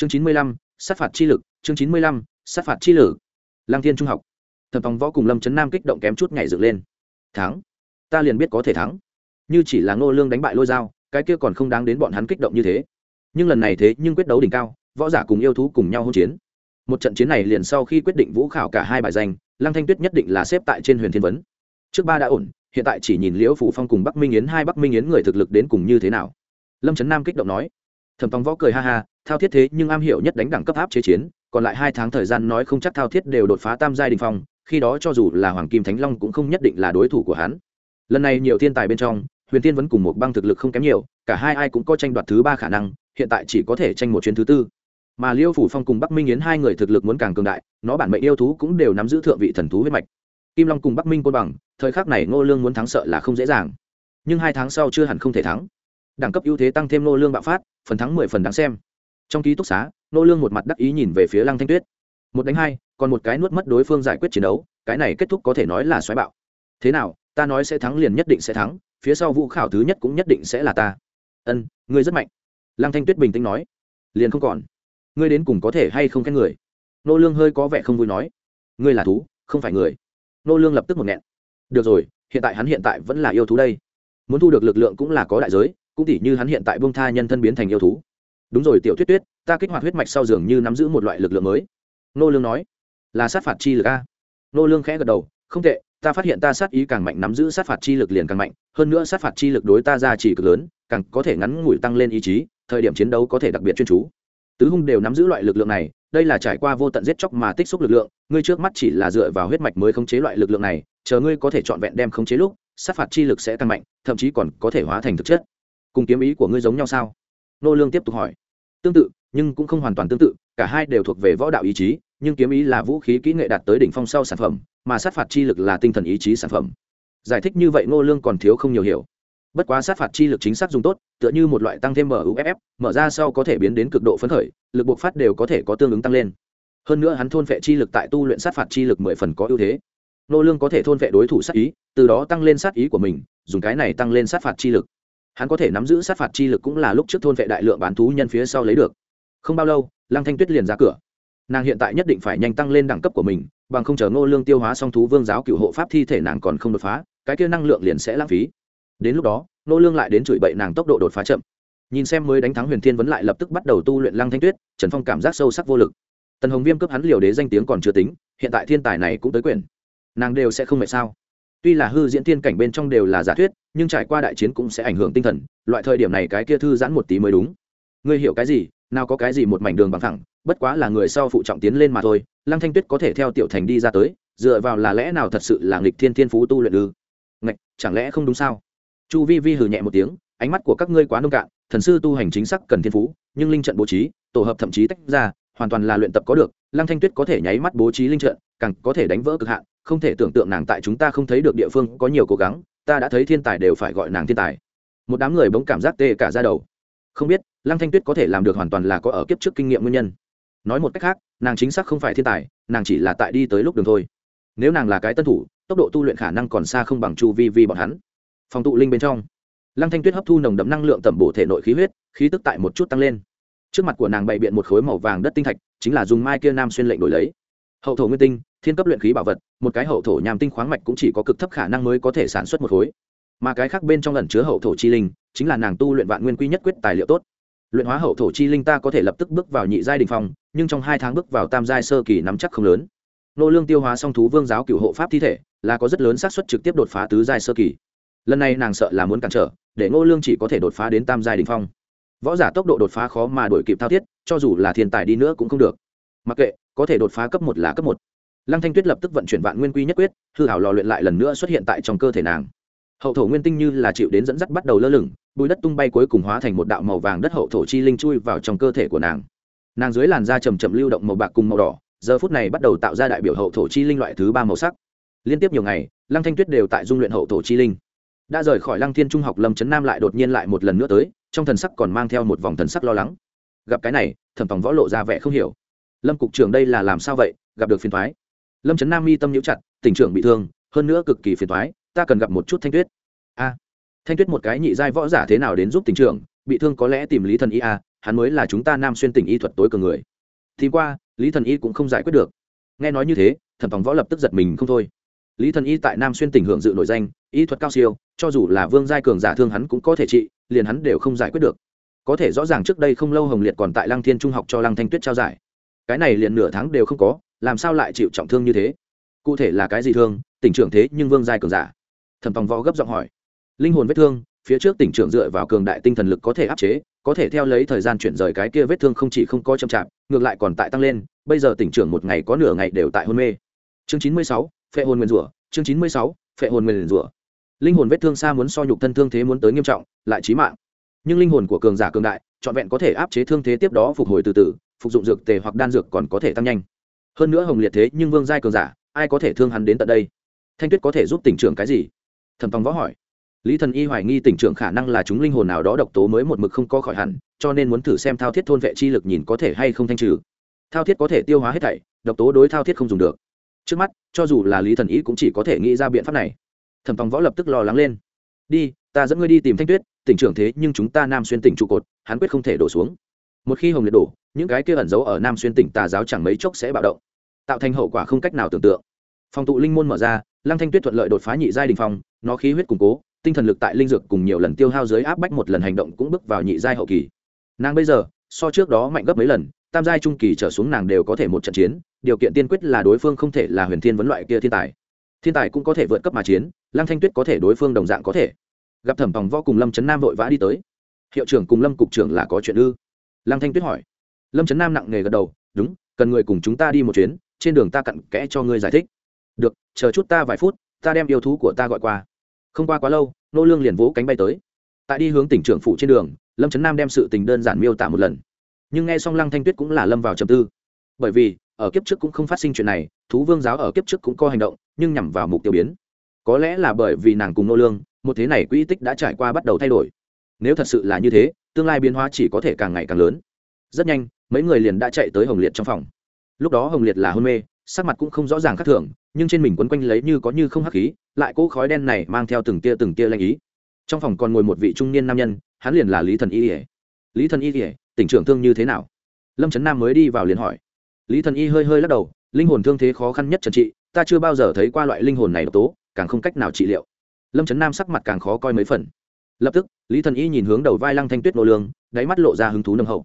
chương chín mươi lăm, sát phạt chi lực, chương chín mươi lăm, sát phạt chi lực. Lăng thiên trung học, thẩm tòng võ cùng lâm trấn nam kích động kém chút nhảy dựng lên. Thắng, ta liền biết có thể thắng. Như chỉ là ngô lương đánh bại lôi dao cái kia còn không đáng đến bọn hắn kích động như thế. Nhưng lần này thế nhưng quyết đấu đỉnh cao, võ giả cùng yêu thú cùng nhau hỗn chiến. Một trận chiến này liền sau khi quyết định vũ khảo cả hai bài danh, lăng thanh tuyết nhất định là xếp tại trên huyền thiên vấn. Trước ba đã ổn, hiện tại chỉ nhìn liễu phủ phong cùng bắc minh yến, hai bắc minh yến người thực lực đến cùng như thế nào. Lâm trấn nam kích động nói. Thẩm tòng võ cười ha ha thao thiết thế nhưng am hiểu nhất đánh đẳng cấp áp chế chiến, còn lại hai tháng thời gian nói không chắc thao thiết đều đột phá tam giai đình phong, khi đó cho dù là hoàng kim thánh long cũng không nhất định là đối thủ của hắn. Lần này nhiều thiên tài bên trong, huyền tiên vẫn cùng một băng thực lực không kém nhiều, cả hai ai cũng có tranh đoạt thứ ba khả năng, hiện tại chỉ có thể tranh một chuyến thứ tư. Mà liêu phủ phong cùng bắc minh yến hai người thực lực muốn càng cường đại, nó bản mệnh yêu thú cũng đều nắm giữ thượng vị thần thú huyết mạch. Kim long cùng bắc minh côn bằng, thời khắc này ngô lương muốn thắng sợ là không dễ dàng. Nhưng hai tháng sau chưa hẳn không thể thắng. Đẳng cấp ưu thế tăng thêm ngô lương bạo phát, phần thắng mười phần đáng xem trong ký túc xá, nô lương một mặt đắc ý nhìn về phía lăng thanh tuyết. Một đánh hai, còn một cái nuốt mất đối phương giải quyết chiến đấu, cái này kết thúc có thể nói là xoáy bạo. Thế nào, ta nói sẽ thắng liền nhất định sẽ thắng, phía sau vũ khảo thứ nhất cũng nhất định sẽ là ta. Ân, ngươi rất mạnh. Lăng thanh tuyết bình tĩnh nói. Liền không còn. Ngươi đến cùng có thể hay không khen người? Nô lương hơi có vẻ không vui nói. Ngươi là thú, không phải người. Nô lương lập tức một nghẹn. Được rồi, hiện tại hắn hiện tại vẫn là yêu thú đây. Muốn thu được lực lượng cũng là có đại giới, cũng tỉ như hắn hiện tại bông tha nhân thân biến thành yêu thú đúng rồi, tiểu tuyết tuyết, ta kích hoạt huyết mạch sau dường như nắm giữ một loại lực lượng mới. Nô lương nói, là sát phạt chi lực a. Nô lương khẽ gật đầu, không tệ, ta phát hiện ta sát ý càng mạnh nắm giữ sát phạt chi lực liền càng mạnh, hơn nữa sát phạt chi lực đối ta ra chỉ cực lớn, càng có thể ngắn ngủi tăng lên ý chí, thời điểm chiến đấu có thể đặc biệt chuyên chú. Tứ hung đều nắm giữ loại lực lượng này, đây là trải qua vô tận giết chóc mà tích xúc lực lượng, ngươi trước mắt chỉ là dựa vào huyết mạch mới khống chế loại lực lượng này, chờ ngươi có thể chọn vẹn đem khống chế lúc, sát phạt chi lực sẽ tăng mạnh, thậm chí còn có thể hóa thành thực chất. Cùng kiếm ý của ngươi giống nhau sao? Nô lương tiếp tục hỏi. Tương tự, nhưng cũng không hoàn toàn tương tự, cả hai đều thuộc về võ đạo ý chí, nhưng kiếm ý là vũ khí kỹ nghệ đạt tới đỉnh phong sau sản phẩm, mà sát phạt chi lực là tinh thần ý chí sản phẩm. Giải thích như vậy Nô lương còn thiếu không nhiều hiểu. Bất quá sát phạt chi lực chính xác dùng tốt, tựa như một loại tăng thêm muff mở ra sau có thể biến đến cực độ phấn khởi, lực buộc phát đều có thể có tương ứng tăng lên. Hơn nữa hắn thôn vệ chi lực tại tu luyện sát phạt chi lực mười phần có ưu thế. Nô lương có thể thôn vệ đối thủ sát ý, từ đó tăng lên sát ý của mình, dùng cái này tăng lên sát phạt chi lực hắn có thể nắm giữ sát phạt chi lực cũng là lúc trước thôn vệ đại lượng bán thú nhân phía sau lấy được. Không bao lâu, lăng thanh tuyết liền ra cửa. Nàng hiện tại nhất định phải nhanh tăng lên đẳng cấp của mình, bằng không chờ ngô lương tiêu hóa xong thú vương giáo cựu hộ pháp thi thể nàng còn không đột phá, cái kia năng lượng liền sẽ lãng phí. Đến lúc đó, ngô lương lại đến chửi bậy nàng tốc độ đột phá chậm. Nhìn xem mới đánh thắng huyền thiên vẫn lại lập tức bắt đầu tu luyện lăng thanh tuyết, trần phong cảm giác sâu sắc vô lực. Tần hồng viêm cướp hắn liều đế danh tiếng còn chưa tính, hiện tại thiên tài này cũng tới quyền. Nàng đều sẽ không mệt sao? Tuy là hư diễn thiên cảnh bên trong đều là giả thuyết, nhưng trải qua đại chiến cũng sẽ ảnh hưởng tinh thần, loại thời điểm này cái kia thư giãn một tí mới đúng. Ngươi hiểu cái gì? Nào có cái gì một mảnh đường bằng thẳng bất quá là người sau phụ trọng tiến lên mà thôi, lăng thanh tuyết có thể theo tiểu thành đi ra tới, dựa vào là lẽ nào thật sự là nghịch thiên thiên phú tu luyện ư? Ngạch, chẳng lẽ không đúng sao? Chu vi vi hừ nhẹ một tiếng, ánh mắt của các ngươi quá nông cạn, thần sư tu hành chính xác cần thiên phú, nhưng linh trận bố trí, tổ hợp thậm chí tách ra, hoàn toàn là luyện tập có được, lăng thanh tuyết có thể nháy mắt bố trí linh trận, càng có thể đánh vỡ cực hạn không thể tưởng tượng nàng tại chúng ta không thấy được địa phương có nhiều cố gắng, ta đã thấy thiên tài đều phải gọi nàng thiên tài. Một đám người bỗng cảm giác tê cả ra đầu. Không biết, lăng thanh tuyết có thể làm được hoàn toàn là có ở kiếp trước kinh nghiệm nguyên nhân. Nói một cách khác, nàng chính xác không phải thiên tài, nàng chỉ là tại đi tới lúc đường thôi. Nếu nàng là cái tân thủ, tốc độ tu luyện khả năng còn xa không bằng chu vi vi bọn hắn. Phòng tụ linh bên trong, lăng thanh tuyết hấp thu nồng đậm năng lượng tẩm bổ thể nội khí huyết, khí tức tại một chút tăng lên. Trước mặt của nàng bày biện một khối màu vàng đất tinh thạch, chính là dùng mai kia nam xuyên lệnh đổi lấy hậu thổ nguyên tinh, thiên cấp luyện khí bảo vật, một cái hậu thổ nhàm tinh khoáng mạch cũng chỉ có cực thấp khả năng mới có thể sản xuất một khối. Mà cái khác bên trong lần chứa hậu thổ chi linh, chính là nàng tu luyện vạn nguyên quy nhất quyết tài liệu tốt. Luyện hóa hậu thổ chi linh ta có thể lập tức bước vào nhị giai đình phong, nhưng trong hai tháng bước vào tam giai sơ kỳ nắm chắc không lớn. Nô lương tiêu hóa song thú vương giáo cựu hộ pháp thi thể, là có rất lớn xác suất trực tiếp đột phá tứ giai sơ kỳ. Lần này nàng sợ là muốn cản trở, để ngô lương chỉ có thể đột phá đến tam giai đình phong. Võ giả tốc độ đột phá khó mà đuổi kịp thao thiết, cho dù là thiên tài đi nữa cũng không được. Mặc kệ có thể đột phá cấp một là cấp một. Lăng thanh tuyết lập tức vận chuyển vạn nguyên quy nhất quyết, hư hảo lò luyện lại lần nữa xuất hiện tại trong cơ thể nàng. Hậu thổ nguyên tinh như là chịu đến dẫn dắt bắt đầu lơ lửng, bùi đất tung bay cuối cùng hóa thành một đạo màu vàng đất hậu thổ chi linh chui vào trong cơ thể của nàng. Nàng dưới làn da chầm chậm lưu động màu bạc cùng màu đỏ, giờ phút này bắt đầu tạo ra đại biểu hậu thổ chi linh loại thứ ba màu sắc. Liên tiếp nhiều ngày, lăng thanh tuyết đều tại dung luyện hậu thổ chi linh. Đã rời khỏi lăng thiên trung học lâm trấn nam lại đột nhiên lại một lần nữa tới, trong thần sắc còn mang theo một vòng thần sắc lo lắng. Gặp cái này, thẩm tòng võ lộ ra vẻ không hiểu lâm cục trưởng đây là làm sao vậy, gặp được phiền thoái. Lâm trấn nam mi tâm nhũ chặt, tỉnh trưởng bị thương, hơn nữa cực kỳ phiền thoái, ta cần gặp một chút thanh tuyết. A. Thanh tuyết một cái nhị giai võ giả thế nào đến giúp tỉnh trưởng, bị thương có lẽ tìm lý thần y a, hắn mới là chúng ta nam xuyên tỉnh y thuật tối cường người. Thì qua, lý thần y cũng không giải quyết được. Nghe nói như thế thần phòng võ lập tức giật mình không thôi. Lý thần y tại nam xuyên tỉnh hưởng dự nổi danh, y thuật cao siêu, cho dù là vương giai cường giả thương hắn cũng có thể trị, liền hắn đều không giải quyết được. Có thể rõ ràng trước đây không lâu hồng liệt còn tại lăng thiên trung học cho lăng thanh tuyết trao giải cái này liền nửa tháng đều không có, làm sao lại chịu trọng thương như thế? Cụ thể là cái gì thương? Tỉnh trưởng thế nhưng vương giai cường giả. Thẩm phòng võ gấp giọng hỏi. Linh hồn vết thương, phía trước tỉnh trưởng dựa vào cường đại tinh thần lực có thể áp chế, có thể theo lấy thời gian chuyển rời cái kia vết thương không chỉ không có chậm chạp, ngược lại còn tại tăng lên, bây giờ tỉnh trưởng một ngày có nửa ngày đều tại hôn mê. Chương chín mươi sáu, phệ hồn nguyên rủa, chương chín mươi sáu, phệ hồn nguyên rủa. Linh hồn vết thương xa muốn so nhục thân thương thế muốn tới nghiêm trọng, lại trí mạng. Nhưng linh hồn của cường giả cường đại, trọn vẹn có thể áp chế thương thế tiếp đó phục hồi từ từ phục dụng dược tề hoặc đan dược còn có thể tăng nhanh. Hơn nữa hồng liệt thế nhưng vương giai cường giả, ai có thể thương hắn đến tận đây? Thanh tuyết có thể giúp tỉnh trưởng cái gì? Thẩm tòng võ hỏi. Lý thần y hoài nghi tỉnh trưởng khả năng là chúng linh hồn nào đó độc tố mới một mực không có khỏi hẳn, cho nên muốn thử xem thao thiết thôn vệ chi lực nhìn có thể hay không thanh trừ. Thao thiết có thể tiêu hóa hết thảy, độc tố đối thao thiết không dùng được. Trước mắt, cho dù là lý thần y cũng chỉ có thể nghĩ ra biện pháp này. Thẩm tòng võ lập tức lo lắng lên. Đi, ta dẫn ngươi đi tìm thanh tuyết, tỉnh trưởng thế nhưng chúng ta nam xuyên tỉnh trụ cột, hắn quyết không thể đổ xuống. Một khi hồng liệt đổ những cái kia ẩn giấu ở nam xuyên tỉnh tà giáo chẳng mấy chốc sẽ bạo động, tạo thành hậu quả không cách nào tưởng tượng. Phòng tụ linh môn mở ra, lăng thanh tuyết thuận lợi đột phá nhị giai đình phong, nó khí huyết củng cố, tinh thần lực tại linh dược cùng nhiều lần tiêu hao dưới áp bách một lần hành động cũng bước vào nhị giai hậu kỳ. Nàng bây giờ, so trước đó mạnh gấp mấy lần, tam giai trung kỳ trở xuống nàng đều có thể một trận chiến, điều kiện tiên quyết là đối phương không thể là huyền thiên vấn loại kia thiên tài. Thiên tài cũng có thể vượt cấp mà chiến, lăng thanh tuyết có thể đối phương đồng dạng có thể. Gặp thẩm vòng võ cùng lâm trấn nam vội vã đi tới. Hiệu trưởng cùng lâm cục trưởng là có chuyện ư? Lăng thanh tuyết hỏi lâm trấn nam nặng nề gật đầu, đúng, cần người cùng chúng ta đi một chuyến, trên đường ta cặn kẽ cho ngươi giải thích. Được, chờ chút ta vài phút, ta đem yêu thú của ta gọi qua. Không qua quá lâu, nô lương liền vỗ cánh bay tới. Tại đi hướng tỉnh trưởng phủ trên đường, lâm trấn nam đem sự tình đơn giản miêu tả một lần. Nhưng nghe xong lăng thanh tuyết cũng là lâm vào trầm tư. Bởi vì, ở kiếp trước cũng không phát sinh chuyện này, thú vương giáo ở kiếp trước cũng có hành động, nhưng nhằm vào mục tiêu biến. Có lẽ là bởi vì nàng cùng nô lương, một thế này quỹ tích đã trải qua bắt đầu thay đổi. Nếu thật sự là như thế, tương lai biến hóa chỉ có thể càng ngày càng lớn. Rất nhanh mấy người liền đã chạy tới hồng liệt trong phòng. Lúc đó hồng liệt là hôn mê, sắc mặt cũng không rõ ràng khác thường, nhưng trên mình quấn quanh lấy như có như không hắc khí, lại cỗ khói đen này mang theo từng tia từng tia lanh ý. Trong phòng còn ngồi một vị trung niên nam nhân, hắn liền là lý thần y ỉa lý thần y ỉa tỉnh trưởng thương như thế nào? Lâm trấn nam mới đi vào liền hỏi. Lý thần y hơi hơi lắc đầu, linh hồn thương thế khó khăn nhất trần trị, ta chưa bao giờ thấy qua loại linh hồn này độc tố, càng không cách nào trị liệu. Lâm trấn nam sắc mặt càng khó coi mấy phần. Lập tức, lý thần y nhìn hướng đầu vai lăng thanh tuyết nô lương, đáy mắt lộ ra hứng thú nâng hậu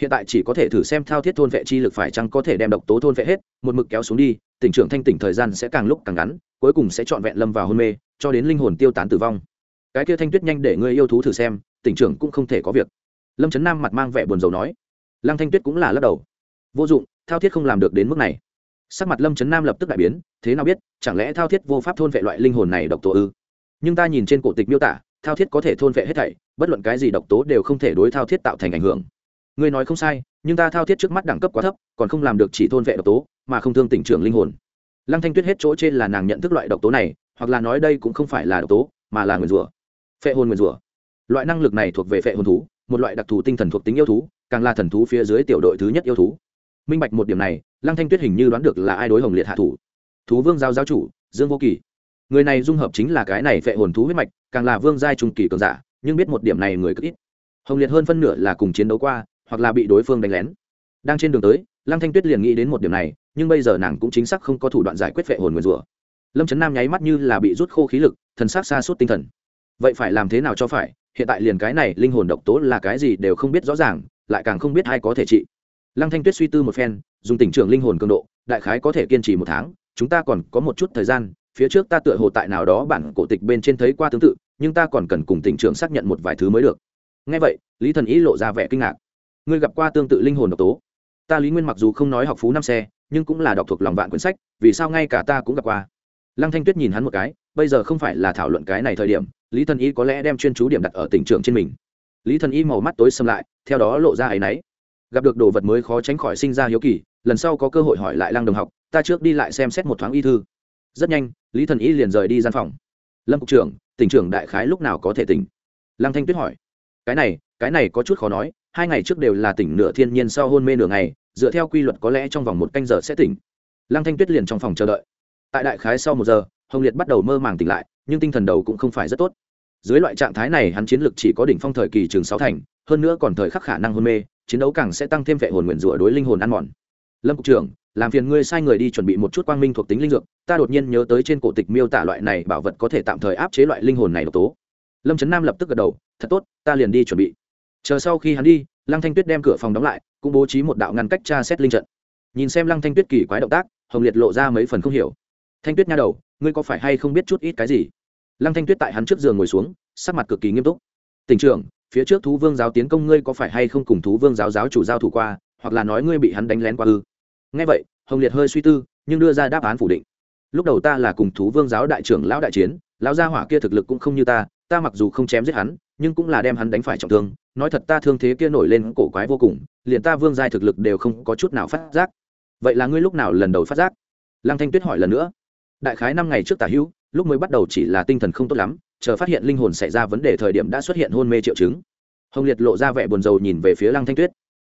hiện tại chỉ có thể thử xem thao thiết thôn vệ chi lực phải chăng có thể đem độc tố thôn vệ hết, một mực kéo xuống đi, tỉnh trưởng thanh tỉnh thời gian sẽ càng lúc càng ngắn, cuối cùng sẽ trọn vẹn lâm vào hôn mê, cho đến linh hồn tiêu tán tử vong. Cái kia thanh tuyết nhanh để ngươi yêu thú thử xem, tỉnh trưởng cũng không thể có việc. Lâm trấn nam mặt mang vẻ buồn rầu nói. Lăng thanh tuyết cũng là lắc đầu. Vô dụng, thao thiết không làm được đến mức này. Sắc mặt lâm trấn nam lập tức đại biến, thế nào biết, chẳng lẽ thao thiết vô pháp thôn vệ loại linh hồn này độc tố ư? Nhưng ta nhìn trên cổ tịch miêu tả, thao thiết có thể thôn vệ hết thảy, bất luận cái gì độc tố đều không thể đối thao thiết tạo thành ảnh hưởng ngươi nói không sai, nhưng ta thao thiết trước mắt đẳng cấp quá thấp, còn không làm được chỉ thôn vệ độc tố, mà không thương tỉnh trưởng linh hồn. Lăng thanh tuyết hết chỗ trên là nàng nhận thức loại độc tố này, hoặc là nói đây cũng không phải là độc tố, mà là nguyền rủa. Phệ hồn nguyền rủa. Loại năng lực này thuộc về phệ hồn thú, một loại đặc thù tinh thần thuộc tính yêu thú, càng là thần thú phía dưới tiểu đội thứ nhất yêu thú. Minh bạch một điểm này, lăng thanh tuyết hình như đoán được là ai đối hồng liệt hạ thủ. Thú vương giao giáo chủ, dương vô kỳ. Người này dung hợp chính là cái này phệ hồn thú huyết mạch, càng là vương giai trung kỳ cường giả, nhưng biết một điểm này người cực ít. Hồng liệt hơn phân nửa là cùng chiến đấu qua hoặc là bị đối phương đánh lén. Đang trên đường tới, lăng thanh tuyết liền nghĩ đến một điểm này, nhưng bây giờ nàng cũng chính xác không có thủ đoạn giải quyết vệ hồn nguyền rủa. Lâm trấn nam nháy mắt như là bị rút khô khí lực, thần sắc xa suốt tinh thần. Vậy phải làm thế nào cho phải? Hiện tại liền cái này linh hồn độc tố là cái gì đều không biết rõ ràng, lại càng không biết ai có thể trị. Lăng thanh tuyết suy tư một phen, dùng tỉnh trưởng linh hồn cường độ, đại khái có thể kiên trì một tháng, chúng ta còn có một chút thời gian, phía trước ta tựa hồ tại nào đó bản cổ tịch bên trên thấy qua tương tự, nhưng ta còn cần cùng tỉnh trưởng xác nhận một vài thứ mới được. Ngay vậy, lý thần ý lộ ra vẻ kinh ngạc ngươi gặp qua tương tự linh hồn độc tố. Ta lý nguyên mặc dù không nói học phú năm xe, nhưng cũng là đọc thuộc lòng vạn quyển sách, vì sao ngay cả ta cũng gặp qua? Lăng thanh tuyết nhìn hắn một cái, bây giờ không phải là thảo luận cái này thời điểm, lý thần y có lẽ đem chuyên chú điểm đặt ở tỉnh trưởng trên mình. Lý thần y màu mắt tối xâm lại, theo đó lộ ra ấ y n ấ y gặp được đồ vật mới khó tránh khỏi sinh ra hiếu kỳ, lần sau có cơ hội hỏi lại lăng đồng học, ta trước đi lại xem xét một thoáng y thư. Rất nhanh, lý thần y liền rời đi gian phòng. Lâm cục trưởng, tỉnh trưởng đại khái lúc nào có thể tỉnh? Lăng thanh tuyết hỏi. Cái này cái này có chút khó nói hai ngày trước đều là tỉnh nửa thiên nhiên sau hôn mê nửa ngày, dựa theo quy luật có lẽ trong vòng một canh giờ sẽ tỉnh. Lăng thanh tuyết liền trong phòng chờ đợi. Tại đại khái sau một giờ, hồng liệt bắt đầu mơ màng tỉnh lại, nhưng tinh thần đầu cũng không phải rất tốt. Dưới loại trạng thái này hắn chiến lược chỉ có đỉnh phong thời kỳ trường sáu thành, hơn nữa còn thời khắc khả năng hôn mê, chiến đấu càng sẽ tăng thêm vệ hồn nguyện rủa đối linh hồn ăn mòn. Lâm cục trưởng, làm phiền ngươi sai người đi chuẩn bị một chút quang minh thuộc tính linh dược, ta đột nhiên nhớ tới trên cổ tịch miêu tả loại này bảo vật có thể tạm thời áp chế loại linh hồn này độc tố. Lâm trấn nam lập tức gật đầu, thật tốt, ta liền đi chuẩn bị chờ sau khi hắn đi, lăng thanh tuyết đem cửa phòng đóng lại, cũng bố trí một đạo ngăn cách tra xét linh trận. Nhìn xem lăng thanh tuyết kỳ quái động tác, hồng liệt lộ ra mấy phần không hiểu. Thanh tuyết nha đầu, ngươi có phải hay không biết chút ít cái gì? Lăng thanh tuyết tại hắn trước giường ngồi xuống, sắc mặt cực kỳ nghiêm túc. Tỉnh trưởng, phía trước thú vương giáo tiến công ngươi có phải hay không cùng thú vương giáo giáo chủ giao thủ qua, hoặc là nói ngươi bị hắn đánh lén qua ư? Ngay vậy, hồng liệt hơi suy tư, nhưng đưa ra đáp án phủ định. Lúc đầu ta là cùng thú vương giáo đại trưởng lão đại chiến, lão gia hỏa kia thực lực cũng không như ta ta mặc dù không chém giết hắn nhưng cũng là đem hắn đánh phải trọng thương. Nói thật ta thương thế kia nổi lên cổ quái vô cùng, liền ta vương giai thực lực đều không có chút nào phát giác. Vậy là ngươi lúc nào lần đầu phát giác? Lăng thanh tuyết hỏi lần nữa. Đại khái năm ngày trước tả hữu, lúc mới bắt đầu chỉ là tinh thần không tốt lắm, chờ phát hiện linh hồn xảy ra vấn đề thời điểm đã xuất hiện hôn mê triệu chứng. Hồng liệt lộ ra vẻ buồn rầu nhìn về phía lăng thanh tuyết.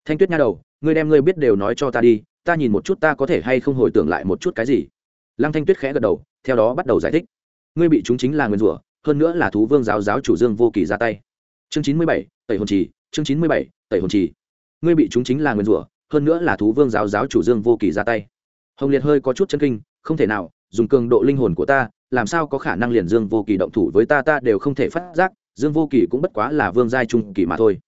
Thanh tuyết nha đầu, ngươi đem ngươi biết đều nói cho ta đi, ta nhìn một chút ta có thể hay không hồi tưởng lại một chút cái gì? Lăng thanh tuyết khẽ gật đầu, theo đó bắt đầu giải thích. Ngươi bị chúng chính là nguyên rủa hơn nữa là thú vương giáo giáo chủ dương vô kỳ ra tay. Chương chín mươi bảy, tẩy hồn trì, chương chín mươi bảy, tẩy hồn trì. Ngươi bị chúng chính là nguyên rủa, hơn nữa là thú vương giáo giáo chủ dương vô kỳ ra tay. Hồng liệt hơi có chút chân kinh, không thể nào, dùng cường độ linh hồn của ta, làm sao có khả năng liền dương vô kỳ động thủ với ta ta đều không thể phát giác, dương vô kỳ cũng bất quá là vương giai trung kỳ mà thôi.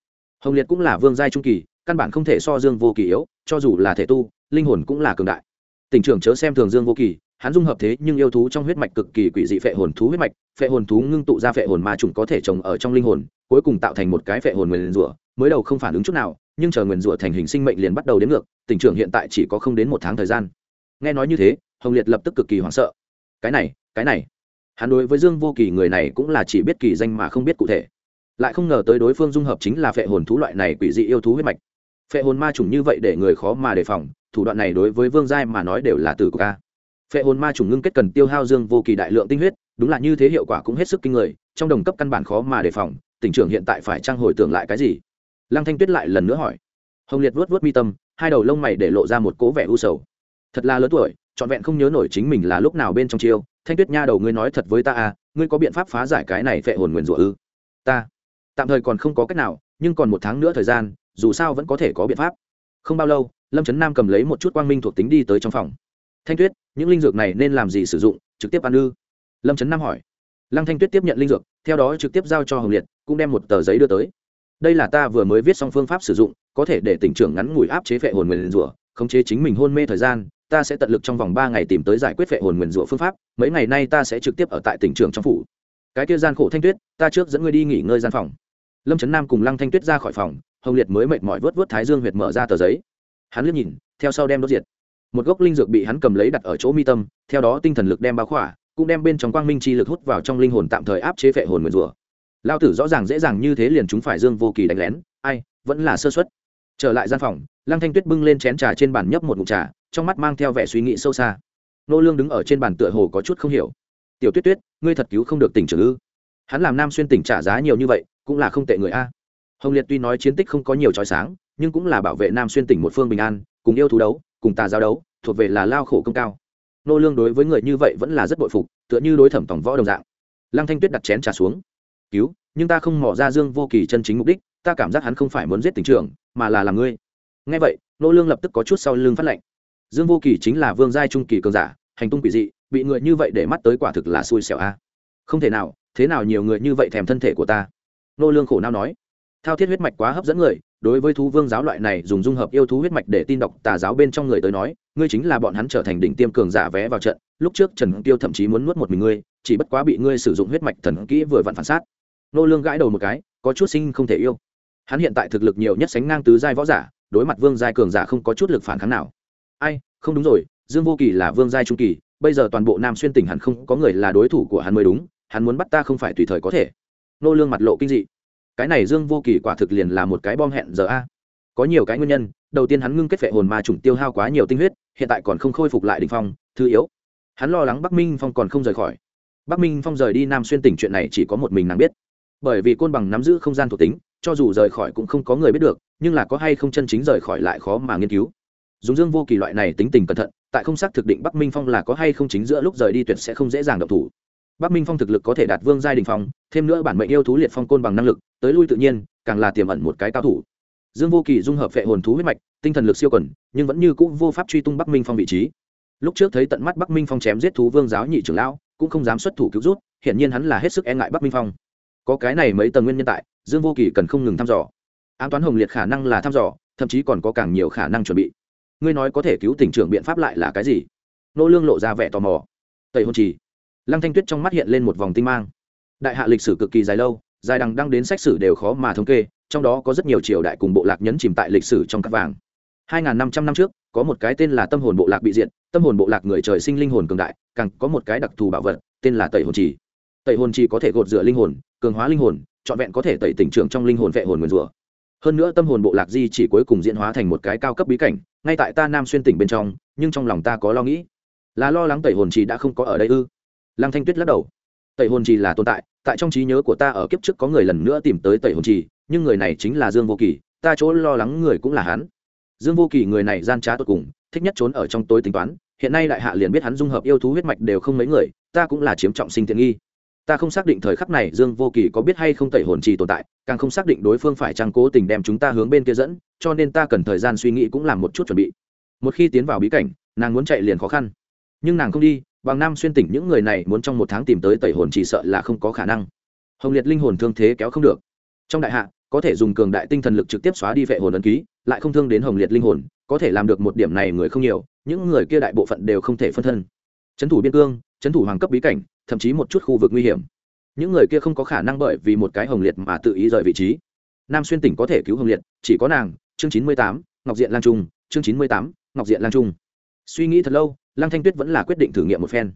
Hồng liệt cũng là vương giai trung kỳ, căn bản không thể so dương vô kỳ yếu, cho dù là thể tu, linh hồn cũng là cường đại. Tỉnh trưởng chớ xem thường dương vô kỳ, hắn dung hợp thế nhưng yêu thú trong huyết mạch cực kỳ quỷ dị phệ hồn thú huyết mạch phệ hồn thú ngưng tụ ra phệ hồn ma trùng có thể trồng ở trong linh hồn, cuối cùng tạo thành một cái phệ hồn nguyền rủa, mới đầu không phản ứng chút nào, nhưng chờ nguyền rủa thành hình sinh mệnh liền bắt đầu đến ngược, tỉnh trưởng hiện tại chỉ có không đến một tháng thời gian. Nghe nói như thế, hồng liệt lập tức cực kỳ hoảng sợ. Cái này cái này. Hắn đối với dương vô kỳ người này cũng là chỉ biết kỳ danh mà không biết cụ thể. Lại không ngờ tới đối phương dung hợp chính là phệ hồn thú loại này quỷ dị yêu thú huyết mạch. Phệ hồn ma trùng như vậy để người khó mà đề phòng, thủ đoạn này đối với vương giai mà nói đều là từ của ca. Phệ hồn ma trùng ngưng kết cần tiêu hao dương vô kỳ đại lượng tinh huyết đúng là như thế hiệu quả cũng hết sức kinh người, trong đồng cấp căn bản khó mà đề phòng, tỉnh trưởng hiện tại phải trang hồi tưởng lại cái gì? Lăng thanh tuyết lại lần nữa hỏi. Hồng liệt vuốt vuốt mi tâm, hai đầu lông mày để lộ ra một cố vẻ u sầu. Thật là lớn tuổi, trọn vẹn không nhớ nổi chính mình là lúc nào bên trong chiêu. Thanh tuyết nha đầu ngươi nói thật với ta à ngươi có biện pháp phá giải cái này phệ hồn nguyền rủa ư? Ta. Tạm thời còn không có cách nào, nhưng còn một tháng nữa thời gian, dù sao vẫn có thể có biện pháp. Không bao lâu, lâm trấn nam cầm lấy một chút quang minh thuộc tính đi tới trong phòng. Thanh tuyết, những linh dược này nên làm gì sử dụng? Trực tiếp ăn ư? Lâm trấn nam hỏi lăng thanh tuyết tiếp nhận linh dược theo đó trực tiếp giao cho hồng liệt cũng đem một tờ giấy đưa tới đây là ta vừa mới viết xong phương pháp sử dụng có thể để tỉnh trưởng ngắn ngủi áp chế phệ hồn nguyền rủa khống chế chính mình hôn mê thời gian ta sẽ tận lực trong vòng ba ngày tìm tới giải quyết phệ hồn nguyền rủa phương pháp mấy ngày nay ta sẽ trực tiếp ở tại tỉnh trưởng trong phủ cái kia gian khổ thanh tuyết ta trước dẫn ngươi đi nghỉ ngơi gian phòng lâm trấn nam cùng lăng thanh tuyết ra khỏi phòng hồng liệt mới mệt mỏi vớt vớt thái dương huyệt mở ra tờ giấy hắn liếc nhìn theo sau đem đốt diệt một gốc linh dược bị hắn cầm lấy đặt ở chỗ mi tâm theo đó tinh thần lực đem bao khỏa cũng đem bên trong quang minh chi lực hút vào trong linh hồn tạm thời áp chế phệ hồn nguyền rủa. Lao tử rõ ràng dễ dàng như thế liền chúng phải dương vô kỳ đánh lén, ai, vẫn là sơ xuất trở lại gian phòng, lăng thanh tuyết bưng lên chén trà trên bàn nhấp một ngụm trà, trong mắt mang theo vẻ suy nghĩ sâu xa. Nô lương đứng ở trên bàn tựa hồ có chút không hiểu. Tiểu tuyết tuyết, ngươi thật cứu không được tỉnh trưởng ư? Hắn làm nam xuyên tỉnh trả giá nhiều như vậy, cũng là không tệ người a. Hồng liệt tuy nói chiến tích không có nhiều trói sáng, nhưng cũng là bảo vệ nam xuyên tỉnh một phương bình an, cùng yêu thú đấu, cùng tà giáo đấu, thuộc về là lao khổ công cao nô lương đối với người như vậy vẫn là rất bội phục, tựa như đối thẩm tổng võ đồng dạng. Lăng thanh tuyết đặt chén trà xuống. Cứu, nhưng ta không mò ra dương vô kỳ chân chính mục đích, ta cảm giác hắn không phải muốn giết tỉnh trưởng, mà là làm ngươi. Nghe vậy, nô lương lập tức có chút sau lưng phát lệnh. Dương vô kỳ chính là vương giai trung kỳ cường giả, hành tung quỷ dị, bị người như vậy để mắt tới quả thực là xui xẻo a. Không thể nào, thế nào nhiều người như vậy thèm thân thể của ta? Nô lương khổ não nói. Thao thiết huyết mạch quá hấp dẫn người, đối với thú vương giáo loại này dùng dung hợp yêu thú huyết mạch để tin độc tà giáo bên trong người tới nói ngươi chính là bọn hắn trở thành đỉnh tiêm cường giả vé vào trận, lúc trước trần tiêu thậm chí muốn nuốt một mình ngươi, chỉ bất quá bị ngươi sử dụng huyết mạch thần kỹ vừa vặn phản sát nô lương gãi đầu một cái, có chút sinh không thể yêu. Hắn hiện tại thực lực nhiều nhất sánh ngang tứ giai võ giả, đối mặt vương giai cường giả không có chút lực phản kháng nào. Ai, không đúng rồi, dương vô kỳ là vương giai trung kỳ, bây giờ toàn bộ nam xuyên tỉnh hẳn không có người là đối thủ của hắn mới đúng, hắn muốn bắt ta không phải tùy thời có thể. Nô lương mặt lộ kinh dị. Cái này dương vô kỳ quả thực liền là một cái bom hẹn giờ a có nhiều cái nguyên nhân, đầu tiên hắn ngưng kết phệ hồn ma trùng tiêu hao quá nhiều tinh huyết, hiện tại còn không khôi phục lại đỉnh phong, thứ yếu, hắn lo lắng bắc minh phong còn không rời khỏi. Bắc minh phong rời đi nam xuyên tỉnh chuyện này chỉ có một mình nàng biết. Bởi vì côn bằng nắm giữ không gian thuộc tính, cho dù rời khỏi cũng không có người biết được, nhưng là có hay không chân chính rời khỏi lại khó mà nghiên cứu. Dùng dương vô kỳ loại này tính tình cẩn thận, tại không xác thực định bắc minh phong là có hay không chính giữa lúc rời đi tuyệt sẽ không dễ dàng động thủ. Bắc minh phong thực lực có thể đạt vương giai đình phong, thêm nữa bản mệnh yêu thú liệt phong côn bằng năng lực, tới lui tự nhiên, càng là tiềm ẩn một cái cao thủ dương vô kỳ dung hợp vệ hồn thú huyết mạch, tinh thần lực siêu quẩn nhưng vẫn như c ũ vô pháp truy tung bắc minh phong vị trí. Lúc trước thấy tận mắt bắc minh phong chém giết thú vương giáo nhị trưởng lão, cũng không dám xuất thủ cứu rút hiện nhiên hắn là hết sức e ngại bắc minh phong. Có cái này mấy tầng nguyên nhân tại, dương vô kỳ cần không ngừng thăm dò. Ám toán hồng liệt khả năng là thăm dò, thậm chí còn có càng nhiều khả năng chuẩn bị. Ngươi nói có thể cứu tỉnh trưởng biện pháp lại là cái gì? Nô lương lộ ra vẻ tò mò. Tẩy hôn trì. Lăng thanh tuyết trong mắt hiện lên một vòng tinh mang. Đại hạ lịch sử cực kỳ dài lâu, dài đằng đăng đến sách sử đều khó mà thống kê trong đó có rất nhiều triều đại cùng bộ lạc nhấn chìm tại lịch sử trong các vàng. 2.500 năm trước, có một cái tên là tâm hồn bộ lạc bị diệt, tâm hồn bộ lạc người trời sinh linh hồn cường đại, càng có một cái đặc thù bảo vật, tên là tẩy hồn trì. Tẩy hồn trì có thể gột rửa linh hồn, cường hóa linh hồn, trọn vẹn có thể tẩy tỉnh trưởng trong linh hồn vệ hồn nguyên rủa. Hơn nữa tâm hồn bộ lạc di chỉ cuối cùng diễn hóa thành một cái cao cấp bí cảnh, ngay tại ta nam xuyên tỉnh bên trong, nhưng trong lòng ta có lo nghĩ. Là lo lắng tẩy hồn trì đã không có ở đây ư? Lăng thanh tuyết lắc đầu tẩy hồn trì là tồn tại tại trong trí nhớ của ta ở kiếp trước có người lần nữa tìm tới tẩy hồn trì, nhưng người này chính là dương vô kỳ ta chỗ lo lắng người cũng là hắn. Dương vô kỳ người này gian trá tốt cùng, thích nhất trốn ở trong tối tính toán, hiện nay đại hạ liền biết hắn dung hợp yêu thú huyết mạch đều không mấy người, ta cũng là chiếm trọng sinh tiện nghi. Ta không xác định thời khắc này dương vô kỳ có biết hay không tẩy hồn trì tồn tại, càng không xác định đối phương phải chăng cố tình đem chúng ta hướng bên kia dẫn, cho nên ta cần thời gian suy nghĩ cũng làm một chút chuẩn bị. Một khi tiến vào bí cảnh, nàng muốn chạy liền khó khăn. Nhưng nàng không đi bằng nam xuyên tỉnh những người này muốn trong một tháng tìm tới tẩy hồn chỉ sợ là không có khả năng. Hồng liệt linh hồn thương thế kéo không được. Trong đại hạ, có thể dùng cường đại tinh thần lực trực tiếp xóa đi vệ hồn ấn ký, lại không thương đến hồng liệt linh hồn, có thể làm được một điểm này người không nhiều, những người kia đại bộ phận đều không thể phân thân. Trấn thủ biên cương trấn thủ hoàng cấp bí cảnh, thậm chí một chút khu vực nguy hiểm. Những người kia không có khả năng bởi vì một cái hồng liệt mà tự ý rời vị trí. Nam xuyên tỉnh có thể cứu hồng liệt, chỉ có nàng, chương chín mươi tám, ngọc diện lan trung, chương chín mươi tám, ngọc diện lan trung suy nghĩ thật lâu, lăng thanh tuyết vẫn là quyết định thử nghiệm một phen.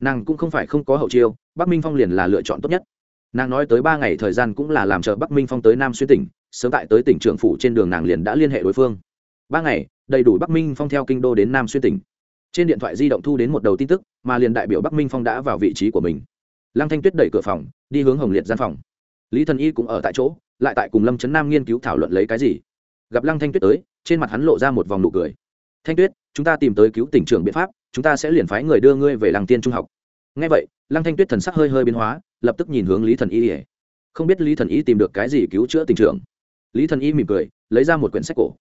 Nàng cũng không phải không có hậu chiêu, bắc minh phong liền là lựa chọn tốt nhất. Nàng nói tới ba ngày thời gian cũng là làm chờ bắc minh phong tới nam xuyên tỉnh, sớm tại tới tỉnh trưởng phủ trên đường nàng liền đã liên hệ đối phương. Ba ngày, đầy đủ bắc minh phong theo kinh đô đến nam xuyên tỉnh. Trên điện thoại di động thu đến một đầu tin tức, mà liền đại biểu bắc minh phong đã vào vị trí của mình. Lăng thanh tuyết đẩy cửa phòng, đi hướng hồng liệt gian phòng. Lý thần y cũng ở tại chỗ, lại tại cùng lâm trấn nam nghiên cứu thảo luận lấy cái gì. Gặp lăng thanh tuyết tới, trên mặt hắn lộ ra một vòng nụ cười. Thanh tuyết chúng ta tìm tới cứu tỉnh trưởng biện pháp, chúng ta sẽ liền phái người đưa ngươi về làng tiên trung học. Ngay vậy, lăng thanh tuyết thần sắc hơi hơi biến hóa, lập tức nhìn hướng lý thần y không biết lý thần y tìm được cái gì cứu chữa tình trưởng. Lý thần y mỉm cười, lấy ra một quyển sách cổ.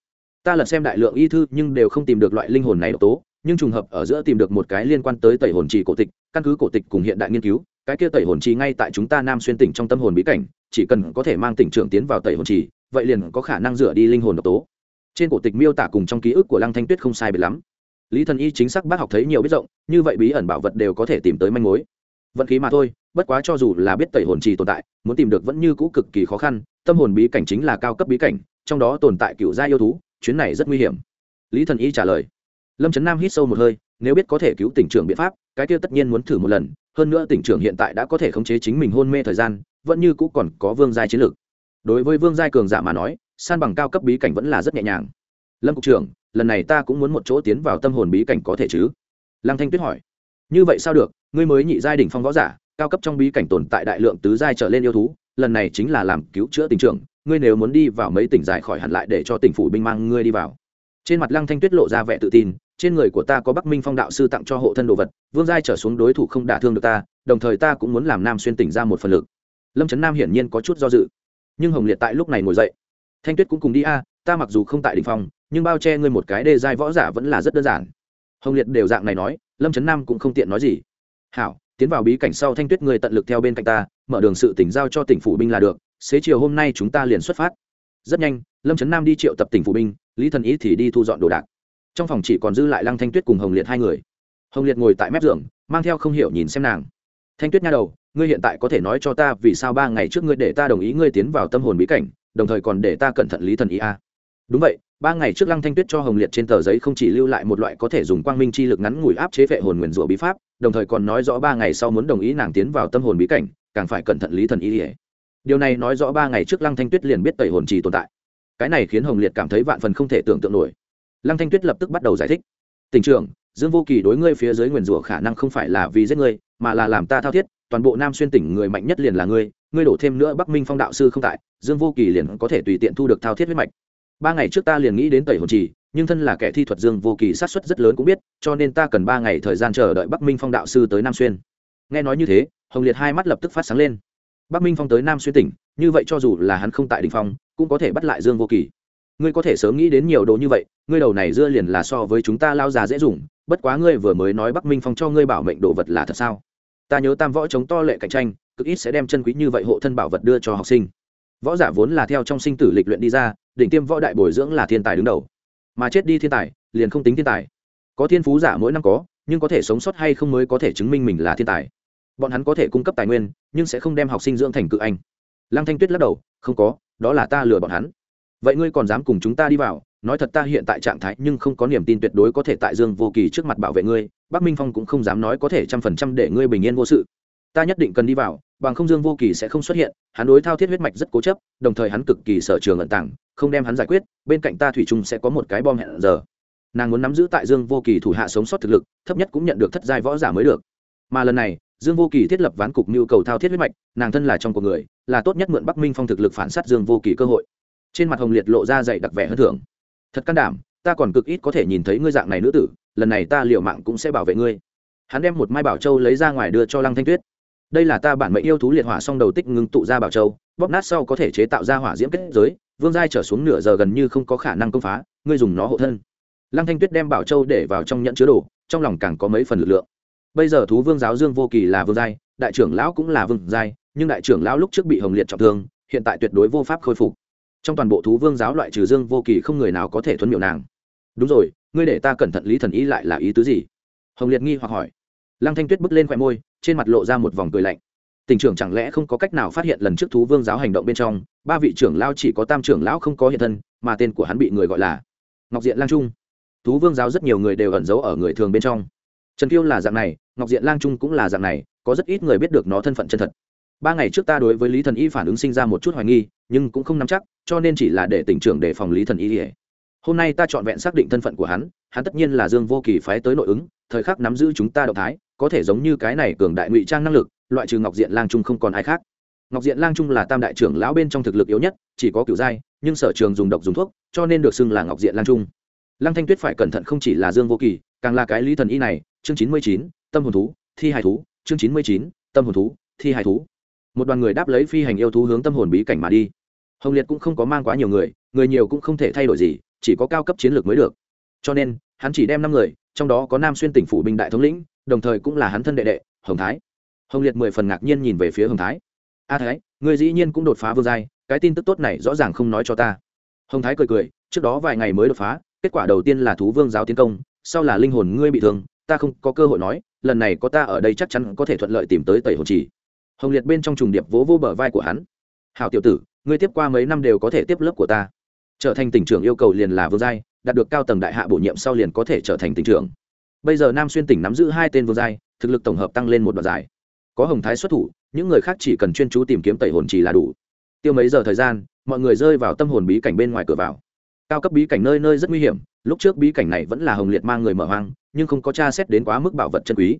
Ta lật xem đại lượng y thư, nhưng đều không tìm được loại linh hồn này độc tố, nhưng trùng hợp ở giữa tìm được một cái liên quan tới tẩy hồn trì cổ tịch, căn cứ cổ tịch cùng hiện đại nghiên cứu, cái kia tẩy hồn trì ngay tại chúng ta nam xuyên tỉnh trong tâm hồn bí cảnh, chỉ cần có thể mang tỉnh trưởng tiến vào tẩy hồn trì, vậy liền có khả năng rửa đi linh hồn độc tố trên cổ tịch miêu tả cùng trong ký ức của lăng thanh tuyết không sai biệt lắm. Lý thần y chính xác bác học thấy nhiều biết rộng, như vậy bí ẩn bảo vật đều có thể tìm tới manh mối. Vận khí mà thôi, bất quá cho dù là biết tẩy hồn trì tồn tại, muốn tìm được vẫn như cũ cực kỳ khó khăn, tâm hồn bí cảnh chính là cao cấp bí cảnh, trong đó tồn tại cựu gia yêu thú, chuyến này rất nguy hiểm. Lý thần y trả lời. Lâm trấn nam hít sâu một hơi, nếu biết có thể cứu tỉnh trưởng biện pháp, cái kia tất nhiên muốn thử một lần, hơn nữa tỉnh trưởng hiện tại đã có thể khống chế chính mình hôn mê thời gian, vẫn như cũ còn có vương giai chiến lược. Đối với vương giai cường giả mà nói san bằng cao cấp bí cảnh vẫn là rất nhẹ nhàng. Lâm cục trưởng, lần này ta cũng muốn một chỗ tiến vào tâm hồn bí cảnh có thể chứ? Lăng thanh tuyết hỏi. Như vậy sao được? Ngươi mới nhị giai đỉnh phong võ giả, cao cấp trong bí cảnh tồn tại đại lượng tứ giai trở lên yêu thú, lần này chính là làm cứu chữa tình trường. ngươi nếu muốn đi vào mấy tỉnh giải khỏi hẳn lại để cho tỉnh phủ binh mang ngươi đi vào. Trên mặt lăng thanh tuyết lộ ra vẻ tự tin, trên người của ta có bắc minh phong đạo sư tặng cho hộ thân đồ vật, vương giai trở xuống đối thủ không đả thương được ta, đồng thời ta cũng muốn làm nam xuyên tỉnh ra một phần lực. Lâm trấn nam hiển nhiên có chút do dự. Nhưng hồng liệt tại lúc này ngồi dậy thanh tuyết cũng cùng đi, a, ta mặc dù không tại đình phong, nhưng bao che ngươi một cái đề giai võ giả vẫn là rất đơn giản. Hồng liệt đều dạng này nói, lâm trấn nam cũng không tiện nói gì. Hảo, tiến vào bí cảnh sau thanh tuyết người tận lực theo bên cạnh ta, mở đường sự tỉnh giao cho tỉnh phủ binh là được, xế chiều hôm nay chúng ta liền xuất phát. Rất nhanh, lâm trấn nam đi triệu tập tỉnh phủ binh, lý thần ý thì đi thu dọn đồ đạc. Trong phòng chỉ còn dư lại lăng thanh tuyết cùng hồng liệt hai người. Hồng liệt ngồi tại mép giường, mang theo không hiểu nhìn xem nàng. Thanh tuyết nha đầu, ngươi hiện tại có thể nói cho ta vì sao ba ngày trước ngươi để ta đồng ý ngươi tiến vào tâm hồn bí cảnh đồng thời còn để ta cẩn thận lý thần ý a. Đúng vậy, ba ngày trước lăng thanh tuyết cho hồng liệt trên tờ giấy không chỉ lưu lại một loại có thể dùng quang minh chi lực ngắn ngủi áp chế vệ hồn nguyền rủa bí pháp, đồng thời còn nói rõ ba ngày sau muốn đồng ý nàng tiến vào tâm hồn bí cảnh, càng phải cẩn thận lý thần ý ỉa điều này nói rõ ba ngày trước lăng thanh tuyết liền biết tẩy hồn trì tồn tại. Cái này khiến hồng liệt cảm thấy vạn phần không thể tưởng tượng nổi. Lăng thanh tuyết lập tức bắt đầu giải thích. Tình trưởng, dương vô kỳ đối ngươi phía dưới nguyền rủa khả năng không phải là vì giết ngươi, mà là làm ta thao thiết, toàn bộ nam xuyên tỉnh người mạnh nhất liền là ngươi ngươi đổ thêm nữa bắc minh phong đạo sư không tại, dương vô kỳ liền có thể tùy tiện thu được thao thiết huyết mạch. Ba ngày trước ta liền nghĩ đến tẩy hồn trì, nhưng thân là kẻ thi thuật dương vô kỳ sát xuất rất lớn cũng biết, cho nên ta cần ba ngày thời gian chờ đợi bắc minh phong đạo sư tới nam xuyên. Nghe nói như thế, hồng liệt hai mắt lập tức phát sáng lên. Bắc minh phong tới nam xuyên tỉnh, như vậy cho dù là hắn không tại đình phong, cũng có thể bắt lại dương vô kỳ. Ngươi có thể sớm nghĩ đến nhiều đồ như vậy, ngươi đầu này dưa liền là so với chúng ta lao già dễ dùng, bất quá ngươi vừa mới nói bắc minh phong cho ngươi bảo mệnh đồ vật là thật sao? Ta nhớ tam võ chống to lệ cạnh tranh cực ít sẽ đem chân quý như vậy hộ thân bảo vật đưa cho học sinh. Võ giả vốn là theo trong sinh tử lịch luyện đi ra, đỉnh tiêm võ đại bồi dưỡng là thiên tài đứng đầu. Mà chết đi thiên tài, liền không tính thiên tài. Có thiên phú giả mỗi năm có, nhưng có thể sống sót hay không mới có thể chứng minh mình là thiên tài. Bọn hắn có thể cung cấp tài nguyên, nhưng sẽ không đem học sinh dưỡng thành cự anh. Lăng thanh tuyết lắc đầu, không có, đó là ta lừa bọn hắn. Vậy ngươi còn dám cùng chúng ta đi vào? Nói thật ta hiện tại trạng thái nhưng không có niềm tin tuyệt đối có thể tại dương vô kỳ trước mặt bảo vệ ngươi, bắc minh phong cũng không dám nói có thể trăm phần trăm để ngươi bình yên vô sự. Ta nhất định cần đi vào bằng không dương vô kỳ sẽ không xuất hiện, hắn đối thao thiết huyết mạch rất cố chấp, đồng thời hắn cực kỳ sở trường ẩn tàng, không đem hắn giải quyết, bên cạnh ta thủy chung sẽ có một cái bom hẹn giờ. Nàng muốn nắm giữ tại dương vô kỳ thủ hạ sống sót thực lực, thấp nhất cũng nhận được thất giai võ giả mới được. Mà lần này, dương vô kỳ thiết lập ván cục nhu cầu thao thiết huyết mạch, nàng thân là trong cuộc người, là tốt nhất mượn bắc minh phong thực lực phản s á t dương vô kỳ cơ hội. Trên mặt hồng liệt lộ ra dày đặc vẻ hơn thưởng thật can đảm, ta còn cực ít có thể nhìn thấy ngươi dạng này nữ tử, lần này ta liệu mạng cũng sẽ bảo vệ ngươi. Hắn đem một mai bảo châu lấy ra ngoài đưa cho lăng thanh tuyết đây là ta bản mệnh yêu thú liệt hỏa song đầu tích ngưng tụ ra bảo châu, bóp nát sau có thể chế tạo ra hỏa diễm kết giới, vương giai trở xuống nửa giờ gần như không có khả năng công phá, ngươi dùng nó hộ thân. Lăng thanh tuyết đem bảo châu để vào trong nhận chứa đồ, trong lòng càng có mấy phần lực lượng. Bây giờ thú vương giáo dương vô kỳ là vương giai, đại trưởng lão cũng là vương giai, nhưng đại trưởng lão lúc trước bị hồng liệt trọng thương, hiện tại tuyệt đối vô pháp khôi phục. Trong toàn bộ thú vương giáo loại trừ dương vô kỳ không người nào có thể thuấn miệu nàng. Đúng rồi, ngươi để ta cẩn thận lý thần ý lại là ý tứ gì? Hồng liệt nghi hoặc hỏi. Lăng thanh tuyết bước lên khoe môi trên mặt lộ ra một vòng cười lạnh. Tỉnh trưởng chẳng lẽ không có cách nào phát hiện lần trước thú vương giáo hành động bên trong, ba vị trưởng lao chỉ có tam trưởng lão không có hiện thân, mà tên của hắn bị người gọi là ngọc diện lang trung. Thú vương giáo rất nhiều người đều ẩn giấu ở người thường bên trong. Trần kiêu là dạng này, ngọc diện lang trung cũng là dạng này, có rất ít người biết được nó thân phận chân thật. Ba ngày trước ta đối với lý thần y phản ứng sinh ra một chút hoài nghi, nhưng cũng không nắm chắc, cho nên chỉ là để tỉnh trưởng đề phòng lý thần y hôm nay ta chọn vẹn xác định thân phận của hắn hắn tất nhiên là dương vô kỳ phái tới nội ứng, thời khắc nắm giữ chúng ta động thái, có thể giống như cái này cường đại ngụy trang năng lực, loại trừ ngọc diện lang trung không còn ai khác. Ngọc diện lang trung là tam đại trưởng lão bên trong thực lực yếu nhất, chỉ có kiểu giai, nhưng sở trường dùng độc dùng thuốc, cho nên được xưng là ngọc diện lang trung. Lăng thanh tuyết phải cẩn thận không chỉ là dương vô kỳ, càng là cái lý thần y này, chương chín mươi chín, tâm hồn thú, thi hài thú, chương chín mươi chín, tâm hồn thú, thi hài thú. Một đoàn người đáp lấy phi hành yêu thú hướng tâm hồn bí cảnh mà đi. Hồng liệt cũng không có mang quá nhiều người người nhiều cũng không thể thay đổi gì, chỉ có cao cấp chiến lược mới được cho nên, hắn chỉ đem năm người, trong đó có nam xuyên tỉnh phủ binh đại thống lĩnh, đồng thời cũng là hắn thân đệ đệ, hồng thái. Hồng liệt mười phần ngạc nhiên nhìn về phía hồng thái. A thái người dĩ nhiên cũng đột phá vương giai, cái tin tức tốt này rõ ràng không nói cho ta. Hồng thái cười cười, trước đó vài ngày mới đột phá, kết quả đầu tiên là thú vương giáo tiến công, sau là linh hồn ngươi bị thương, ta không có cơ hội nói, lần này có ta ở đây chắc chắn có thể thuận lợi tìm tới tẩy hồn trì hồng liệt bên trong trùng điệp vỗ vô bờ vai của hắn. Hảo tiểu tử, ngươi tiếp qua mấy năm đều có thể tiếp lớp của ta. Trở thành tỉnh trưởng yêu cầu liền là vương giai đạt được cao tầng đại hạ bổ nhiệm sau liền có thể trở thành tỉnh trưởng. Bây giờ nam xuyên tỉnh nắm giữ hai tên vương giai, thực lực tổng hợp tăng lên một đoạn dài. Có hồng thái xuất thủ, những người khác chỉ cần chuyên chú tìm kiếm tẩy hồn trì là đủ. Tiêu mấy giờ thời gian, mọi người rơi vào tâm hồn bí cảnh bên ngoài cửa vào. Cao cấp bí cảnh nơi nơi rất nguy hiểm, lúc trước bí cảnh này vẫn là hồng liệt mang người mở hoang, nhưng không có tra xét đến quá mức bảo vật chân quý.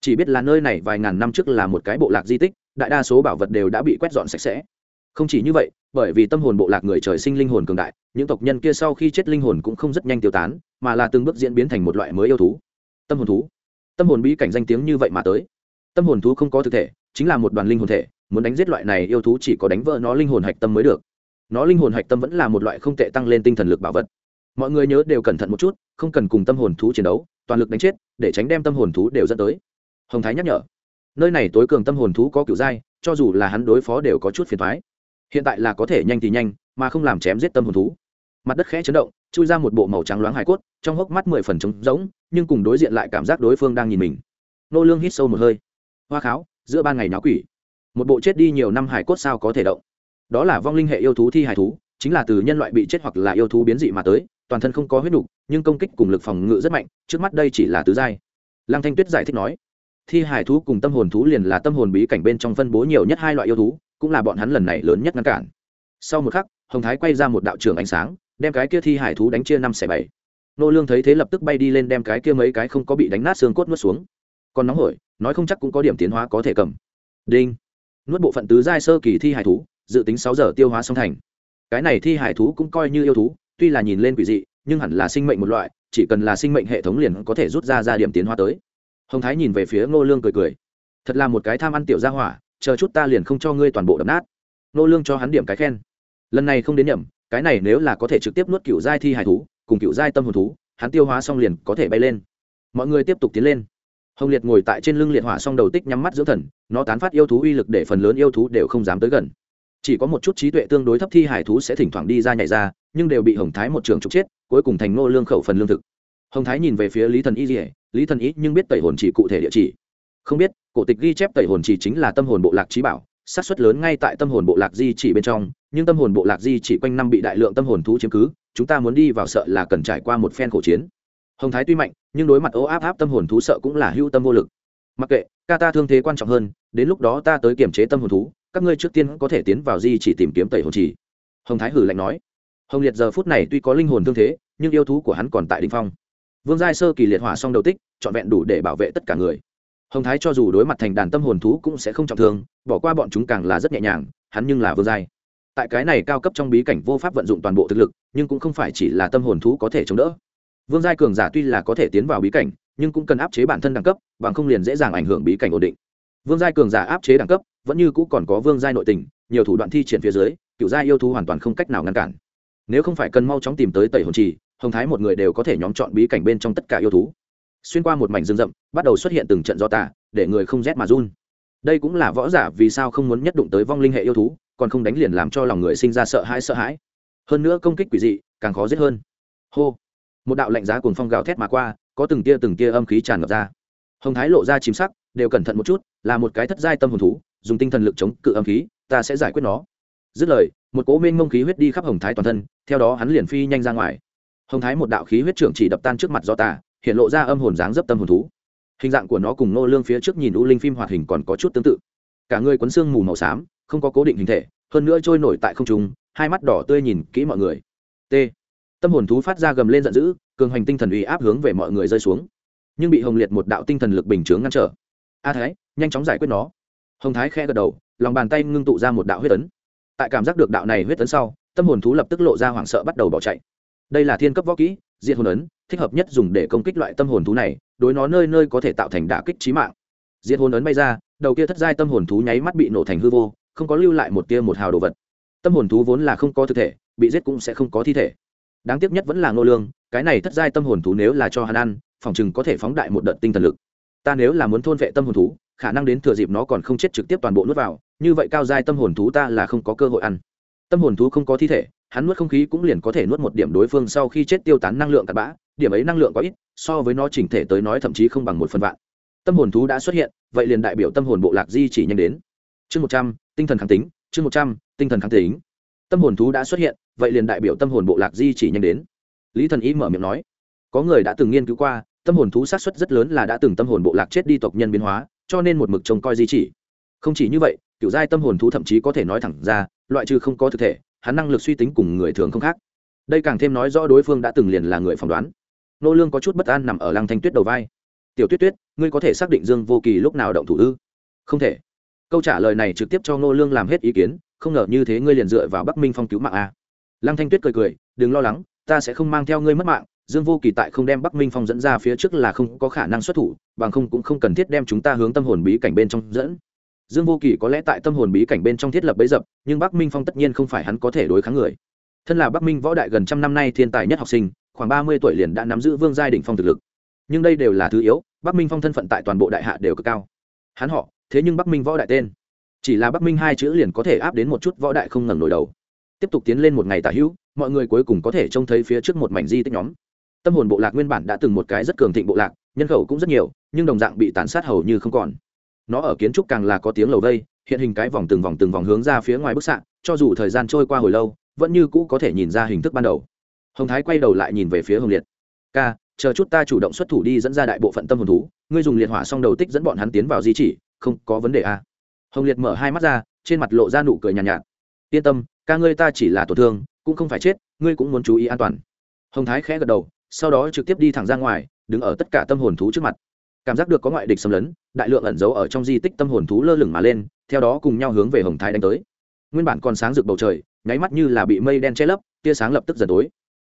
Chỉ biết là nơi này vài ngàn năm trước là một cái bộ lạc di tích, đại đa số bảo vật đều đã bị quét dọn sạch sẽ không chỉ như vậy, bởi vì tâm hồn bộ lạc người trời sinh linh hồn cường đại, những tộc nhân kia sau khi chết linh hồn cũng không rất nhanh tiêu tán, mà là từng bước diễn biến thành một loại mới yêu thú. Tâm hồn thú. Tâm hồn bí cảnh danh tiếng như vậy mà tới. Tâm hồn thú không có thực thể, chính là một đoàn linh hồn thể, muốn đánh giết loại này yêu thú chỉ có đánh vỡ nó linh hồn hạch tâm mới được. Nó linh hồn hạch tâm vẫn là một loại không tệ tăng lên tinh thần lực bảo vật. Mọi người nhớ đều cẩn thận một chút, không cần cùng tâm hồn thú chiến đấu, toàn lực đánh chết, để tránh đem tâm hồn thú đều dẫn tới. Hồng thái nhắc nhở. Nơi này tối cường tâm hồn thú có kiểu dai, cho dù là hắn đối phó đều có chút phiền thoái hiện tại là có thể nhanh thì nhanh mà không làm chém giết tâm hồn thú. Mặt đất khẽ chấn động chui ra một bộ màu trắng loáng hải cốt trong hốc mắt mười phần trống rỗng nhưng cùng đối diện lại cảm giác đối phương đang nhìn mình. Nô lương hít sâu một hơi. Hoa kháo giữa ban ngày náo quỷ. Một bộ chết đi nhiều năm hải cốt sao có thể động? Đó là vong linh hệ yêu thú thi hải thú chính là từ nhân loại bị chết hoặc là yêu thú biến dị mà tới toàn thân không có huyết đủ, nhưng công kích cùng lực phòng ngự rất mạnh trước mắt đây chỉ là tứ giai. Lăng thanh tuyết giải thích nói thi hải thú cùng tâm hồn thú liền là tâm hồn bí cảnh bên trong phân bố nhiều nhất hai loại yêu thú cũng là bọn hắn lần này lớn nhất ngăn cản. Sau một khắc, hồng thái quay ra một đạo trường ánh sáng, đem cái kia thi hải thú đánh chia năm xẻ bảy. Nô lương thấy thế lập tức bay đi lên đem cái kia mấy cái không có bị đánh nát xương cốt nuốt xuống. Còn nóng hổi, nói không chắc cũng có điểm tiến hóa có thể cầm. Đinh. Nuốt bộ phận tứ giai sơ kỳ thi hải thú, dự tính sáu giờ tiêu hóa xong thành. Cái này thi hải thú cũng coi như yêu thú, tuy là nhìn lên quỷ dị, nhưng hẳn là sinh mệnh một loại, chỉ cần là sinh mệnh hệ thống liền có thể rút ra ra điểm tiến hóa tới. Hồng thái nhìn về phía ngô lương cười cười. Thật là một cái tham ăn tiểu gia hỏa chờ chút ta liền không cho ngươi toàn bộ đập nát. Nô lương cho hắn điểm cái khen. Lần này không đến nhầm, cái này nếu là có thể trực tiếp nuốt cựu giai thi hải thú, cùng cựu giai tâm hồn thú, hắn tiêu hóa xong liền có thể bay lên. Mọi người tiếp tục tiến lên. Hồng liệt ngồi tại trên lưng liệt hỏa xong đầu tích nhắm mắt dưỡng thần, nó tán phát yêu thú uy lực để phần lớn yêu thú đều không dám tới gần. Chỉ có một chút trí tuệ tương đối thấp thi hải thú sẽ thỉnh thoảng đi ra nhảy ra, nhưng đều bị hồng thái một trường trục chết, cuối cùng thành ngô lương khẩu phần lương thực. Hồng thái nhìn về phía lý thần y dỉa lý thần y nhưng biết tẩy hồn chỉ cụ thể địa chỉ. Không biết cổ tịch ghi chép tẩy hồn chỉ chính là tâm hồn bộ lạc trí bảo sát suất lớn ngay tại tâm hồn bộ lạc di chỉ bên trong, nhưng tâm hồn bộ lạc di chỉ quanh năm bị đại lượng tâm hồn thú chiếm cứ, chúng ta muốn đi vào sợ là cần trải qua một phen khổ chiến. Hồng thái tuy mạnh, nhưng đối mặt ô áp áp tâm hồn thú sợ cũng là hưu tâm vô lực. Mặc kệ, ca ta thương thế quan trọng hơn, đến lúc đó ta tới kiểm chế tâm hồn thú, các ngươi trước tiên có thể tiến vào di chỉ tìm kiếm tẩy hồn chỉ. Hồng thái hử lạnh nói. Hồng liệt giờ phút này tuy có linh hồn thương thế, nhưng yêu thú của hắn còn tại đ ỉ n h phong. Vương giai sơ kỳ liệt hỏa xong đầu tích, trọn vẹn đủ để bảo vệ tất cả người hồng thái cho dù đối mặt thành đàn tâm hồn thú cũng sẽ không trọng thương, bỏ qua bọn chúng càng là rất nhẹ nhàng, hắn nhưng là vương giai. Tại cái này cao cấp trong bí cảnh vô pháp vận dụng toàn bộ thực lực, nhưng cũng không phải chỉ là tâm hồn thú có thể chống đỡ. Vương giai cường giả tuy là có thể tiến vào bí cảnh, nhưng cũng cần áp chế bản thân đẳng cấp, bằng không liền dễ dàng ảnh hưởng bí cảnh ổn định. Vương giai cường giả áp chế đẳng cấp, vẫn như cũ còn có vương giai nội tình, nhiều thủ đoạn thi triển phía dưới, cựu giai yêu thú hoàn toàn không cách nào ngăn cản. Nếu không phải cần mau chóng tìm tới tẩy hồn trì, hồng thái một người đều có thể nhóm chọn bí cảnh bên trong tất cả yêu thú xuyên qua một mảnh rừng rậm, bắt đầu xuất hiện từng trận gió tả để người không rét mà run. Đây cũng là võ giả vì sao không muốn nhất đụng tới vong linh hệ yêu thú, còn không đánh liền làm cho lòng người sinh ra sợ hãi sợ hãi. Hơn nữa công kích quỷ dị, càng khó giết hơn. Hô! Một đạo lạnh giá cùng phong gào thét mà qua, có từng tia từng tia âm khí tràn ngập ra. Hồng thái lộ ra chìm sắc, đều cẩn thận một chút, là một cái thất giai tâm hồn thú, dùng tinh thần lực chống cự âm khí, ta sẽ giải quyết nó. Dứt lời, một cỗ minh mông khí huyết đi khắp hồng thái toàn thân, theo đó hắn liền phi nhanh ra ngoài. Hồng thái một đạo khí huyết trưởng chỉ đập tan trước mặt do tà hiện lộ ra âm hồn dáng dấp tâm hồn thú. Hình dạng của nó cùng nô lương phía trước nhìn u linh phim hoạt hình còn có chút tương tự. Cả người quấn xương mù màu xám, không có cố định hình thể, hơn nữa trôi nổi tại không trung, hai mắt đỏ tươi nhìn kỹ mọi người. T. Tâm hồn thú phát ra gầm lên giận dữ, cường hành tinh thần uy áp hướng về mọi người rơi xuống. Nhưng bị hồng liệt một đạo tinh thần lực bình chướng ngăn trở. A thái, nhanh chóng giải quyết nó. Hồng thái khẽ gật đầu, lòng bàn tay ngưng tụ ra một đạo huyết tấn. tại cảm giác được đạo này huyết tấn sau, tâm hồn thú lập tức lộ ra hoảng sợ bắt đầu bỏ chạy. Đây là thiên cấp võ kỹ, diệt hồn ấn thích hợp nhất dùng để công kích loại tâm hồn thú này, đối nó nơi nơi có thể tạo thành đả kích trí mạng. Diệt hồn ấn bay ra, đầu kia thất giai tâm hồn thú nháy mắt bị nổ thành hư vô, không có lưu lại một tia một hào đồ vật. Tâm hồn thú vốn là không có thực thể, bị giết cũng sẽ không có thi thể. Đáng tiếc nhất vẫn là ngô lương, cái này thất giai tâm hồn thú nếu là cho hắn ăn, phòng chừng có thể phóng đại một đợt tinh thần lực. Ta nếu là muốn thôn vệ tâm hồn thú, khả năng đến thừa dịp nó còn không chết trực tiếp toàn bộ nuốt vào, như vậy cao giai tâm hồn thú ta là không có cơ hội ăn. Tâm hồn thú không có thi thể hắn nuốt không khí cũng liền có thể nuốt một điểm đối phương sau khi chết tiêu tán năng lượng cặn bã, điểm ấy năng lượng có ít, so với nó chỉnh thể tới nói thậm chí không bằng một phần vạn. Tâm hồn thú đã xuất hiện, vậy liền đại biểu tâm hồn bộ lạc di chỉ nhanh đến. Chương một trăm, tinh thần kháng tính, chương một trăm, tinh thần kháng tính. Tâm hồn thú đã xuất hiện, vậy liền đại biểu tâm hồn bộ lạc di chỉ nhanh đến. Lý thần ý mở miệng nói, có người đã từng nghiên cứu qua, tâm hồn thú sát xuất rất lớn là đã từng tâm hồn bộ lạc chết đi tộc nhân biến hóa, cho nên một mực trông coi di chỉ. Không chỉ như vậy, kiểu giai tâm hồn thú thậm chí có thể nói thẳng ra, loại trừ không có thực thể hắn năng lực suy tính cùng người thường không khác. Đây càng thêm nói rõ đối phương đã từng liền là người phỏng đoán. Nô lương có chút bất an nằm ở lăng thanh tuyết đầu vai. Tiểu tuyết tuyết, ngươi có thể xác định dương vô kỳ lúc nào động thủ ư? Không thể. Câu trả lời này trực tiếp cho nô lương làm hết ý kiến, không ngờ như thế ngươi liền dựa vào bắc minh phong cứu mạng a lăng thanh tuyết cười cười, đừng lo lắng, ta sẽ không mang theo ngươi mất mạng, dương vô kỳ tại không đem bắc minh phong dẫn ra phía trước là không có khả năng xuất thủ, bằng không cũng không cần thiết đem chúng ta hướng tâm hồn bí cảnh bên trong dẫn dương vô kỳ có lẽ tại tâm hồn bí cảnh bên trong thiết lập bấy dập, nhưng bắc minh phong tất nhiên không phải hắn có thể đối kháng người. Thân là bắc minh võ đại gần trăm năm nay thiên tài nhất học sinh, khoảng ba mươi tuổi liền đã nắm giữ vương giai đ phong thực lực. Nhưng đây đều là thứ yếu, bắc minh phong thân phận tại toàn bộ đại hạ đều cực cao. Hắn họ, thế nhưng bắc minh võ đại tên. Chỉ là bắc minh hai chữ liền có thể áp đến một chút võ đại không ngẩng nổi đầu. Tiếp tục tiến lên một ngày tả hữu, mọi người cuối cùng có thể trông thấy phía trước một mảnh di tích nhóm. Tâm hồn bộ lạc nguyên bản đã từng một cái rất cường thịnh bộ lạc, nhân khẩu cũng rất nhiều, nhưng đồng dạng bị tàn sát hầu như không còn nó ở kiến trúc càng là có tiếng lầu vây hiện hình cái vòng từng vòng từng vòng hướng ra phía ngoài bức xạ cho dù thời gian trôi qua hồi lâu vẫn như cũ có thể nhìn ra hình thức ban đầu. Hồng thái quay đầu lại nhìn về phía hồng liệt. Ca chờ chút ta chủ động xuất thủ đi dẫn ra đại bộ phận tâm hồn thú ngươi dùng liệt hỏa xong đầu tích dẫn bọn hắn tiến vào di chỉ không có vấn đề a à. hồng liệt mở hai mắt ra trên mặt lộ ra nụ cười nhàn nhạt, nhạt. Yên tâm ca ngươi ta chỉ là tổn thương cũng không phải chết ngươi cũng muốn chú ý an toàn. Hồng thái khẽ gật đầu sau đó trực tiếp đi thẳng ra ngoài đứng ở tất cả tâm hồn thú trước mặt cảm giác được có ngoại địch xâm lấn, đại lượng ẩn giấu ở trong di tích tâm hồn thú lơ lửng mà lên, theo đó cùng nhau hướng về hồng thái đánh tới. Nguyên bản còn sáng rực bầu trời, nháy mắt như là bị mây đen che lấp, tia sáng lập tức dần tối.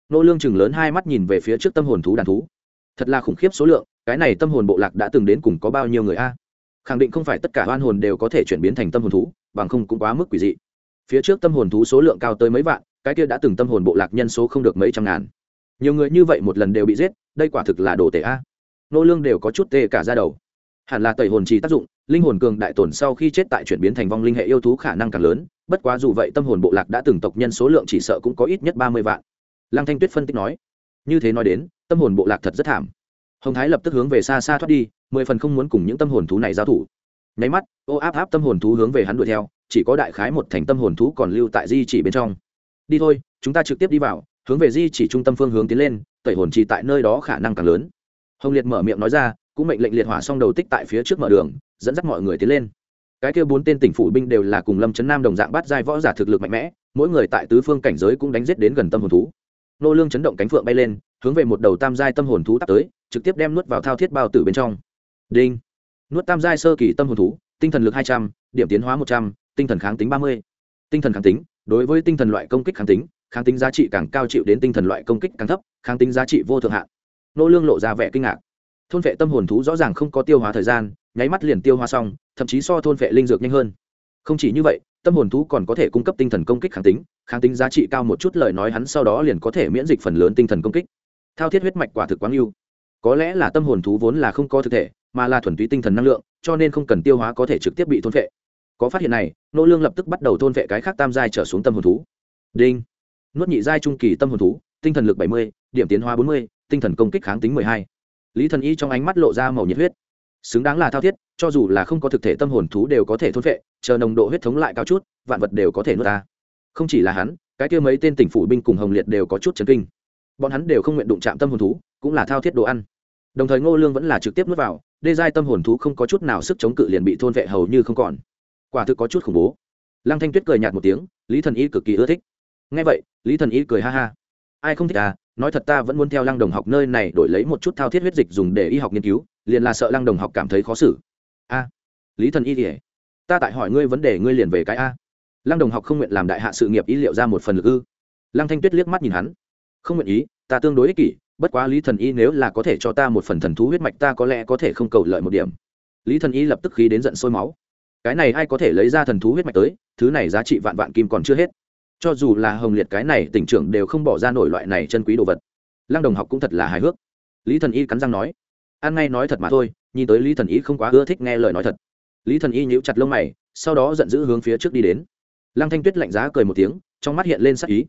Nô lương chừng lớn hai mắt nhìn về phía trước tâm hồn thú đàn thú. Thật là khủng khiếp số lượng, cái này tâm hồn bộ lạc đã từng đến cùng có bao nhiêu người a? Khẳng định không phải tất cả oan hồn đều có thể chuyển biến thành tâm hồn thú, bằng không cũng quá mức quỷ dị. Phía trước tâm hồn thú số lượng cao tới mấy vạn, cái kia đã từng tâm hồn bộ lạc nhân số không được mấy trăm ngàn. Nhiều người như vậy một lần đều bị giết, đây quả thực là đồ tệ a nô lương đều có chút tê cả ra đầu. Hẳn là tẩy hồn trì tác dụng, linh hồn cường đại tổn sau khi chết tại chuyển biến thành vong linh hệ yêu thú khả năng càng lớn, bất quá dù vậy tâm hồn bộ lạc đã từng tộc nhân số lượng chỉ sợ cũng có ít nhất ba mươi vạn. Lăng thanh tuyết phân tích nói, như thế nói đến, tâm hồn bộ lạc thật rất thảm. Hồng thái lập tức hướng về xa xa thoát đi, mười phần không muốn cùng những tâm hồn thú này giao thủ. Nháy mắt, ô áp áp tâm hồn thú hướng về hắn đuổi theo, chỉ có đại khái một thành tâm hồn thú còn lưu tại di chỉ bên trong. Đi thôi, chúng ta trực tiếp đi vào, hướng về di chỉ trung tâm phương hướng tiến lên, tẩy hồn trì tại nơi đó khả năng càng lớn hồng liệt mở miệng nói ra, cũng mệnh lệnh liệt hỏa xong đầu tích tại phía trước mở đường, dẫn dắt mọi người tiến lên. Cái kia bốn tên tỉnh phủ binh đều là cùng lâm trấn nam đồng dạng bắt giai võ giả thực lực mạnh mẽ, mỗi người tại tứ phương cảnh giới cũng đánh giết đến gần tâm hồn thú. Nô lương chấn động cánh phượng bay lên, hướng về một đầu tam giai tâm hồn thú tắt tới, trực tiếp đem nuốt vào thao thiết bao tử bên trong. Đinh! Nuốt tam giai sơ kỳ tâm hồn thú, tinh thần lực hai trăm, điểm tiến hóa một trăm, tinh thần kháng tính ba mươi. Tinh thần kháng tính, đối với tinh thần loại công kích kháng tính kháng tính giá trị càng cao chịu đến tinh thần loại công kích càng thấp, kháng tính giá trị vô thượng hạn nô lương lộ ra vẻ kinh ngạc. Thôn vệ tâm hồn thú rõ ràng không có tiêu hóa thời gian, nháy mắt liền tiêu hóa xong, thậm chí so thôn vệ linh dược nhanh hơn. Không chỉ như vậy, tâm hồn thú còn có thể cung cấp tinh thần công kích kháng tính kháng tính giá trị cao một chút lời nói hắn sau đó liền có thể miễn dịch phần lớn tinh thần công kích. Thao thiết huyết mạch quả thực quáng yêu có lẽ là tâm hồn thú vốn là không có thực thể, mà là thuần túy tinh thần năng lượng, cho nên không cần tiêu hóa có thể trực tiếp bị thôn vệ. Có phát hiện này, nô lương lập tức bắt đầu thôn vệ cái khác tam giai trở xuống tâm hồn thú. Đinh. Nuốt nhị giai trung kỳ tâm hồn thú, tinh thần lực bảy mươi, điểm tiến hóa bốn mươi tinh thần công kích kháng tính mười hai. Lý thần y trong ánh mắt lộ ra màu nhiệt huyết. Xứng đáng là thao thiết, cho dù là không có thực thể tâm hồn thú đều có thể thôn vệ chờ nồng độ huyết thống lại cao chút, vạn vật đều có thể nuốt ta. Không chỉ là hắn, cái kia mấy tên tỉnh phủ binh cùng hồng liệt đều có chút chấn kinh. Bọn hắn đều không nguyện đụng chạm tâm hồn thú, cũng là thao thiết đồ ăn. Đồng thời ngô lương vẫn là trực tiếp nuốt vào, đê giai tâm hồn thú không có chút nào sức chống cự liền bị thôn vệ hầu như không còn. Quả thực có chút khủng bố. Lăng thanh tuyết cười nhạt một tiếng, lý thần y cực kỳ ưa thích. Nghe vậy, lý thần y cười ha ha. Ai không thích à? Nói thật ta vẫn muốn theo lăng đồng học nơi này đổi lấy một chút thao thiết huyết dịch dùng để y học nghiên cứu, liền là sợ lăng đồng học cảm thấy khó xử. A, lý thần y kể ta tại hỏi ngươi vấn đề ngươi liền về cái a. Lăng đồng học không nguyện làm đại hạ sự nghiệp y liệu ra một phần lực ư. Lăng thanh tuyết liếc mắt nhìn hắn. Không nguyện ý, ta tương đối ích kỷ, bất quá lý thần y nếu là có thể cho ta một phần thần thú huyết mạch ta có lẽ có thể không cầu lợi một điểm. Lý thần y lập tức khí đến giận sôi máu. Cái này ai có thể lấy ra thần thú huyết mạch tới, thứ này giá trị vạn vạn kim còn chưa hết cho dù là hồng liệt cái này tỉnh trưởng đều không bỏ ra nổi loại này chân quý đồ vật. Lăng đồng học cũng thật là hài hước. Lý thần y cắn răng nói an ngay nói thật mà thôi, nhìn tới lý thần y không quá ưa thích nghe lời nói thật. Lý thần y nhíu chặt lông mày, sau đó giận dữ hướng phía trước đi đến. Lăng thanh tuyết lạnh giá cười một tiếng, trong mắt hiện lên sắc ý.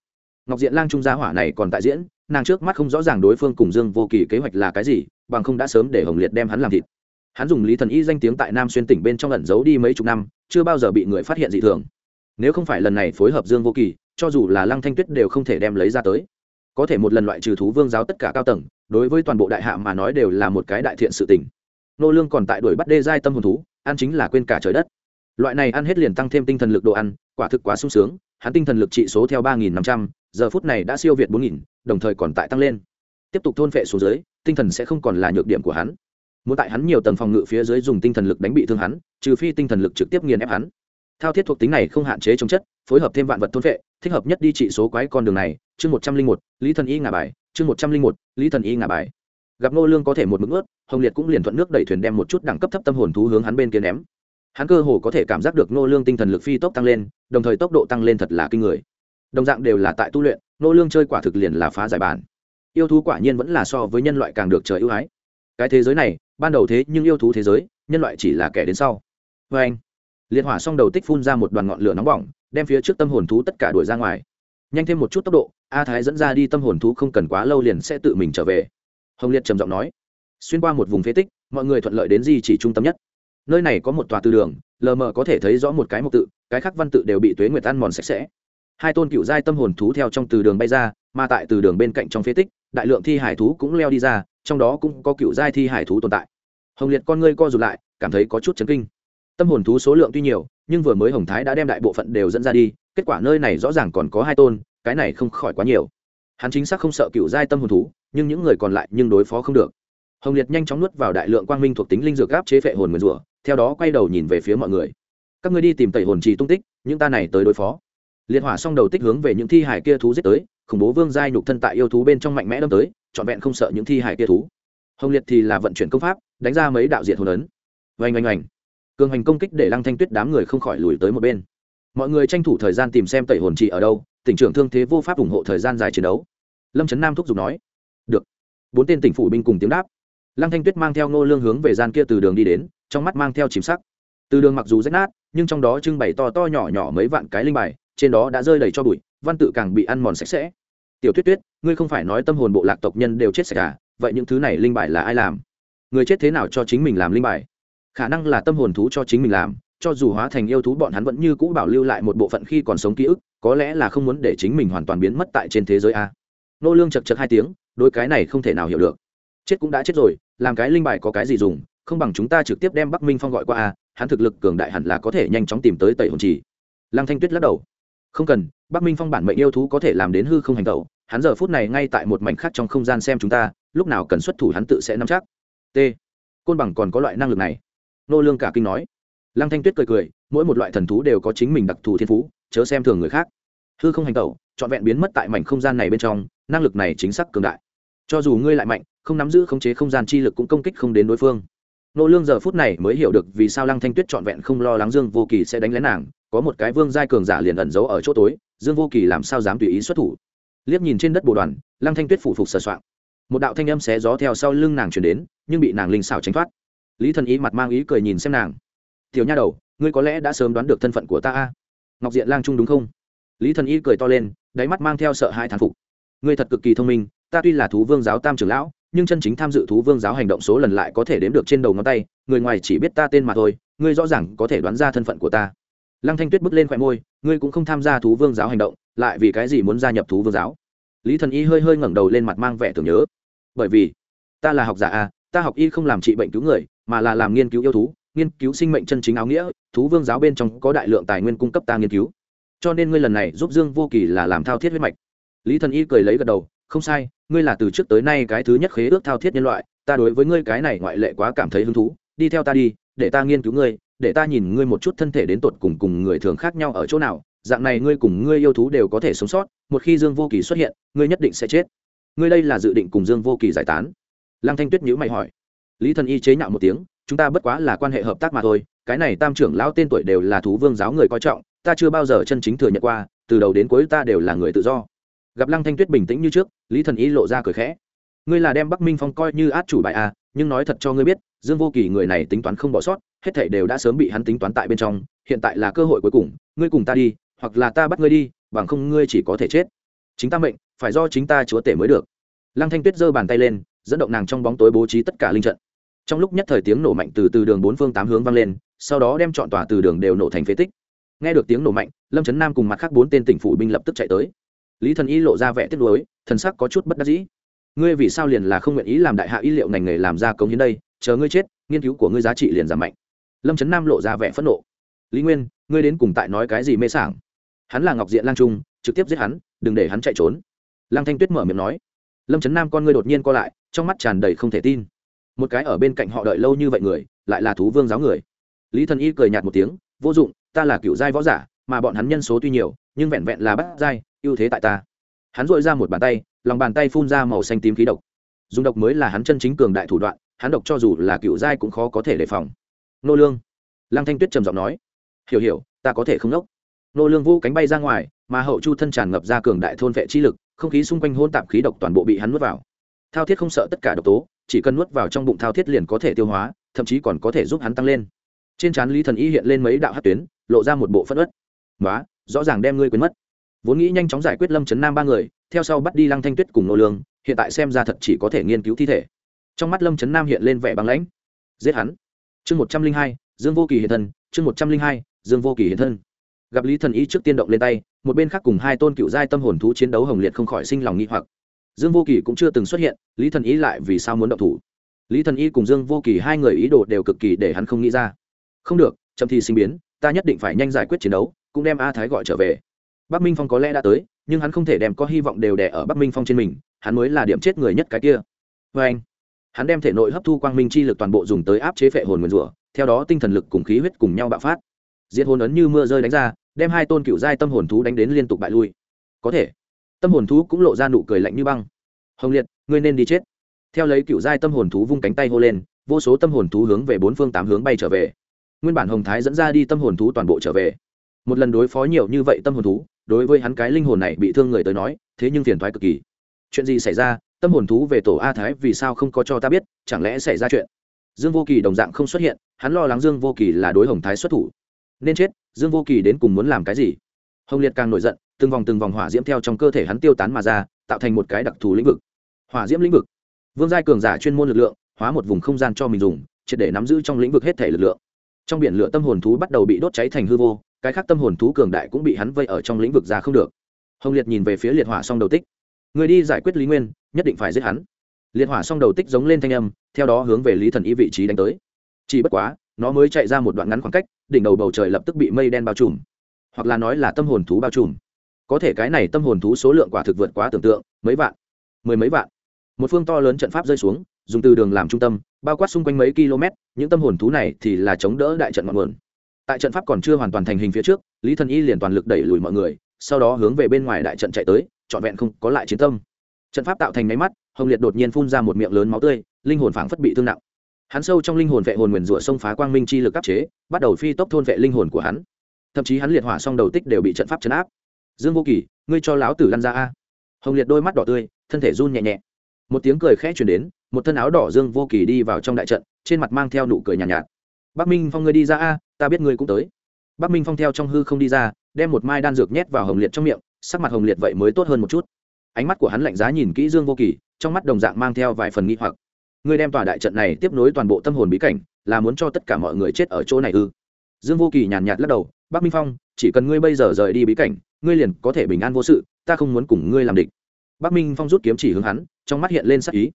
Ngọc diện lang trung gia hỏa này còn tại diễn, nàng trước mắt không rõ ràng đối phương cùng dương vô kỳ kế hoạch là cái gì, bằng không đã sớm để hồng liệt đem hắn làm thịt. Hắn dùng lý thần y danh tiếng tại nam xuyên tỉnh bên trong ẩn giấu đi mấy chục năm, chưa bao giờ bị người phát hiện dị thường nếu không phải lần này phối hợp dương vô kỳ, cho dù là lăng thanh tuyết đều không thể đem lấy ra tới. Có thể một lần loại trừ thú vương giáo tất cả cao tầng, đối với toàn bộ đại hạ mà nói đều là một cái đại thiện sự tình. Nô lương còn tại đuổi bắt đê giai tâm hồn thú, ăn chính là quên cả trời đất. Loại này ăn hết liền tăng thêm tinh thần lực đồ ăn, quả thực quá sung sướng, hắn tinh thần lực trị số theo ba nghìn năm trăm, giờ phút này đã siêu việt bốn nghìn, đồng thời còn tại tăng lên. Tiếp tục thôn phệ xuống dưới, tinh thần sẽ không còn là nhược điểm của hắn. Muốn tại hắn nhiều tầng phòng ngự phía dưới dùng tinh thần lực đánh bị thương hắn, trừ phi tinh thần lực trực tiếp nghiền ép hắn thao thiết thuộc tính này không hạn chế chống chất, phối hợp thêm vạn vật thôn vệ, thích hợp nhất đi trị số quái con đường này. Chương một trăm linh một, lý thần y ngả bài. Chương một trăm linh một, lý thần y ngả bài. Gặp nô lương có thể một mực ướt, hồng liệt cũng liền thuận nước đẩy thuyền đem một chút đẳng cấp thấp tâm hồn thú hướng hắn bên kia ném. Hắn cơ hồ có thể cảm giác được nô lương tinh thần lực phi tốc tăng lên, đồng thời tốc độ tăng lên thật là kinh người. Đồng dạng đều là tại tu luyện nô lương chơi quả thực liền là phá giải bản. Yêu thú quả nhiên vẫn là so với nhân loại càng được trời ưu ái. Cái thế giới này, ban đầu thế nhưng yêu thú thế giới, nhân loại chỉ là kẻ đến sau. Với anh liệt hỏa xong đầu tích phun ra một đoàn ngọn lửa nóng bỏng, đem phía trước tâm hồn thú tất cả đuổi ra ngoài. Nhanh thêm một chút tốc độ, a thái dẫn ra đi tâm hồn thú không cần quá lâu liền sẽ tự mình trở về. Hồng liệt trầm giọng nói, xuyên qua một vùng phế tích, mọi người thuận lợi đến di chỉ trung tâm nhất. Nơi này có một tòa tư đường, lờ mờ có thể thấy rõ một cái mục tự, cái khác văn tự đều bị tuế nguyệt ăn mòn sạch sẽ. Hai tôn cựu giai tâm hồn thú theo trong từ đường bay ra, mà tại từ đường bên cạnh trong phế tích, đại lượng thi hải thú cũng leo đi ra, trong đó cũng có cựu giai thi hải thú tồn tại. Hồng liệt con ngươi co rụt lại, cảm thấy có chút chấn kinh tâm hồn thú số lượng tuy nhiều, nhưng vừa mới hồng thái đã đem đại bộ phận đều dẫn ra đi, kết quả nơi này rõ ràng còn có hai tôn, cái này không khỏi quá nhiều. Hắn chính xác không sợ cựu giai tâm hồn thú, nhưng những người còn lại nhưng đối phó không được. Hồng liệt nhanh chóng nuốt vào đại lượng quang minh thuộc tính linh dược gáp chế phệ hồn nguyền rủa, theo đó quay đầu nhìn về phía mọi người. Các ngươi đi tìm tẩy hồn trì tung tích những ta này tới đối phó. Liệt hỏa xong đầu tích hướng về những thi hải kia thú giết tới, khủng bố vương giai nhục thân tại yêu thú bên trong mạnh mẽ đâm tới, trọn vẹn không sợ những thi hải kia thú. Hồng liệt thì là vận chuyển công pháp, đánh ra mấy đạo diện hồn ấn. Oanh oanh oanh cường hành công kích để lăng thanh tuyết đám người không khỏi lùi tới một bên. Mọi người tranh thủ thời gian tìm xem tẩy hồn trị ở đâu, tỉnh trưởng thương thế vô pháp ủng hộ thời gian dài chiến đấu. Lâm trấn nam thúc giục nói, được. Bốn tên tỉnh phủ binh cùng tiếng đáp. Lăng thanh tuyết mang theo ngô lương hướng về gian kia từ đường đi đến, trong mắt mang theo chìm sắc. Từ đường mặc dù rách nát, nhưng trong đó trưng bày to to nhỏ nhỏ mấy vạn cái linh bài, trên đó đã rơi đầy cho bụi, văn tự càng bị ăn mòn sạch sẽ. Tiểu tuyết tuyết, ngươi không phải nói tâm hồn bộ lạc tộc nhân đều chết sạch à? Vậy những thứ này linh bài là ai làm? Người chết thế nào cho chính mình làm linh bài? Khả năng là tâm hồn thú cho chính mình làm, cho dù hóa thành yêu thú, bọn hắn vẫn như cũ bảo lưu lại một bộ phận khi còn sống ký ức, có lẽ là không muốn để chính mình hoàn toàn biến mất tại trên thế giới a. Nô lương chật chật hai tiếng đôi cái này không thể nào hiểu được. Chết cũng đã chết rồi, làm cái linh bài có cái gì dùng, không bằng chúng ta trực tiếp đem bắc minh phong gọi qua a, hắn thực lực cường đại hẳn là có thể nhanh chóng tìm tới tẩy hồn trì. Lăng thanh tuyết lắc đầu. Không cần, bắc minh phong bản mệnh yêu thú có thể làm đến hư không hành tẩu, hắn giờ phút này ngay tại một mảnh khác trong không gian xem chúng ta, lúc nào cần xuất thủ hắn tự sẽ nắm chắc. T. Côn bằng còn có loại năng lực này nô lương cả kinh nói. Lăng thanh tuyết cười cười, mỗi một loại thần thú đều có chính mình đặc thù thiên phú, chớ xem thường người khác. Hư không hành tẩu, trọn vẹn biến mất tại mảnh không gian này bên trong, năng lực này chính xác cường đại. Cho dù ngươi lại mạnh, không nắm giữ khống chế không gian chi lực cũng công kích không đến đối phương. Nô lương giờ phút này mới hiểu được vì sao lăng thanh tuyết trọn vẹn không lo lắng dương vô kỳ sẽ đánh lén nàng, có một cái vương giai cường giả liền ẩn giấu ở chỗ tối, dương vô kỳ làm sao dám tùy ý xuất thủ? Liếc nhìn trên đất bồ đoàn, lăng thanh tuyết phủ phục sờ soạng. Một đạo thanh âm xé gió theo sau lưng nàng chuyển đến, nhưng bị nàng linh xảo tránh thoát lý thần ý mặt mang ý cười nhìn xem nàng. Tiểu nha đầu, ngươi có lẽ đã sớm đoán được thân phận của ta a. Ngọc diện lang trung đúng không? Lý thần y cười to lên, đáy mắt mang theo sợ hai thán phục. Ngươi thật cực kỳ thông minh, ta tuy là thú vương giáo tam trưởng lão, nhưng chân chính tham dự thú vương giáo hành động số lần lại có thể đếm được trên đầu ngón tay, người ngoài chỉ biết ta tên mà thôi, ngươi rõ ràng có thể đoán ra thân phận của ta. Lăng thanh tuyết bước lên khoe môi, ngươi cũng không tham gia thú vương giáo hành động, lại vì cái gì muốn gia nhập thú vương giáo? Lý thần y hơi hơi ngẩng đầu lên mặt mang vẻ tưởng nhớ. Bởi vì, ta là học giả a, ta học y không làm trị bệnh cứu người mà là làm nghiên cứu yêu thú, nghiên cứu sinh mệnh chân chính áo nghĩa, thú vương giáo bên trong có đại lượng tài nguyên cung cấp ta nghiên cứu. Cho nên ngươi lần này giúp dương vô kỳ là làm thao thiết huyết mạch. Lý thần y cười lấy gật đầu, không sai, ngươi là từ trước tới nay cái thứ nhất khế ước thao thiết nhân loại, ta đối với ngươi cái này ngoại lệ quá cảm thấy hứng thú, đi theo ta đi, để ta nghiên cứu ngươi, để ta nhìn ngươi một chút thân thể đến tột cùng cùng người thường khác nhau ở chỗ nào, dạng này ngươi cùng ngươi yêu thú đều có thể sống sót, một khi dương vô kỳ xuất hiện, ngươi nhất định sẽ chết. Ngươi đây là dự định cùng dương vô kỳ giải tán. Lăng thanh tuyết nhữ mày hỏi lý thần y chế nhạo một tiếng, chúng ta bất quá là quan hệ hợp tác mà thôi, cái này tam trưởng lão tên tuổi đều là thú vương giáo người coi trọng, ta chưa bao giờ chân chính thừa nhận qua, từ đầu đến cuối ta đều là người tự do. Gặp lăng thanh tuyết bình tĩnh như trước, lý thần y lộ ra cười khẽ. Ngươi là đem bắc minh phong coi như át chủ bài à nhưng nói thật cho ngươi biết, dương vô kỳ người này tính toán không bỏ sót, hết thảy đều đã sớm bị hắn tính toán tại bên trong, hiện tại là cơ hội cuối cùng, ngươi cùng ta đi, hoặc là ta bắt ngươi đi, bằng không ngươi chỉ có thể chết. Chính ta mệnh, phải do chính ta chúa tể mới được. Lăng thanh tuyết giơ bàn tay lên, dẫn động nàng trong bóng tối bố trí tất cả linh trận trong lúc nhất thời tiếng nổ mạnh từ từ đường bốn phương tám hướng vang lên, sau đó đem chọn tòa từ đường đều nổ thành phế tích. Nghe được tiếng nổ mạnh, lâm trấn nam cùng mặt khác bốn tên tỉnh phủ binh lập tức chạy tới. Lý thần y lộ ra vẻ tiếc nuối, thần sắc có chút bất đắc dĩ. Ngươi vì sao liền là không nguyện ý làm đại hạ y liệu ngành nghề làm ra công hiến đây? Chờ ngươi chết, nghiên cứu của ngươi giá trị liền giảm mạnh. Lâm trấn nam lộ ra vẻ phẫn nộ. Lý nguyên, ngươi đến cùng tại nói cái gì mê sảng? Hắn là ngọc diện lang trung, trực tiếp giết hắn, đừng để hắn chạy trốn. Lang thanh tuyết mở miệng nói. Lâm trấn nam con ngươi đột nhiên co lại, trong mắt tràn đầy không thể tin một cái ở bên cạnh họ đợi lâu như vậy người, lại là thú vương giáo người. Lý thần y cười nhạt một tiếng, vô dụng, ta là cựu giai võ giả, mà bọn hắn nhân số tuy nhiều, nhưng vẹn vẹn là bắt giai, ưu thế tại ta. Hắn dội ra một bàn tay, lòng bàn tay phun ra màu xanh tím khí độc. Dùng độc mới là hắn chân chính cường đại thủ đoạn, hắn độc cho dù là cựu giai cũng khó có thể đề phòng. Nô lương. Lăng thanh tuyết trầm giọng nói, hiểu hiểu, ta có thể không đốc. Nô lương vu cánh bay ra ngoài, mà hậu chu thân tràn ngập ra cường đại thôn vệ chi lực, không khí xung quanh hôn tạp khí độc toàn bộ bị hắn nuốt vào. Thao thiết không sợ tất cả độc tố chỉ cần nuốt vào trong bụng thao thiết liền có thể tiêu hóa, thậm chí còn có thể giúp hắn tăng lên. Trên trán lý thần y hiện lên mấy đạo hát tuyến, lộ ra một bộ phất ớt. Nói rõ ràng đem ngươi quên mất. Vốn nghĩ nhanh chóng giải quyết lâm trấn nam ba người, theo sau bắt đi lăng thanh tuyết cùng nô lương, hiện tại xem ra thật chỉ có thể nghiên cứu thi thể. Trong mắt lâm trấn nam hiện lên vẻ băng lãnh. Giết hắn. Chương một trăm linh hai, dương vô kỳ hiện thân, chương một trăm linh hai, dương vô kỳ hiện thân. Gặp lý thần y trước tiên động lên tay, một bên khác cùng hai tôn cựu giai tâm hồn thú chiến đấu hồng liệt không khỏi sinh lòng nghi hoặc dương vô kỳ cũng chưa từng xuất hiện, lý thần y lại vì sao muốn động thủ? Lý thần y cùng dương vô kỳ hai người ý đồ đều cực kỳ để hắn không nghĩ ra. Không được, chậm thì sinh biến, ta nhất định phải nhanh giải quyết chiến đấu, cũng đem a thái gọi trở về. Bắc minh phong có lẽ đã tới, nhưng hắn không thể đem có hy vọng đều đẻ ở bắc minh phong trên mình, hắn mới là điểm chết người nhất cái kia. Vê anh, hắn đem thể nội hấp thu quang minh chi lực toàn bộ dùng tới áp chế phệ hồn nguyên rủa, theo đó tinh thần lực cùng khí huyết cùng nhau bạo phát. Diệt hồn ấn như mưa rơi đánh ra, đem hai tôn cựu giai tâm hồn thú đánh đến liên tục bại lui. Có thể tâm hồn thú cũng lộ ra nụ cười lạnh như băng. Hồng liệt, ngươi nên đi chết. Theo lấy cựu giai tâm hồn thú vung cánh tay hô lên, vô số tâm hồn thú hướng về bốn phương tám hướng bay trở về. Nguyên bản hồng thái dẫn ra đi tâm hồn thú toàn bộ trở về. Một lần đối phó nhiều như vậy tâm hồn thú, đối với hắn cái linh hồn này bị thương người tới nói, thế nhưng phiền thoái cực kỳ. Chuyện gì xảy ra? Tâm hồn thú về tổ a thái vì sao không có cho ta biết, chẳng lẽ xảy ra chuyện? Dương vô kỳ đồng dạng không xuất hiện, hắn lo lắng dương vô kỳ là đối hồng thái xuất thủ. Nên chết, dương vô kỳ đến cùng muốn làm cái gì? Hồng liệt càng nổi giận, từng vòng từng vòng hỏa diễm theo trong cơ thể hắn tiêu tán mà ra, tạo thành một cái đặc thù lĩnh vực. Hỏa diễm lĩnh vực. Vương giai cường giả chuyên môn lực lượng, hóa một vùng không gian cho mình dùng, triệt để nắm giữ trong lĩnh vực hết thể lực lượng. Trong biển lửa tâm hồn thú bắt đầu bị đốt cháy thành hư vô, cái khác tâm hồn thú cường đại cũng bị hắn vây ở trong lĩnh vực ra không được. Hồng liệt nhìn về phía liệt hỏa song đầu tích. Người đi giải quyết lý nguyên, nhất định phải giết hắn. Liệt hỏa song đầu tích giống lên thanh âm, theo đó hướng về lý thần y vị trí đánh tới. Chỉ bất quá, nó mới chạy ra một đoạn ngắn khoảng cách, đỉnh đầu bầu trời lập tức bị mây đen bao trùm hoặc là nói là tâm hồn thú bao trùm. Có thể cái này tâm hồn thú số lượng quả thực vượt quá tưởng tượng, mấy vạn, mười mấy vạn. Một phương to lớn trận pháp rơi xuống, dùng từ đường làm trung tâm, bao quát xung quanh mấy km, những tâm hồn thú này thì là chống đỡ đại trận ngọn nguồn. Tại trận pháp còn chưa hoàn toàn thành hình phía trước, lý thần y liền toàn lực đẩy lùi mọi người, sau đó hướng về bên ngoài đại trận chạy tới, trọn vẹn không có lại chiến tâm. Trận pháp tạo thành máy mắt, hồng liệt đột nhiên phun ra một miệng lớn máu tươi, linh hồn phảng phất bị thương nặng. Hắn sâu trong linh hồn vệ hồn nguyền rủa xông phá quang minh chi lực áp chế, bắt đầu phi tốc thôn vệ linh hồn của hắn thậm chí hắn liệt hỏa xong đầu tích đều bị trận pháp chấn áp. Dương vô kỳ ngươi cho lão tử lăn ra a. Hồng liệt đôi mắt đỏ tươi thân thể run nhẹ nhẹ. Một tiếng cười khẽ chuyển đến một thân áo đỏ dương vô kỳ đi vào trong đại trận trên mặt mang theo nụ cười nhàn nhạt, nhạt. Bắc minh phong ngươi đi ra a ta biết ngươi cũng tới. Bắc minh phong theo trong hư không đi ra đem một mai đan dược nhét vào hồng liệt trong miệng sắc mặt hồng liệt vậy mới tốt hơn một chút. Ánh mắt của hắn lạnh giá nhìn kỹ dương vô kỳ trong mắt đồng dạng mang theo vài phần nghi hoặc. Ngươi đem tòa đại trận này tiếp nối toàn bộ tâm hồn bí cảnh là muốn cho tất cả mọi người chết ở chỗ này ư? Dương vô kỳ nhàn nhạt lắc đầu bắc minh phong, chỉ cần ngươi bây giờ rời đi bí cảnh, ngươi liền có thể bình an vô sự, ta không muốn cùng ngươi làm địch. Bắc minh phong rút kiếm chỉ hướng hắn, trong mắt hiện lên sắc ý.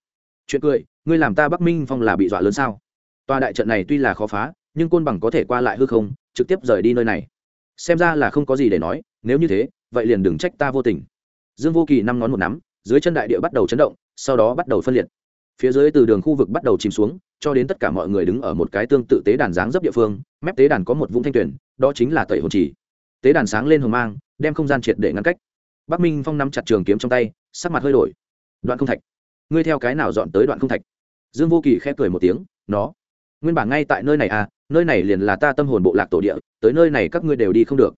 Chuyện cười, ngươi làm ta bắc minh phong là bị dọa lớn sao? Tòa đại trận này tuy là khó phá, nhưng côn bằng có thể qua lại hư không, trực tiếp rời đi nơi này. Xem ra là không có gì để nói, nếu như thế, vậy liền đừng trách ta vô tình. Dương vô kỳ năm ngón một nắm, dưới chân đại địa bắt đầu chấn động, sau đó bắt đầu phân liệt phía dưới từ đường khu vực bắt đầu chìm xuống, cho đến tất cả mọi người đứng ở một cái tương tự tế đàn dáng dấp địa phương, mép tế đàn có một vũng thanh tuyển đó chính là tẩy hồn trì tế đàn sáng lên hồng mang, đem không gian triệt để ngăn cách. Bắc minh phong nắm chặt trường kiếm trong tay, sắc mặt hơi đổi. Đoạn không thạch. Ngươi theo cái nào dọn tới đoạn không thạch? Dương vô kỳ khẽ cười một tiếng, nó, nguyên bản ngay tại nơi này à nơi này liền là ta tâm hồn bộ lạc tổ địa, tới nơi này các ngươi đều đi không được.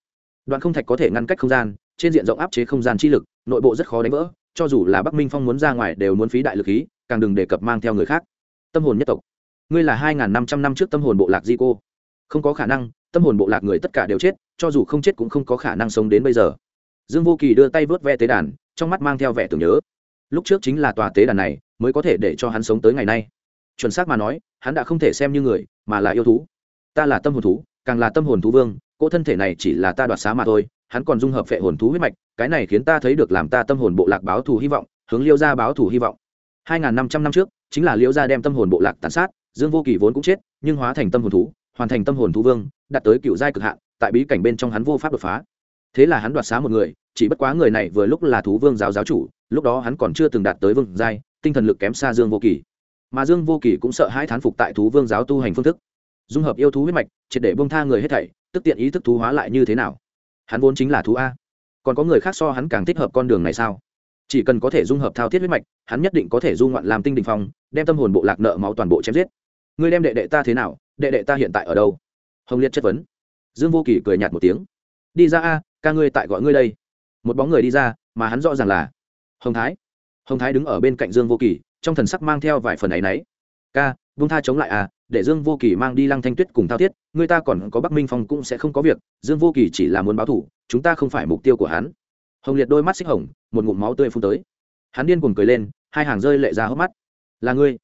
Đoạn không thạch có thể ngăn cách không gian, trên diện rộng áp chế không gian chi lực, nội bộ rất khó đánh vỡ, cho dù là bắc minh phong muốn ra ngoài đều muốn phí đại lực khí càng đừng đề cập mang theo người khác. Tâm hồn nhất tộc. Ngươi là hai năm trăm năm trước tâm hồn bộ lạc di cô. Không có khả năng, tâm hồn bộ lạc người tất cả đều chết, cho dù không chết cũng không có khả năng sống đến bây giờ. Dương vô kỳ đưa tay vớt ve tế đàn, trong mắt mang theo vẻ tưởng nhớ. Lúc trước chính là tòa tế đàn này, mới có thể để cho hắn sống tới ngày nay. Chuẩn xác mà nói, hắn đã không thể xem như người, mà là yêu thú. Ta là tâm hồn thú, càng là tâm hồn thú vương, cỗ thân thể này chỉ là ta đoạt xá mà thôi, hắn còn dung hợp phệ hồn thú huyết mạch, cái này khiến ta thấy được làm ta tâm hồn bộ lạc báo thù hy vọng, hướng liêu ra báo thù hy vọng hai n n năm trăm năm trước, chính là Liễu gia đem tâm hồn bộ lạc tàn sát, dương vô kỳ vốn cũng chết, nhưng hóa thành tâm hồn thú, hoàn thành tâm hồn thú vương, đạt tới cựu giai cực hạn, tại bí cảnh bên trong hắn vô pháp đột phá. Thế là hắn đoạt xá một người, chỉ bất quá người này vừa lúc là thú vương giáo giáo chủ, lúc đó hắn còn chưa từng đạt tới vương giai, tinh thần lực kém xa dương vô kỳ. Mà dương vô kỳ cũng sợ hai thán phục tại thú vương giáo tu hành phương thức. Dung hợp yêu thú huyết mạch, triệt để bông tha người hết thảy, tức tiện ý thức thú hóa lại như thế nào? Hắn vốn chính là thú a. Còn có người khác so hắn càng thích hợp con đường này sao? Chỉ cần có thể dung hợp thao thiết huyết mạch, hắn nhất định có thể du ngoạn làm tinh đình phong, đem tâm hồn bộ lạc nợ máu toàn bộ chém giết. Ngươi đem đệ đệ ta thế nào, đệ đệ ta hiện tại ở đâu? Hồng liệt chất vấn. Dương vô kỳ cười nhạt một tiếng. Đi ra a, ca ngươi tại gọi ngươi đây. Một bóng người đi ra, mà hắn rõ ràng là hồng thái. Hồng thái đứng ở bên cạnh dương vô kỳ trong thần sắc mang theo vài phần ấ y n ấ y ca vung tha chống lại à để dương vô kỳ mang đi lăng thanh tuyết cùng thao thiết, người ta còn có bắc minh phong cũng sẽ không có việc, dương vô kỳ chỉ là muốn báo thủ, chúng ta không phải mục tiêu của hắn. Hồng liệt đôi mắt xích hồng một ngụm máu tươi phun tới. Hắn điên cuồng cười lên, hai hàng rơi lệ ra hốc mắt. Là ngươi.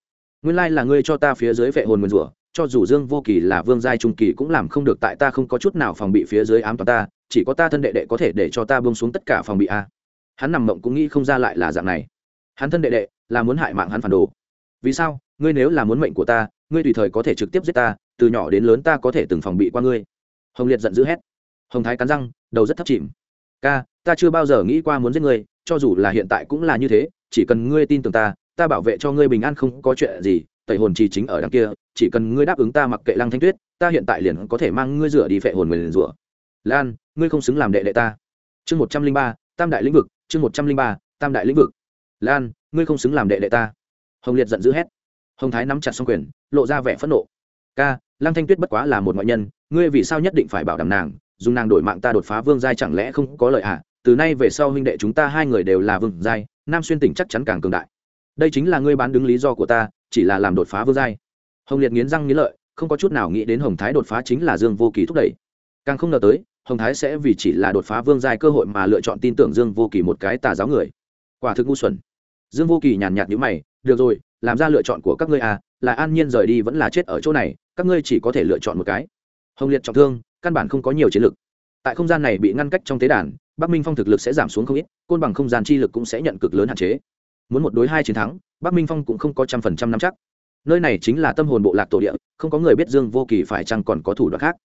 Nguyên lai là ngươi cho ta phía dưới vệ hồn nguyên rủa, cho dù dương vô kỳ là vương giai trung kỳ cũng làm không được tại ta không có chút nào phòng bị phía dưới ám toàn ta, chỉ có ta thân đệ đệ có thể để cho ta bông xuống tất cả phòng bị a. Hắn nằm mộng cũng nghĩ không ra lại là dạng này. Hắn thân đệ đệ là muốn hại mạng hắn phản đồ. Vì sao? Ngươi nếu là muốn mệnh của ta, ngươi tùy thời có thể trực tiếp giết ta, từ nhỏ đến lớn ta có thể từng phòng bị qua ngươi. Hồng liệt giận dữ hét. Hồng thái cắn răng, đầu rất thấp chìm. Ca, ta chưa bao giờ nghĩ qua muốn giết ngươi cho dù là hiện tại cũng là như thế, chỉ cần ngươi tin tưởng ta ta bảo vệ cho ngươi bình an không có chuyện gì, tẩy hồn trì chính ở đằng kia, chỉ cần ngươi đáp ứng ta mặc kệ lăng thanh tuyết, ta hiện tại liền có thể mang ngươi rửa đi phệ hồn nguyền rủa. Lan, ngươi không xứng làm đệ đệ ta. Chương một trăm linh ba, tam đại lĩnh vực, chương một trăm linh ba, tam đại lĩnh vực. Lan, ngươi không xứng làm đệ đệ ta. Hồng liệt giận dữ hét. Hồng thái nắm chặt xong quyền, lộ ra vẻ phẫn nộ. Ca, lăng thanh tuyết bất quá là một ngoại nhân, ngươi vì sao nhất định phải bảo đảm nàng, dùng nàng đổi mạng ta đột phá vương giai chẳng lẽ không có lợi à từ nay về sau huynh đệ chúng ta hai người đều là vương giai, nam xuyên tỉnh chắc chắn càng cường đại. Đây chính là ngươi bán đứng lý do của ta, chỉ là làm đột phá vương giai. Hồng liệt nghiến răng nghiến lợi, không có chút nào nghĩ đến hồng thái đột phá chính là dương vô kỳ thúc đẩy. Càng không ngờ tới, hồng thái sẽ vì chỉ là đột phá vương giai cơ hội mà lựa chọn tin tưởng dương vô kỳ một cái tà giáo người. Quả thực ngu xuẩn. Dương vô kỳ nhàn nhạt nhữ mày, được rồi, làm ra lựa chọn của các ngươi à là an nhiên rời đi vẫn là chết ở chỗ này, các ngươi chỉ có thể lựa chọn một cái. Hồng liệt trọng thương, căn bản không có nhiều chiến lược tại không gian này bị ngăn cách trong tế đàn bắc minh phong thực lực sẽ giảm xuống không ít, côn bằng không gian chi lực cũng sẽ nhận cực lớn hạn chế. Muốn một đối hai chiến thắng, bắc minh phong cũng không có trăm phần trăm nắm chắc. Nơi này chính là tâm hồn bộ lạc tổ địa, không có người biết dương vô kỳ phải chăng còn có thủ đoạn khác.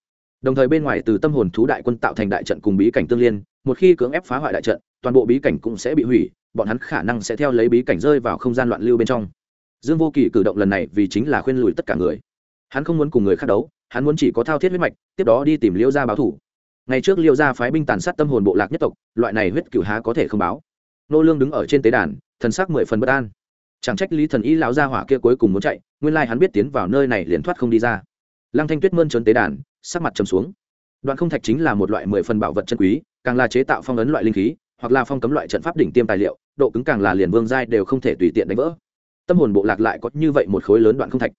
Đồng thời bên ngoài từ tâm hồn thú đại quân tạo thành đại trận cùng bí cảnh tương liên, một khi cưỡng ép phá hoại đại trận, toàn bộ bí cảnh cũng sẽ bị hủy, bọn hắn khả năng sẽ theo lấy bí cảnh rơi vào không gian loạn lưu bên trong. Dương vô kỳ cử động lần này vì chính là khuyên lùi tất cả người. Hắn không muốn cùng người khác đấu, hắn muốn chỉ có thao thiết huyết mạch, tiếp đó đi tìm Liễu gia báo thủ ngày trước liêu gia phái binh tàn sát tâm hồn bộ lạc nhất tộc, loại này huyết cửu há có thể không báo. Nô lương đứng ở trên tế đàn, thần sắc mười phần bất an. Chẳng trách lý thần y lão gia hỏa kia cuối cùng muốn chạy, nguyên lai hắn biết tiến vào nơi này liền thoát không đi ra. Lăng thanh tuyết mơn trớn tế đàn, sắc mặt trầm xuống. Đoạn không thạch chính là một loại mười phần bảo vật chân quý, càng là chế tạo phong ấn loại linh khí, hoặc là phong cấm loại trận pháp đỉnh tiêm tài liệu, độ cứng càng là liền vương giai đều không thể tùy tiện đánh vỡ. Tâm hồn bộ lạc lại có như vậy một khối lớn đoạn không thạch.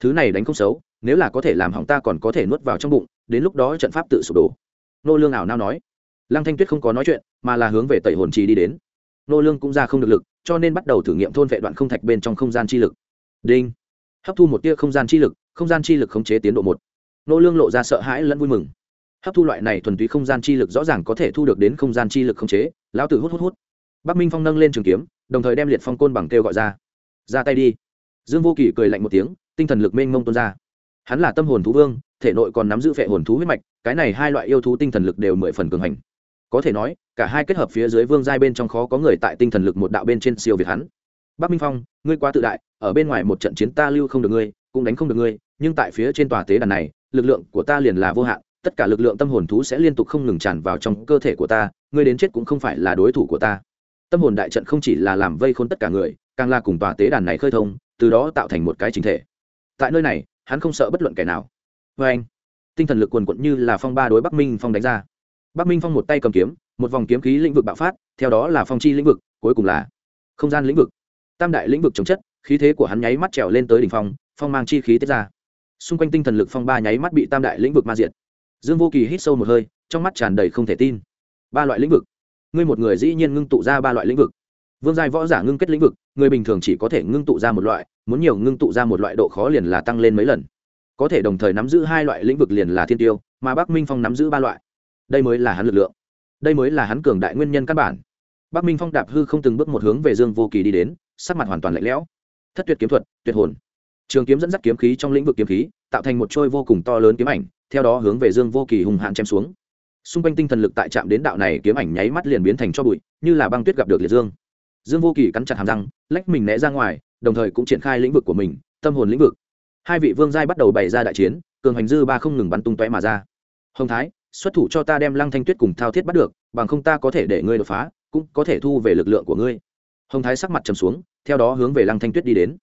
Thứ này đánh không xấu, nếu là có thể làm hỏng ta còn có thể nuốt vào trong bụng, đến lúc đó trận pháp tự sụp đổ nô lương ảo nao nói. Lăng thanh tuyết không có nói chuyện, mà là hướng về tẩy hồn trì đi đến. Nô lương cũng ra không được lực, cho nên bắt đầu thử nghiệm thôn vệ đoạn không thạch bên trong không gian chi lực. Đinh. Hấp thu một tia không gian chi lực, không gian chi lực khống chế tiến độ một. Nô lương lộ ra sợ hãi lẫn vui mừng. Hấp thu loại này thuần túy không gian chi lực rõ ràng có thể thu được đến không gian chi lực khống chế, lão tử hút hút hút. Bắc minh phong nâng lên trường kiếm, đồng thời đem liệt phong côn bằng kêu gọi ra. Ra tay đi. Dương vô kỳ cười lạnh một tiếng, tinh thần lực mênh mông tuôn ra. Hắn là tâm hồn thú vương thể nội còn nắm giữ phệ hồn thú huyết mạch, cái này hai loại yêu thú tinh thần lực đều mười phần cường hành. Có thể nói, cả hai kết hợp phía dưới vương giai bên trong khó có người tại tinh thần lực một đạo bên trên siêu việt hắn. Bắc minh phong, ngươi quá tự đại, ở bên ngoài một trận chiến ta lưu không được ngươi, cũng đánh không được ngươi, nhưng tại phía trên tòa tế đàn này, lực lượng của ta liền là vô hạn, tất cả lực lượng tâm hồn thú sẽ liên tục không ngừng tràn vào trong cơ thể của ta, ngươi đến chết cũng không phải là đối thủ của ta. Tâm hồn đại trận không chỉ là làm vây khôn tất cả người, càng là cùng tòa tế đàn này khơi thông, từ đó tạo thành một cái chính thể. Tại nơi này, hắn không sợ bất luận kẻ nào vê anh, tinh thần lực quần quận như là phong ba đối bắc minh phong đánh ra. Bắc minh phong một tay cầm kiếm, một vòng kiếm khí lĩnh vực bạo phát, theo đó là phong chi lĩnh vực, cuối cùng là không gian lĩnh vực. Tam đại lĩnh vực chống chất, khí thế của hắn nháy mắt trèo lên tới đỉnh phong phong mang chi khí tiết ra. Xung quanh tinh thần lực phong ba nháy mắt bị tam đại lĩnh vực ma diệt. Dương vô kỳ hít sâu một hơi, trong mắt tràn đầy không thể tin. Ba loại lĩnh vực. Ngươi một người dĩ nhiên ngưng tụ ra ba loại lĩnh vực. Vương giai võ giả ngưng kết lĩnh vực, người bình thường chỉ có thể ngưng tụ ra một loại, muốn nhiều ngưng tụ ra một loại độ khó liền là tăng lên mấy lần có thể đồng thời nắm giữ hai loại lĩnh vực liền là thiên tiêu, mà bắc minh phong nắm giữ ba loại. Đây mới là hắn lực lượng. Đây mới là hắn cường đại nguyên nhân căn bản. Bắc minh phong đạp hư không từng bước một hướng về dương vô kỳ đi đến, sắc mặt hoàn toàn lạnh lẽo. Thất tuyệt kiếm thuật, tuyệt hồn. Trường kiếm dẫn dắt kiếm khí trong lĩnh vực kiếm khí, tạo thành một trôi vô cùng to lớn kiếm ảnh, theo đó hướng về dương vô kỳ hùng hạn chém xuống. Xung quanh tinh thần lực tại chạm đến đạo này kiếm ảnh nháy mắt liền biến thành cho bụi, như là băng tuyết gặp được liệt dương. Dương vô kỳ cắn chặt hàm răng, lách mình né ra ngoài, đồng thời cũng triển khai lĩnh vực của mình, tâm hồn lĩnh vực hai vị vương giai bắt đầu bày ra đại chiến, cường hành dư ba không ngừng bắn tung tóe mà ra. Hồng thái, xuất thủ cho ta đem lăng thanh tuyết cùng thao thiết bắt được, bằng không ta có thể để ngươi đột phá, cũng có thể thu về lực lượng của ngươi. Hồng thái sắc mặt trầm xuống, theo đó hướng về lăng thanh tuyết đi đến.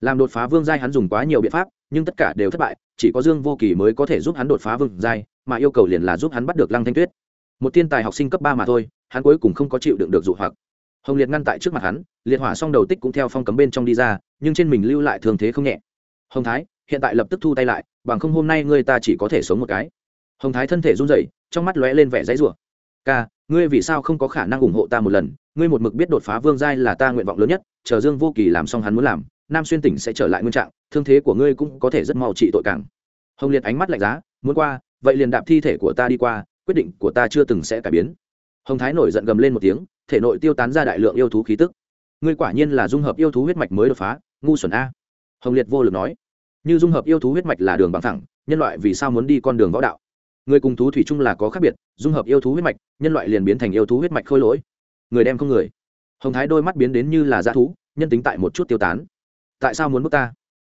Làm đột phá vương giai hắn dùng quá nhiều biện pháp, nhưng tất cả đều thất bại, chỉ có dương vô kỳ mới có thể giúp hắn đột phá vương giai, mà yêu cầu liền là giúp hắn bắt được lăng thanh tuyết. Một thiên tài học sinh cấp ba mà thôi, hắn cuối cùng không có chịu đựng được dụ hoặc. Hồng liệt ngăn tại trước mặt hắn, liệt hỏa xong đầu tích cũng theo phong cấm bên trong đi ra, nhưng trên mình lưu lại thường thế không nhẹ hồng thái, hiện tại lập tức thu tay lại, bằng không hôm nay ngươi ta chỉ có thể sống một cái. Hồng thái thân thể run rẩy, trong mắt lóe lên vẻ dãy rủa. Ca, ngươi vì sao không có khả năng ủng hộ ta một lần? Ngươi một mực biết đột phá vương giai là ta nguyện vọng lớn nhất, chờ dương vô kỳ làm xong hắn muốn làm, nam xuyên tỉnh sẽ trở lại nguyên trạng, thương thế của ngươi cũng có thể rất mau trị tội càng. Hồng liệt ánh mắt lạnh giá, muốn qua, vậy liền đạp thi thể của ta đi qua, quyết định của ta chưa từng sẽ cải biến. Hồng thái nổi giận gầm lên một tiếng, thể nội tiêu tán ra đại lượng yêu thú khí tức. Ngươi quả nhiên là dung hợp yêu thú huyết mạch mới đột phá, ngu xuẩn a hồng liệt vô lực nói, như dung hợp yêu thú huyết mạch là đường bằng thẳng nhân loại vì sao muốn đi con đường võ đạo? Người cùng thú thủy chung là có khác biệt, dung hợp yêu thú huyết mạch, nhân loại liền biến thành yêu thú huyết mạch khôi lỗi. Người đem không người. Hồng thái đôi mắt biến đến như là dã thú, nhân tính tại một chút tiêu tán. Tại sao muốn bước ta?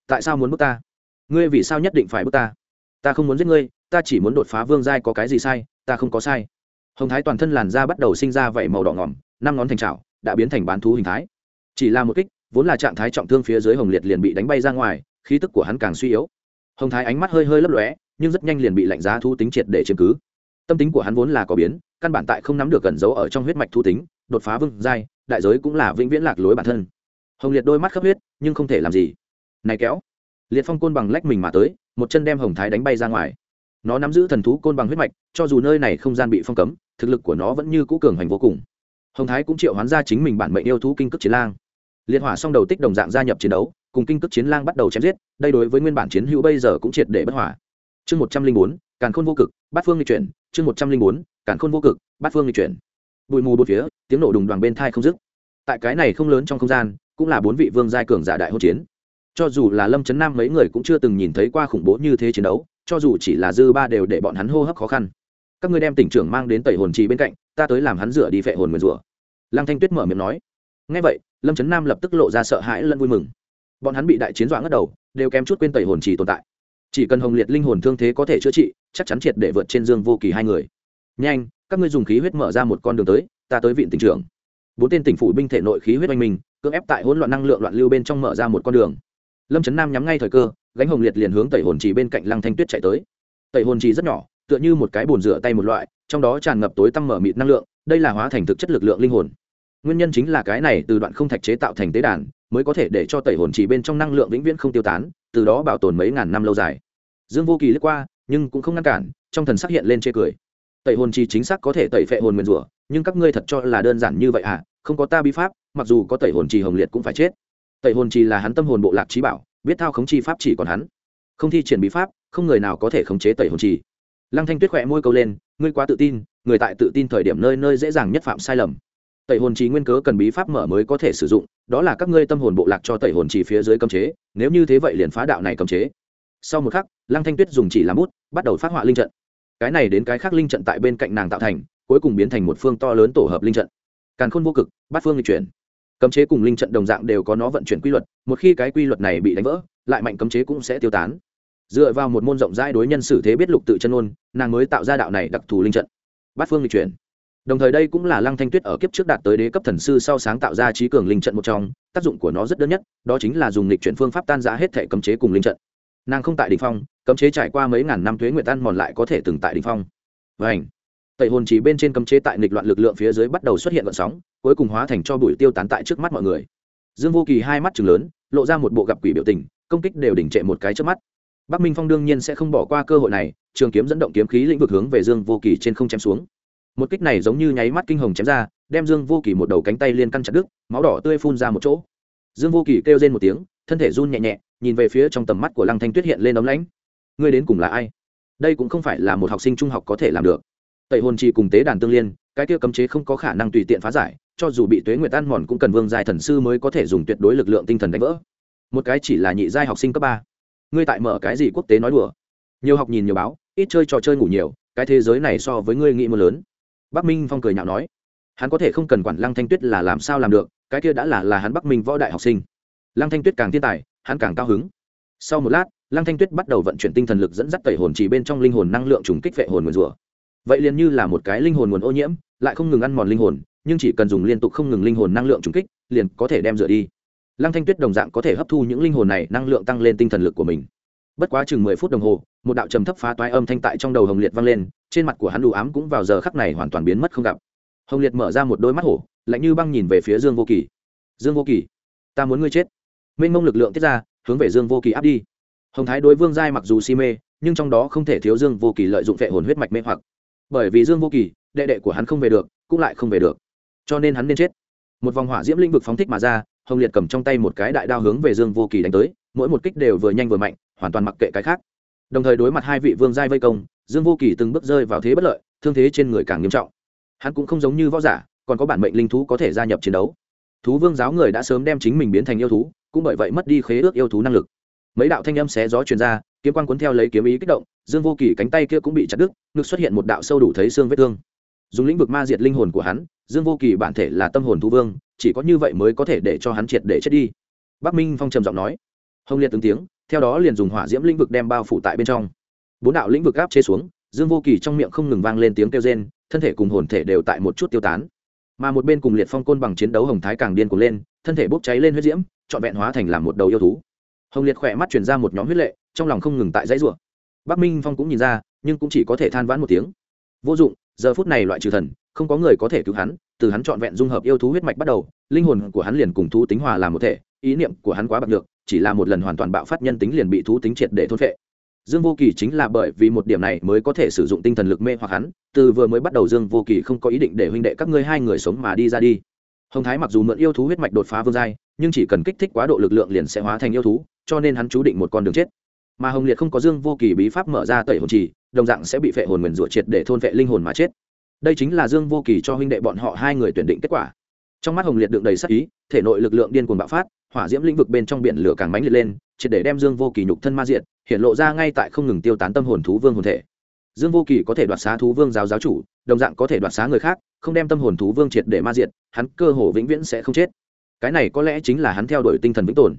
Tại sao muốn bước ta? Ngươi vì sao nhất định phải bước ta? Ta không muốn giết ngươi, ta chỉ muốn đột phá vương giai có cái gì sai, ta không có sai. Hồng thái toàn thân làn da bắt đầu sinh ra vảy màu đỏ ngỏm, năm ngón thành trào đã biến thành bán thú hình thái. Chỉ là một kích vốn là trạng thái trọng thương phía dưới hồng liệt liền bị đánh bay ra ngoài, khí tức của hắn càng suy yếu. Hồng thái ánh mắt hơi hơi lấp lóe, nhưng rất nhanh liền bị lạnh giá thu tính triệt để chiếm cứ. Tâm tính của hắn vốn là có biến, căn bản tại không nắm được cẩn giấu ở trong huyết mạch thu tính, đột phá vương giai, đại giới cũng là vĩnh viễn lạc lối bản thân. Hồng liệt đôi mắt khắp huyết, nhưng không thể làm gì. Này kéo. Liệt phong côn bằng lách mình mà tới, một chân đem hồng thái đánh bay ra ngoài. Nó nắm giữ thần thú côn bằng huyết mạch, cho dù nơi này không gian bị phong cấm, thực lực của nó vẫn như cũ cường hành vô cùng. Hồng thái cũng triệu hoán ra chính mình bản mệnh yêu thú kinh cước chiến lang liệt hỏa song đầu tích đồng dạng gia nhập chiến đấu, cùng kinh cước chiến lang bắt đầu chém giết, đây đối với nguyên bản chiến hữu bây giờ cũng triệt để bất hỏa chương một trăm linh bốn, càn khôn vô cực, bát phương lịch chuyển. Chương một trăm linh bốn, càn khôn vô cực, bát phương lịch chuyển. Bụi mù bốn phía, tiếng nổ đùng đoàn bên thai không dứt. Tại cái này không lớn trong không gian, cũng là bốn vị vương giai cường giả đại hỗn chiến. Cho dù là lâm trấn nam mấy người cũng chưa từng nhìn thấy qua khủng bố như thế chiến đấu, cho dù chỉ là dư ba đều để bọn hắn hô hấp khó khăn. Các ngươi đem tỉnh trưởng mang đến tẩy hồn trì bên cạnh, ta tới làm hắn rửa đi phệ hồn nguyền rủa. Lăng thanh tuyết mở miệng nói. Ngay vậy lâm trấn nam lập tức lộ ra sợ hãi lẫn vui mừng bọn hắn bị đại chiến dọa ngất đầu đều kém chút quên tẩy hồn trì tồn tại chỉ cần hồng liệt linh hồn thương thế có thể chữa trị chắc chắn triệt để vượt trên dương vô kỳ hai người nhanh các ngươi dùng khí huyết mở ra một con đường tới ta tới viện tỉnh trưởng bốn tên tỉnh phủ binh thể nội khí huyết oanh mình cưỡng ép tại hỗn loạn năng lượng loạn lưu bên trong mở ra một con đường lâm trấn nam nhắm ngay thời cơ gánh hồng liệt liền hướng tẩy hồn trì bên cạnh lăng thanh tuyết chạy tới tẩy hồn trì rất nhỏ tựa như một cái bồn rửa tay một loại trong đó tràn ngập tối tăm mở mịt năng lượng đây là hóa thành thực chất lực lượng linh hồn nguyên nhân chính là cái này từ đoạn không thạch chế tạo thành tế đàn mới có thể để cho tẩy hồn trì bên trong năng lượng vĩnh viễn không tiêu tán, từ đó bảo tồn mấy ngàn năm lâu dài. Dương vô kỳ lướt qua, nhưng cũng không ngăn cản, trong thần sắc hiện lên chê cười. Tẩy hồn trì chính xác có thể tẩy phệ hồn nguyên rủa, nhưng các ngươi thật cho là đơn giản như vậy à? Không có ta bi pháp, mặc dù có tẩy hồn trì hồng liệt cũng phải chết. Tẩy hồn trì là hắn tâm hồn bộ lạc trí bảo, biết thao khống chi pháp chỉ còn hắn. Không thi triển bí pháp, không người nào có thể khống chế tẩy hồn trì lăng thanh tuyết khỏe môi câu lên, ngươi quá tự tin, người tại tự tin thời điểm nơi nơi dễ dàng nhất phạm sai lầm tẩy hồn trì nguyên cớ cần bí pháp mở mới có thể sử dụng, đó là các ngươi tâm hồn bộ lạc cho tẩy hồn trì phía dưới cấm chế, nếu như thế vậy liền phá đạo này cấm chế. Sau một khắc, lăng thanh tuyết dùng chỉ làm bút, bắt đầu phát họa linh trận. Cái này đến cái khác linh trận tại bên cạnh nàng tạo thành, cuối cùng biến thành một phương to lớn tổ hợp linh trận. Càn khôn vô cực, bát phương lịch chuyển. Cấm chế cùng linh trận đồng dạng đều có nó vận chuyển quy luật, một khi cái quy luật này bị đánh vỡ, lại mạnh cấm chế cũng sẽ tiêu tán. Dựa vào một môn rộng rãi đối nhân xử thế biết lục tự chân ôn nàng mới tạo ra đạo này đặc thù linh trận. Bát phương lịch chuyển đồng thời đây cũng là lăng thanh tuyết ở kiếp trước đạt tới đế cấp thần sư sau sáng tạo ra trí cường linh trận một trong, tác dụng của nó rất đơn nhất, đó chính là dùng lịch chuyển phương pháp tan giã hết thể cấm chế cùng linh trận. Nàng không tại đ ỉ n h phong, cấm chế trải qua mấy ngàn năm thuế nguyện tan mòn lại có thể từng tại đ ỉ n h phong. Và ảnh tẩy hồn chỉ bên trên cấm chế tại nghịch loạn lực lượng phía dưới bắt đầu xuất hiện vận sóng, cuối cùng hóa thành cho bụi tiêu tán tại trước mắt mọi người. Dương vô kỳ hai mắt chừng lớn, lộ ra một bộ gặp quỷ biểu tình, công kích đều đỉnh trệ một cái trước mắt. Bắc minh phong đương nhiên sẽ không bỏ qua cơ hội này, trường kiếm dẫn động kiếm khí lĩnh vực hướng về dương vô kỳ trên không chém xuống một kích này giống như nháy mắt kinh hồng chém ra, đem dương vô kỳ một đầu cánh tay liên căn chặt đứt, máu đỏ tươi phun ra một chỗ. Dương vô kỳ kêu lên một tiếng, thân thể run nhẹ nhẹ, nhìn về phía trong tầm mắt của lăng thanh tuyết hiện lên ấm lãnh. Ngươi đến cùng là ai? Đây cũng không phải là một học sinh trung học có thể làm được. Tẩy hồn trì cùng tế đàn tương liên, cái kia cấm chế không có khả năng tùy tiện phá giải, cho dù bị tuế nguyệt tan mòn cũng cần vương giai thần sư mới có thể dùng tuyệt đối lực lượng tinh thần đánh vỡ. Một cái chỉ là nhị giai học sinh cấp ba. Ngươi tại mở cái gì quốc tế nói đùa? Nhiều học nhìn nhiều báo, ít chơi trò chơi ngủ nhiều, cái thế giới này so với ngươi nghĩ mưa lớn bắc minh phong cười nhạo nói, hắn có thể không cần quản lăng thanh tuyết là làm sao làm được, cái kia đã là là hắn bắc minh võ đại học sinh. Lăng thanh tuyết càng thiên tài, hắn càng cao hứng. Sau một lát, lăng thanh tuyết bắt đầu vận chuyển tinh thần lực dẫn dắt tẩy hồn chỉ bên trong linh hồn năng lượng trùng kích vệ hồn nguồn rùa. vậy liền như là một cái linh hồn nguồn ô nhiễm, lại không ngừng ăn mòn linh hồn, nhưng chỉ cần dùng liên tục không ngừng linh hồn năng lượng trùng kích, liền có thể đem rửa đi. Lăng thanh tuyết đồng dạng có thể hấp thu những linh hồn này, năng lượng tăng lên tinh thần lực của mình bất quá chừng mười phút đồng hồ, một đạo trầm thấp phá toái âm thanh tại trong đầu hồng liệt vang lên, trên mặt của hắn đủ ám cũng vào giờ khắc này hoàn toàn biến mất không gặp. Hồng liệt mở ra một đôi mắt hổ, lạnh như băng nhìn về phía dương vô kỳ dương vô kỳ ta muốn ngươi chết. Mênh mông lực lượng tiết ra, hướng về dương vô kỳ áp đi. Hồng thái đối vương giai mặc dù si mê, nhưng trong đó không thể thiếu dương vô kỳ lợi dụng vệ hồn huyết mạch mê hoặc. Bởi vì dương vô kỳ đệ đệ của hắn không về được, cũng lại không về được. Cho nên hắn nên chết. Một vòng hỏa diễm lĩnh vực phóng thích mà ra, hồng liệt cầm trong tay một cái đại đao hướng về dương vô kỳ đánh tới, mỗi một kích đều vừa nhanh vừa mạnh hoàn toàn mặc kệ cái khác. Đồng thời đối mặt hai vị vương giai vây công, dương vô kỳ từng bước rơi vào thế bất lợi, thương thế trên người càng nghiêm trọng. Hắn cũng không giống như võ giả, còn có bản mệnh linh thú có thể gia nhập chiến đấu. Thú vương giáo người đã sớm đem chính mình biến thành yêu thú, cũng bởi vậy mất đi khế ước yêu thú năng lực. Mấy đạo thanh âm xé gió truyền ra, kiếm quan cuốn theo lấy kiếm ý kích động, dương vô kỳ cánh tay kia cũng bị chặt đứt, ngực xuất hiện một đạo sâu đủ thấy xương vết thương. Dùng lĩnh vực ma diệt linh hồn của hắn, dương vô kỳ bản thể là tâm hồn thú vương, chỉ có như vậy mới có thể để cho hắn triệt để chết đi. Bắc minh phong trầm giọng nói. Hồng liệt từng tiếng theo đó liền dùng hỏa diễm lĩnh vực đem bao phủ tại bên trong. Bốn đạo lĩnh vực áp chế xuống, dương vô kỳ trong miệng không ngừng vang lên tiếng kêu rên, thân thể cùng hồn thể đều tại một chút tiêu tán. Mà một bên cùng liệt phong côn bằng chiến đấu hồng thái càng điên cuồng lên, thân thể bốc cháy lên huyết diễm, trọn vẹn hóa thành làm một đầu yêu thú. Hồng liệt khỏe mắt chuyển ra một nhóm huyết lệ, trong lòng không ngừng tại dãy rủa. Bắc minh phong cũng nhìn ra, nhưng cũng chỉ có thể than vãn một tiếng. Vô dụng, giờ phút này loại trừ thần, không có người có thể cứu hắn, từ hắn trọn vẹn dung hợp yêu thú huyết mạch bắt đầu, linh hồn của hắn liền cùng thú tính hòa làm một thể, ý niệm của hắn quá bạc được chỉ là một lần hoàn toàn bạo phát nhân tính liền bị thú tính triệt để thôn phệ. Dương vô kỳ chính là bởi vì một điểm này mới có thể sử dụng tinh thần lực mê hoặc hắn, từ vừa mới bắt đầu dương vô kỳ không có ý định để huynh đệ các ngươi hai người sống mà đi ra đi. Hồng thái mặc dù mượn yêu thú huyết mạch đột phá vương giai, nhưng chỉ cần kích thích quá độ lực lượng liền sẽ hóa thành yêu thú, cho nên hắn chú định một con đường chết. Mà hồng liệt không có dương vô kỳ bí pháp mở ra tẩy hồn trì đồng dạng sẽ bị phệ hồn nguyền rủa triệt để thôn vệ linh hồn mà chết. Đây chính là dương vô kỳ cho huynh đệ bọn họ hai người tuyển định kết quả. Trong mắt hồng liệt đựng đầy sắc ý, thể nội lực lượng điên cuồng bạo phát hỏa diễm lĩnh vực bên trong biển lửa càng mãnh liệt lên, triệt để đem dương vô kỳ nhục thân ma diện hiện lộ ra ngay tại không ngừng tiêu tán tâm hồn thú vương hồn thể. Dương vô kỳ có thể đoạt xá thú vương giáo giáo chủ, đồng dạng có thể đoạt xá người khác, không đem tâm hồn thú vương triệt để ma diện hắn cơ hồ vĩnh viễn sẽ không chết. Cái này có lẽ chính là hắn theo đuổi tinh thần vĩnh tồn.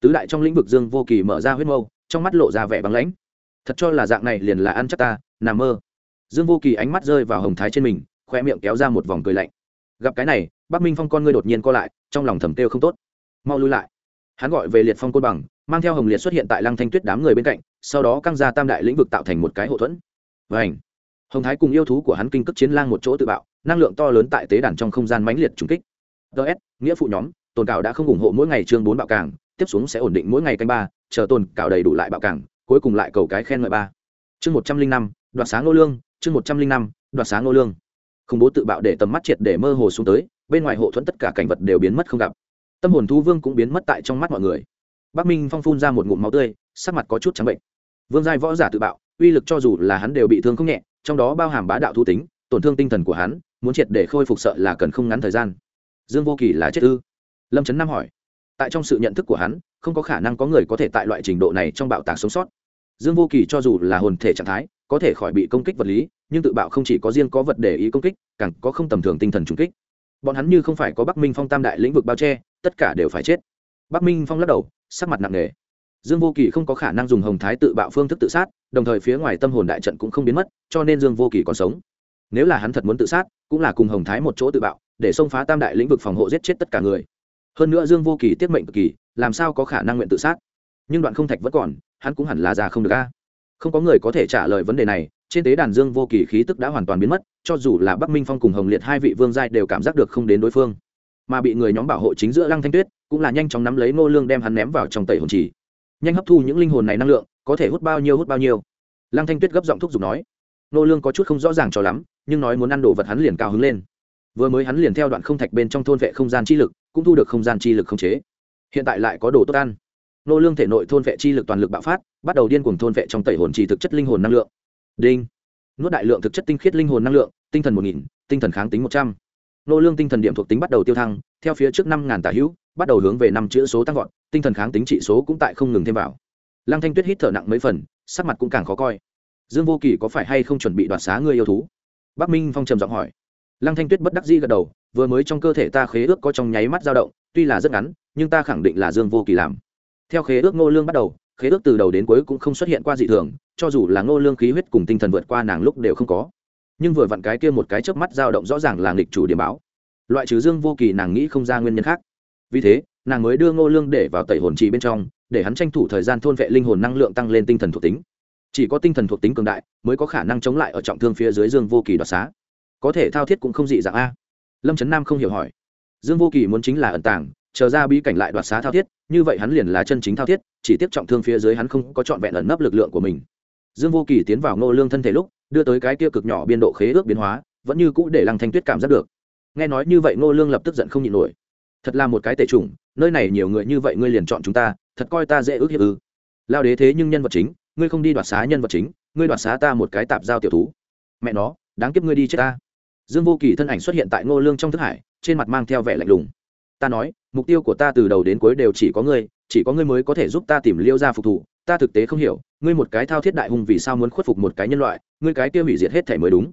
Tứ đại trong lĩnh vực dương vô kỳ mở ra huyết mâu, trong mắt lộ ra vẻ băng lãnh. Thật cho là dạng này liền là ăn chắc ta, nằm mơ. Dương vô kỳ ánh mắt rơi vào hồng thái trên mình, khoe miệng kéo ra một vòng cười lạnh. Gặp cái này, bắc minh phong con ngươi đột nhiên co lại, trong lòng thầm têu không tốt mau lui lại. Hắn gọi về liệt phong côn bằng, mang theo hồng liệt xuất hiện tại lăng thanh tuyết đám người bên cạnh, sau đó căng ra tam đại lĩnh vực tạo thành một cái hậu thuẫn. Vảnh hồng thái cùng yêu thú của hắn kinh cước chiến lang một chỗ tự bạo, năng lượng to lớn tại tế đàn trong không gian mãnh liệt trùng kích. Ts nghĩa phụ nhóm, tồn cảo đã không ủng hộ mỗi ngày chương bốn bạo cảng tiếp xuống sẽ ổn định mỗi ngày canh ba, chờ tồn cảo đầy đủ lại bạo cảng cuối cùng lại cầu cái khen ngợi ba. Chương một trăm linh năm, đoạt sáng nô lương, chương một trăm linh năm, đoạt sáng nô lương. Khủng bố tự bạo để tầm mắt triệt để mơ hồ xuống tới, bên ngoài hộ thuẫn tất cả cảnh vật đều biến mất không gặp tâm hồn thú vương cũng biến mất tại trong mắt mọi người. Bắc minh phong phun ra một ngụm máu tươi, sắc mặt có chút trắng bệnh. Vương giai võ giả tự bạo, uy lực cho dù là hắn đều bị thương không nhẹ, trong đó bao hàm bá đạo thu tính, tổn thương tinh thần của hắn, muốn triệt để khôi phục sợ là cần không ngắn thời gian. Dương vô kỳ là chết ư? Lâm trấn nam hỏi. Tại trong sự nhận thức của hắn, không có khả năng có người có thể tại loại trình độ này trong bạo tạc sống sót. Dương vô kỳ cho dù là hồn thể trạng thái, có thể khỏi bị công kích vật lý, nhưng tự bạo không chỉ có riêng có vật để ý công kích, càng có không tầm thường tinh thần trung kích. Bọn hắn như không phải có bắc minh phong tam đại lĩnh vực bao che tất cả đều phải chết. Bắc minh phong lắc đầu, sắc mặt nặng nề. Dương vô kỳ không có khả năng dùng hồng thái tự bạo phương thức tự sát, đồng thời phía ngoài tâm hồn đại trận cũng không biến mất, cho nên dương vô kỳ còn sống. Nếu là hắn thật muốn tự sát, cũng là cùng hồng thái một chỗ tự bạo, để xông phá tam đại lĩnh vực phòng hộ giết chết tất cả người. Hơn nữa dương vô kỳ tiết mệnh cực kỳ, làm sao có khả năng nguyện tự sát? Nhưng đoạn không thạch vẫn còn, hắn cũng hẳn là già không được a. Không có người có thể trả lời vấn đề này, trên tế đàn dương vô kỳ khí tức đã hoàn toàn biến mất, cho dù là bắc minh phong cùng hồng liệt hai vị vương giai đều cảm giác được không đến đối phương mà bị người nhóm bảo hộ chính giữa lăng thanh tuyết, cũng là nhanh chóng nắm lấy ngô lương đem hắn ném vào trong tẩy hồn trì nhanh hấp thu những linh hồn này năng lượng, có thể hút bao nhiêu hút bao nhiêu. Lăng thanh tuyết gấp giọng thúc giục nói. Ngô lương có chút không rõ ràng cho lắm, nhưng nói muốn ăn đồ vật hắn liền cao hứng lên. Vừa mới hắn liền theo đoạn không thạch bên trong thôn vệ không gian chi lực, cũng thu được không gian chi lực không chế. Hiện tại lại có đồ tốt ăn. Nô lương thể nội thôn vệ chi lực toàn lực bạo phát, bắt đầu điên cuồng thôn vệ trong tẩy hồn trì thực chất linh hồn năng lượng. Đinh. Nuốt đại lượng thực chất tinh khiết linh hồn năng lượng, tinh thần một nghìn, tinh thần kháng tính một trăm nô lương tinh thần điểm thuộc tính bắt đầu tiêu thăng, theo phía trước năm ngàn tả hữu, bắt đầu hướng về năm chữ số tăng vọt, tinh thần kháng tính trị số cũng tại không ngừng thêm vào. Lăng thanh tuyết hít thở nặng mấy phần, sắc mặt cũng càng khó coi. Dương vô kỳ có phải hay không chuẩn bị đoạt xá người yêu thú? Bắc minh phong trầm giọng hỏi. Lăng thanh tuyết bất đắc dĩ gật đầu, vừa mới trong cơ thể ta khế ước có trong nháy mắt dao động, tuy là rất ngắn, nhưng ta khẳng định là dương vô kỳ làm. Theo khế ước ngô lương bắt đầu, khế ước từ đầu đến cuối cũng không xuất hiện qua dị thường, cho dù là ngô lương khí huyết cùng tinh thần vượt qua nàng lúc đều không có nhưng vừa vặn cái kia một cái chớp mắt dao động rõ ràng là nghịch chủ điểm báo. Loại trừ dương vô kỳ nàng nghĩ không ra nguyên nhân khác. Vì thế, nàng mới đưa ngô lương để vào tẩy hồn trì bên trong, để hắn tranh thủ thời gian thôn vệ linh hồn năng lượng tăng lên tinh thần thuộc tính. Chỉ có tinh thần thuộc tính cường đại, mới có khả năng chống lại ở trọng thương phía dưới dương vô kỳ đoạt xá. Có thể thao thiết cũng không dị dạng a. Lâm trấn nam không hiểu hỏi. Dương vô kỳ muốn chính là ẩn tàng, chờ ra bí cảnh lại đoạt xá thao thiết, như vậy hắn liền là chân chính thao thiết, chỉ tiếp trọng thương phía dưới hắn không có trọn vẹn ẩn nấp lực lượng của mình. Dương vô kỳ tiến vào ngô lương thân thể lúc đưa tới cái kia cực nhỏ biên độ khế ước biến hóa, vẫn như cũ để lăng thanh tuyết cảm giác được. Nghe nói như vậy ngô lương lập tức giận không nhịn nổi. Thật là một cái tệ chủng nơi này nhiều người như vậy ngươi liền chọn chúng ta, thật coi ta dễ ước hiếp ư. Lao đế thế nhưng nhân vật chính, ngươi không đi đoạt xá nhân vật chính, ngươi đoạt xá ta một cái tạp giao tiểu thú. Mẹ nó, đáng kiếp ngươi đi chết ta. Dương vô kỳ thân ảnh xuất hiện tại ngô lương trong thức hải, trên mặt mang theo vẻ lạnh lùng. Ta nói, mục tiêu của ta từ đầu đến cuối đều chỉ có ngươi, chỉ có ngươi mới có thể giúp ta tìm liêu ra phục thủ ta thực tế không hiểu, ngươi một cái thao thiết đại hùng vì sao muốn khuất phục một cái nhân loại ngươi cái kia hủy diệt hết thể mới đúng.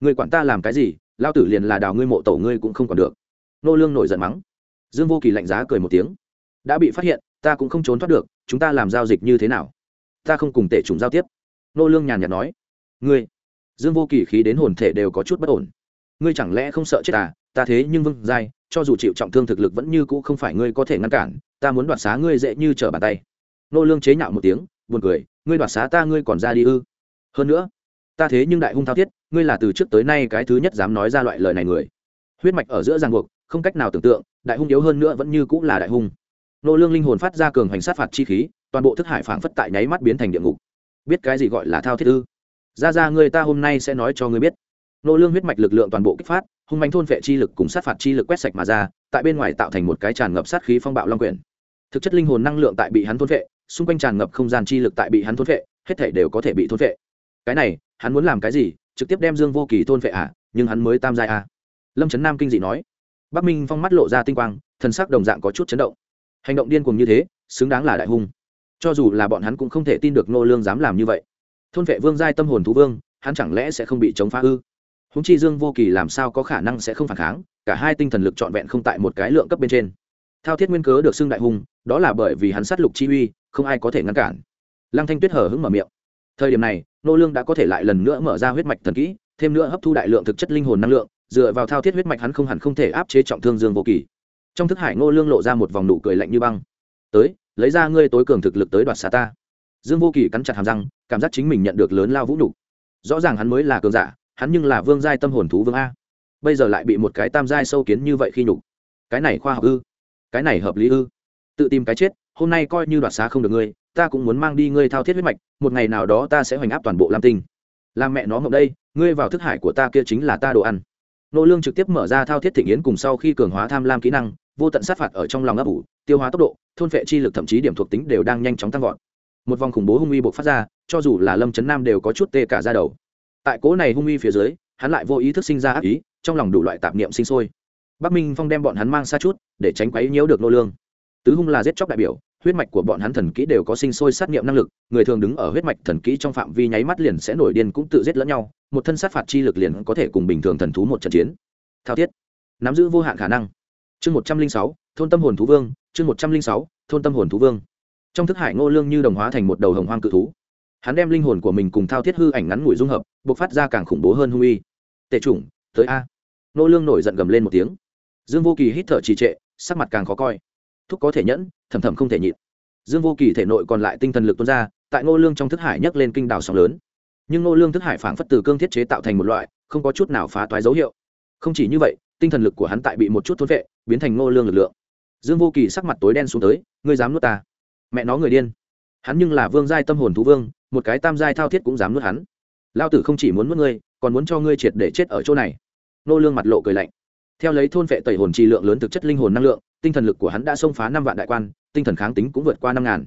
Ngươi quản ta làm cái gì, lao tử liền là đào ngươi mộ tổ ngươi cũng không còn được. Nô lương nổi giận mắng. Dương vô kỳ lạnh giá cười một tiếng. Đã bị phát hiện, ta cũng không trốn thoát được, chúng ta làm giao dịch như thế nào? Ta không cùng tể trùng giao tiếp. Nô lương nhàn nhạt nói. Ngươi. Dương vô kỳ khí đến hồn thể đều có chút bất ổn. Ngươi chẳng lẽ không sợ chết à? Ta thế nhưng vâng dai, cho dù chịu trọng thương thực lực vẫn như cũ không phải ngươi có thể ngăn cản, ta muốn đoạt xá ngươi dễ như trở bàn tay. Nô lương chế nhạo một tiếng, buồn cười. Ngươi đoạt xá ta, ngươi còn ra đi ư? Hơn nữa ta thế nhưng đại hung thao thiết, ngươi là từ trước tới nay cái thứ nhất dám nói ra loại lời này người. Huyết mạch ở giữa giang buộc, không cách nào tưởng tượng, đại hung yếu hơn nữa vẫn như cũng là đại hung. Nô lương linh hồn phát ra cường hành sát phạt chi khí, toàn bộ thức hải phảng phất tại nháy mắt biến thành địa ngục. Biết cái gì gọi là thao thiết ư? Ra ra, người ta hôm nay sẽ nói cho ngươi biết. Nô lương huyết mạch lực lượng toàn bộ kích phát, hung manh thôn vệ chi lực cùng sát phạt chi lực quét sạch mà ra, tại bên ngoài tạo thành một cái tràn ngập sát khí phong bạo long quyển. Thực chất linh hồn năng lượng tại bị hắn thôn vệ, xung quanh tràn ngập không gian chi lực tại bị hắn thôn vệ, hết thể đều có thể bị thôn vệ. Cái này hắn muốn làm cái gì, trực tiếp đem dương vô kỳ thôn vệ à nhưng hắn mới tam giai à. Lâm trấn nam kinh dị nói. Bắc minh phong mắt lộ ra tinh quang, thần sắc đồng dạng có chút chấn động. Hành động điên cuồng như thế, xứng đáng là đại hung. Cho dù là bọn hắn cũng không thể tin được nô lương dám làm như vậy. Thôn vệ vương giai tâm hồn thú vương, hắn chẳng lẽ sẽ không bị chống phá ư? Húng chi dương vô kỳ làm sao có khả năng sẽ không phản kháng, cả hai tinh thần lực trọn vẹn không tại một cái lượng cấp bên trên. Thao thiết nguyên cớ được xưng đại hung, đó là bởi vì hắn sát lục chi uy, không ai có thể ngăn cản. Lăng thanh tuyết hở hứng mở miệng. Thời điểm này nô lương đã có thể lại lần nữa mở ra huyết mạch thần kỹ, thêm nữa hấp thu đại lượng thực chất linh hồn năng lượng, dựa vào thao thiết huyết mạch hắn không hẳn không thể áp chế trọng thương dương vô kỳ trong thức hải nô lương lộ ra một vòng nụ cười lạnh như băng. Tới, lấy ra ngươi tối cường thực lực tới đoạt xá ta. Dương vô kỳ cắn chặt hàm răng, cảm giác chính mình nhận được lớn lao vũ nụ rõ ràng hắn mới là cường giả, hắn nhưng là vương giai tâm hồn thú vương a. Bây giờ lại bị một cái tam giai sâu kiến như vậy khi nhục. Cái này khoa học ư? Cái này hợp lý ư? Tự tìm cái chết, hôm nay coi như đoạt xá không được ngươi ta cũng muốn mang đi ngươi thao thiết huyết mạch, một ngày nào đó ta sẽ hoành áp toàn bộ lam tinh. Làm mẹ nó ngậm đây, ngươi vào thức hải của ta kia chính là ta đồ ăn. Nô lương trực tiếp mở ra thao thiết thịnh yến cùng sau khi cường hóa tham lam kỹ năng, vô tận sát phạt ở trong lòng ấp ủ, tiêu hóa tốc độ, thôn phệ chi lực thậm chí điểm thuộc tính đều đang nhanh chóng tăng vọt. Một vòng khủng bố hung uy bộc phát ra, cho dù là lâm chấn nam đều có chút tê cả ra đầu. Tại cố này hung uy phía dưới, hắn lại vô ý thức sinh ra ác ý, trong lòng đủ loại tạp niệm sinh sôi. Bắc minh phong đem bọn hắn mang xa chút, để tránh quấy nhiễu được nô lương. Tứ hung là giết chóc đại biểu huyết mạch của bọn hắn thần kỹ đều có sinh sôi sát nghiệm năng lực, người thường đứng ở huyết mạch thần kỹ trong phạm vi nháy mắt liền sẽ nổi điên cũng tự giết lẫn nhau, một thân sát phạt chi lực liền có thể cùng bình thường thần thú một trận chiến. Thao thiết. Nắm giữ vô hạn khả năng. Chương một trăm linh sáu, thôn tâm hồn thú vương, chương một trăm linh sáu, thôn tâm hồn thú vương. Trong thức hải ngô lương như đồng hóa thành một đầu hồng hoang cự thú. Hắn đem linh hồn của mình cùng thao thiết hư ảnh ngắn ngủi dung hợp buộc phát ra càng khủng bố hơn hung uy. Tệ chủng, tới a. Ngô lương nổi giận gầm lên một tiếng. Dương vô kỳ hít thở trì trệ, sắc mặt càng khó coi thúc có thể nhẫn, thầm thầm không thể nhịn. Dương vô kỳ thể nội còn lại tinh thần lực tuôn ra, tại ngô lương trong thức hải nhấc lên kinh đảo sóng lớn. Nhưng ngô lương thức hải phảng phất từ cương thiết chế tạo thành một loại, không có chút nào phá toái dấu hiệu. Không chỉ như vậy, tinh thần lực của hắn tại bị một chút thốn vệ, biến thành ngô lương lực lượng. Dương vô kỳ sắc mặt tối đen xuống tới, ngươi dám nuốt ta? Mẹ nó người điên. Hắn nhưng là vương giai tâm hồn thú vương, một cái tam giai thao thiết cũng dám nuốt hắn. Lao tử không chỉ muốn nuốt ngươi, còn muốn cho ngươi triệt để chết ở chỗ này. Nô lương mặt lộ cười lạnh. Theo lấy thôn vệ tẩy hồn trì lượng lớn thực chất linh hồn năng lượng tinh thần lực của hắn đã xông phá năm vạn đại quan, tinh thần kháng tính cũng vượt qua năm ngàn.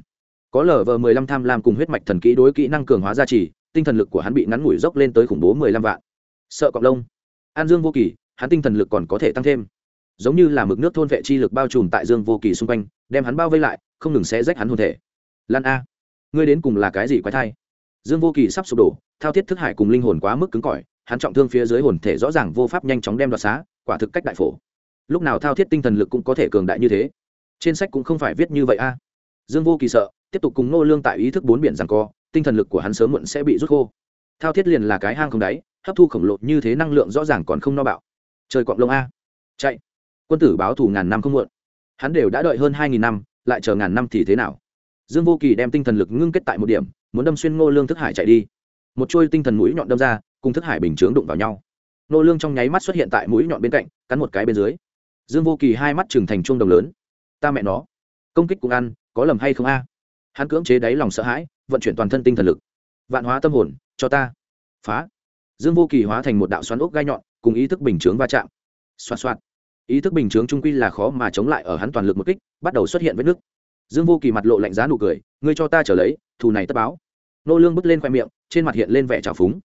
Có lờ vờ mười lăm tham lam cùng huyết mạch thần kỹ đối kỹ năng cường hóa gia trì, tinh thần lực của hắn bị ngắn ngủi dốc lên tới khủng bố mười lăm vạn. Sợ cọp lông. An dương vô kỳ, hắn tinh thần lực còn có thể tăng thêm. Giống như là mực nước thôn vệ chi lực bao trùm tại dương vô kỳ xung quanh, đem hắn bao vây lại, không ngừng xé rách hắn hồn thể. Lan a, ngươi đến cùng là cái gì quái thai? Dương vô kỳ sắp sụp đổ, thao thiết thức hải cùng linh hồn quá mức cứng cỏi, hắn trọng thương phía dưới hồn thể rõ ràng vô pháp nhanh chóng đem đoạt xá, quả thực cách đại phổ lúc nào thao thiết tinh thần lực cũng có thể cường đại như thế. Trên sách cũng không phải viết như vậy a. Dương vô kỳ sợ, tiếp tục cùng nô lương tại ý thức bốn biển rằng co, tinh thần lực của hắn sớm muộn sẽ bị rút khô. Thao thiết liền là cái hang không đáy, hấp thu khổng lồ như thế năng lượng rõ ràng còn không no bạo. Trời quạng lông a. Chạy. Quân tử báo thù ngàn năm không muộn. Hắn đều đã đợi hơn hai nghìn năm, lại chờ ngàn năm thì thế nào? Dương vô kỳ đem tinh thần lực ngưng kết tại một điểm, muốn đâm xuyên ngô lương thức hải chạy đi. Một trôi tinh thần mũi nhọn đâm ra, cùng thức hải bình chướng đụng vào nhau. Nô lương trong nháy mắt xuất hiện tại mũi nhọn bên cạnh, cắn một cái bên dưới dương vô kỳ hai mắt trừng thành chuông đồng lớn. Ta mẹ nó, công kích cũng ăn, có lầm hay không a? Hắn cưỡng chế đáy lòng sợ hãi, vận chuyển toàn thân tinh thần lực. Vạn hóa tâm hồn, cho ta. Phá. Dương vô kỳ hóa thành một đạo xoắn ốc gai nhọn, cùng ý thức bình chướng va chạm. Xoạt xoạt. Ý thức bình chướng trung quy là khó mà chống lại ở hắn toàn lực một kích, bắt đầu xuất hiện vết nứt. Dương vô kỳ mặt lộ lạnh giá nụ cười, ngươi cho ta trở lấy, thù này tất báo. Nô lương bước lên khoe miệng, trên mặt hiện lên vẻ trào phúng.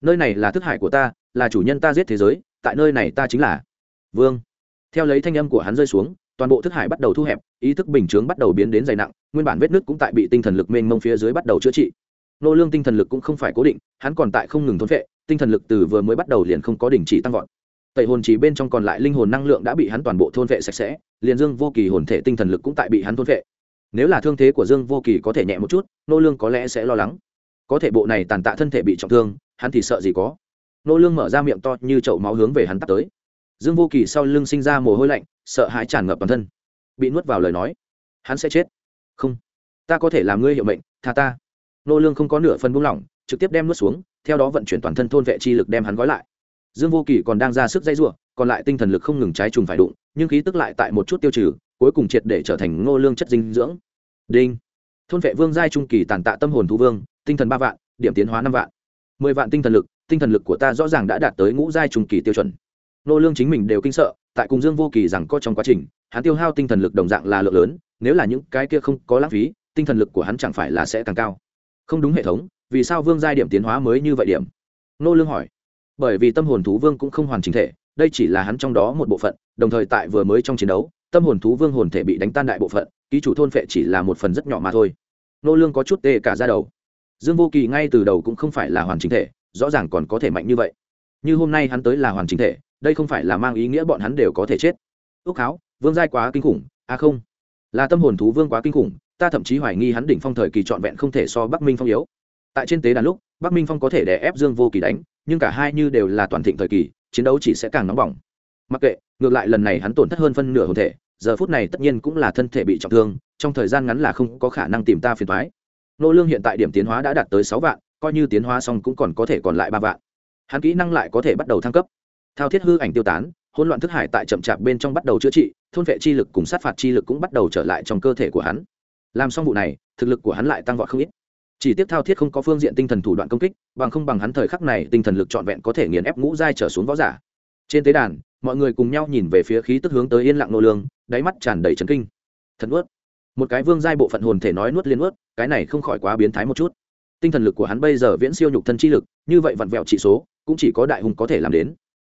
Nơi này là thức hải của ta, là chủ nhân ta giết thế giới, tại nơi này ta chính là. Vương theo lấy thanh âm của hắn rơi xuống, toàn bộ thức hải bắt đầu thu hẹp, ý thức bình chướng bắt đầu biến đến dày nặng, nguyên bản vết nứt cũng tại bị tinh thần lực mênh mông phía dưới bắt đầu chữa trị. Nô lương tinh thần lực cũng không phải cố định, hắn còn tại không ngừng thốn phệ, tinh thần lực từ vừa mới bắt đầu liền không có đình chỉ tăng vọt. Tẩy hồn chỉ bên trong còn lại linh hồn năng lượng đã bị hắn toàn bộ thôn vệ sạch sẽ, liền dương vô kỳ hồn thể tinh thần lực cũng tại bị hắn thôn vệ nếu là thương thế của dương vô kỳ có thể nhẹ một chút, nô lương có lẽ sẽ lo lắng. Có thể bộ này tàn tạ thân thể bị trọng thương, hắn thì sợ gì có. Nô lương mở ra miệng to như chậu máu hướng về hắn tắt tới dương vô kỳ sau lưng sinh ra mồ hôi lạnh, sợ hãi tràn ngập toàn thân. Bị nuốt vào lời nói, hắn sẽ chết. Không, ta có thể làm ngươi hiệu mệnh, tha ta. Nô lương không có nửa phần buông lỏng, trực tiếp đem nuốt xuống, theo đó vận chuyển toàn thân thôn vệ chi lực đem hắn gói lại. Dương vô kỳ còn đang ra sức dây rủa, còn lại tinh thần lực không ngừng trái trùng phải đụng, nhưng khí tức lại tại một chút tiêu trừ, cuối cùng triệt để trở thành ngô lương chất dinh dưỡng. Đinh. Thôn vệ vương giai trung kỳ tàn tạ tâm hồn thú vương, tinh thần ba vạn, điểm tiến hóa năm vạn. Mười vạn tinh thần lực, tinh thần lực của ta rõ ràng đã đạt tới ngũ giai trung kỳ tiêu chuẩn nô lương chính mình đều kinh sợ, tại cùng dương vô kỳ rằng có trong quá trình, hắn tiêu hao tinh thần lực đồng dạng là lượng lớn, nếu là những cái kia không có lãng phí, tinh thần lực của hắn chẳng phải là sẽ càng cao. Không đúng hệ thống, vì sao vương giai điểm tiến hóa mới như vậy điểm? Nô lương hỏi. Bởi vì tâm hồn thú vương cũng không hoàn chỉnh thể, đây chỉ là hắn trong đó một bộ phận, đồng thời tại vừa mới trong chiến đấu, tâm hồn thú vương hồn thể bị đánh tan đại bộ phận, ký chủ thôn phệ chỉ là một phần rất nhỏ mà thôi. Nô lương có chút tê cả ra đầu. Dương vô kỳ ngay từ đầu cũng không phải là hoàn chỉnh thể, rõ ràng còn có thể mạnh như vậy. Như hôm nay hắn tới là hoàn chỉnh thể đây không phải là mang ý nghĩa bọn hắn đều có thể chết. Ước háo vương giai quá kinh khủng à không. Là tâm hồn thú vương quá kinh khủng, ta thậm chí hoài nghi hắn đỉnh phong thời kỳ trọn vẹn không thể so bắc minh phong yếu. Tại trên tế đàn lúc, bắc minh phong có thể đè ép dương vô kỳ đánh, nhưng cả hai như đều là toàn thịnh thời kỳ, chiến đấu chỉ sẽ càng nóng bỏng. Mặc kệ, ngược lại lần này hắn tổn thất hơn phân nửa hồn thể, giờ phút này tất nhiên cũng là thân thể bị trọng thương, trong thời gian ngắn là không có khả năng tìm ta phiền thoái nô lương hiện tại điểm tiến hóa đã đạt tới sáu vạn, coi như tiến hóa xong cũng còn có thể còn lại ba vạn. Hắn kỹ năng lại có thể bắt đầu thăng cấp thao thiết hư ảnh tiêu tán, hỗn loạn thức hải tại chậm chạp bên trong bắt đầu chữa trị, thôn vệ chi lực cùng sát phạt chi lực cũng bắt đầu trở lại trong cơ thể của hắn. Làm xong vụ này, thực lực của hắn lại tăng vọt không ít. Chỉ tiếc thao thiết không có phương diện tinh thần thủ đoạn công kích, bằng không bằng hắn thời khắc này tinh thần lực trọn vẹn có thể nghiền ép ngũ giai trở xuống võ giả. Trên tế đàn, mọi người cùng nhau nhìn về phía khí tức hướng tới yên lặng nô lương, đáy mắt tràn đầy trấn kinh. Thật ướt một cái vương giai bộ phận hồn thể nói nuốt liên nuốt, cái này không khỏi quá biến thái một chút. Tinh thần lực của hắn bây giờ viễn siêu nhục thân chi lực, như vậy vặn vẹo trị số, cũng chỉ có đại hùng có thể làm đến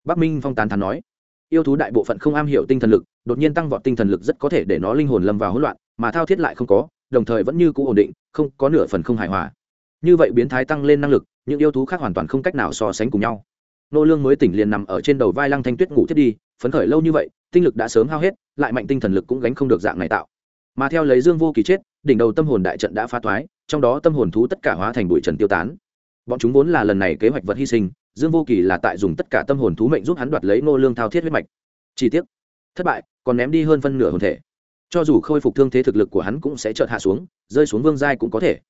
bắc minh phong tán thán nói, yêu thú đại bộ phận không am hiểu tinh thần lực, đột nhiên tăng vọt tinh thần lực rất có thể để nó linh hồn lâm vào hỗn loạn, mà thao thiết lại không có, đồng thời vẫn như cũ ổn định, không có nửa phần không hài hòa. Như vậy biến thái tăng lên năng lực, những yêu thú khác hoàn toàn không cách nào so sánh cùng nhau. Nô lương mới tỉnh liền nằm ở trên đầu vai lăng thanh tuyết ngủ thiết đi, phấn khởi lâu như vậy, tinh lực đã sớm hao hết, lại mạnh tinh thần lực cũng gánh không được dạng này tạo. Mà theo lấy dương vô kỳ chết, đỉnh đầu tâm hồn đại trận đã phá thoái trong đó tâm hồn thú tất cả hóa thành bụi trần tiêu tán. Bọn chúng vốn là lần này kế hoạch vật hy sinh dương vô kỳ là tại dùng tất cả tâm hồn thú mệnh giúp hắn đoạt lấy nô lương thao thiết huyết mạch. Chi tiết thất bại, còn ném đi hơn phân nửa hồn thể. Cho dù khôi phục thương thế thực lực của hắn cũng sẽ chợt hạ xuống, rơi xuống vương giai cũng có thể.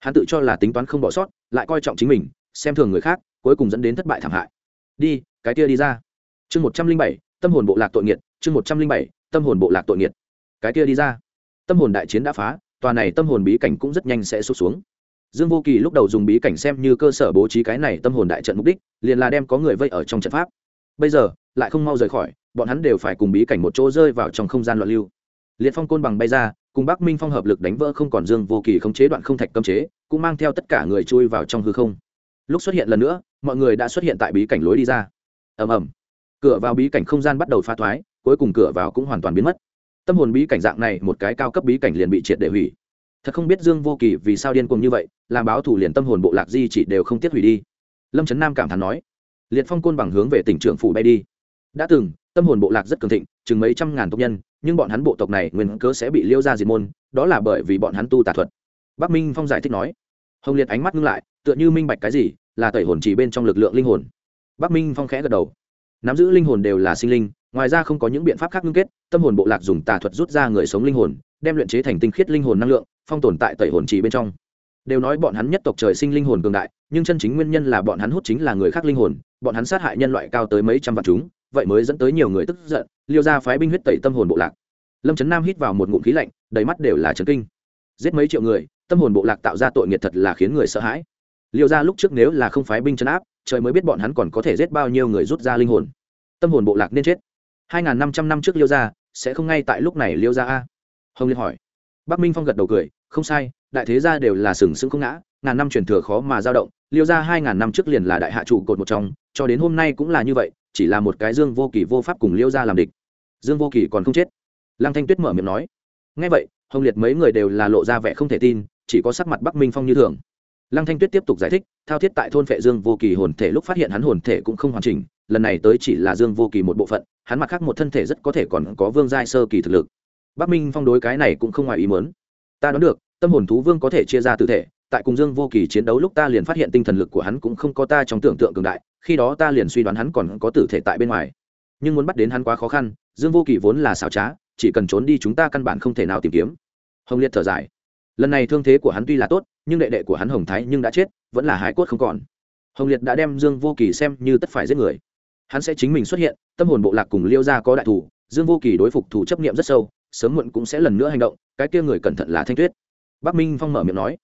Hắn tự cho là tính toán không bỏ sót, lại coi trọng chính mình, xem thường người khác, cuối cùng dẫn đến thất bại thảm hại. Đi, cái kia đi ra. Chương một trăm linh bảy, tâm hồn bộ lạc tội nghiệt, chương một trăm linh bảy, tâm hồn bộ lạc tội nghiệt. Cái kia đi ra. Tâm hồn đại chiến đã phá, tòa này tâm hồn bí cảnh cũng rất nhanh sẽ sụt xuống dương vô kỳ lúc đầu dùng bí cảnh xem như cơ sở bố trí cái này tâm hồn đại trận mục đích, liền là đem có người vây ở trong trận pháp. Bây giờ, lại không mau rời khỏi, bọn hắn đều phải cùng bí cảnh một chỗ rơi vào trong không gian loạn lưu. Liệt phong côn bằng bay ra, cùng bắc minh phong hợp lực đánh vỡ không còn dương vô kỳ khống chế đoạn không thạch cấm chế, cũng mang theo tất cả người chui vào trong hư không. Lúc xuất hiện lần nữa, mọi người đã xuất hiện tại bí cảnh lối đi ra. Ầm ầm. Cửa vào bí cảnh không gian bắt đầu pha thoái, cuối cùng cửa vào cũng hoàn toàn biến mất. Tâm hồn bí cảnh dạng này, một cái cao cấp bí cảnh liền bị triệt để hủy thật không biết dương vô kỳ vì sao điên cuồng như vậy, làm báo thủ liền tâm hồn bộ lạc di chỉ đều không tiết hủy đi. Lâm trấn nam cảm thán nói, liệt phong côn bằng hướng về tỉnh trưởng phủ bay đi. Đã từng, tâm hồn bộ lạc rất cường thịnh, chừng mấy trăm ngàn tộc nhân, nhưng bọn hắn bộ tộc này nguyên cớ sẽ bị liêu ra diệt môn, đó là bởi vì bọn hắn tu tà thuật. Bắc minh phong giải thích nói, hồng liệt ánh mắt ngưng lại, tựa như minh bạch cái gì, là tẩy hồn chỉ bên trong lực lượng linh hồn. Bắc minh phong khẽ gật đầu. Nắm giữ linh hồn đều là sinh linh, ngoài ra không có những biện pháp khác ngưng kết, tâm hồn bộ lạc dùng tà thuật rút ra người sống linh hồn, đem luyện chế thành tinh khiết linh hồn năng lượng phong tồn tại tẩy hồn trì bên trong. Đều nói bọn hắn nhất tộc trời sinh linh hồn cường đại, nhưng chân chính nguyên nhân là bọn hắn hút chính là người khác linh hồn, bọn hắn sát hại nhân loại cao tới mấy trăm vạn chúng, vậy mới dẫn tới nhiều người tức giận, liêu ra phái binh huyết tẩy tâm hồn bộ lạc. Lâm trấn nam hít vào một ngụm khí lạnh, đầy mắt đều là trấn kinh. Giết mấy triệu người, tâm hồn bộ lạc tạo ra tội nghiệt thật là khiến người sợ hãi. Liêu ra lúc trước nếu là không phái binh chấn áp, trời mới biết bọn hắn còn có thể giết bao nhiêu người rút ra linh hồn. Tâm hồn bộ lạc nên chết. Hai n g h n năm trăm năm trước liêu ra sẽ không ngay tại lúc này liêu ra a? Hồng liên hỏi. Bắc minh phong gật đầu cười không sai, đại thế gia đều là sừng sững không ngã, ngàn năm truyền thừa khó mà dao động, liêu ra hai ngàn năm trước liền là đại hạ trụ cột một trong, cho đến hôm nay cũng là như vậy, chỉ là một cái dương vô kỳ vô pháp cùng liêu ra làm địch. Dương vô kỳ còn không chết. Lăng thanh tuyết mở miệng nói. Ngay vậy, hồng liệt mấy người đều là lộ ra vẻ không thể tin, chỉ có sắc mặt bắc minh phong như thường. Lăng thanh tuyết tiếp tục giải thích, thao thiết tại thôn phệ dương vô kỳ hồn thể lúc phát hiện hắn hồn thể cũng không hoàn chỉnh, lần này tới chỉ là dương vô kỳ một bộ phận, hắn mặt khác một thân thể rất có thể còn có vương giai sơ kỳ thực lực. Bắc minh phong đối cái này cũng không ngoài ý muốn ta đoán được, tâm hồn thú vương có thể chia ra tự thể, tại cùng dương vô kỳ chiến đấu lúc ta liền phát hiện tinh thần lực của hắn cũng không có ta trong tưởng tượng cường đại, khi đó ta liền suy đoán hắn còn có tử thể tại bên ngoài. Nhưng muốn bắt đến hắn quá khó khăn, dương vô kỳ vốn là xảo trá, chỉ cần trốn đi chúng ta căn bản không thể nào tìm kiếm. Hồng liệt thở dài. Lần này thương thế của hắn tuy là tốt, nhưng đệ đệ của hắn hồng thái nhưng đã chết, vẫn là hải cốt không còn. Hồng liệt đã đem dương vô kỳ xem như tất phải giết người. Hắn sẽ chính mình xuất hiện, tâm hồn bộ lạc cùng liêu ra có đại thủ, dương vô kỳ đối phục thủ chấp nghiệm rất sâu sớm muộn cũng sẽ lần nữa hành động, cái kia người cẩn thận là thanh tuyết. Bắc minh phong mở miệng nói,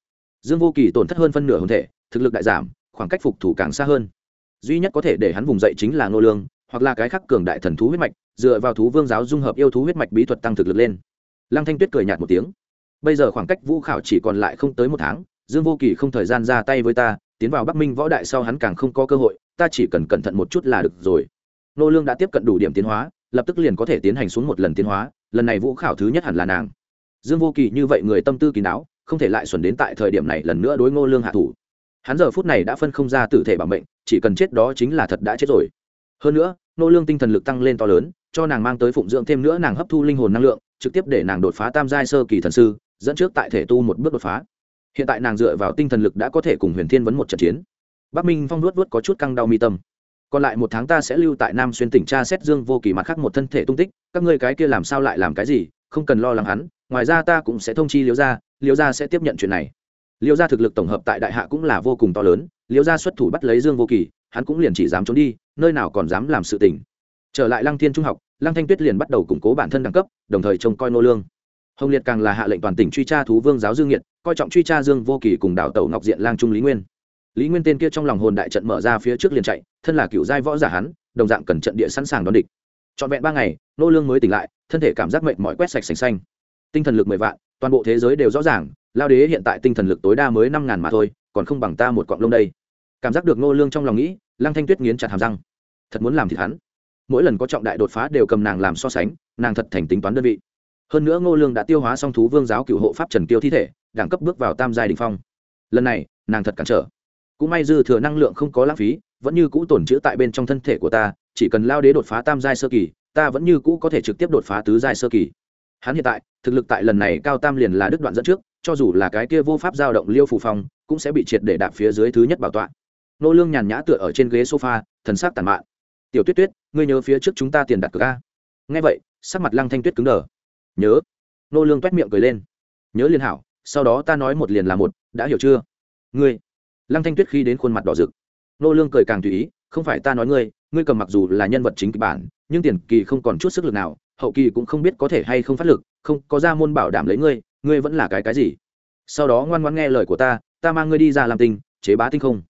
dương vô kỳ tổn thất hơn phân nửa hồn thể, thực lực đại giảm, khoảng cách phục thủ càng xa hơn. Duy nhất có thể để hắn vùng dậy chính là nô lương, hoặc là cái khắc cường đại thần thú huyết mạch, dựa vào thú vương giáo dung hợp yêu thú huyết mạch bí thuật tăng thực lực lên. Lăng thanh tuyết cười nhạt một tiếng, bây giờ khoảng cách vũ khảo chỉ còn lại không tới một tháng, dương vô kỳ không thời gian ra tay với ta, tiến vào bắc minh võ đại sau hắn càng không có cơ hội, ta chỉ cần cẩn thận một chút là được rồi. Nô lương đã tiếp cận đủ điểm tiến hóa, lập tức liền có thể tiến hành xuống một lần tiến hóa lần này vũ khảo thứ nhất hẳn là nàng. Dương vô kỳ như vậy người tâm tư kỳ não không thể lại xuẩn đến tại thời điểm này lần nữa đối ngô lương hạ thủ. Hắn giờ phút này đã phân không ra tử thể bảo mệnh, chỉ cần chết đó chính là thật đã chết rồi. Hơn nữa, Ngô lương tinh thần lực tăng lên to lớn, cho nàng mang tới phụng dưỡng thêm nữa nàng hấp thu linh hồn năng lượng, trực tiếp để nàng đột phá tam giai sơ kỳ thần sư, dẫn trước tại thể tu một bước đột phá. Hiện tại nàng dựa vào tinh thần lực đã có thể cùng huyền thiên vấn một trận chiến. Bắc minh phong luốt luốt có chút căng đau mi tâm còn lại một tháng ta sẽ lưu tại nam xuyên tỉnh tra xét dương vô kỳ mặt khác một thân thể tung tích, các ngươi cái kia làm sao lại làm cái gì, không cần lo lắng hắn, ngoài ra ta cũng sẽ thông chi liễu gia liễu gia sẽ tiếp nhận chuyện này. Liễu gia thực lực tổng hợp tại đại hạ cũng là vô cùng to lớn, liễu gia xuất thủ bắt lấy dương vô kỳ, hắn cũng liền chỉ dám trốn đi, nơi nào còn dám làm sự tình. Trở lại lăng thiên trung học, lăng thanh tuyết liền bắt đầu củng cố bản thân đẳng cấp, đồng thời trông coi nô lương. Hồng liệt càng là hạ lệnh toàn tỉnh truy tra thú vương giáo dương nhiệt coi trọng truy tra dương vô kỳ cùng đảo tẩu ngọc diện lang trung lý nguyên lý nguyên tên kia trong lòng hồn đại trận mở ra phía trước liền chạy, thân là cựu giai võ giả hắn, đồng dạng cần trận địa sẵn sàng đón địch. Trọn vẹn ba ngày, nô lương mới tỉnh lại, thân thể cảm giác mệt mỏi quét sạch sành xanh. Tinh thần lực mười vạn, toàn bộ thế giới đều rõ ràng, lao đế hiện tại tinh thần lực tối đa mới năm ngàn mà thôi, còn không bằng ta một cọng lông đây. Cảm giác được nô lương trong lòng nghĩ, lăng thanh tuyết nghiến chặt hàm răng. Thật muốn làm thì hắn. Mỗi lần có trọng đại đột phá đều cầm nàng làm so sánh, nàng thật thành tính toán đơn vị. Hơn nữa ngô lương đã tiêu hóa xong thú vương giáo cựu hộ pháp trần kiêu thi thể, đẳng cấp bước vào tam giai đình phong. Lần này, nàng thật cản trở cũng may dư thừa năng lượng không có lãng phí, vẫn như cũ tổn trữ tại bên trong thân thể của ta, chỉ cần lao đế đột phá tam giai sơ kỳ, ta vẫn như cũ có thể trực tiếp đột phá tứ giai sơ kỳ. Hắn hiện tại, thực lực tại lần này cao tam liền là đứt đoạn dẫn trước, cho dù là cái kia vô pháp giao động liêu phù phong, cũng sẽ bị triệt để đạp phía dưới thứ nhất bảo tọa. Nô lương nhàn nhã tựa ở trên ghế sofa, thần sắc tàn mạn. Tiểu tuyết tuyết, ngươi nhớ phía trước chúng ta tiền đặt cược a? Nghe vậy, sắc mặt lăng thanh tuyết cứng đờ. Nhớ. Nô lương toét miệng cười lên. Nhớ liên hảo, sau đó ta nói một liền là một, đã hiểu chưa? Ngươi lăng thanh tuyết khi đến khuôn mặt đỏ rực. Nô lương cười càng tùy ý không phải ta nói ngươi ngươi cầm mặc dù là nhân vật chính kịch bản nhưng tiền kỳ không còn chút sức lực nào hậu kỳ cũng không biết có thể hay không phát lực không có ra môn bảo đảm lấy ngươi ngươi vẫn là cái cái gì? Sau đó ngoan ngoãn nghe lời của ta ta mang ngươi đi ra làm tình, chế bá tinh không.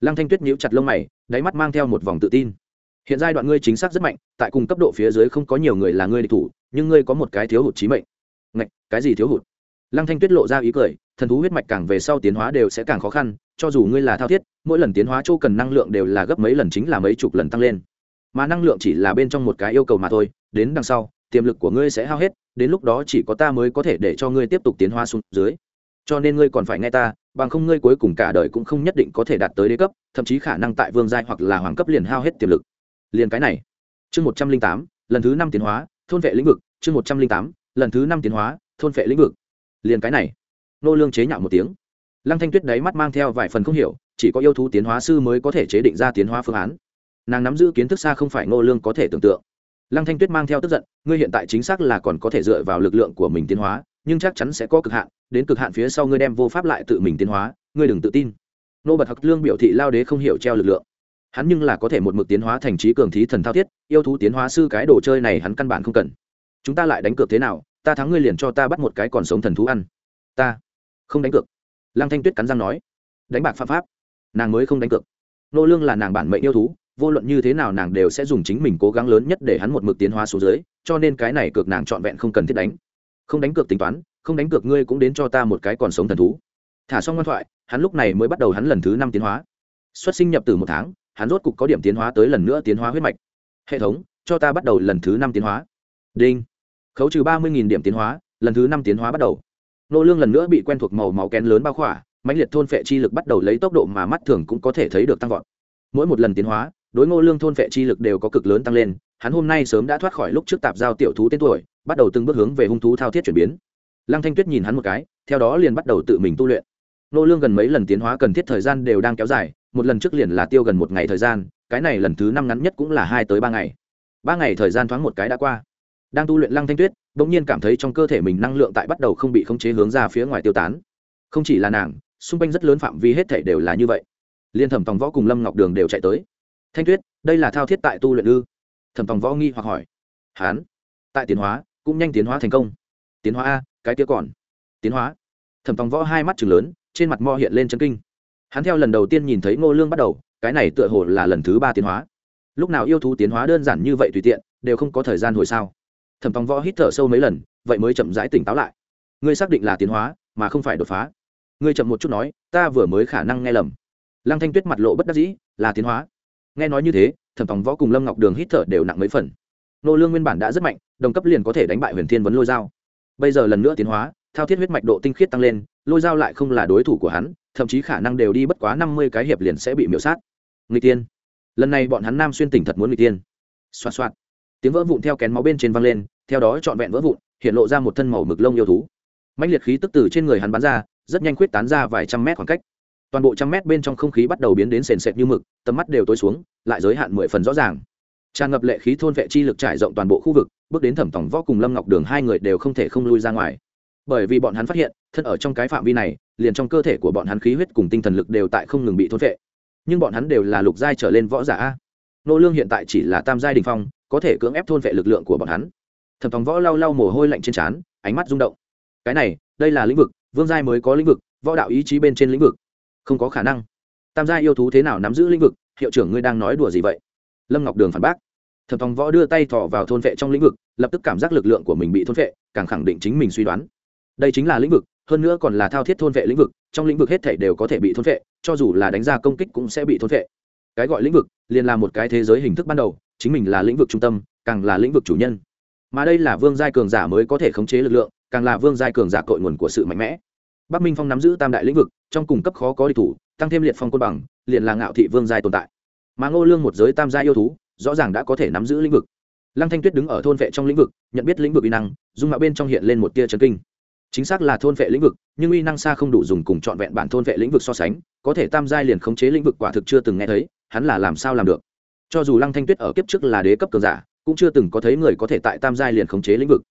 Lăng thanh tuyết nhíu chặt lông mày đáy mắt mang theo một vòng tự tin. Hiện giai đoạn ngươi chính xác rất mạnh tại cùng cấp độ phía dưới không có nhiều người là ngươi địch thủ nhưng ngươi có một cái thiếu hụt trí mệnh. Ngạch, cái gì thiếu hụt? Lăng thanh tuyết lộ ra ý cười thần thú huyết mạch càng về sau tiến hóa đều sẽ càng khó khăn, cho dù ngươi là thao thiết, mỗi lần tiến hóa chỗ cần năng lượng đều là gấp mấy lần chính là mấy chục lần tăng lên. Mà năng lượng chỉ là bên trong một cái yêu cầu mà thôi, đến đằng sau, tiềm lực của ngươi sẽ hao hết, đến lúc đó chỉ có ta mới có thể để cho ngươi tiếp tục tiến hóa xuống dưới. Cho nên ngươi còn phải nghe ta, bằng không ngươi cuối cùng cả đời cũng không nhất định có thể đạt tới đế cấp, thậm chí khả năng tại vương giai hoặc là hoàng cấp liền hao hết tiềm lực. Liền cái này. Chương một trăm linh tám, lần thứ năm tiến hóa, thôn vệ lĩnh vực. Chương một trăm linh tám, lần thứ năm tiến hóa, thôn vệ lĩnh vực. Liền cái này nô lương chế nhạo một tiếng. Lăng thanh tuyết đáy mắt mang theo vài phần không hiểu, chỉ có yêu thú tiến hóa sư mới có thể chế định ra tiến hóa phương án. Nàng nắm giữ kiến thức xa không phải nô lương có thể tưởng tượng. Lăng thanh tuyết mang theo tức giận, ngươi hiện tại chính xác là còn có thể dựa vào lực lượng của mình tiến hóa, nhưng chắc chắn sẽ có cực hạn, đến cực hạn phía sau ngươi đem vô pháp lại tự mình tiến hóa, ngươi đừng tự tin. Nô bật hặc lương biểu thị lao đế không hiểu treo lực lượng. Hắn nhưng là có thể một mực tiến hóa thành trí cường thí thần thao thiết, yêu thú tiến hóa sư cái đồ chơi này hắn căn bản không cần. Chúng ta lại đánh cược thế nào, ta thắng ngươi liền cho ta bắt một cái còn sống thần thú ăn. Ta không đánh cược. Lăng thanh tuyết cắn răng nói, đánh bạc pháp pháp, nàng mới không đánh cược. Nô lương là nàng bản mệnh yêu thú, vô luận như thế nào nàng đều sẽ dùng chính mình cố gắng lớn nhất để hắn một mực tiến hóa xuống dưới, cho nên cái này cược nàng trọn vẹn không cần thiết đánh. Không đánh cược tính toán, không đánh cược ngươi cũng đến cho ta một cái còn sống thần thú. Thả xong ngoan thoại, hắn lúc này mới bắt đầu hắn lần thứ năm tiến hóa. Xuất sinh nhập từ một tháng, hắn rốt cục có điểm tiến hóa tới lần nữa tiến hóa huyết mạch. Hệ thống, cho ta bắt đầu lần thứ năm tiến hóa. Đinh. Khấu trừ ba mươi điểm tiến hóa, lần thứ năm tiến hóa bắt đầu nô lương lần nữa bị quen thuộc màu máu kén lớn bao khỏa, mãnh liệt thôn phệ chi lực bắt đầu lấy tốc độ mà mắt thường cũng có thể thấy được tăng vọt. Mỗi một lần tiến hóa, đối ngô lương thôn phệ chi lực đều có cực lớn tăng lên, hắn hôm nay sớm đã thoát khỏi lúc trước tạp giao tiểu thú tên tuổi, bắt đầu từng bước hướng về hung thú thao thiết chuyển biến. Lăng thanh tuyết nhìn hắn một cái, theo đó liền bắt đầu tự mình tu luyện. Nô lương gần mấy lần tiến hóa cần thiết thời gian đều đang kéo dài, một lần trước liền là tiêu gần một ngày thời gian, cái này lần thứ năm ngắn nhất cũng là hai tới ba ngày. Ba ngày thời gian thoáng một cái đã qua đang tu luyện lăng thanh tuyết, bỗng nhiên cảm thấy trong cơ thể mình năng lượng tại bắt đầu không bị khống chế hướng ra phía ngoài tiêu tán. Không chỉ là nàng, xung quanh rất lớn phạm vi hết thể đều là như vậy. Liên thẩm tòng võ cùng lâm ngọc đường đều chạy tới. Thanh tuyết, đây là thao thiết tại tu luyện ư? Thẩm tòng võ nghi hoặc hỏi. Hán, tại tiến hóa, cũng nhanh tiến hóa thành công. Tiến hóa a, cái kia còn. Tiến hóa. Thẩm tòng võ hai mắt chừng lớn, trên mặt mo hiện lên chân kinh. Hắn theo lần đầu tiên nhìn thấy ngô lương bắt đầu, cái này tựa hồ là lần thứ ba tiến hóa. Lúc nào yêu thú tiến hóa đơn giản như vậy tùy tiện, đều không có thời gian hồi sao thẩm tòng võ hít thở sâu mấy lần, vậy mới chậm rãi tỉnh táo lại. Ngươi xác định là tiến hóa, mà không phải đột phá. Ngươi chậm một chút nói, ta vừa mới khả năng nghe lầm. Lăng thanh tuyết mặt lộ bất đắc dĩ, là tiến hóa. Nghe nói như thế, thẩm tòng võ cùng lâm ngọc đường hít thở đều nặng mấy phần. Nô lương nguyên bản đã rất mạnh, đồng cấp liền có thể đánh bại huyền thiên vấn lôi dao bây giờ lần nữa tiến hóa, thao thiết huyết mạch độ tinh khiết tăng lên, lôi dao lại không là đối thủ của hắn, thậm chí khả năng đều đi bất quá năm mươi cái hiệp liền sẽ bị miễu sát. Người tiên. Lần này bọn hắn nam xuyên tỉnh thật muốn người tiên. Xoạt xoạt. Tiếng vỡ vụn theo kén máu bên trên văng lên theo đó trọn vẹn vỡ vụn, hiện lộ ra một thân màu mực lông yêu thú. Mạnh liệt khí tức từ trên người hắn bắn ra, rất nhanh khuyết tán ra vài trăm mét khoảng cách. Toàn bộ trăm mét bên trong không khí bắt đầu biến đến sền sệt như mực, tầm mắt đều tối xuống, lại giới hạn mười phần rõ ràng. Tràn ngập lệ khí thôn vệ chi lực trải rộng toàn bộ khu vực, bước đến thẩm tổng võ cùng lâm ngọc đường hai người đều không thể không lui ra ngoài. Bởi vì bọn hắn phát hiện, thân ở trong cái phạm vi này, liền trong cơ thể của bọn hắn khí huyết cùng tinh thần lực đều tại không ngừng bị thôn vệ. Nhưng bọn hắn đều là lục giai trở lên võ giả a. Nô lương hiện tại chỉ là tam giai đình phong, có thể cưỡng ép thôn vệ lực lượng của bọn hắn thẩm thòng võ lau lau mồ hôi lạnh trên trán, ánh mắt rung động. Cái này, đây là lĩnh vực, vương giai mới có lĩnh vực, võ đạo ý chí bên trên lĩnh vực. Không có khả năng. Tam gia yêu thú thế nào nắm giữ lĩnh vực, hiệu trưởng ngươi đang nói đùa gì vậy? Lâm ngọc đường phản bác. Thẩm thòng võ đưa tay thọ vào thôn vệ trong lĩnh vực, lập tức cảm giác lực lượng của mình bị thôn vệ, càng khẳng định chính mình suy đoán. Đây chính là lĩnh vực, hơn nữa còn là thao thiết thôn vệ lĩnh vực, trong lĩnh vực hết thể đều có thể bị thôn vệ, cho dù là đánh ra công kích cũng sẽ bị thôn vệ. Cái gọi lĩnh vực, liền là một cái thế giới hình thức ban đầu, chính mình là lĩnh vực trung tâm, càng là lĩnh vực chủ nhân mà đây là vương giai cường giả mới có thể khống chế lực lượng, càng là vương giai cường giả cội nguồn của sự mạnh mẽ. Bắc minh phong nắm giữ tam đại lĩnh vực, trong cùng cấp khó có địch thủ, tăng thêm liệt phong côn bằng, liền là ngạo thị vương giai tồn tại. Mà ngô lương một giới tam gia yêu thú, rõ ràng đã có thể nắm giữ lĩnh vực. Lăng thanh tuyết đứng ở thôn vệ trong lĩnh vực, nhận biết lĩnh vực uy năng, dung mạo bên trong hiện lên một tia chấn kinh. Chính xác là thôn vệ lĩnh vực, nhưng uy năng xa không đủ dùng cùng trọn vẹn bản thôn vệ lĩnh vực so sánh, có thể tam giai liền khống chế lĩnh vực quả thực chưa từng nghe thấy, hắn là làm sao làm được? Cho dù lăng thanh tuyết ở kiếp trước là đế cấp cường giả cũng chưa từng có thấy người có thể tại tam giai liền khống chế lĩnh vực.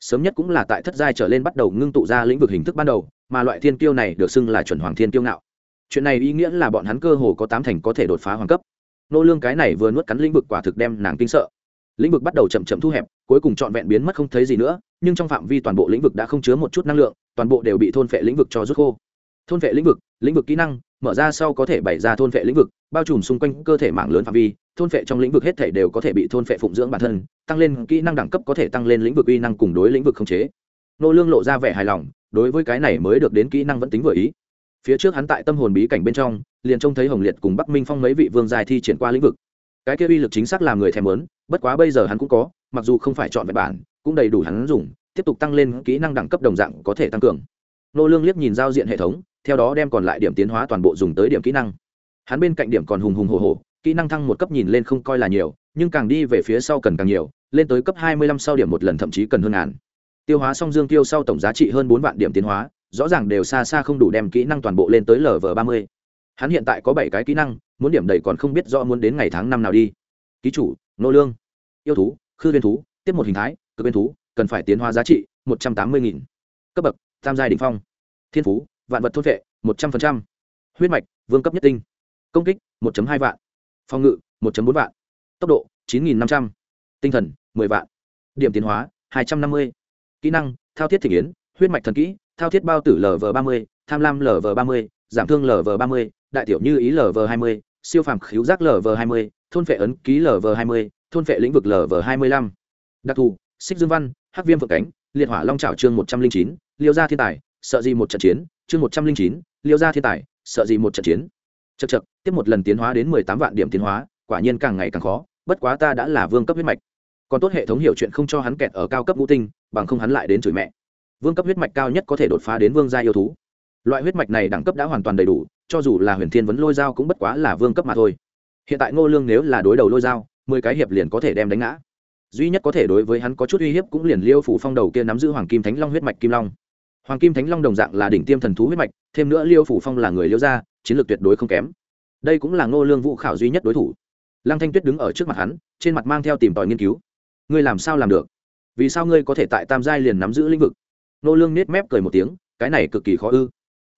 Sớm nhất cũng là tại thất giai trở lên bắt đầu ngưng tụ ra lĩnh vực hình thức ban đầu, mà loại thiên kiêu này được xưng là chuẩn hoàng thiên kiêu ngạo. Chuyện này ý nghĩa là bọn hắn cơ hồ có tám thành có thể đột phá hoàng cấp. Nô lương cái này vừa nuốt cắn lĩnh vực quả thực đem nàng kinh sợ. Lĩnh vực bắt đầu chậm chậm thu hẹp, cuối cùng trọn vẹn biến mất không thấy gì nữa, nhưng trong phạm vi toàn bộ lĩnh vực đã không chứa một chút năng lượng, toàn bộ đều bị thôn phệ lĩnh vực cho rút khô. Thôn phệ lĩnh vực lĩnh vực kỹ năng, mở ra sau có thể bày ra thôn phệ lĩnh vực, bao trùm xung quanh cơ thể mạng lớn phạm vi thôn phệ trong lĩnh vực hết thể đều có thể bị thôn phệ phụng dưỡng bản thân, tăng lên kỹ năng đẳng cấp có thể tăng lên lĩnh vực uy năng cùng đối lĩnh vực khống chế. Nô lương lộ ra vẻ hài lòng, đối với cái này mới được đến kỹ năng vẫn tính vừa ý. Phía trước hắn tại tâm hồn bí cảnh bên trong, liền trông thấy hồng liệt cùng bắc minh phong mấy vị vương dài thi triển qua lĩnh vực. Cái kia uy lực chính xác làm người thèm muốn, bất quá bây giờ hắn cũng có, mặc dù không phải chọn vẹn bản, cũng đầy đủ hắn dùng, tiếp tục tăng lên kỹ năng đẳng cấp đồng dạng có thể tăng cường. Nô lương liếc nhìn giao diện hệ thống, theo đó đem còn lại điểm tiến hóa toàn bộ dùng tới điểm kỹ năng. Hắn bên cạnh điểm còn hùng hùng hổ hổ kỹ năng thăng một cấp nhìn lên không coi là nhiều, nhưng càng đi về phía sau cần càng nhiều, lên tới cấp hai mươi lăm sau điểm một lần thậm chí cần hơn ngàn. Tiêu hóa xong dương tiêu sau tổng giá trị hơn bốn vạn điểm tiến hóa, rõ ràng đều xa xa không đủ đem kỹ năng toàn bộ lên tới lv ba mươi. Hắn hiện tại có bảy cái kỹ năng, muốn điểm đầy còn không biết rõ muốn đến ngày tháng năm nào đi. Ký chủ, nô lương. Yêu thú, khư viên thú, tiếp một hình thái, cực viên thú, cần phải tiến hóa giá trị một trăm tám mươi nghìn. Cấp bậc, tam giai đ ỉ n h phong. Thiên phú, vạn vật thôn vệ một trăm linh huyết mạch, vương cấp nhất tinh. Công kích, một hai vạn phòng ngự, một bốn vạn. Tốc độ, chín nghìn năm trăm. Tinh thần, mười vạn. Điểm tiến hóa, hai trăm năm mươi. Kỹ năng, thao thiết Thịnh yến, huyết mạch thần kỹ, thao thiết bao tử lv ba mươi, tham lam lv ba mươi, giảm thương lv ba mươi, đại tiểu như ý lv hai mươi, siêu phàm khíu giác lv hai mươi, thôn phệ ấn ký lv hai mươi, thôn phệ lĩnh vực lv hai mươi lăm. Đặc thù, xích dương văn, hắc viêm vượng cánh, liệt hỏa long trào chương một trăm linh chín, liêu gia thiên tài, sợ gì một trận chiến, chương một trăm linh chín, liêu gia thiên tài, sợ gì một trận chiến chật chật, tiếp một lần tiến hóa đến mười tám vạn điểm tiến hóa, quả nhiên càng ngày càng khó, bất quá ta đã là vương cấp huyết mạch. Còn tốt hệ thống hiểu chuyện không cho hắn kẹt ở cao cấp ngũ tinh, bằng không hắn lại đến chửi mẹ. Vương cấp huyết mạch cao nhất có thể đột phá đến vương gia yêu thú. Loại huyết mạch này đẳng cấp đã hoàn toàn đầy đủ, cho dù là huyền thiên vấn lôi dao cũng bất quá là vương cấp mà thôi. Hiện tại ngô lương nếu là đối đầu lôi dao, mười cái hiệp liền có thể đem đánh ngã. Duy nhất có thể đối với hắn có chút uy hiếp cũng liền liêu phủ phong đầu kia nắm giữ hoàng kim thánh long huyết mạch kim long hoàng kim thánh long đồng dạng là đỉnh tiêm thần thú huyết mạch, thêm nữa liêu phủ phong là người liêu gia, chiến lược tuyệt đối không kém. Đây cũng là ngô lương vũ khảo duy nhất đối thủ. Lăng thanh tuyết đứng ở trước mặt hắn, trên mặt mang theo tìm tòi nghiên cứu. Ngươi làm sao làm được? Vì sao ngươi có thể tại tam giai liền nắm giữ lĩnh vực? Ngô lương nết mép cười một tiếng, cái này cực kỳ khó ư.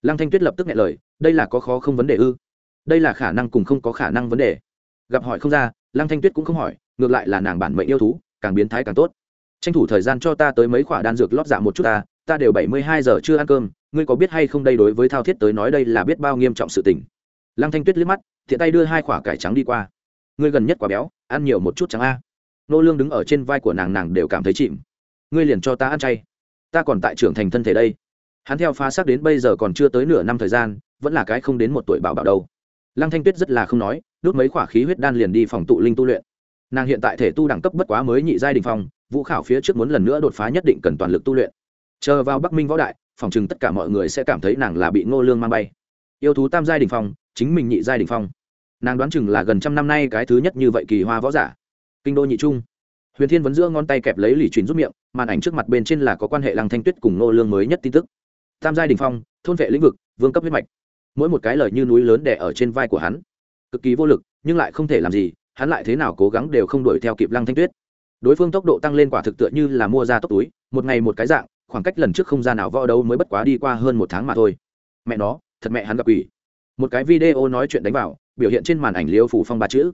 Lăng thanh tuyết lập tức nghe lời, đây là có khó không vấn đề ư? Đây là khả năng cùng không có khả năng vấn đề. Gặp hỏi không ra, lăng thanh tuyết cũng không hỏi, ngược lại là nàng bản mệnh yêu thú, càng biến thái càng tốt. Tranh thủ thời gian cho ta tới mấy khoả đan dược lót dạ một chút ta ta đều bảy mươi hai giờ chưa ăn cơm, ngươi có biết hay không đây đối với thao thiết tới nói đây là biết bao nghiêm trọng sự tình. Lăng thanh tuyết liếc mắt thiện tay đưa hai quả cải trắng đi qua. Ngươi gần nhất quá béo, ăn nhiều một chút trắng a? Nô lương đứng ở trên vai của nàng nàng đều cảm thấy chìm. Ngươi liền cho ta ăn chay. Ta còn tại trưởng thành thân thể đây. Hắn theo phá xác đến bây giờ còn chưa tới nửa năm thời gian, vẫn là cái không đến một tuổi bảo bảo đâu. Lăng thanh tuyết rất là không nói đốt mấy quả khí huyết đan liền đi phòng tụ linh tu luyện. Nàng hiện tại thể tu đẳng cấp bất quá mới nhị giai đình phong, vũ khảo phía trước muốn lần nữa đột phá nhất định cần toàn lực tu luyện chờ vào bắc minh võ đại, phòng chừng tất cả mọi người sẽ cảm thấy nàng là bị ngô lương mang bay. Yêu thú tam giai đình phong, chính mình nhị giai đình phong. Nàng đoán chừng là gần trăm năm nay cái thứ nhất như vậy kỳ hoa võ giả. Kinh đô nhị trung. Huyền thiên vẫn giữa ngón tay kẹp lấy lì truyền rút miệng, màn ảnh trước mặt bên trên là có quan hệ lăng thanh tuyết cùng ngô lương mới nhất tin tức. Tam giai đình phong, thôn vệ lĩnh vực, vương cấp huyết mạch. Mỗi một cái lời như núi lớn đè ở trên vai của hắn. Cực kỳ vô lực, nhưng lại không thể làm gì, hắn lại thế nào cố gắng đều không đuổi theo kịp lăng thanh tuyết. Đối phương tốc độ tăng lên quả thực tựa như là mua ra tốc túi, một ngày một cái dạng khoảng cách lần trước không gian nào võ đấu mới bất quá đi qua hơn một tháng mà thôi. Mẹ nó, thật mẹ hắn gặp ủy một cái video nói chuyện đánh vào, biểu hiện trên màn ảnh liêu phủ phong ba chữ.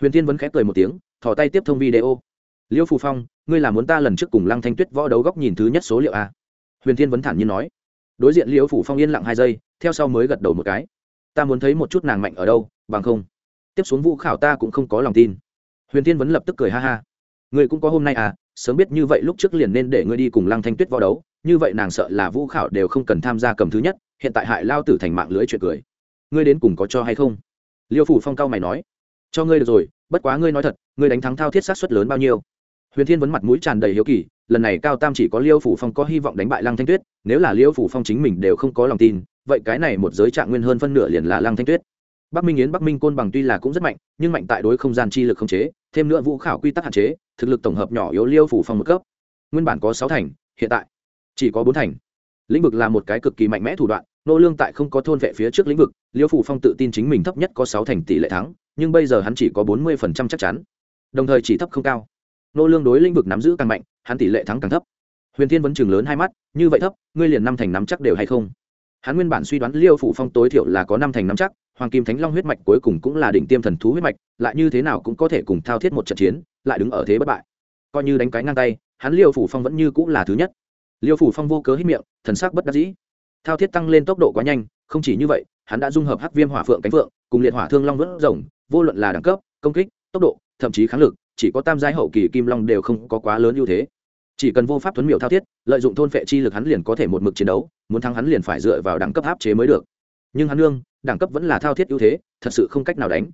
Huyền tiên vẫn khép cười một tiếng, thò tay tiếp thông video. Liêu phủ phong, ngươi là muốn ta lần trước cùng lăng thanh tuyết võ đấu góc nhìn thứ nhất số liệu a huyền tiên vẫn thản nhiên nói. Đối diện liêu phủ phong yên lặng hai giây, theo sau mới gật đầu một cái. Ta muốn thấy một chút nàng mạnh ở đâu, bằng không. Tiếp xuống vụ khảo ta cũng không có lòng tin. Huyền tiên vẫn lập tức cười ha ha. Ngươi cũng có hôm nay à? Sớm biết như vậy lúc trước liền nên để ngươi đi cùng lăng thanh tuyết võ đấu, như vậy nàng sợ là vũ khảo đều không cần tham gia cầm thứ nhất, hiện tại hại lao tử thành mạng lưới chuyện cười. Ngươi đến cùng có cho hay không? Liêu phủ phong cao mày nói. Cho ngươi được rồi, bất quá ngươi nói thật, ngươi đánh thắng thao thiết sát xuất lớn bao nhiêu? Huyền thiên vấn mặt mũi tràn đầy hiếu kỳ, lần này cao tam chỉ có liêu phủ phong có hy vọng đánh bại lăng thanh tuyết, nếu là liêu phủ phong chính mình đều không có lòng tin, vậy cái này một giới trạng nguyên hơn phân nửa liền là lăng thanh tuyết. Bắc minh yến, bắc minh côn bằng tuy là cũng rất mạnh, nhưng mạnh tại đối không gian chi lực không chế, thêm nữa vũ khảo quy tắc hạn chế thực lực tổng hợp nhỏ yếu liêu phủ phong một cấp. Nguyên bản có sáu thành, hiện tại chỉ có bốn thành. Lĩnh vực là một cái cực kỳ mạnh mẽ thủ đoạn, nô lương tại không có thôn vệ phía trước lĩnh vực, liêu phủ phong tự tin chính mình thấp nhất có sáu thành tỷ lệ thắng, nhưng bây giờ hắn chỉ có bốn mươi phần trăm chắc chắn. Đồng thời chỉ thấp không cao. Nô lương đối lĩnh vực nắm giữ càng mạnh, hắn tỷ lệ thắng càng thấp. Huyền thiên vẫn chừng lớn hai mắt, như vậy thấp, ngươi liền năm thành nắm chắc đều hay không? Hắn nguyên bản suy đoán liêu phủ phong tối thiểu là có năm thành nắm chắc hoàng kim thánh long huyết mạch cuối cùng cũng là đỉnh tiêm thần thú huyết mạch, lại như thế nào cũng có thể cùng thao thiết một trận chiến, lại đứng ở thế bất bại. Coi như đánh cái ngang tay, hắn liêu phủ phong vẫn như cũng là thứ nhất. Liêu phủ phong vô cớ hít miệng, thần sắc bất đắc dĩ. Thao thiết tăng lên tốc độ quá nhanh, không chỉ như vậy, hắn đã dung hợp hắc viêm hỏa phượng cánh phượng, cùng liệt hỏa thương long vớt rồng, vô luận là đẳng cấp, công kích, tốc độ, thậm chí kháng lực, chỉ có tam giai hậu kỳ kim long đều không có quá lớn ưu thế. Chỉ cần vô pháp tuấn miểu thao thiết, lợi dụng thôn phệ chi lực hắn liền có thể một mực chiến đấu, muốn thắng hắn liền phải dựa vào đẳng cấp áp chế mới được nhưng hắn nương, đẳng cấp vẫn là thao thiết ưu thế, thật sự không cách nào đánh.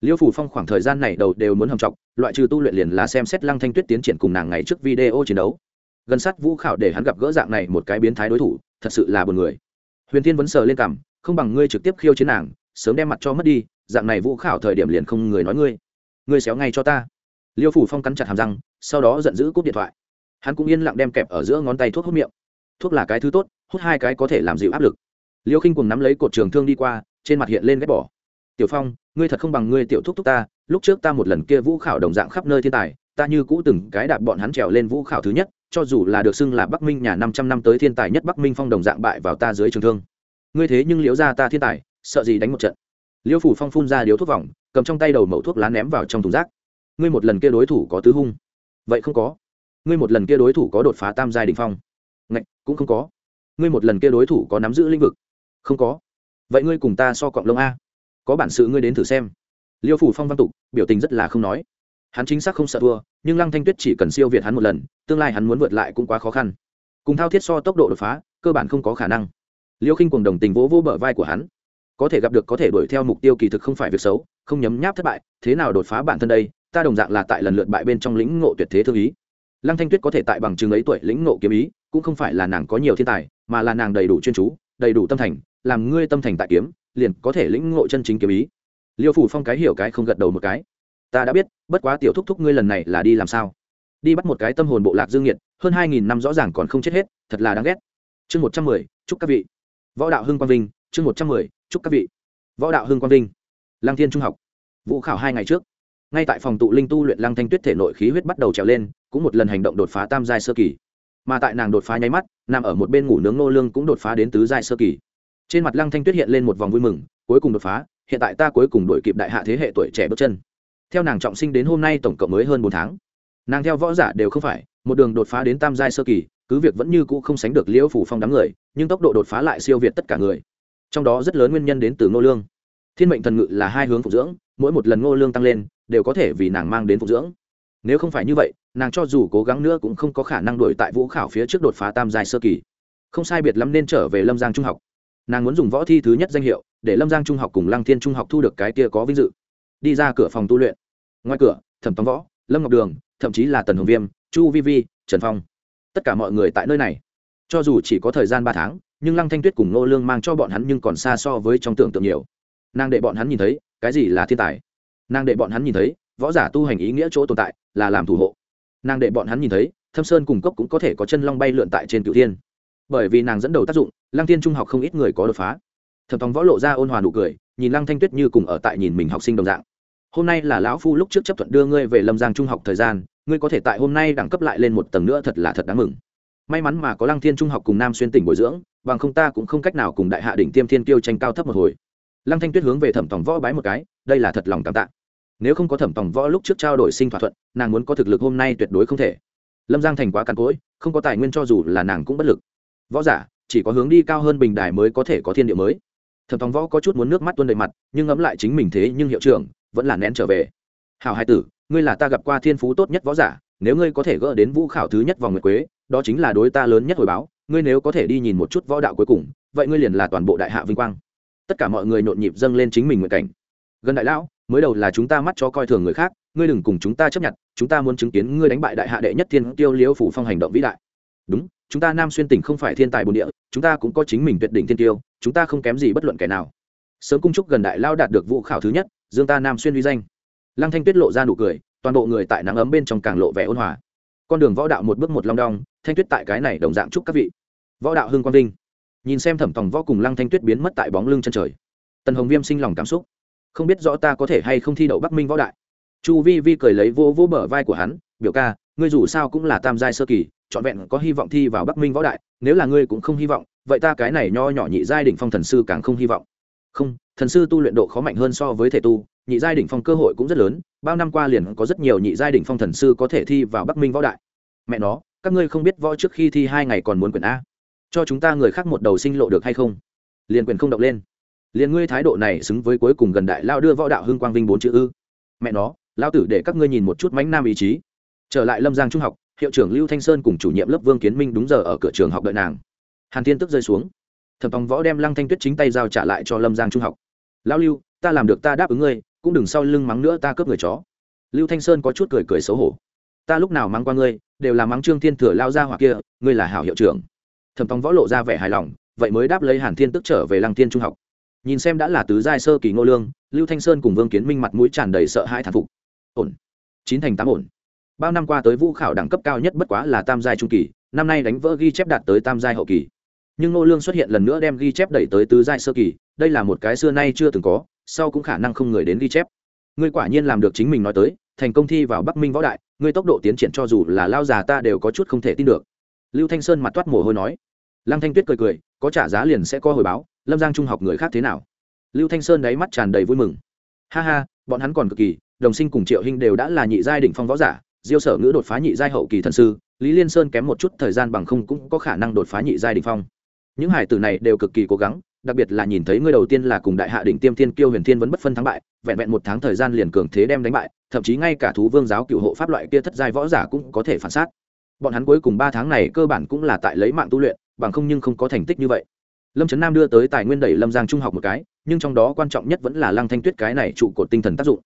Liêu phủ phong khoảng thời gian này đầu đều muốn hầm trọng loại trừ tu luyện liền là xem xét lăng thanh tuyết tiến triển cùng nàng ngày trước video chiến đấu. Gần sát vũ khảo để hắn gặp gỡ dạng này một cái biến thái đối thủ, thật sự là buồn người. Huyền tiên vẫn sờ lên cằm, không bằng ngươi trực tiếp khiêu chiến nàng, sớm đem mặt cho mất đi, dạng này vũ khảo thời điểm liền không người nói ngươi. Ngươi xéo ngay cho ta. Liêu phủ phong cắn chặt hàm răng, sau đó giận dữ cúp điện thoại. Hắn cũng yên lặng đem kẹp ở giữa ngón tay thuốc hút miệng. Thuốc là cái thứ tốt, hút hai cái có thể làm dịu áp lực liêu khinh cùng nắm lấy cột trường thương đi qua, trên mặt hiện lên ghép bỏ. Tiểu phong, ngươi thật không bằng ngươi tiểu thúc thúc ta, lúc trước ta một lần kia vũ khảo đồng dạng khắp nơi thiên tài, ta như cũ từng cái đạp bọn hắn trèo lên vũ khảo thứ nhất, cho dù là được xưng là bắc minh nhà năm trăm năm tới thiên tài nhất bắc minh phong đồng dạng bại vào ta dưới trường thương. Ngươi thế nhưng liễu ra ta thiên tài, sợ gì đánh một trận? Liêu phủ phong phun ra điếu thuốc vòng, cầm trong tay đầu mẩu thuốc lá ném vào trong thùng rác. Ngươi một lần kia đối thủ có tứ hung. Vậy không có. Ngươi một lần kia đối thủ có đột phá tam giai đình phong. Ngạch, cũng không có. Ngươi một lần kia đối thủ có nắm giữ lĩnh vực không có. Vậy ngươi cùng ta so cọng lông a. Có bản sự ngươi đến thử xem. Liêu phủ phong văn tục, biểu tình rất là không nói. Hắn chính xác không sợ thua, nhưng lăng thanh tuyết chỉ cần siêu việt hắn một lần, tương lai hắn muốn vượt lại cũng quá khó khăn. Cùng thao thiết so tốc độ đột phá, cơ bản không có khả năng. Liêu khinh cùng đồng tình vỗ vỗ bờ vai của hắn. Có thể gặp được, có thể đuổi theo mục tiêu kỳ thực không phải việc xấu, không nhấm nháp thất bại, thế nào đột phá bản thân đây, ta đồng dạng là tại lần lượt bại bên trong lĩnh ngộ tuyệt thế thương ý. Lăng thanh tuyết có thể tại bằng chứng ấy tuổi lĩnh ngộ kiếm ý, cũng không phải là nàng có nhiều thiên tài, mà là nàng đầy đủ chuyên chú, đầy đủ tâm thành làm ngươi tâm thành tại kiếm, liền có thể lĩnh ngộ chân chính kiếm ý. Liêu phủ phong cái hiểu cái không gật đầu một cái. Ta đã biết, bất quá tiểu thúc thúc ngươi lần này là đi làm sao? Đi bắt một cái tâm hồn bộ lạc dương nhiệt hơn hai nghìn năm rõ ràng còn không chết hết, thật là đáng ghét. Chương một trăm mười, chúc các vị. Võ đạo hưng quang vinh, chương một trăm mười, chúc các vị. Võ đạo hưng quang vinh lang thiên trung học. Vũ khảo hai ngày trước, ngay tại phòng tụ linh tu luyện lăng thanh tuyết thể nội khí huyết bắt đầu trèo lên, cũng một lần hành động đột phá tam giai sơ kỳ. Mà tại nàng đột phá nháy mắt, nằm ở một bên ngủ nướng nô lương cũng đột phá đến tứ giai sơ kỳ trên mặt lăng thanh tuyết hiện lên một vòng vui mừng, cuối cùng đột phá, hiện tại ta cuối cùng đổi kịp đại hạ thế hệ tuổi trẻ bước chân. Theo nàng trọng sinh đến hôm nay tổng cộng mới hơn bốn tháng. Nàng theo võ giả đều không phải, một đường đột phá đến tam giai sơ kỳ, cứ việc vẫn như cũ không sánh được liễu phủ phong đám người, nhưng tốc độ đột phá lại siêu việt tất cả người. Trong đó rất lớn nguyên nhân đến từ ngô lương. Thiên mệnh thần ngự là hai hướng phục dưỡng, mỗi một lần ngô lương tăng lên, đều có thể vì nàng mang đến phục dưỡng. Nếu không phải như vậy, nàng cho dù cố gắng nữa cũng không có khả năng đuổi tại vũ khảo phía trước đột phá tam giai sơ kỳ. Không sai biệt lắm nên trở về lâm giang trung học nàng muốn dùng võ thi thứ nhất danh hiệu để lâm giang trung học cùng lăng thiên trung học thu được cái kia có vinh dự. Đi ra cửa phòng tu luyện. Ngoài cửa, thẩm tòng võ, lâm ngọc đường, thậm chí là tần hồng viêm, chu vi vi, trần phong. Tất cả mọi người tại nơi này. Cho dù chỉ có thời gian ba tháng, nhưng lăng thanh tuyết cùng nô lương mang cho bọn hắn nhưng còn xa so với trong tưởng tượng nhiều. Nàng để bọn hắn nhìn thấy, cái gì là thiên tài? Nàng để bọn hắn nhìn thấy, võ giả tu hành ý nghĩa chỗ tồn tại, là làm thủ hộ. Nàng để bọn hắn nhìn thấy, thâm sơn cùng cốc cũng có thể có chân long bay lượn tại trên cựu thiên. Bởi vì nàng dẫn đầu tác dụng lăng thiên trung học không ít người có đột phá. Thẩm tòng võ lộ ra ôn hòa nụ cười, nhìn lăng thanh tuyết như cùng ở tại nhìn mình học sinh đồng dạng. Hôm nay là lão phu lúc trước chấp thuận đưa ngươi về lâm giang trung học thời gian, ngươi có thể tại hôm nay đẳng cấp lại lên một tầng nữa thật là thật đáng mừng. May mắn mà có lăng thiên trung học cùng nam xuyên tỉnh bồi dưỡng, bằng không ta cũng không cách nào cùng đại hạ đỉnh tiêm thiên kiêu tranh cao thấp một hồi. Lăng thanh tuyết hướng về thẩm tòng võ bái một cái, đây là thật lòng cảm tạ. Nếu không có thẩm tòng võ lúc trước trao đổi sinh thỏa thuận, nàng muốn có thực lực hôm nay tuyệt đối không thể. Lâm giang thành quá càn cỗi, không có tài nguyên cho dù là nàng cũng bất lực. Võ giả chỉ có hướng đi cao hơn bình đài mới có thể có thiên địa mới. Thẩm tòng võ có chút muốn nước mắt tuôn đầy mặt, nhưng ngẫm lại chính mình thế nhưng hiệu trưởng, vẫn là nén trở về. Hảo hai tử, ngươi là ta gặp qua thiên phú tốt nhất võ giả, nếu ngươi có thể gỡ đến vũ khảo thứ nhất vòng nguyệt quế, đó chính là đối ta lớn nhất hồi báo, ngươi nếu có thể đi nhìn một chút võ đạo cuối cùng, vậy ngươi liền là toàn bộ đại hạ vinh quang. Tất cả mọi người nhộn nhịp dâng lên chính mình nguyện cảnh. Gần đại lão, mới đầu là chúng ta mắt cho coi thường người khác, ngươi đừng cùng chúng ta chấp nhận, chúng ta muốn chứng kiến ngươi đánh bại đại hạ đệ nhất thiên tiêu liễu phủ phong hành động vĩ đại. Đúng chúng ta nam xuyên tỉnh không phải thiên tài bồn địa, chúng ta cũng có chính mình tuyệt đỉnh thiên tiêu, chúng ta không kém gì bất luận kẻ nào. Sớm cung chúc gần đại lao đạt được vụ khảo thứ nhất, dương ta nam xuyên uy danh. Lăng thanh tuyết lộ ra nụ cười, toàn bộ người tại nắng ấm bên trong càng lộ vẻ ôn hòa. Con đường võ đạo một bước một long đong, thanh tuyết tại cái này đồng dạng chúc các vị. Võ đạo hưng quang vinh. Nhìn xem thẩm tòng võ cùng lăng thanh tuyết biến mất tại bóng lưng chân trời. Tần hồng viêm sinh lòng cảm xúc. Không biết rõ ta có thể hay không thi đậu bắc minh võ đại. Chu vi vi cười lấy vô vô bờ vai của hắn, biểu ca, ngươi dù sao cũng là tam giai sơ kỳ trọn vẹn có hy vọng thi vào bắc minh võ đại, nếu là ngươi cũng không hy vọng, vậy ta cái này nho nhỏ nhị giai đỉnh phong thần sư càng không hy vọng. Không, thần sư tu luyện độ khó mạnh hơn so với thể tu, nhị giai đỉnh phong cơ hội cũng rất lớn, bao năm qua liền có rất nhiều nhị giai đỉnh phong thần sư có thể thi vào bắc minh võ đại. Mẹ nó, các ngươi không biết võ trước khi thi hai ngày còn muốn quyền a. Cho chúng ta người khác một đầu sinh lộ được hay không? Liền quyền không động lên. Liền ngươi thái độ này xứng với cuối cùng gần đại lao đưa võ đạo hưng quang vinh bốn chữ ư. Mẹ nó, lao tử để các ngươi nhìn một chút mánh nam ý chí. Trở lại lâm giang trung học hiệu trưởng lưu thanh sơn cùng chủ nhiệm lớp vương kiến minh đúng giờ ở cửa trường học đợi nàng. Hàn thiên tức rơi xuống. Thẩm tòng võ đem lăng thanh tuyết chính tay giao trả lại cho lâm giang trung học. Lão lưu, ta làm được ta đáp ứng ngươi, cũng đừng sau lưng mắng nữa ta cướp người chó. Lưu thanh sơn có chút cười cười xấu hổ. Ta lúc nào mắng qua ngươi, đều là mắng trương thiên thừa lao ra hoặc kia, ngươi là hảo hiệu trưởng. Thẩm tòng võ lộ ra vẻ hài lòng, vậy mới đáp lấy hàn thiên tức trở về lăng thiên trung học. Nhìn xem đã là tứ giai sơ kỳ ngô lương, lưu thanh sơn cùng vương kiến minh mặt mũi tràn đầy sợ hãi thản phục. Ổn. Chín thành tám ổn bao năm qua tới vũ khảo đẳng cấp cao nhất bất quá là tam giai trung kỳ, năm nay đánh vỡ ghi chép đạt tới tam giai hậu kỳ. Nhưng ngô lương xuất hiện lần nữa đem ghi chép đẩy tới tứ giai sơ kỳ, đây là một cái xưa nay chưa từng có, sau cũng khả năng không người đến ghi chép. Ngươi quả nhiên làm được chính mình nói tới, thành công thi vào bắc minh võ đại, ngươi tốc độ tiến triển cho dù là lao già ta đều có chút không thể tin được. Lưu thanh sơn mặt toát mồ hôi nói. Lăng thanh tuyết cười cười, có trả giá liền sẽ có hồi báo, lâm giang trung học người khác thế nào? Lưu thanh sơn đáy mắt tràn đầy vui mừng. Ha ha, bọn hắn còn cực kỳ, đồng sinh cùng triệu hinh đều đã là nhị giai đỉnh phong võ giả diêu sở ngữ đột phá nhị giai hậu kỳ thần sư, lý liên sơn kém một chút thời gian bằng không cũng có khả năng đột phá nhị giai đỉnh phong. Những hải tử này đều cực kỳ cố gắng, đặc biệt là nhìn thấy ngươi đầu tiên là cùng đại hạ đỉnh tiêm thiên kiêu huyền thiên vẫn bất phân thắng bại, vẹn vẹn một tháng thời gian liền cường thế đem đánh bại, thậm chí ngay cả thú vương giáo cựu hộ pháp loại kia thất giai võ giả cũng có thể phản sát. Bọn hắn cuối cùng ba tháng này cơ bản cũng là tại lấy mạng tu luyện, bằng không nhưng không có thành tích như vậy. Lâm trấn nam đưa tới tài nguyên đẩy lâm giang trung học một cái, nhưng trong đó quan trọng nhất vẫn là lăng thanh tuyết cái này trụ cột tinh thần tác dụng.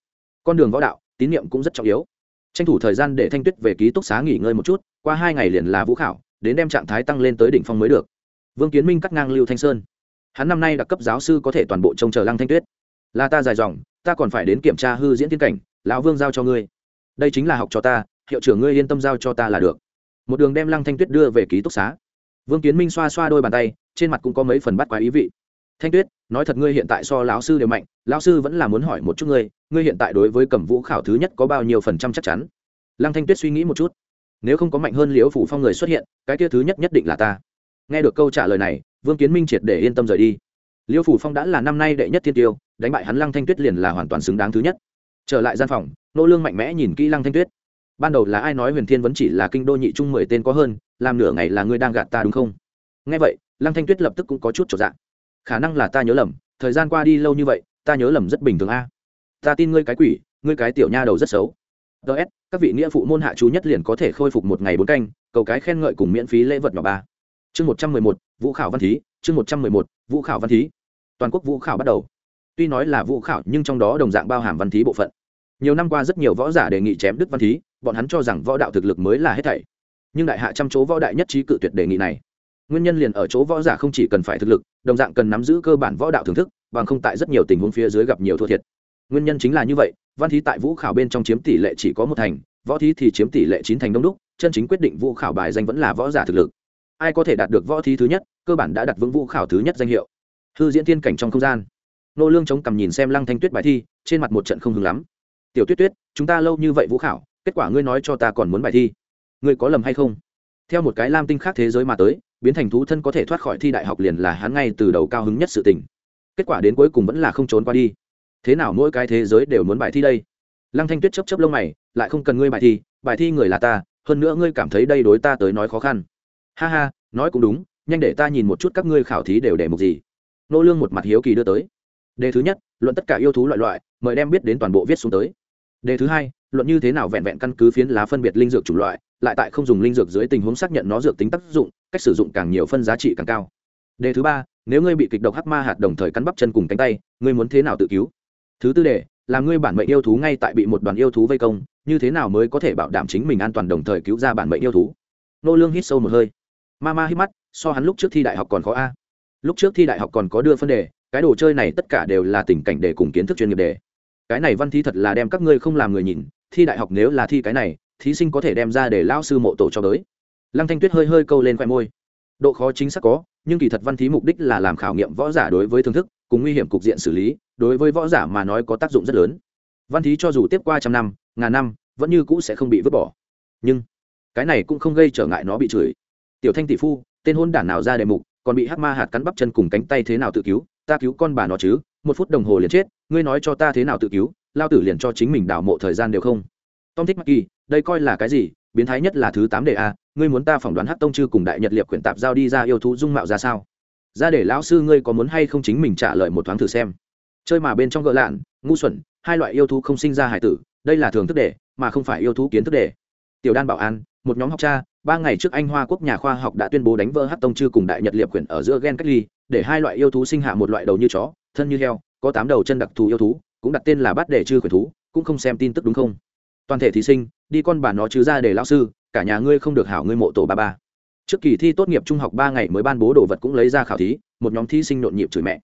Con đường võ đạo, tín nhiệm cũng rất trọng yếu tranh thủ thời gian để thanh tuyết về ký túc xá nghỉ ngơi một chút, qua hai ngày liền là vũ khảo, đến đem trạng thái tăng lên tới đỉnh phong mới được. Vương kiến minh cắt ngang lưu thanh sơn. Hắn năm nay đặc cấp giáo sư có thể toàn bộ trông chờ lăng thanh tuyết. Là ta dài dòng, ta còn phải đến kiểm tra hư diễn tiên cảnh, lão vương giao cho ngươi. Đây chính là học cho ta, hiệu trưởng ngươi yên tâm giao cho ta là được. Một đường đem lăng thanh tuyết đưa về ký túc xá. Vương kiến minh xoa xoa đôi bàn tay, trên mặt cũng có mấy phần bắt quá ý vị. Thanh tuyết nói thật ngươi hiện tại so lão sư đều mạnh, lão sư vẫn là muốn hỏi một chút ngươi ngươi hiện tại đối với cẩm vũ khảo thứ nhất có bao nhiêu phần trăm chắc chắn? Lăng thanh tuyết suy nghĩ một chút. Nếu không có mạnh hơn liễu phủ phong người xuất hiện, cái kia thứ nhất nhất định là ta. Nghe được câu trả lời này, vương kiến minh triệt để yên tâm rời đi. Liêu phủ phong đã là năm nay đệ nhất thiên tiêu, đánh bại hắn lăng thanh tuyết liền là hoàn toàn xứng đáng thứ nhất. Trở lại gian phòng, nô lương mạnh mẽ nhìn kỹ lăng thanh tuyết. Ban đầu là ai nói huyền thiên vẫn chỉ là kinh đô nhị trung mười tên có hơn, làm nửa ngày là ngươi đang gạt ta đúng không? Nghe vậy, lăng thanh tuyết lập tức cũng có chút trở dạng khả năng là ta nhớ lầm, thời gian qua đi lâu như vậy, ta nhớ lầm rất bình thường a. Ta tin ngươi cái quỷ, ngươi cái tiểu nha đầu rất xấu. Ts các vị nghĩa phụ môn hạ chú nhất liền có thể khôi phục một ngày bốn canh, cầu cái khen ngợi cùng miễn phí lễ vật nhỏ ba. Chương một trăm mười một, vũ khảo văn thí, chương một trăm mười một, vũ khảo văn thí. Toàn quốc vũ khảo bắt đầu. Tuy nói là vũ khảo, nhưng trong đó đồng dạng bao hàm văn thí bộ phận. Nhiều năm qua rất nhiều võ giả đề nghị chém đức văn thí, bọn hắn cho rằng võ đạo thực lực mới là hết thảy. Nhưng đại hạ trăm chỗ võ đại nhất trí cự tuyệt đề nghị này nguyên nhân liền ở chỗ võ giả không chỉ cần phải thực lực, đồng dạng cần nắm giữ cơ bản võ đạo thưởng thức, bằng không tại rất nhiều tình huống phía dưới gặp nhiều thua thiệt. Nguyên nhân chính là như vậy, văn thí tại vũ khảo bên trong chiếm tỷ lệ chỉ có một thành, võ thí thì chiếm tỷ lệ chín thành đông đúc, chân chính quyết định vũ khảo bài danh vẫn là võ giả thực lực. Ai có thể đạt được võ thí thứ nhất, cơ bản đã đặt vững vũ khảo thứ nhất danh hiệu. Hư diễn thiên cảnh trong không gian. Nô lương chống cằm nhìn xem lăng thanh tuyết bài thi, trên mặt một trận không hứng lắm. Tiểu tuyết tuyết, chúng ta lâu như vậy vũ khảo, kết quả ngươi nói cho ta còn muốn bài thi. Ngươi có lầm hay không? Theo một cái lam tinh khác thế giới mà tới biến thành thú thân có thể thoát khỏi thi đại học liền là hắn ngay từ đầu cao hứng nhất sự tình. Kết quả đến cuối cùng vẫn là không trốn qua đi. Thế nào mỗi cái thế giới đều muốn bài thi đây? Lăng thanh tuyết chấp chấp lông mày, lại không cần ngươi bài thi bài thi người là ta, hơn nữa ngươi cảm thấy đây đối ta tới nói khó khăn. Ha ha, nói cũng đúng, nhanh để ta nhìn một chút các ngươi khảo thí đều để mục gì. Nô lương một mặt hiếu kỳ đưa tới. Đề thứ nhất, luận tất cả yêu thú loại loại, mời đem biết đến toàn bộ viết xuống tới. Đề thứ hai, luận như thế nào vẹn vẹn căn cứ phiến lá phân biệt linh dược chủng loại lại tại không dùng linh dược dưới tình huống xác nhận nó dược tính tác dụng, cách sử dụng càng nhiều phân giá trị càng cao. Đề thứ ba, nếu ngươi bị kịch độc hắc ma hạt đồng thời cắn bắp chân cùng cánh tay, ngươi muốn thế nào tự cứu? Thứ tư đề, là ngươi bản mệnh yêu thú ngay tại bị một đoàn yêu thú vây công, như thế nào mới có thể bảo đảm chính mình an toàn đồng thời cứu ra bản mệnh yêu thú? Nô lương hít sâu một hơi. Ma ma hít mắt, so hắn lúc trước thi đại học còn khó a. Lúc trước thi đại học còn có đưa phân đề, cái đồ chơi này tất cả đều là tình cảnh để cùng kiến thức chuyên nghiệp đề. Cái này văn thi thật là đem các ngươi không làm người nhìn, thi đại học nếu là thi cái này thí sinh có thể đem ra để lao sư mộ tổ cho tới. Lăng thanh tuyết hơi hơi câu lên khoe môi. Độ khó chính xác có, nhưng kỳ thật văn thí mục đích là làm khảo nghiệm võ giả đối với thưởng thức, cùng nguy hiểm cục diện xử lý, đối với võ giả mà nói có tác dụng rất lớn. Văn thí cho dù tiếp qua trăm năm, ngàn năm, vẫn như cũ sẽ không bị vứt bỏ. Nhưng, cái này cũng không gây trở ngại nó bị chửi. Tiểu thanh tỷ phu, tên hôn đản nào ra đề mục, còn bị hắc ma hạt cắn bắp chân cùng cánh tay thế nào tự cứu, ta cứu con bà nó chứ, một phút đồng hồ liền chết, ngươi nói cho ta thế nào tự cứu, lao tử liền cho chính mình đào mộ thời gian đều không. Tom thích mắc kỳ đây coi là cái gì, biến thái nhất là thứ tám đề a, ngươi muốn ta phỏng đoán hát tông chư cùng đại nhật liệp quyển tạp giao đi ra yêu thú dung mạo ra sao? Ra để lão sư ngươi có muốn hay không chính mình trả lời một thoáng thử xem. Chơi mà bên trong gỡ lạn, ngu xuẩn, hai loại yêu thú không sinh ra hải tử, đây là thường thức đề, mà không phải yêu thú kiến thức đề. Tiểu đan bảo an, một nhóm học cha, ba ngày trước anh hoa quốc nhà khoa học đã tuyên bố đánh vỡ hát tông chư cùng đại nhật liệp quyển ở giữa gen cách ly, để hai loại yêu thú sinh hạ một loại đầu như chó, thân như heo, có tám đầu chân đặc thù yêu thú, cũng đặt tên là bát đề chư quyển thú, cũng không xem tin tức đúng không? Toàn thể thí sinh, đi con bà nó chứ ra để lao sư, cả nhà ngươi không được hảo ngươi mộ tổ ba ba. Trước kỳ thi tốt nghiệp trung học ba ngày mới ban bố đồ vật cũng lấy ra khảo thí, một nhóm thí sinh nhộn nhịp chửi mẹ.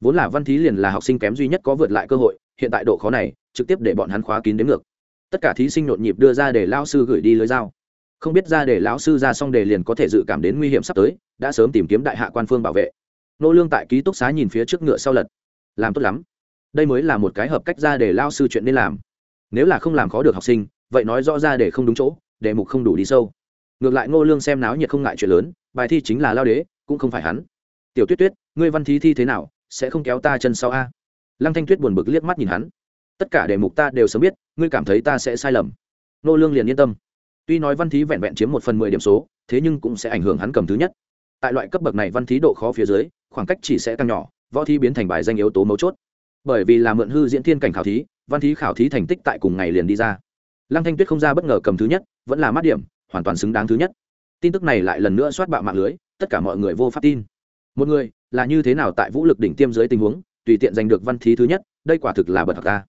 Vốn là văn thí liền là học sinh kém duy nhất có vượt lại cơ hội, hiện tại độ khó này, trực tiếp để bọn hắn khóa kín đến ngược. Tất cả thí sinh nhộn nhịp đưa ra để lao sư gửi đi lưới dao. Không biết ra để lão sư ra xong đề liền có thể dự cảm đến nguy hiểm sắp tới, đã sớm tìm kiếm đại hạ quan phương bảo vệ. Nô lương tại ký túc xá nhìn phía trước ngựa sau lật. Làm tốt lắm. Đây mới là một cái hợp cách ra để lao sư chuyện nên làm nếu là không làm khó được học sinh, vậy nói rõ ra để không đúng chỗ đề mục không đủ đi sâu. Ngược lại ngô lương xem náo nhiệt không ngại chuyện lớn, bài thi chính là lao đế, cũng không phải hắn. Tiểu tuyết tuyết, ngươi văn thí thi thế nào, sẽ không kéo ta chân sau a? Lăng thanh tuyết buồn bực liếc mắt nhìn hắn. Tất cả đề mục ta đều sớm biết, ngươi cảm thấy ta sẽ sai lầm. Ngô lương liền yên tâm. Tuy nói văn thí vẹn vẹn chiếm một phần mười điểm số, thế nhưng cũng sẽ ảnh hưởng hắn cầm thứ nhất. Tại loại cấp bậc này văn thí độ khó phía dưới, khoảng cách chỉ sẽ tăng nhỏ, võ thi biến thành bài danh yếu tố mấu chốt. Bởi vì là mượn hư diễn thiên cảnh khảo thí văn thí khảo thí thành tích tại cùng ngày liền đi ra. Lăng thanh tuyết không ra bất ngờ cầm thứ nhất, vẫn là mát điểm, hoàn toàn xứng đáng thứ nhất. Tin tức này lại lần nữa soát bạo mạng lưới, tất cả mọi người vô pháp tin. Một người, là như thế nào tại vũ lực đỉnh tiêm dưới tình huống, tùy tiện giành được văn thí thứ nhất, đây quả thực là bật thật ta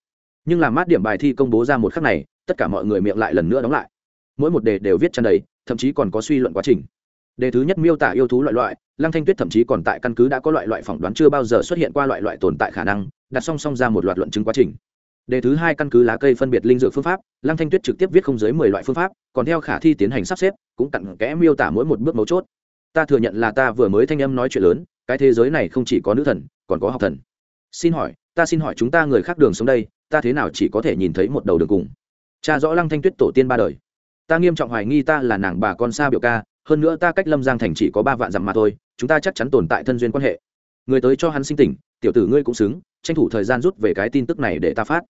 nhưng làm mát điểm bài thi công bố ra một khắc này, tất cả mọi người miệng lại lần nữa đóng lại. Mỗi một đề đều viết chân đầy, thậm chí còn có suy luận quá trình. Đề thứ nhất miêu tả yêu thú loại loại, lăng thanh tuyết thậm chí còn tại căn cứ đã có loại loại phỏng đoán chưa bao giờ xuất hiện qua loại loại tồn tại khả năng, đặt song song ra một loạt luận chứng quá trình đề thứ hai căn cứ lá cây phân biệt linh dược phương pháp, lăng thanh tuyết trực tiếp viết không dưới mười loại phương pháp, còn theo khả thi tiến hành sắp xếp, cũng cặn kẽ miêu tả mỗi một bước mấu chốt. Ta thừa nhận là ta vừa mới thanh âm nói chuyện lớn, cái thế giới này không chỉ có nữ thần, còn có học thần. Xin hỏi, ta xin hỏi chúng ta người khác đường sống đây, ta thế nào chỉ có thể nhìn thấy một đầu đường cùng? Cha rõ lăng thanh tuyết tổ tiên ba đời. Ta nghiêm trọng hoài nghi ta là nàng bà con xa biểu ca, hơn nữa ta cách lâm giang thành chỉ có ba vạn dặm mà thôi, chúng ta chắc chắn tồn tại thân duyên quan hệ. Người tới cho hắn sinh tỉnh, tiểu tử ngươi cũng xứng, tranh thủ thời gian rút về cái tin tức này để ta phát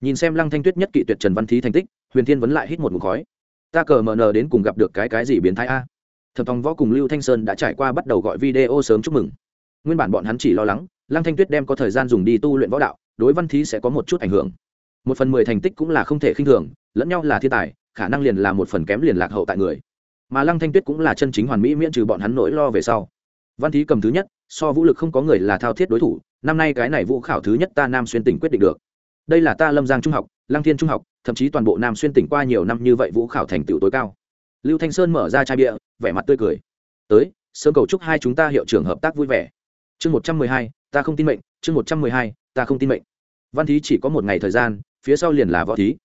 nhìn xem lăng thanh tuyết nhất kỵ tuyệt trần văn thí thành tích, huyền thiên vẫn lại hít một mục khói. Ta cờ mờ nờ đến cùng gặp được cái cái gì biến thái a? Thẩm Thong võ cùng lưu thanh sơn đã trải qua bắt đầu gọi video sớm chúc mừng. Nguyên bản bọn hắn chỉ lo lắng, lăng thanh tuyết đem có thời gian dùng đi tu luyện võ đạo, đối văn thí sẽ có một chút ảnh hưởng. Một phần mười thành tích cũng là không thể khinh thường, lẫn nhau là thiên tài, khả năng liền là một phần kém liền lạc hậu tại người. Mà lăng thanh tuyết cũng là chân chính hoàn mỹ miễn trừ bọn hắn nỗi lo về sau. Văn thí cầm thứ nhất, so vũ lực không có người là thao thiết đối thủ, năm nay cái này vũ khảo thứ nhất ta nam xuyên tỉnh quyết định được đây là ta lâm giang trung học, lăng thiên trung học, thậm chí toàn bộ nam xuyên tỉnh qua nhiều năm như vậy vũ khảo thành tựu tối cao. Lưu thanh sơn mở ra chai bia, vẻ mặt tươi cười. Tới, sớm cầu chúc hai chúng ta hiệu trưởng hợp tác vui vẻ. Chương một trăm mười hai, ta không tin mệnh, chương một trăm mười hai, ta không tin mệnh. Văn thí chỉ có một ngày thời gian, phía sau liền là võ thí.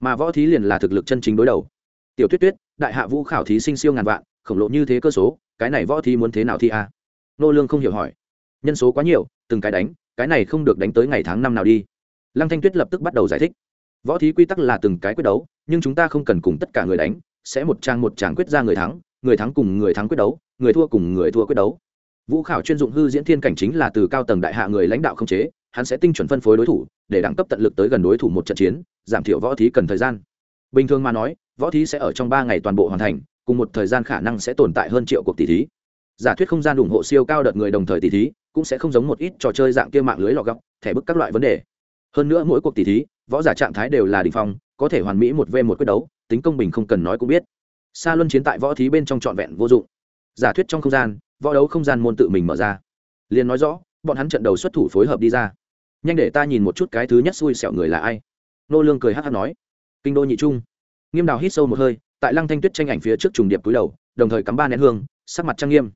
Mà võ thí liền là thực lực chân chính đối đầu. Tiểu tuyết tuyết, đại hạ vũ khảo thí sinh siêu ngàn vạn, khổng lồ như thế cơ số, cái này võ thí muốn thế nào thi a? Nô lương không hiểu hỏi. Nhân số quá nhiều, từng cái đánh, cái này không được đánh tới ngày tháng năm nào đi lăng thanh tuyết lập tức bắt đầu giải thích. Võ thí quy tắc là từng cái quyết đấu, nhưng chúng ta không cần cùng tất cả người đánh, sẽ một trang một tràng quyết ra người thắng người thắng cùng người thắng quyết đấu, người thua cùng người thua quyết đấu. Vũ khảo chuyên dụng hư diễn thiên cảnh chính là từ cao tầng đại hạ người lãnh đạo không chế, hắn sẽ tinh chuẩn phân phối đối thủ, để đẳng cấp tận lực tới gần đối thủ một trận chiến, giảm thiểu võ thí cần thời gian. Bình thường mà nói, võ thí sẽ ở trong ba ngày toàn bộ hoàn thành, cùng một thời gian khả năng sẽ tồn tại hơn triệu cuộc tỷ thí. Giả thuyết không gian ủng hộ siêu cao đợt người đồng thời tỷ thí, cũng sẽ không giống một ít trò chơi dạng kia mạng lưới lọ góc thẻ bức các loại vấn đề hơn nữa mỗi cuộc tỷ thí, võ giả trạng thái đều là đình phong, có thể hoàn mỹ một v một quyết đấu, tính công bình không cần nói cũng biết. Xa luân chiến tại võ thí bên trong trọn vẹn vô dụng. Giả thuyết trong không gian, võ đấu không gian môn tự mình mở ra. Liền nói rõ, bọn hắn trận đầu xuất thủ phối hợp đi ra. Nhanh để ta nhìn một chút cái thứ nhất xui xẻo người là ai. Nô lương cười hát hát nói. Kinh đô nhị trung. Nghiêm đào hít sâu một hơi, tại lăng thanh tuyết tranh ảnh phía trước trùng điệp túi đầu, đồng thời cắm ba nén hương, sắc mặt trang nghiêm.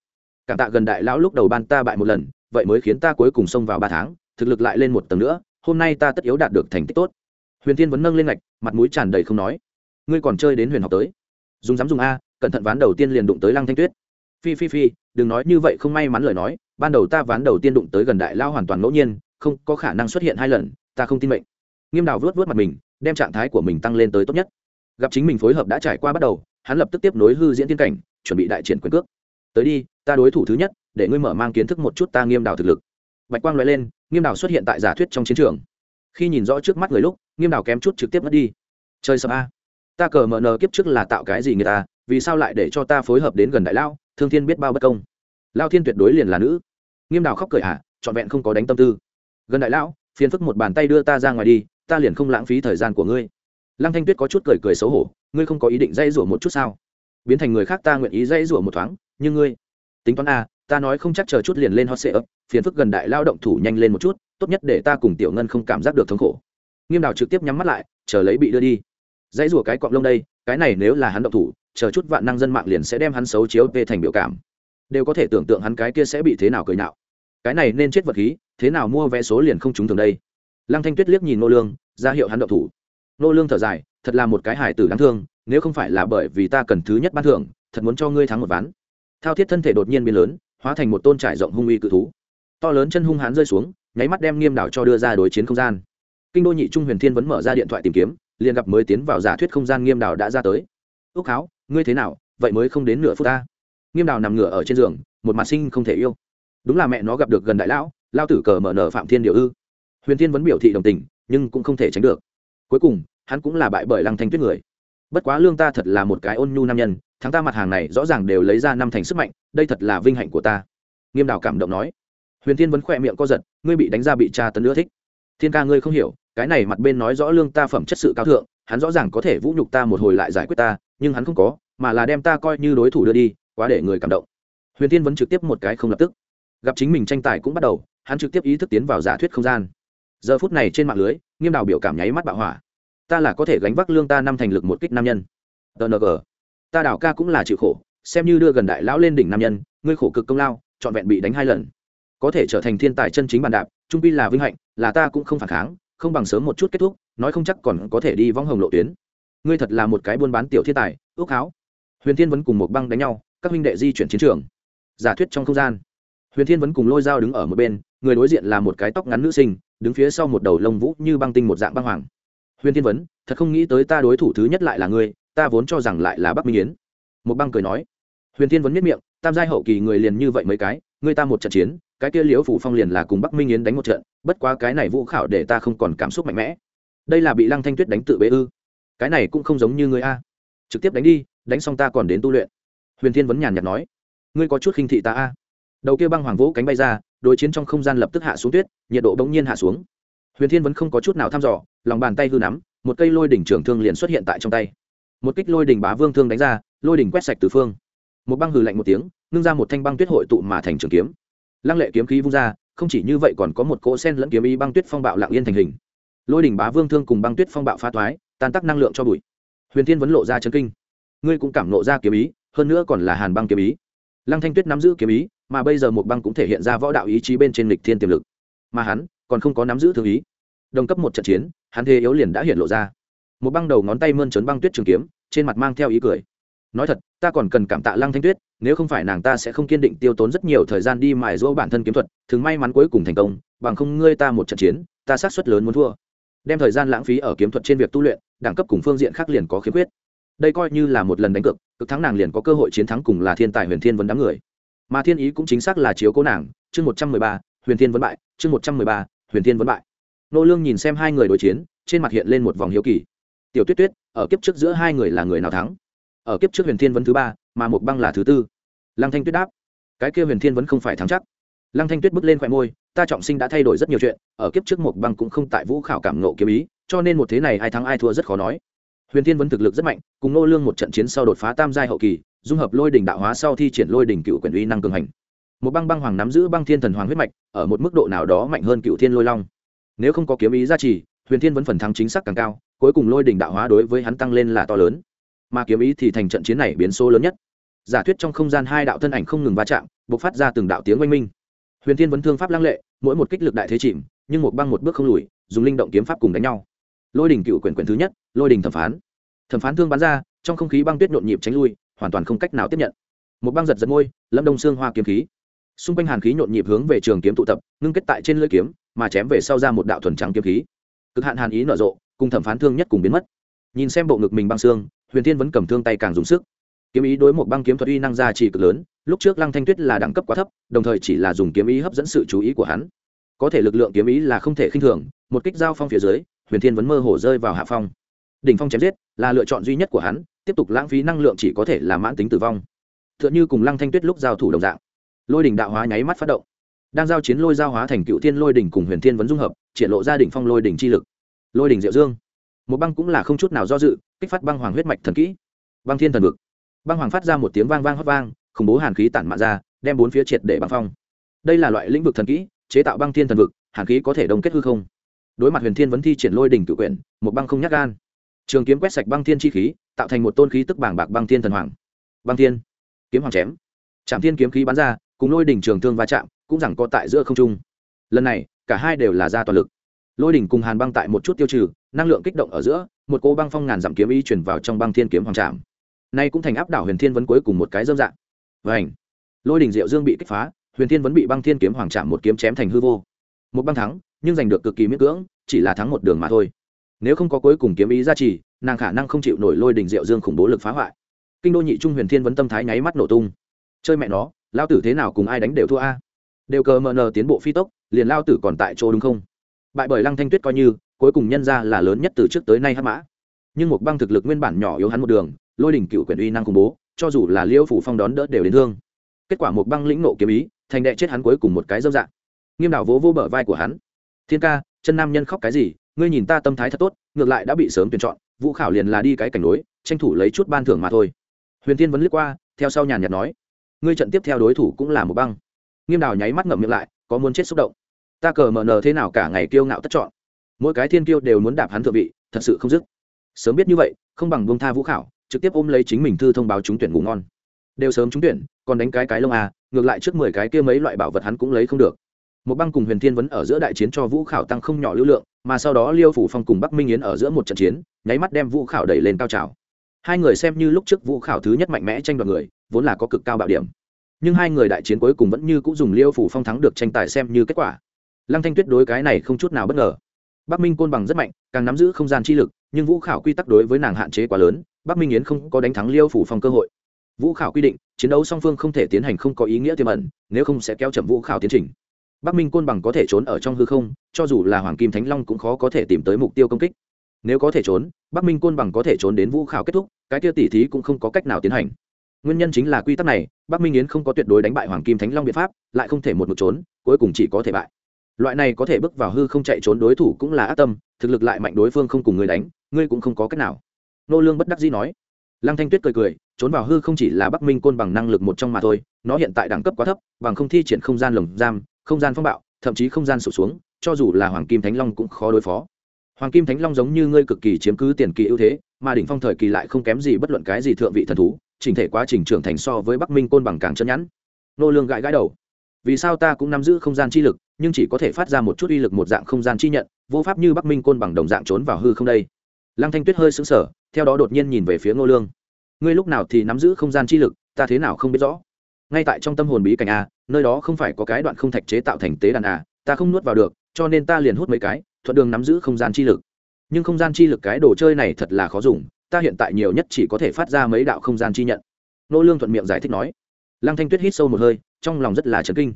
Cảm tạ gần đại lão lúc đầu ban ta bại một lần, vậy mới khiến ta cuối cùng xông vào ba tháng, thực lực lại lên một tầng nữa hôm nay ta tất yếu đạt được thành tích tốt. Huyền thiên vẫn nâng lên ngạch, mặt mũi tràn đầy không nói. Ngươi còn chơi đến huyền học tới. Dùng dám dùng a, cẩn thận ván đầu tiên liền đụng tới lăng thanh tuyết. Phi phi phi, đừng nói như vậy không may mắn lời nói, ban đầu ta ván đầu tiên đụng tới gần đại lao hoàn toàn ngẫu nhiên, không có khả năng xuất hiện hai lần, ta không tin mệnh. Nghiêm đào vớt vớt mặt mình, đem trạng thái của mình tăng lên tới tốt nhất. Gặp chính mình phối hợp đã trải qua bắt đầu, hắn lập tức tiếp nối hư diễn tiên cảnh, chuẩn bị đại triển quyền cước. Tới đi, ta đối thủ thứ nhất, để ngươi mở mang kiến thức một chút ta nghiêm đào thực lực bạch quang loại lên nghiêm đào xuất hiện tại giả thuyết trong chiến trường. Khi nhìn rõ trước mắt người lúc nghiêm đào kém chút trực tiếp mất đi. Chơi sập a. Ta cờ mở nờ kiếp trước là tạo cái gì người ta vì sao lại để cho ta phối hợp đến gần đại lao thương thiên biết bao bất công. Lao thiên tuyệt đối liền là nữ. Nghiêm đào khóc cười hả trọn vẹn không có đánh tâm tư. Gần đại lão phiền phức một bàn tay đưa ta ra ngoài đi ta liền không lãng phí thời gian của ngươi. Lăng thanh tuyết có chút cười cười xấu hổ ngươi không có ý định dây rủa một chút sao? Biến thành người khác ta nguyện ý dây rủa một thoáng nhưng ngươi tính toán a à, ta nói không chắc chờ chút liền lên hot sệ ấp phiền phức gần đại lao động thủ nhanh lên một chút, tốt nhất để ta cùng tiểu ngân không cảm giác được thống khổ. Nghiêm đào trực tiếp nhắm mắt lại, chờ lấy bị đưa đi. Dãy rủa cái cọng lông đây, cái này nếu là hắn động thủ, chờ chút vạn năng dân mạng liền sẽ đem hắn xấu chiếu về thành biểu cảm. Đều có thể tưởng tượng hắn cái kia sẽ bị thế nào cười nạo cái này nên chết vật khí, thế nào mua vé số liền không trúng thường đây. Lăng thanh tuyết liếc nhìn nô lương, ra hiệu hắn động thủ. Nô lương thở dài, thật là một cái hài tử đáng thương, nếu không phải là bởi vì ta cần thứ nhất ban thưởng, thật muốn cho ngươi thắng một ván. Thao thiết thân thể đột nhiên biến lớn hóa thành một tôn trải rộng hung uy cự thú. To lớn chân hung hán rơi xuống, nháy mắt đem nghiêm đảo cho đưa ra đối chiến không gian. Kinh đô nhị trung huyền thiên vẫn mở ra điện thoại tìm kiếm, liền gặp mới tiến vào giả thuyết không gian nghiêm đảo đã ra tới. Ước háo, ngươi thế nào? Vậy mới không đến nửa phút ta. Nghiêm đảo nằm ngửa ở trên giường, một mặt sinh không thể yêu. Đúng là mẹ nó gặp được gần đại lão, lao tử cờ mở nở phạm thiên điều ư. Huyền thiên vẫn biểu thị đồng tình, nhưng cũng không thể tránh được. Cuối cùng, hắn cũng là bại bởi lăng thanh tuyết người. Bất quá lương ta thật là một cái ôn nhu nam nhân, thắng ta mặt hàng này rõ ràng đều lấy ra năm thành sức mạnh đây thật là vinh hạnh của ta. Nghiêm đào cảm động nói. Huyền thiên vẫn khỏe miệng co giật, ngươi bị đánh ra bị tra tấn nữa thích. Thiên ca ngươi không hiểu, cái này mặt bên nói rõ lương ta phẩm chất sự cao thượng, hắn rõ ràng có thể vũ nhục ta một hồi lại giải quyết ta, nhưng hắn không có, mà là đem ta coi như đối thủ đưa đi, quá để người cảm động. Huyền thiên vẫn trực tiếp một cái không lập tức. Gặp chính mình tranh tài cũng bắt đầu, hắn trực tiếp ý thức tiến vào giả thuyết không gian. Giờ phút này trên mạng lưới, nghiêm đào biểu cảm nháy mắt bạo hỏa. Ta là có thể gánh vác lương ta năm thành lực một kích nam nhân. Tng ta đào ca cũng là chịu khổ xem như đưa gần đại lão lên đỉnh nam nhân, ngươi khổ cực công lao, trọn vẹn bị đánh hai lần. Có thể trở thành thiên tài chân chính bàn đạp, trung pi là vinh hạnh, là ta cũng không phản kháng, không bằng sớm một chút kết thúc, nói không chắc còn có thể đi vong hồng lộ tuyến. Ngươi thật là một cái buôn bán tiểu thiên tài, ước háo huyền thiên vẫn cùng một băng đánh nhau, các huynh đệ di chuyển chiến trường. Giả thuyết trong không gian. Huyền thiên vẫn cùng lôi dao đứng ở một bên, người đối diện là một cái tóc ngắn nữ sinh, đứng phía sau một đầu lông vũ như băng tinh một dạng băng hoàng. Huyền thiên vấn, thật không nghĩ tới ta đối thủ thứ nhất lại là ngươi, ta vốn cho rằng lại là bắc minh yến. Một băng cười nói huyền thiên vấn miết miệng, tam giai hậu kỳ người liền như vậy mấy cái, người ta một trận chiến, cái kia liễu phủ phong liền là cùng bắc minh yến đánh một trận, bất quá cái này vũ khảo để ta không còn cảm xúc mạnh mẽ. Đây là bị lăng thanh tuyết đánh tự bế ư. Cái này cũng không giống như người a. Trực tiếp đánh đi, đánh xong ta còn đến tu luyện. Huyền thiên vấn nhàn nhạt nói. Ngươi có chút khinh thị ta a. Đầu kia băng hoàng vũ cánh bay ra, đối chiến trong không gian lập tức hạ xuống tuyết, nhiệt độ bỗng nhiên hạ xuống. Huyền thiên vẫn không có chút nào thăm dò, lòng bàn tay hư nắm, một cây lôi đỉnh trường thương liền xuất hiện tại trong tay. Một kích lôi đỉnh bá vương thương đánh ra, lôi đỉnh quét sạch từ phương một băng hừ lạnh một tiếng, ngưng ra một thanh băng tuyết hội tụ mà thành trường kiếm. Lăng lệ kiếm khí vung ra, không chỉ như vậy còn có một cỗ sen lẫn kiếm ý băng tuyết phong bạo lặng yên thành hình. Lôi đỉnh bá vương thương cùng băng tuyết phong bạo phá toái, tan tắc năng lượng cho bụi. Huyền thiên vẫn lộ ra chân kinh. Ngươi cũng cảm nộ ra kiếm ý, hơn nữa còn là hàn băng kiếm ý. Lăng thanh tuyết nắm giữ kiếm ý, mà bây giờ một băng cũng thể hiện ra võ đạo ý chí bên trên lịch thiên tiềm lực. Mà hắn còn không có nắm giữ thương ý. Đồng cấp một trận chiến, hắn thế yếu liền đã hiện lộ ra. Một băng đầu ngón tay mơn trớn băng tuyết trường kiếm, trên mặt mang theo ý cười nói thật, ta còn cần cảm tạ lăng thanh tuyết, nếu không phải nàng ta sẽ không kiên định tiêu tốn rất nhiều thời gian đi mài giũa bản thân kiếm thuật, thường may mắn cuối cùng thành công, bằng không ngươi ta một trận chiến, ta sát suất lớn muốn thua. Đem thời gian lãng phí ở kiếm thuật trên việc tu luyện, đẳng cấp cùng phương diện khác liền có khiếm khuyết. Đây coi như là một lần đánh cược, cực thắng nàng liền có cơ hội chiến thắng cùng là thiên tài huyền thiên vấn đám người. Mà thiên ý cũng chính xác là chiếu cố nàng, chương một trăm mười ba, huyền thiên vấn bại, chương một trăm mười ba, huyền thiên vấn bại. Nô lương nhìn xem hai người đối chiến, trên mặt hiện lên một vòng hiếu kỳ. Tiểu tuyết tuyết, ở kiếp trước giữa hai người là người nào thắng? Ở kiếp trước huyền thiên vấn thứ ba, mà một băng là thứ tư. Lăng thanh tuyết đáp, cái kia huyền thiên vẫn không phải thắng chắc. Lăng thanh tuyết bước lên khoe môi, ta trọng sinh đã thay đổi rất nhiều chuyện, ở kiếp trước một băng cũng không tại vũ khảo cảm nộ kiếm ý, cho nên một thế này ai thắng ai thua rất khó nói. Huyền thiên vẫn thực lực rất mạnh, cùng nô lương một trận chiến sau đột phá tam giai hậu kỳ, dung hợp lôi đỉnh đạo hóa sau thi triển lôi đỉnh cựu quyền uy năng cường hành. Một băng băng hoàng nắm giữ băng thiên thần hoàng huyết mạch, ở một mức độ nào đó mạnh hơn cựu thiên lôi long. Nếu không có kiếm ý gia trì, huyền thiên vẫn phần thắng chính xác càng cao, cuối cùng lôi đỉnh đạo hóa đối với hắn tăng lên là to lớn mà kiếm ý thì thành trận chiến này biến số lớn nhất. Giả thuyết trong không gian hai đạo thân ảnh không ngừng va chạm, bộc phát ra từng đạo tiếng oanh minh. Huyền thiên vẫn thương pháp lăng lệ, mỗi một kích lực đại thế chìm, nhưng một băng một bước không lùi, dùng linh động kiếm pháp cùng đánh nhau. Lôi đình cựu quyền quyền thứ nhất, lôi đình thẩm phán. Thẩm phán thương bắn ra, trong không khí băng tuyết nhộn nhịp tránh lui, hoàn toàn không cách nào tiếp nhận. Một băng giật giật môi lâm đông xương hoa kiếm khí. Xung quanh hàn khí nhộn nhịp hướng về trường kiếm tụ tập, ngưng kết tại trên lưỡi kiếm, mà chém về sau ra một đạo thuần trắng kiếm khí. Cực hạn hàn ý nở rộ, cùng thẩm phán thương nhất cùng biến mất. Nhìn xem bộ ngực mình băng xương huyền thiên vẫn cầm thương tay càng dùng sức. Kiếm ý đối một băng kiếm thuật uy năng ra chỉ cực lớn, lúc trước lăng thanh tuyết là đẳng cấp quá thấp, đồng thời chỉ là dùng kiếm ý hấp dẫn sự chú ý của hắn. Có thể lực lượng kiếm ý là không thể khinh thường, một kích giao phong phía dưới, huyền thiên vẫn mơ hồ rơi vào hạ phong. Đỉnh phong chém giết là lựa chọn duy nhất của hắn, tiếp tục lãng phí năng lượng chỉ có thể là mãn tính tử vong. T h ư ợ n cùng lăng thanh tuyết lúc giao thủ đồng dạng. Lôi đỉnh đạo hóa nháy mắt phát động. Đang giao chiến lôi giao hóa thành cựu thiên lôi đỉnh cùng huyền thiên vấn dung hợp, triển lộ ra đỉnh phong lôi đỉnh chi lực. Lôi đỉnh diệu dương một băng cũng là không chút nào do dự, kích phát băng hoàng huyết mạch thần kỹ. Băng thiên thần vực. Băng hoàng phát ra một tiếng vang vang hót vang, khủng bố hàn khí tản mạ ra, đem bốn phía triệt để băng phong. Đây là loại lĩnh vực thần kỹ, chế tạo băng thiên thần vực, hàn khí có thể đồng kết hư không. Đối mặt huyền thiên vấn thi triển lôi đỉnh cự quyển, một băng không nhắc gan. Trường kiếm quét sạch băng thiên chi khí, tạo thành một tôn khí tức bảng bạc băng thiên thần hoàng. Băng thiên. Kiếm hoàng chém. Trạm thiên kiếm khí bắn ra, cùng lôi đỉnh trường thương va chạm, cũng rằng có tại giữa không trung. Lần này, cả hai đều là ra toàn lực. Lôi đỉnh cùng hàn băng tại một chút tiêu trừ năng lượng kích động ở giữa, một cô băng phong ngàn dặm kiếm ý chuyển vào trong băng thiên kiếm hoàng trạm nay cũng thành áp đảo huyền thiên vấn cuối cùng một cái dâm dạng. Vảnh lôi đỉnh diệu dương bị kích phá, huyền thiên vẫn bị băng thiên kiếm hoàng trạm một kiếm chém thành hư vô. Một băng thắng, nhưng giành được cực kỳ miễn cưỡng, chỉ là thắng một đường mà thôi. Nếu không có cuối cùng kiếm ý gia trì, nàng khả năng không chịu nổi lôi đình diệu dương khủng bố lực phá hoại. Kinh đô nhị trung huyền thiên vấn tâm thái nháy mắt nổ tung. Chơi mẹ nó, lao tử thế nào cùng ai đánh đều thua a? Đều cờ mờ nờ tiến bộ phi tốc, liền lao tử còn tại chỗ đúng không? Bại bởi lăng thanh tuyết coi như cuối cùng nhân ra là lớn nhất từ trước tới nay hắc mã. Nhưng một băng thực lực nguyên bản nhỏ yếu hắn một đường, lôi đỉnh cựu quyền uy năng khủng bố, cho dù là liêu phủ phong đón đỡ đều đến thương. Kết quả một băng lĩnh nộ kiếm ý, thành đệ chết hắn cuối cùng một cái dâm dạng. Nghiêm đảo vỗ vô bờ vai của hắn. Thiên ca, chân nam nhân khóc cái gì? Ngươi nhìn ta tâm thái thật tốt, ngược lại đã bị sớm tuyển chọn, vũ khảo liền là đi cái cảnh đối tranh thủ lấy chút ban thưởng mà thôi. Huyền tiên vẫn lướt qua, theo sau nhàn nhạt nói, ngươi trận tiếp theo đối thủ cũng là một băng. Nghiêm đào nháy mắt ngậm miệng lại, có muốn chết xúc động. Ta cờ mờ nờ thế nào cả ngày kiêu ngạo tất chọn mỗi cái thiên kiêu đều muốn đạp hắn thượng vị, thật sự không dứt. Sớm biết như vậy, không bằng buông tha vũ khảo, trực tiếp ôm lấy chính mình thư thông báo trúng tuyển ngủ ngon. Đều sớm trúng tuyển, còn đánh cái cái lông à ngược lại trước mười cái kia mấy loại bảo vật hắn cũng lấy không được. Một băng cùng huyền thiên vấn ở giữa đại chiến cho vũ khảo tăng không nhỏ lưu lượng, mà sau đó liêu phủ phong cùng bắc minh yến ở giữa một trận chiến, nháy mắt đem vũ khảo đẩy lên cao trào. Hai người xem như lúc trước vũ khảo thứ nhất mạnh mẽ tranh đoạt người, vốn là có cực cao bạo điểm. Nhưng hai người đại chiến cuối cùng vẫn như cũng dùng liêu phủ phong thắng được tranh tài xem như kết quả. Lăng thanh tuyết đối cái này không chút nào bất ngờ bắc minh côn bằng rất mạnh, càng nắm giữ không gian chi lực, nhưng vũ khảo quy tắc đối với nàng hạn chế quá lớn, bắc minh yến không có đánh thắng liêu phủ phong cơ hội. Vũ khảo quy định, chiến đấu song phương không thể tiến hành không có ý nghĩa tiềm ẩn, nếu không sẽ kéo chậm vũ khảo tiến trình. Bắc minh côn bằng có thể trốn ở trong hư không, cho dù là hoàng kim thánh long cũng khó có thể tìm tới mục tiêu công kích. Nếu có thể trốn, bắc minh côn bằng có thể trốn đến vũ khảo kết thúc, cái kia tỉ thí cũng không có cách nào tiến hành. Nguyên nhân chính là quy tắc này, bắc minh yến không có tuyệt đối đánh bại hoàng kim thánh long biện pháp, lại không thể một một trốn, cuối cùng chỉ có thể bại loại này có thể bước vào hư không chạy trốn đối thủ cũng là ác tâm, thực lực lại mạnh đối phương không cùng người đánh, ngươi cũng không có cách nào. Nô lương bất đắc dĩ nói. Lăng thanh tuyết cười cười, trốn vào hư không chỉ là bắc minh côn bằng năng lực một trong mà thôi, nó hiện tại đẳng cấp quá thấp, bằng không thi triển không gian lồng giam, không gian phong bạo, thậm chí không gian sụp xuống, cho dù là hoàng kim thánh long cũng khó đối phó. Hoàng kim thánh long giống như ngươi cực kỳ chiếm cứ tiền kỳ ưu thế, mà đỉnh phong thời kỳ lại không kém gì bất luận cái gì thượng vị thần thú, chỉnh thể quá trình trưởng thành so với bắc minh côn bằng càng chân nhẵn. Nô lương gãi gãi đầu vì sao ta cũng nắm giữ không gian chi lực, nhưng chỉ có thể phát ra một chút uy lực một dạng không gian chi nhận, vô pháp như bắc minh côn bằng đồng dạng trốn vào hư không đây. Lăng thanh tuyết hơi sững sờ, theo đó đột nhiên nhìn về phía ngô lương. Ngươi lúc nào thì nắm giữ không gian chi lực, ta thế nào không biết rõ. Ngay tại trong tâm hồn bí cảnh a, nơi đó không phải có cái đoạn không thạch chế tạo thành tế đàn a, ta không nuốt vào được, cho nên ta liền hút mấy cái, thuận đường nắm giữ không gian chi lực. Nhưng không gian chi lực cái đồ chơi này thật là khó dùng, ta hiện tại nhiều nhất chỉ có thể phát ra mấy đạo không gian chi nhận. Nô lương thuận miệng giải thích nói. Lăng thanh tuyết hít sâu một hơi trong lòng rất là chấn kinh.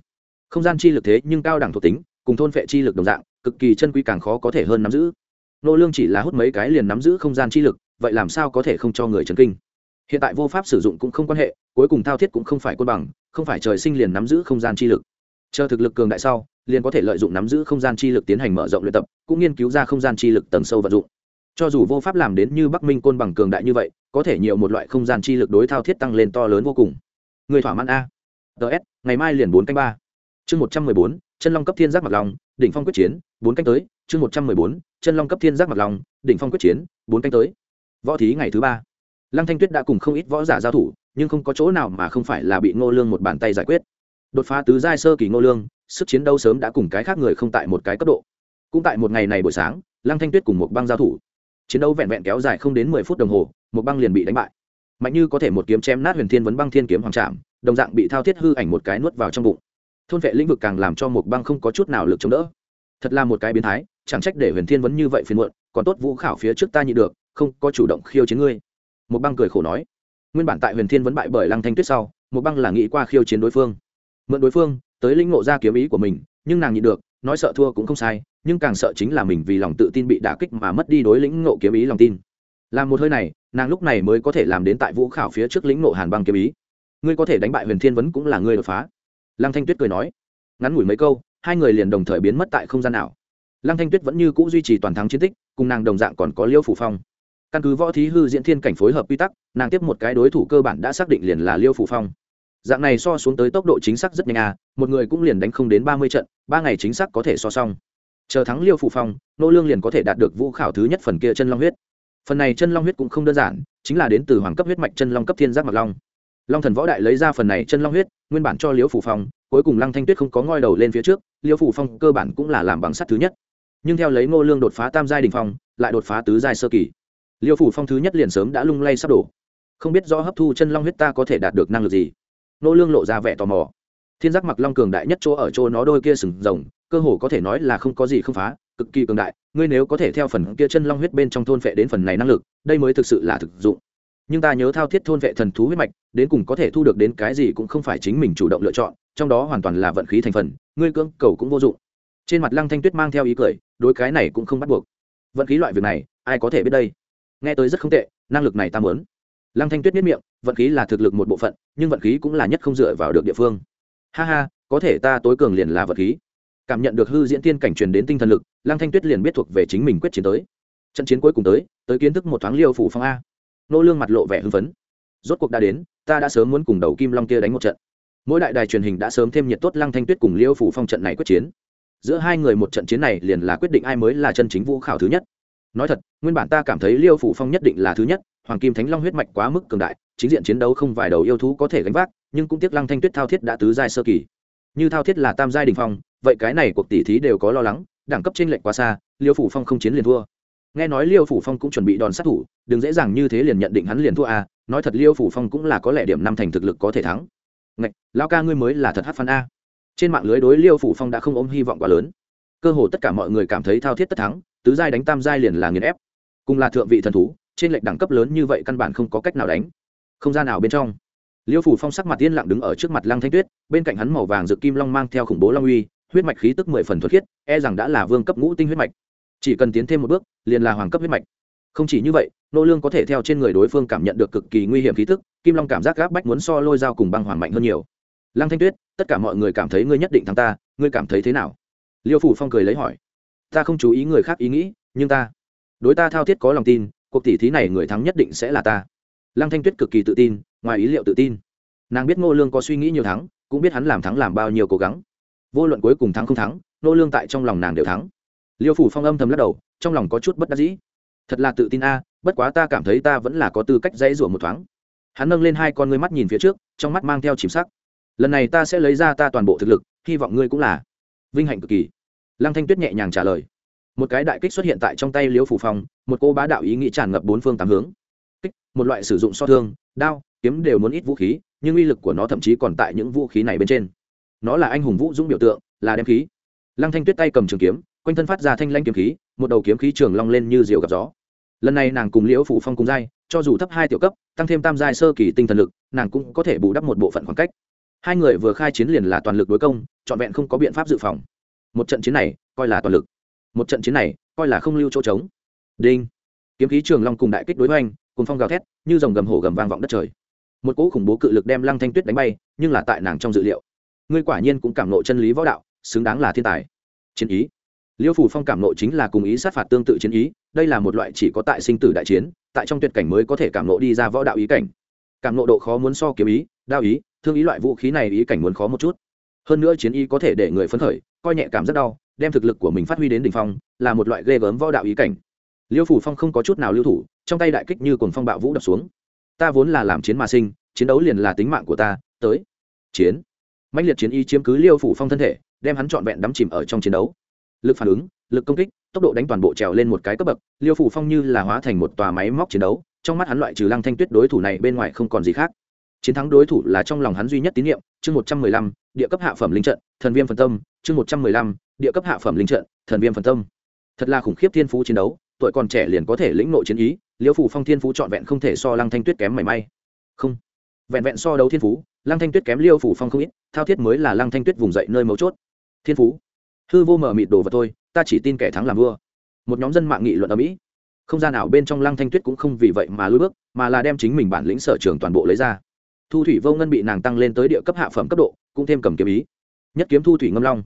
Không gian chi lực thế nhưng cao đẳng thuộc tính, cùng thôn phệ chi lực đồng dạng, cực kỳ chân quý càng khó có thể hơn nắm giữ. Nô lương chỉ là hút mấy cái liền nắm giữ không gian chi lực, vậy làm sao có thể không cho người chấn kinh? Hiện tại vô pháp sử dụng cũng không quan hệ, cuối cùng thao thiết cũng không phải côn bằng, không phải trời sinh liền nắm giữ không gian chi lực. Chờ thực lực cường đại sau, liền có thể lợi dụng nắm giữ không gian chi lực tiến hành mở rộng luyện tập, cũng nghiên cứu ra không gian chi lực tầng sâu vận dụng. Cho dù vô pháp làm đến như bắc minh côn bằng cường đại như vậy, có thể nhiều một loại không gian chi lực đối thao thiết tăng lên to lớn vô cùng. Người thỏa mãn a ts ngày mai liền bốn canh ba. Chương một trăm mười bốn, chân long cấp thiên giác mặt lòng đỉnh phong quyết chiến, bốn canh tới. Chương một trăm mười bốn, chân long cấp thiên giác mặt lòng đỉnh phong quyết chiến, bốn canh tới. Võ thí ngày thứ ba. Lăng thanh tuyết đã cùng không ít võ giả giao thủ, nhưng không có chỗ nào mà không phải là bị ngô lương một bàn tay giải quyết. Đột phá tứ giai sơ kỳ ngô lương, sức chiến đấu sớm đã cùng cái khác người không tại một cái cấp độ. Cũng tại một ngày này buổi sáng, lăng thanh tuyết cùng một băng giao thủ. Chiến đấu vẹn vẹn kéo dài không đến mười phút đồng hồ một băng liền bị đánh bại. Mạnh như có thể một kiếm chém nát huyền thiên vấn băng thiên kiếm hoàng trạm đồng dạng bị thao thiết hư ảnh một cái nuốt vào trong bụng. Thôn vệ lĩnh vực càng làm cho một băng không có chút nào lực chống đỡ. Thật là một cái biến thái, chẳng trách để huyền thiên vấn như vậy phiền muộn, còn tốt vũ khảo phía trước ta nhị được, không có chủ động khiêu chiến ngươi. Một băng cười khổ nói. Nguyên bản tại huyền thiên vấn bại bởi lăng thanh tuyết sau một băng là nghĩ qua khiêu chiến đối phương. Mượn đối phương, tới lĩnh ngộ ra kiếm ý của mình, nhưng nàng nhị được, nói sợ thua cũng không sai, nhưng càng sợ chính là mình vì lòng tự tin bị đả kích mà mất đi đối lĩnh ngộ kiếm ý lòng tin. Làm một hơi này, nàng lúc này mới có thể làm đến tại vũ khảo phía trước lĩnh ngộ hàn băng kiếm ý ngươi có thể đánh bại huyền thiên vấn cũng là ngươi đột phá. Lăng thanh tuyết cười nói. Ngắn ngủi mấy câu, hai người liền đồng thời biến mất tại không gian nào. Lăng thanh tuyết vẫn như cũ duy trì toàn thắng chiến tích, cùng nàng đồng dạng còn có liêu phủ phong. Căn cứ võ thí hư diễn thiên cảnh phối hợp quy tắc, nàng tiếp một cái đối thủ cơ bản đã xác định liền là liêu phủ phong. Dạng này so xuống tới tốc độ chính xác rất nhanh à một người cũng liền đánh không đến ba mươi trận, ba ngày chính xác có thể so xong. Chờ thắng liêu phủ phong, nô lương liền có thể đạt được vũ khảo thứ nhất phần kia chân long huyết. Phần này chân long huyết cũng không đơn giản, chính là đến từ hoàng cấp huyết mạch chân long cấp thiên giác mặc long long thần võ đại lấy ra phần này chân long huyết, nguyên bản cho liễu phủ phong, cuối cùng lăng thanh tuyết không có ngoi đầu lên phía trước, liễu phủ phong cơ bản cũng là làm bằng sắt thứ nhất. Nhưng theo lấy ngô lương đột phá tam giai đình phong, lại đột phá tứ giai sơ kỳ. Liễu phủ phong thứ nhất liền sớm đã lung lay sắp đổ. Không biết do hấp thu chân long huyết ta có thể đạt được năng lực gì. Ngô lương lộ ra vẻ tò mò. Thiên giác mặc long cường đại nhất chỗ ở chỗ nó đôi kia sừng rồng, cơ hồ có thể nói là không có gì không phá, cực kỳ cường đại. Ngươi nếu có thể theo phần kia chân long huyết bên trong thôn phệ đến phần này năng lực, đây mới thực sự là thực dụng nhưng ta nhớ thao thiết thôn vệ thần thú huyết mạch, đến cùng có thể thu được đến cái gì cũng không phải chính mình chủ động lựa chọn, trong đó hoàn toàn là vận khí thành phần, ngươi cưỡng cầu cũng vô dụng. Trên mặt lăng thanh tuyết mang theo ý cười, đối cái này cũng không bắt buộc. Vận khí loại việc này, ai có thể biết đây? Nghe tới rất không tệ, năng lực này ta muốn. Lăng thanh tuyết biết miệng, vận khí là thực lực một bộ phận, nhưng vận khí cũng là nhất không dựa vào được địa phương. Ha ha, có thể ta tối cường liền là vận khí. Cảm nhận được hư diễn tiên cảnh truyền đến tinh thần lực, lăng thanh tuyết liền biết thuộc về chính mình quyết chiến tới. Trận chiến cuối cùng tới tới kiến thức một thoáng liêu phủ phong a nô lương mặt lộ vẻ hưng phấn. Rốt cuộc đã đến, ta đã sớm muốn cùng đầu kim long kia đánh một trận. Mỗi đại đài truyền hình đã sớm thêm nhiệt tốt lăng thanh tuyết cùng liêu phủ phong trận này quyết chiến. Giữa hai người một trận chiến này liền là quyết định ai mới là chân chính vũ khảo thứ nhất. Nói thật, nguyên bản ta cảm thấy liêu phủ phong nhất định là thứ nhất, hoàng kim thánh long huyết mạch quá mức cường đại, chính diện chiến đấu không vài đầu yêu thú có thể gánh vác, nhưng cũng tiếc lăng thanh tuyết thao thiết đã tứ giai sơ kỳ. Như thao thiết là tam giai đình phong, vậy cái này cuộc tỷ thí đều có lo lắng, đẳng cấp trên lệnh quá xa, liêu phủ phong không chiến liền thua nghe nói liêu phủ phong cũng chuẩn bị đòn sát thủ, đừng dễ dàng như thế liền nhận định hắn liền thua à nói thật liêu phủ phong cũng là có lẽ điểm năm thành thực lực có thể thắng. Ngạch lao ca ngươi mới là thật hát phan a. Trên mạng lưới đối liêu phủ phong đã không ôm hy vọng quá lớn. Cơ hồ tất cả mọi người cảm thấy thao thiết tất thắng, tứ giai đánh tam giai liền là nghiền ép. Cùng là thượng vị thần thú, trên lệnh đẳng cấp lớn như vậy căn bản không có cách nào đánh. Không gian nào bên trong. Liêu phủ phong sắc mặt yên lặng đứng ở trước mặt lăng thanh tuyết, bên cạnh hắn màu vàng dự kim long mang theo khủng bố long uy, huyết mạch khí tức mười phần thuật khiết e rằng đã là vương cấp ngũ tinh huyết mạch chỉ cần tiến thêm một bước, liền là hoàng cấp huyết mạch. Không chỉ như vậy, nô lương có thể theo trên người đối phương cảm nhận được cực kỳ nguy hiểm khí tức, kim long cảm giác gáp bách muốn so lôi dao cùng băng hoàng mạnh hơn nhiều. Lăng thanh tuyết, tất cả mọi người cảm thấy ngươi nhất định thắng ta, ngươi cảm thấy thế nào? Liêu phủ phong cười lấy hỏi. Ta không chú ý người khác ý nghĩ, nhưng ta, đối ta thao thiết có lòng tin, cuộc tỷ thí này người thắng nhất định sẽ là ta. Lăng thanh tuyết cực kỳ tự tin, ngoài ý liệu tự tin. Nàng biết ngô lương có suy nghĩ nhiều thắng, cũng biết hắn làm thắng làm bao nhiêu cố gắng. Vô luận cuối cùng thắng không thắng ngô lương tại trong lòng nàng đều thắng liêu phủ phong âm thầm lắc đầu, trong lòng có chút bất đắc dĩ. Thật là tự tin a, bất quá ta cảm thấy ta vẫn là có tư cách dãy rủa một thoáng. Hắn nâng lên hai con ngươi mắt nhìn phía trước, trong mắt mang theo chìm sắc. Lần này ta sẽ lấy ra ta toàn bộ thực lực, hy vọng ngươi cũng là vinh hạnh cực kỳ. Lăng thanh tuyết nhẹ nhàng trả lời. Một cái đại kích xuất hiện tại trong tay Liêu phủ phong, một cô bá đạo ý nghĩ tràn ngập bốn phương tám hướng. Kích, một loại sử dụng so thương, đao, kiếm đều muốn ít vũ khí, nhưng uy lực của nó thậm chí còn tại những vũ khí này bên trên. Nó là anh hùng vũ dũng biểu tượng, là đem khí lăng thanh tuyết tay cầm trường kiếm, quanh thân phát ra thanh lanh kiếm khí, một đầu kiếm khí trường long lên như diều gặp gió. Lần này nàng cùng liễu phủ phong cùng giai, cho dù thấp hai tiểu cấp, tăng thêm tam giai sơ kỳ tinh thần lực, nàng cũng có thể bù đắp một bộ phận khoảng cách. Hai người vừa khai chiến liền là toàn lực đối công, trọn vẹn không có biện pháp dự phòng. Một trận chiến này, coi là toàn lực. Một trận chiến này, coi là không lưu chỗ trống. Đinh. Kiếm khí trường long cùng đại kích đối hoành cùng phong gào thét, như dòng gầm hổ gầm vang vọng đất trời. Một cỗ khủng bố cự lực đem lăng thanh tuyết đánh bay, nhưng là tại nàng trong dự liệu. Ngươi quả nhiên cũng cảm nộ chân lý võ đạo xứng đáng là thiên tài. Chiến ý. Liêu phủ phong cảm nộ chính là cùng ý sát phạt tương tự chiến ý, đây là một loại chỉ có tại sinh tử đại chiến, tại trong tuyệt cảnh mới có thể cảm nộ đi ra võ đạo ý cảnh. Cảm nộ độ khó muốn so kiếm ý, đao ý, thương ý loại vũ khí này ý cảnh muốn khó một chút. Hơn nữa chiến ý có thể để người phấn khởi, coi nhẹ cảm rất đau, đem thực lực của mình phát huy đến đỉnh phong, là một loại ghê gớm võ đạo ý cảnh. Liêu phủ phong không có chút nào lưu thủ, trong tay đại kích như cồn phong bạo vũ đập xuống. Ta vốn là làm chiến mà sinh, chiến đấu liền là tính mạng của ta, tới. Chiến. Mạnh liệt chiến ý chiếm cứ liêu phủ phong thân thể đem hắn trọn vẹn đắm chìm ở trong chiến đấu. Lực phản ứng, lực công kích, tốc độ đánh toàn bộ trèo lên một cái cấp bậc, liêu phủ phong như là hóa thành một tòa máy móc chiến đấu, trong mắt hắn loại trừ lăng thanh tuyết đối thủ này bên ngoài không còn gì khác. Chiến thắng đối thủ là trong lòng hắn duy nhất tín nhiệm chương một trăm mười lăm, địa cấp hạ phẩm linh trận, thần viêm phần tâm, chương một trăm mười lăm, địa cấp hạ phẩm linh trận, thần viêm phần tâm. Thật là khủng khiếp thiên phú chiến đấu, tuổi còn trẻ liền có thể lĩnh nội chiến ý, liêu phủ phong thiên phú trọn vẹn không thể so lăng thanh tuyết kém mảy may. Không. Vẹn vẹn so đấu thiên phú, lăng thanh tuyết kém liêu phủ phong không ít, thao thiết mới là lăng thanh tuyết vùng dậy nơi mấu chốt thiên phú. Hư vô mờ mịt đồ vật thôi, ta chỉ tin kẻ thắng làm vua. Một nhóm dân mạng nghị luận ở mỹ. Không gian nào bên trong lăng thanh tuyết cũng không vì vậy mà lùi bước, mà là đem chính mình bản lĩnh sở trường toàn bộ lấy ra. Thu thủy vô ngân bị nàng tăng lên tới địa cấp hạ phẩm cấp độ, cũng thêm cầm kiếm ý. Nhất kiếm thu thủy ngâm long.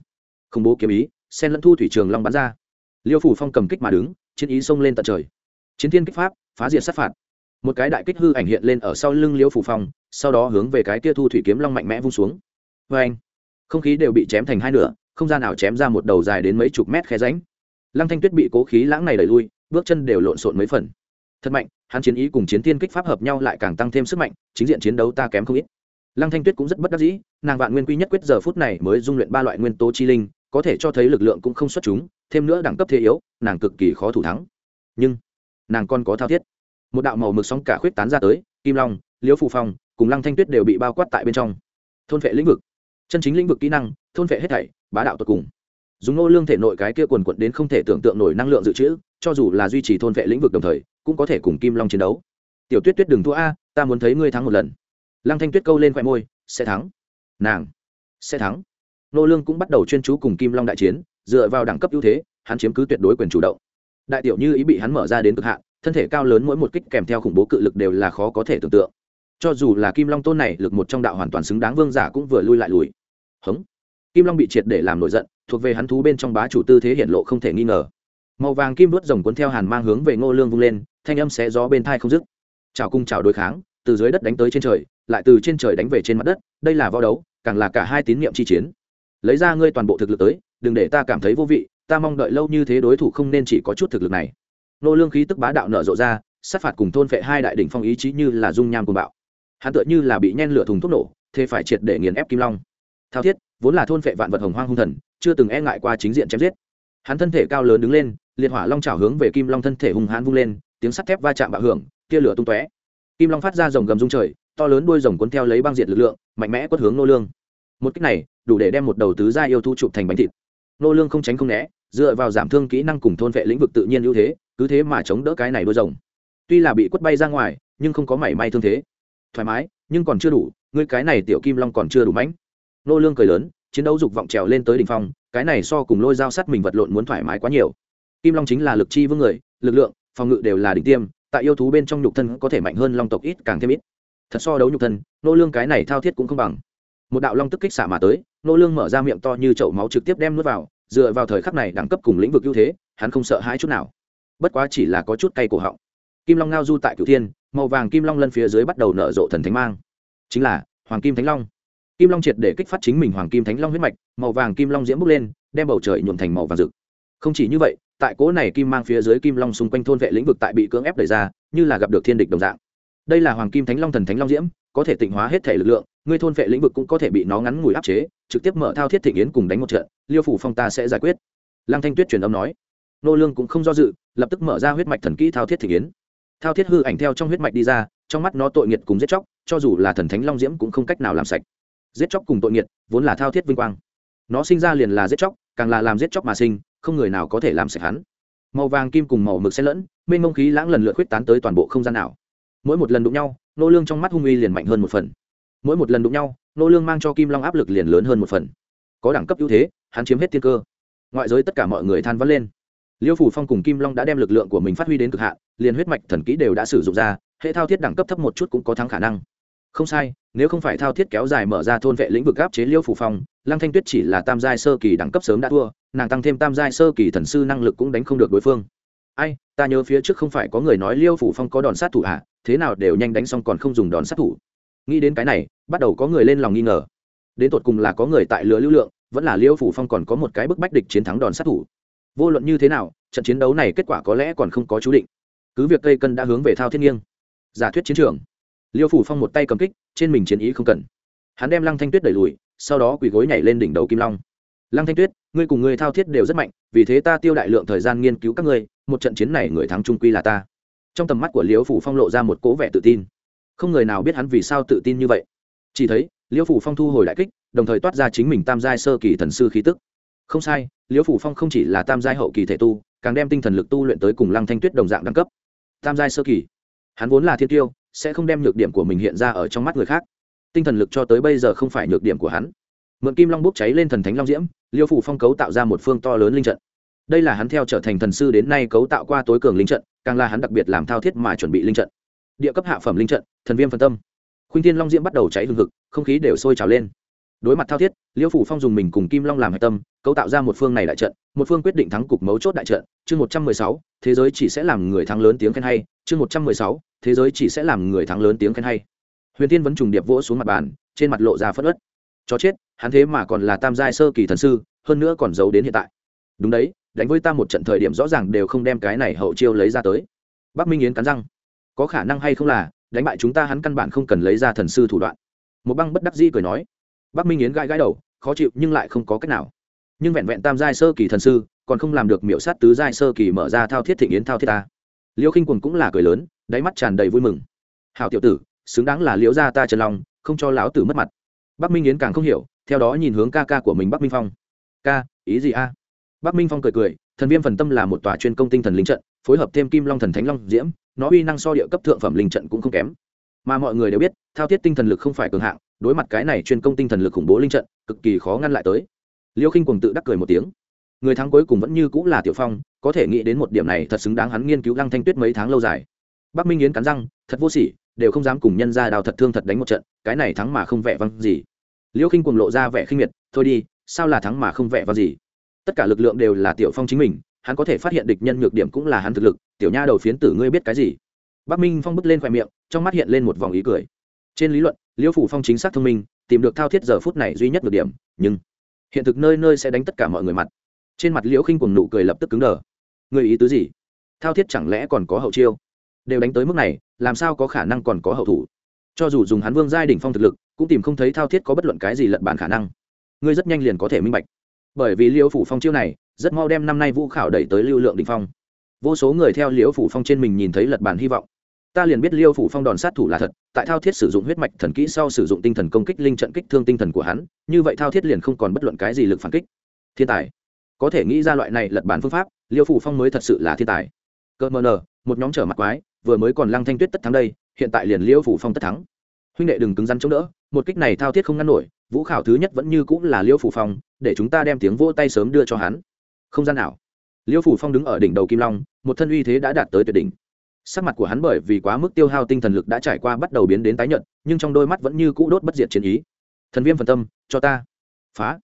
Khủng bố kiếm ý sen lẫn thu thủy trường long bắn ra. Liêu phủ phong cầm kích mà đứng, chiến ý xông lên tận trời. Chiến thiên kích pháp, phá diệt sát phạt. Một cái đại kích hư ảnh hiện lên ở sau lưng liêu phủ phong, sau đó hướng về cái kia thu thủy kiếm long mạnh mẽ vung xuống. Vê anh không khí đều bị chém thành hai nửa không gian nào chém ra một đầu dài đến mấy chục mét khe ránh lăng thanh tuyết bị cố khí lãng này đẩy lui, bước chân đều lộn xộn mấy phần. Thật mạnh, hắn chiến ý cùng chiến thiên kích pháp hợp nhau lại càng tăng thêm sức mạnh, chính diện chiến đấu ta kém không ít. Lăng thanh tuyết cũng rất bất đắc dĩ, nàng vạn nguyên quy nhất quyết giờ phút này mới dung luyện ba loại nguyên tố chi linh, có thể cho thấy lực lượng cũng không xuất chúng, thêm nữa đẳng cấp thế yếu, nàng cực kỳ khó thủ thắng. Nhưng, nàng còn có thao thiết. Một đạo màu mực sóng cả khuyết tán ra tới, kim long, liễu phù phong, cùng lăng thanh tuyết đều bị bao quát tại bên trong. Thôn vệ lĩnh vực chân chính lĩnh vực kỹ năng, thôn vệ hết thảy, bá đạo tột cùng. Dùng nô lương thể nội cái kia quần quận đến không thể tưởng tượng nổi năng lượng dự trữ, cho dù là duy trì thôn vệ lĩnh vực đồng thời, cũng có thể cùng kim long chiến đấu. Tiểu tuyết tuyết đừng thua a, ta muốn thấy ngươi thắng một lần. Lăng thanh tuyết câu lên khoe môi, sẽ thắng. Nàng, sẽ thắng. Nô lương cũng bắt đầu chuyên chú cùng kim long đại chiến, dựa vào đẳng cấp ưu thế, hắn chiếm cứ tuyệt đối quyền chủ động. Đại tiểu như ý bị hắn mở ra đến cực hạn, thân thể cao lớn mỗi một kích kèm theo khủng bố cự lực đều là khó có thể tưởng tượng cho dù là kim long tôn này lực một trong đạo hoàn toàn xứng đáng vương giả cũng vừa lui lại lùi. Hống. Kim long bị triệt để làm nổi giận, thuộc về hắn thú bên trong bá chủ tư thế hiện lộ không thể nghi ngờ. Màu vàng kim đuốt rồng cuốn theo hàn mang hướng về ngô lương vung lên, thanh âm xé gió bên thai không dứt. Chào cung chào đối kháng, từ dưới đất đánh tới trên trời, lại từ trên trời đánh về trên mặt đất, đây là võ đấu, càng là cả hai tín nhiệm chi chiến. Lấy ra ngươi toàn bộ thực lực tới, đừng để ta cảm thấy vô vị, ta mong đợi lâu như thế đối thủ không nên chỉ có chút thực lực này. Nô lương khí tức bá đạo nở rộ ra, sát phạt cùng thôn phệ hai đại đỉnh phong ý chí như là dung nham cuồng bạo hắn tựa như là bị nhen lửa thùng thuốc nổ, thế phải triệt để nghiền ép kim long. Thao thiết, vốn là thôn phệ vạn vật hồng hoang hung thần, chưa từng e ngại qua chính diện chém giết. Hắn thân thể cao lớn đứng lên, liệt hỏa long chảo hướng về kim long thân thể hùng hãn vung lên, tiếng sắt thép va chạm bạo hưởng, tia lửa tung tóe. Kim long phát ra rồng gầm rung trời, to lớn đuôi rồng cuốn theo lấy băng diệt lực lượng, mạnh mẽ quất hướng nô lương. Một cách này, đủ để đem một đầu tứ gia yêu thu chụp thành bánh thịt. Nô lương không tránh không né, dựa vào giảm thương kỹ năng cùng thôn vệ lĩnh vực tự nhiên ưu thế, cứ thế mà chống đỡ cái này đuôi rồng. Tuy là bị quất bay ra ngoài, nhưng không có mảy may thương thế thoải mái, nhưng còn chưa đủ, ngươi cái này tiểu kim long còn chưa đủ mãnh. Nô lương cười lớn, chiến đấu dục vọng trèo lên tới đỉnh phong, cái này so cùng lôi dao sắt mình vật lộn muốn thoải mái quá nhiều. Kim long chính là lực chi vương người, lực lượng, phòng ngự đều là đỉnh tiêm, tại yêu thú bên trong nhục thân có thể mạnh hơn long tộc ít càng thêm ít. Thật so đấu nhục thân, nô lương cái này thao thiết cũng không bằng. Một đạo long tức kích xả mà tới, nô lương mở ra miệng to như chậu máu trực tiếp đem nuốt vào, dựa vào thời khắc này đẳng cấp cùng lĩnh vực ưu thế, hắn không sợ hãi chút nào. Bất quá chỉ là có chút cay cổ họng kim long ngao du tại cửu thiên, màu vàng kim long lân phía dưới bắt đầu nở rộ thần thánh mang. Chính là, hoàng kim thánh long. Kim long triệt để kích phát chính mình hoàng kim thánh long huyết mạch, màu vàng kim long diễm bước lên, đem bầu trời nhuộm thành màu vàng rực. Không chỉ như vậy, tại cố này kim mang phía dưới kim long xung quanh thôn vệ lĩnh vực tại bị cưỡng ép đẩy ra, như là gặp được thiên địch đồng dạng. Đây là hoàng kim thánh long thần thánh long diễm, có thể tịnh hóa hết thể lực lượng ngươi thôn vệ lĩnh vực cũng có thể bị nó ngắn ngủi áp chế, trực tiếp mở thao thiết thị yến cùng đánh một trận, liêu phủ phong ta sẽ giải quyết. Lăng thanh tuyết truyền âm nói. Nô lương cũng không do dự, lập tức mở ra huyết mạch thần kỹ thao thiết thị yến thao thiết hư ảnh theo trong huyết mạch đi ra, trong mắt nó tội nghiệt cùng giết chóc, cho dù là thần thánh long diễm cũng không cách nào làm sạch. Giết chóc cùng tội nghiệt, vốn là thao thiết vinh quang. Nó sinh ra liền là giết chóc, càng là làm giết chóc mà sinh, không người nào có thể làm sạch hắn. Màu vàng, kim cùng màu mực xen lẫn, mênh mông khí lãng lần lượt khuyết tán tới toàn bộ không gian nào mỗi một lần đụng nhau, nô lương trong mắt hung uy liền mạnh hơn một phần. Mỗi một lần đụng nhau, nô lương mang cho kim long áp lực liền lớn hơn một phần. Có đẳng cấp ưu thế, hắn chiếm hết tiên cơ. Ngoại giới tất cả mọi người than vãn lên liêu phủ phong cùng kim long đã đem lực lượng của mình phát huy đến cực hạn, liền huyết mạch thần kỹ đều đã sử dụng ra, hệ thao thiết đẳng cấp thấp một chút cũng có thắng khả năng. Không sai, nếu không phải thao thiết kéo dài mở ra thôn vệ lĩnh vực áp chế liêu phủ phong, lăng thanh tuyết chỉ là tam giai sơ kỳ đẳng cấp sớm đã thua, nàng tăng thêm tam giai sơ kỳ thần sư năng lực cũng đánh không được đối phương. Ai, ta nhớ phía trước không phải có người nói liêu phủ phong có đòn sát thủ à thế nào đều nhanh đánh xong còn không dùng đòn sát thủ. Nghĩ đến cái này, bắt đầu có người lên lòng nghi ngờ. Đến tột cùng là có người tại lứa lưu lượng, vẫn là liêu phủ phong còn có một cái bức bách địch chiến thắng đòn sát thủ vô luận như thế nào, trận chiến đấu này kết quả có lẽ còn không có chú định. Cứ việc cây cân đã hướng về thao thiên nghiêng, giả thuyết chiến trường. Liêu phủ phong một tay cầm kích, trên mình chiến ý không cần. Hắn đem lăng thanh tuyết đẩy lùi, sau đó quỳ gối nhảy lên đỉnh đầu kim long. Lăng thanh tuyết, ngươi cùng ngươi thao thiết đều rất mạnh, vì thế ta tiêu đại lượng thời gian nghiên cứu các ngươi, một trận chiến này người thắng trung quy là ta. Trong tầm mắt của liêu phủ phong lộ ra một cố vẻ tự tin. Không người nào biết hắn vì sao tự tin như vậy. Chỉ thấy, liêu phủ phong thu hồi đại kích, đồng thời toát ra chính mình tam giai sơ kỳ thần sư khí tức không sai, Liễu phủ phong không chỉ là tam giai hậu kỳ thể tu, càng đem tinh thần lực tu luyện tới cùng lăng thanh tuyết đồng dạng đẳng cấp. Tam giai sơ kỳ. Hắn vốn là thiên tiêu, sẽ không đem nhược điểm của mình hiện ra ở trong mắt người khác. Tinh thần lực cho tới bây giờ không phải nhược điểm của hắn. Mượn kim long bốc cháy lên thần thánh long diễm liêu phủ phong cấu tạo ra một phương to lớn linh trận. Đây là hắn theo trở thành thần sư đến nay cấu tạo qua tối cường linh trận, càng là hắn đặc biệt làm thao thiết mà chuẩn bị linh trận. Địa cấp hạ phẩm linh trận, thần viêm phân tâm. Khuynh thiên long diễm bắt đầu cháy hừng hực, không khí đều sôi trào lên đối mặt thao thiết, liêu phủ phong dùng mình cùng kim long làm hạch tâm, cấu tạo ra một phương này đại trận, một phương quyết định thắng cục mấu chốt đại trận. Chương một trăm mười sáu, thế giới chỉ sẽ làm người thắng lớn tiếng khen hay. Chương một trăm mười sáu, thế giới chỉ sẽ làm người thắng lớn tiếng khen hay. Huyền tiên vẫn trùng điệp vỗ xuống mặt bàn, trên mặt lộ ra phất ớt cho chết, hắn thế mà còn là tam giai sơ kỳ thần sư, hơn nữa còn giấu đến hiện tại. Đúng đấy, đánh với ta một trận thời điểm rõ ràng đều không đem cái này hậu chiêu lấy ra tới. Bắc minh yến cắn răng. Có khả năng hay không là, đánh bại chúng ta hắn căn bản không cần lấy ra thần sư thủ đoạn. Một băng bất đắc dĩ cười nói bắc minh yến gãi gãi đầu khó chịu nhưng lại không có cách nào. Nhưng vẹn vẹn tam giai sơ kỳ thần sư còn không làm được miểu sát tứ giai sơ kỳ mở ra thao thiết thịnh yến thao thiết ta. Liêu khinh quần cũng là cười lớn đáy mắt tràn đầy vui mừng. Hào tiểu tử xứng đáng là liễu gia ta trần long, không cho lão tử mất mặt. Bắc minh yến càng không hiểu theo đó nhìn hướng ca ca của mình bắc minh phong. Ca ý gì a? Bắc minh phong cười cười thần viêm phần tâm là một tòa chuyên công tinh thần linh trận phối hợp thêm kim long thần thánh long diễm nó uy năng so địa cấp thượng phẩm linh trận cũng không kém. Mà mọi người đều biết thao thiết tinh thần lực không phải cường hạng đối mặt cái này chuyên công tinh thần lực khủng bố linh trận, cực kỳ khó ngăn lại tới. Liêu khinh cùng tự đắc cười một tiếng. Người thắng cuối cùng vẫn như cũng là tiểu phong, có thể nghĩ đến một điểm này thật xứng đáng hắn nghiên cứu lăng thanh tuyết mấy tháng lâu dài. Bắc minh yến cắn răng, thật vô sỉ, đều không dám cùng nhân ra đào thật thương thật đánh một trận, cái này thắng mà không vẻ văng gì. Liêu khinh cùng lộ ra vẻ khinh miệt, thôi đi, sao là thắng mà không vẻ văng gì? Tất cả lực lượng đều là tiểu phong chính mình, hắn có thể phát hiện địch nhân nhược điểm cũng là hắn thực lực, tiểu nha đầu phiến tử ngươi biết cái gì? Bắc minh phong bứt lên khoe miệng, trong mắt hiện lên một vòng ý cười. Trên lý luận liêu phủ phong chính xác thông minh, tìm được thao thiết giờ phút này duy nhất được điểm, nhưng hiện thực nơi nơi sẽ đánh tất cả mọi người mặt. Trên mặt liễu khinh cùng nụ cười lập tức cứng đờ. Người ý tứ gì? Thao thiết chẳng lẽ còn có hậu chiêu? Đều đánh tới mức này, làm sao có khả năng còn có hậu thủ? Cho dù dùng hắn vương giai đỉnh phong thực lực, cũng tìm không thấy thao thiết có bất luận cái gì lật bản khả năng. Ngươi rất nhanh liền có thể minh bạch. Bởi vì liễu phủ phong chiêu này, rất mau đem năm nay vũ khảo đẩy tới lưu lượng đỉnh phong. Vô số người theo liễu phủ phong trên mình nhìn thấy lật bản hy vọng ta liền biết liêu phủ phong đòn sát thủ là thật, tại thao thiết sử dụng huyết mạch thần kỹ sau sử dụng tinh thần công kích linh trận kích thương tinh thần của hắn, như vậy thao thiết liền không còn bất luận cái gì lực phản kích. Thiên tài. Có thể nghĩ ra loại này lật bản phương pháp, liêu phủ phong mới thật sự là thiên tài. Cơ mờ nờ, một nhóm trở mặt quái, vừa mới còn lăng thanh tuyết tất thắng đây, hiện tại liền liêu phủ phong tất thắng. Huynh đệ đừng cứng rắn chống đỡ, một kích này thao thiết không ngăn nổi, vũ khảo thứ nhất vẫn như cũng là liêu phủ phong, để chúng ta đem tiếng vỗ tay sớm đưa cho hắn. Không gian nào liêu phủ phong đứng ở đỉnh đầu kim long, một thân uy thế đã đạt tới tuyệt đỉnh sắc mặt của hắn bởi vì quá mức tiêu hao tinh thần lực đã trải qua bắt đầu biến đến tái nhợt, nhưng trong đôi mắt vẫn như cũ đốt bất diệt chiến ý. Thần viêm phần tâm, cho ta. Phá.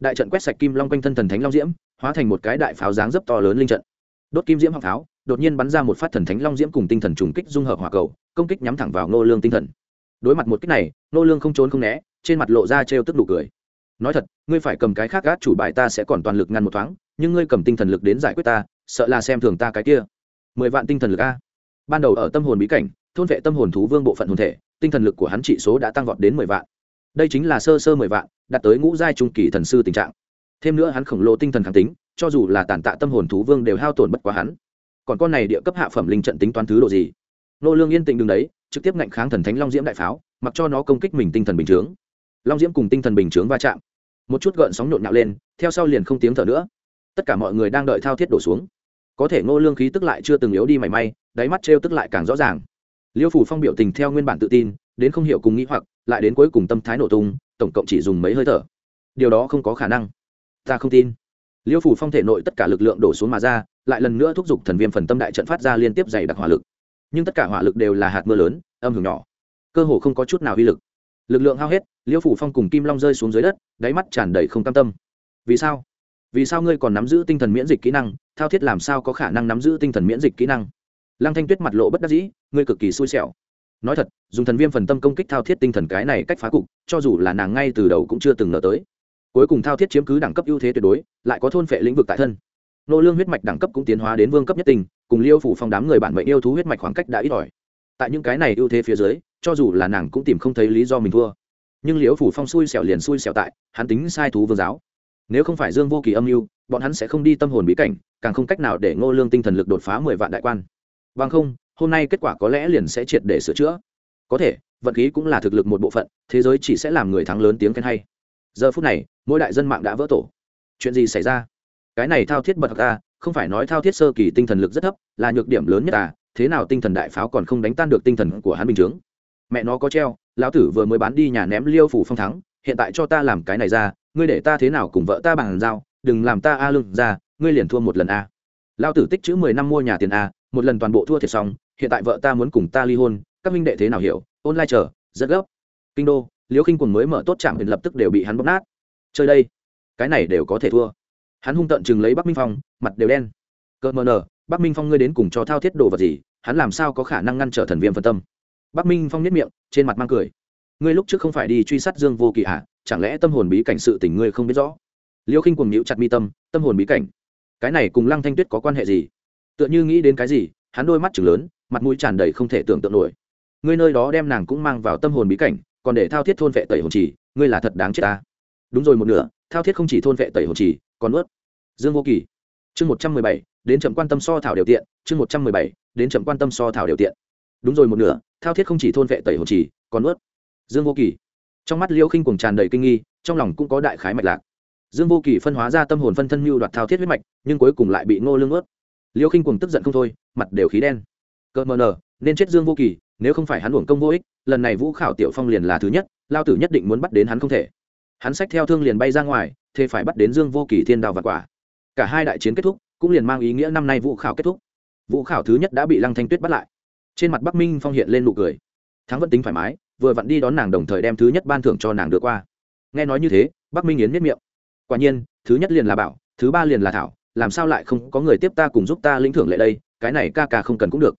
Đại trận quét sạch kim long quanh thân thần thánh long diễm, hóa thành một cái đại pháo dáng dấp to lớn linh trận. Đốt kim diễm hoặc pháo, đột nhiên bắn ra một phát thần thánh long diễm cùng tinh thần trùng kích dung hợp hỏa cầu, công kích nhắm thẳng vào nô lương tinh thần. Đối mặt một kích này nô lương không trốn không né, trên mặt lộ ra trêu tức nụ cười. Nói thật, ngươi phải cầm cái khác gác chủ bài ta sẽ còn toàn lực ngăn một thoáng, nhưng ngươi cầm tinh thần lực đến giải quyết ta, sợ là xem thường ta cái kia. Mười vạn tinh thần lực a ban đầu ở tâm hồn bí cảnh, thôn vệ tâm hồn thú vương bộ phận hồn thể, tinh thần lực của hắn trị số đã tăng vọt đến mười vạn. Đây chính là sơ sơ mười vạn, đạt tới ngũ giai trung kỳ thần sư tình trạng. Thêm nữa hắn khổng lồ tinh thần kháng tính, cho dù là tàn tạ tâm hồn thú vương đều hao tổn bất quá hắn. Còn con này địa cấp hạ phẩm linh trận tính toán thứ độ gì? Nô lương yên tĩnh đứng đấy, trực tiếp ngạnh kháng thần thánh long diễm đại pháo, mặc cho nó công kích mình tinh thần bình chướng. Long diễm cùng tinh thần bình chướng va chạm. Một chút gợn sóng nhộn nhạo lên, theo sau liền không tiếng thở nữa. Tất cả mọi người đang đợi thao thiết đổ xuống. Có thể ngô lương khí tức lại chưa từng yếu đi mảy may đáy mắt trêu tức lại càng rõ ràng. Liêu phủ phong biểu tình theo nguyên bản tự tin, đến không hiểu cùng nghĩ hoặc, lại đến cuối cùng tâm thái nổ tung, tổng cộng chỉ dùng mấy hơi thở. Điều đó không có khả năng. Ta không tin. Liêu phủ phong thể nội tất cả lực lượng đổ xuống mà ra, lại lần nữa thúc giục thần viêm phần tâm đại trận phát ra liên tiếp dày đặc hỏa lực. Nhưng tất cả hỏa lực đều là hạt mưa lớn, âm hưởng nhỏ. Cơ hồ không có chút nào uy lực. Lực lượng hao hết, liêu phủ phong cùng kim long rơi xuống dưới đất, đáy mắt tràn đầy không cam tâm. Vì sao? Vì sao ngươi còn nắm giữ tinh thần miễn dịch kỹ năng? Thao thiết làm sao có khả năng nắm giữ tinh thần miễn dịch kỹ năng? Lăng thanh tuyết mặt lộ bất đắc dĩ, ngươi cực kỳ xui xẻo. Nói thật, dùng thần viêm phần tâm công kích thao thiết tinh thần cái này cách phá cục, cho dù là nàng ngay từ đầu cũng chưa từng ngờ tới. Cuối cùng thao thiết chiếm cứ đẳng cấp ưu thế tuyệt đối, lại có thôn phệ lĩnh vực tại thân. Nô lương huyết mạch đẳng cấp cũng tiến hóa đến vương cấp nhất tình, cùng liêu phủ phong đám người bản mệnh yêu thú huyết mạch khoảng cách đã ít ỏi. Tại những cái này ưu thế phía dưới, cho dù là nàng cũng tìm không thấy lý do mình thua. Nhưng liễu phủ phong xui xẻo liền xui xẻo tại, hắn tính sai thú vương giáo. Nếu không phải dương vô kỳ âm mưu, bọn hắn sẽ không đi tâm hồn bí cảnh, càng không cách nào để ngô lương tinh thần lực đột phá mười vạn đại quan bằng không hôm nay kết quả có lẽ liền sẽ triệt để sửa chữa. Có thể vận khí cũng là thực lực một bộ phận thế giới chỉ sẽ làm người thắng lớn tiếng khen hay. Giờ phút này mỗi đại dân mạng đã vỡ tổ. Chuyện gì xảy ra? Cái này thao thiết bật ra không phải nói thao thiết sơ kỳ tinh thần lực rất thấp là nhược điểm lớn nhất à thế nào tinh thần đại pháo còn không đánh tan được tinh thần của hắn bình chướng mẹ nó có treo lão tử vừa mới bán đi nhà ném liêu phủ phong thắng hiện tại cho ta làm cái này ra ngươi để ta thế nào cùng vợ ta bằng dao, đừng làm ta a lưng ra ngươi liền thua một lần a. Lão tử tích chữ mười năm mua nhà tiền a một lần toàn bộ thua thiệt xong, hiện tại vợ ta muốn cùng ta ly hôn, các minh đệ thế nào hiểu? Online chờ, rất gấp. Kinh đô liễu khinh quần mới mở tốt chạm liền lập tức đều bị hắn bóp nát. Chơi đây, cái này đều có thể thua. Hắn hung tận chừng lấy bắc minh phong, mặt đều đen. Cợt mờ nờ, bắc minh phong ngươi đến cùng cho thao thiết đồ vật gì? Hắn làm sao có khả năng ngăn trở thần viêm phân tâm? Bắc minh phong nhất miệng, trên mặt mang cười. Ngươi lúc trước không phải đi truy sát dương vô kỳ à? Chẳng lẽ tâm hồn bí cảnh sự tình ngươi không biết rõ? Liêu khinh cùng nhíu chặt mi tâm tâm hồn bí cảnh. Cái này cùng lăng thanh tuyết có quan hệ gì? Tựa như nghĩ đến cái gì, hắn đôi mắt chừng lớn, mặt mũi tràn đầy không thể tưởng tượng nổi. Ngươi nơi đó đem nàng cũng mang vào tâm hồn bí cảnh, còn để thao thiết thôn vệ tẩy hồn trì ngươi là thật đáng chết ta. Đúng rồi một nửa, thao thiết không chỉ thôn vệ tẩy hồn trì còn ướt dương vô kỳ chương một trăm mười bảy, đến chậm quan tâm so thảo điều tiện, chương một trăm mười bảy, đến chậm quan tâm so thảo điều tiện. Đúng rồi một nửa, thao thiết không chỉ thôn vệ tẩy hồn trì còn ướt dương vô kỳ trong mắt liêu khinh cùng tràn đầy kinh nghi, trong lòng cũng có đại khái mạch lạc. Dương vô kỳ phân hóa ra tâm hồn phân thân mưu đoạt thao thiết huyết mạch, nhưng cuối cùng lại bị ngô lương ướt liêu khinh cuồng tức giận không thôi, mặt đều khí đen. Cờ mờ nờ, nên chết dương vô kỳ, nếu không phải hắn uổng công vô ích, lần này vũ khảo tiểu phong liền là thứ nhất, lao tử nhất định muốn bắt đến hắn không thể. Hắn xách theo thương liền bay ra ngoài, thế phải bắt đến dương vô kỳ thiên đào và quả. Cả hai đại chiến kết thúc, cũng liền mang ý nghĩa năm nay vũ khảo kết thúc. Vũ khảo thứ nhất đã bị lăng thanh tuyết bắt lại. Trên mặt bắc minh phong hiện lên nụ cười. Thắng vẫn tính thoải mái, vừa vặn đi đón nàng đồng thời đem thứ nhất ban thưởng cho nàng đưa qua. Nghe nói như thế, bắc minh yến miết miệng. Quả nhiên, thứ nhất liền là bảo, thứ ba liền là thảo làm sao lại không có người tiếp ta cùng giúp ta lĩnh thưởng lệ đây, cái này ca ca không cần cũng được.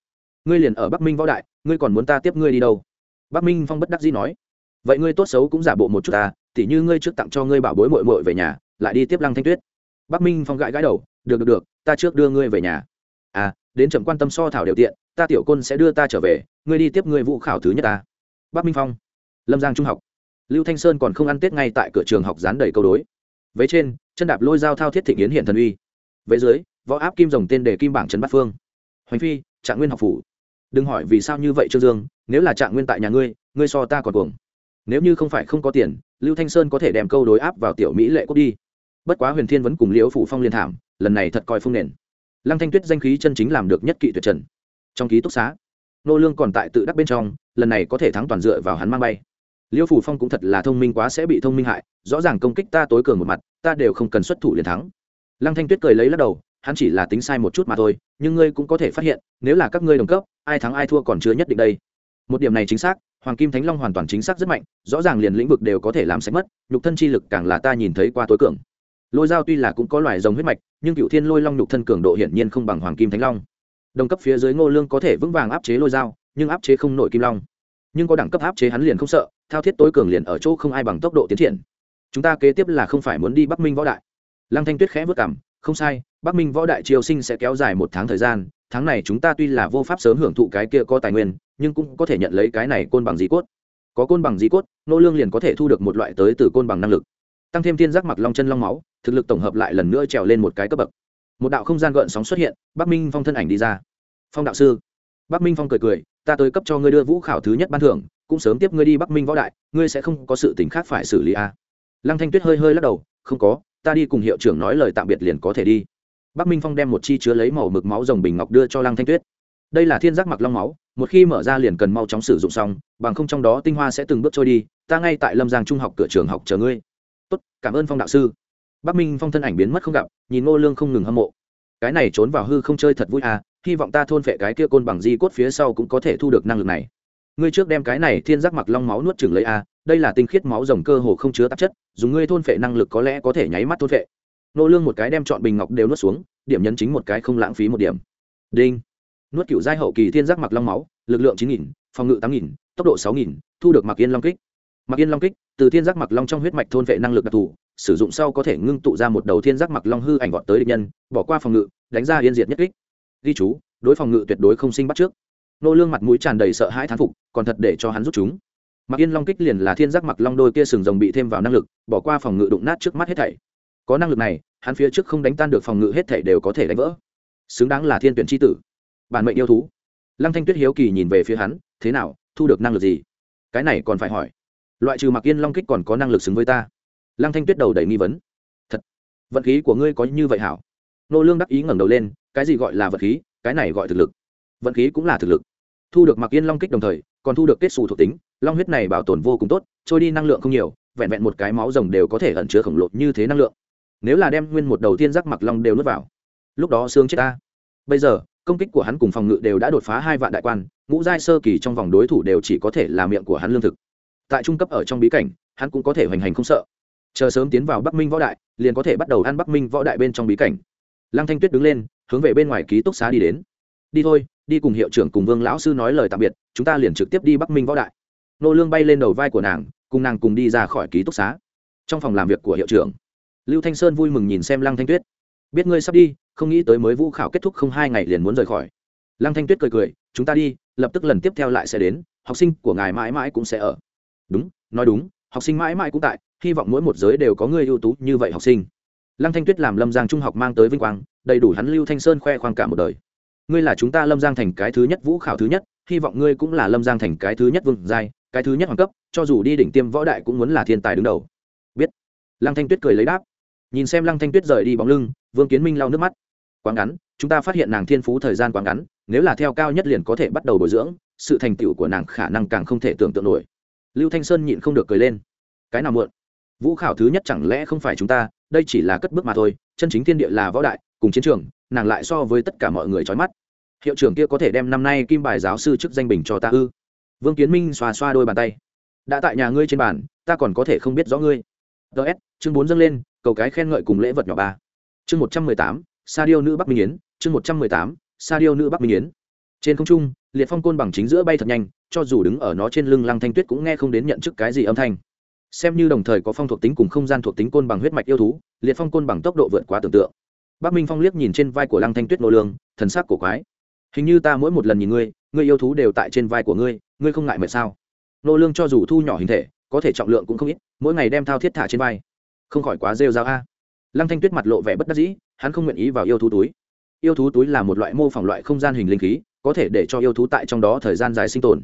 Ngươi liền ở bắc minh võ đại, ngươi còn muốn ta tiếp ngươi đi đâu? Bắc minh phong bất đắc dĩ nói. Vậy ngươi tốt xấu cũng giả bộ một chút ta, tỉ như ngươi trước tặng cho ngươi bảo bối mội mội về nhà, lại đi tiếp lăng thanh tuyết. Bắc minh phong gãi gãi đầu, được được được, ta trước đưa ngươi về nhà. À đến chậm quan tâm so thảo điều tiện, ta tiểu côn sẽ đưa ta trở về, ngươi đi tiếp ngươi vụ khảo thứ nhất ta. Bắc minh phong. Lâm giang trung học. Lưu thanh sơn còn không ăn tết ngay tại cửa trường học dán đầy câu đối. Vế trên, chân đạp lôi dao thao thiết thị yến hiện thần uy vế dưới, võ áp kim rồng tên đề kim bảng trấn bát phương. Hoành phi, trạng nguyên học phủ. Đừng hỏi vì sao như vậy, trương dương, nếu là trạng nguyên tại nhà ngươi ngươi so ta còn cuồng. Nếu như không phải không có tiền, lưu thanh sơn có thể đem câu đối áp vào tiểu mỹ lệ quốc đi. Bất quá huyền thiên vẫn cùng liễu phủ phong liên thảm, lần này thật coi phương nền. Lăng thanh tuyết danh khí chân chính làm được nhất kỵ tuyệt trần. Trong ký túc xá, nô lương còn tại tự đắc bên trong, lần này có thể thắng toàn dựa vào hắn mang bay. Liễu phủ phong cũng thật là thông minh quá sẽ bị thông minh hại, rõ ràng công kích ta tối cường một mặt, ta đều không cần xuất thủ liền thắng lăng thanh tuyết cười lấy lắc đầu, hắn chỉ là tính sai một chút mà thôi, nhưng ngươi cũng có thể phát hiện, nếu là các ngươi đồng cấp, ai thắng ai thua còn chưa nhất định đây. Một điểm này chính xác, hoàng kim thánh long hoàn toàn chính xác rất mạnh, rõ ràng liền lĩnh vực đều có thể làm sạch mất, nhục thân chi lực càng là ta nhìn thấy qua tối cường. Lôi dao tuy là cũng có loài rồng huyết mạch, nhưng cựu thiên lôi long nhục thân cường độ hiển nhiên không bằng hoàng kim thánh long. Đồng cấp phía dưới ngô lương có thể vững vàng áp chế lôi dao nhưng áp chế không nổi kim long. Nhưng có đẳng cấp áp chế hắn liền không sợ, thao thiết tối cường liền ở chỗ không ai bằng tốc độ tiến triển. Chúng ta kế tiếp là không phải muốn đi bắc minh võ đại lăng thanh tuyết khẽ vất cảm, không sai, bắc minh võ đại triều sinh sẽ kéo dài một tháng thời gian, tháng này chúng ta tuy là vô pháp sớm hưởng thụ cái kia có tài nguyên, nhưng cũng có thể nhận lấy cái này côn bằng di cốt. Có côn bằng di cốt, nô lương liền có thể thu được một loại tới từ côn bằng năng lực. Tăng thêm thiên giác mặc long chân long máu, thực lực tổng hợp lại lần nữa trèo lên một cái cấp bậc. Một đạo không gian gợn sóng xuất hiện, bắc minh phong thân ảnh đi ra. Phong đạo sư. Bắc minh phong cười cười, ta tới cấp cho ngươi đưa vũ khảo thứ nhất ban thưởng, cũng sớm tiếp ngươi đi bắc minh võ đại, ngươi sẽ không có sự tình khác phải xử lý à. lăng thanh tuyết hơi hơi lắc đầu, không có ta đi cùng hiệu trưởng nói lời tạm biệt liền có thể đi. Bắc minh phong đem một chi chứa lấy màu mực máu rồng bình ngọc đưa cho lăng thanh tuyết. Đây là thiên giác mặc long máu, một khi mở ra liền cần mau chóng sử dụng xong, bằng không trong đó tinh hoa sẽ từng bước trôi đi, ta ngay tại lâm giang trung học cửa trường học chờ ngươi. Tốt, cảm ơn phong đạo sư. Bắc minh phong thân ảnh biến mất không gặp, nhìn ngô lương không ngừng hâm mộ. Cái này trốn vào hư không chơi thật vui à hy vọng ta thôn phệ cái kia côn bằng di cốt phía sau cũng có thể thu được năng lực này. Ngươi trước đem cái này thiên giác mặc long máu nuốt chừng lấy a đây là tinh khiết máu rồng cơ hồ không chứa tạp chất, dùng ngươi thôn phệ năng lực có lẽ có thể nháy mắt thôn phệ. Nô lương một cái đem chọn bình ngọc đều nuốt xuống, điểm nhấn chính một cái không lãng phí một điểm. Đinh. Nuốt cựu giai hậu kỳ thiên giác mặc long máu, lực lượng chín nghìn, phòng ngự tám nghìn, tốc độ sáu nghìn, thu được mặc yên long kích. Mặc yên long kích, từ thiên giác mặc long trong huyết mạch thôn vệ năng lực đặc thù, sử dụng sau có thể ngưng tụ ra một đầu thiên giác mặc long hư ảnh vọt tới địch nhân, bỏ qua phòng ngự, đánh ra yên diệt nhất kích. Ghi chú, đối phòng ngự tuyệt đối không sinh bắt trước. Nô lương mặt mũi tràn đầy sợ hãi thán phục, còn thật để cho hắn rút chúng mặc yên long kích liền là thiên giác mặc long đôi kia sừng rồng bị thêm vào năng lực, bỏ qua phòng ngự đụng nát trước mắt hết thảy. Có năng lực này, hắn phía trước không đánh tan được phòng ngự hết thảy đều có thể đánh vỡ. Xứng đáng là thiên tuyển chi tử. Bản mệnh yêu thú. Lăng thanh tuyết hiếu kỳ nhìn về phía hắn, thế nào, thu được năng lực gì? Cái này còn phải hỏi. Loại trừ mặc yên long kích còn có năng lực xứng với ta. Lăng thanh tuyết đầu đầy nghi vấn. Thật? Vận khí của ngươi có như vậy hảo? Nô lương đắc ý ngẩng đầu lên, cái gì gọi là vật khí? Cái này gọi thực lực. Vận khí cũng là thực lực. Thu được mặc yên long kích đồng thời, còn thu được kết xù thuộc tính long huyết này bảo tồn vô cùng tốt, trôi đi năng lượng không nhiều, vẹn vẹn một cái máu rồng đều có thể ẩn chứa khổng lồ như thế năng lượng. Nếu là đem nguyên một đầu tiên giác mặc long đều nuốt vào, lúc đó xương chết ta. Bây giờ, công kích của hắn cùng phòng ngự đều đã đột phá hai vạn đại quan, ngũ giai sơ kỳ trong vòng đối thủ đều chỉ có thể là miệng của hắn lương thực. Tại trung cấp ở trong bí cảnh, hắn cũng có thể hoành hành không sợ. Chờ sớm tiến vào bắc minh võ đại, liền có thể bắt đầu ăn bắc minh võ đại bên trong bí cảnh. Lăng thanh tuyết đứng lên, hướng về bên ngoài ký túc xá đi đến. Đi thôi, đi cùng hiệu trưởng cùng vương lão sư nói lời tạm biệt, chúng ta liền trực tiếp đi bắc minh võ đại nô lương bay lên đầu vai của nàng, cùng nàng cùng đi ra khỏi ký túc xá. Trong phòng làm việc của hiệu trưởng, lưu thanh sơn vui mừng nhìn xem lăng thanh tuyết. Biết ngươi sắp đi, không nghĩ tới mới vũ khảo kết thúc không hai ngày liền muốn rời khỏi. Lăng thanh tuyết cười cười, chúng ta đi, lập tức lần tiếp theo lại sẽ đến, học sinh của ngài mãi mãi cũng sẽ ở. Đúng, nói đúng, học sinh mãi mãi cũng tại, hy vọng mỗi một giới đều có người ưu tú như vậy học sinh. Lăng thanh tuyết làm lâm giang trung học mang tới vinh quang, đầy đủ hắn lưu thanh sơn khoe khoang cả một đời. Ngươi là chúng ta lâm giang thành cái thứ nhất, vũ khảo thứ nhất, hy vọng ngươi cũng là lâm giang thành cái thứ nhất vương giai cái thứ nhất hoàng cấp, cho dù đi đỉnh tiêm võ đại cũng muốn là thiên tài đứng đầu. Biết. Lăng thanh tuyết cười lấy đáp. Nhìn xem lăng thanh tuyết rời đi bóng lưng, vương kiến minh lau nước mắt. Quá ngắn, chúng ta phát hiện nàng thiên phú thời gian quá ngắn, nếu là theo cao nhất liền có thể bắt đầu bồi dưỡng, sự thành tựu của nàng khả năng càng không thể tưởng tượng nổi. Lưu thanh sơn nhịn không được cười lên. Cái nào muộn? Vũ khảo thứ nhất chẳng lẽ không phải chúng ta, đây chỉ là cất bước mà thôi, chân chính thiên địa là võ đại, cùng chiến trường, nàng lại so với tất cả mọi người trói mắt. Hiệu trưởng kia có thể đem năm nay kim bài giáo sư chức danh bình cho ta ư? Vương kiến minh xoa xoa đôi bàn tay. Đã tại nhà ngươi trên bàn, ta còn có thể không biết rõ ngươi. Ts chương bốn dâng lên, cầu cái khen ngợi cùng lễ vật nhỏ ba. Chương một trăm mười tám, sa điêu nữ bắc minh yến, chương một trăm mười tám, sa điêu nữ bắc minh yến. Trên không trung, liệt phong côn bằng chính giữa bay thật nhanh, cho dù đứng ở nó trên lưng lăng thanh tuyết cũng nghe không đến nhận chức cái gì âm thanh. Xem như đồng thời có phong thuộc tính cùng không gian thuộc tính côn bằng huyết mạch yêu thú, liệt phong côn bằng tốc độ vượt quá tưởng tượng. Bắc minh phong liếc nhìn trên vai của lăng thanh tuyết nô lương, thần sắc cổ quái hình như ta mỗi một lần nhìn ngươi ngươi yêu thú đều tại trên vai của ngươi ngươi không ngại mệt sao? Nô lương cho dù thu nhỏ hình thể, có thể trọng lượng cũng không ít, mỗi ngày đem thao thiết thả trên vai. Không khỏi quá rêu rao a. Lăng thanh tuyết mặt lộ vẻ bất đắc dĩ, hắn không nguyện ý vào yêu thú túi. Yêu thú túi là một loại mô phỏng loại không gian hình linh khí, có thể để cho yêu thú tại trong đó thời gian dài sinh tồn.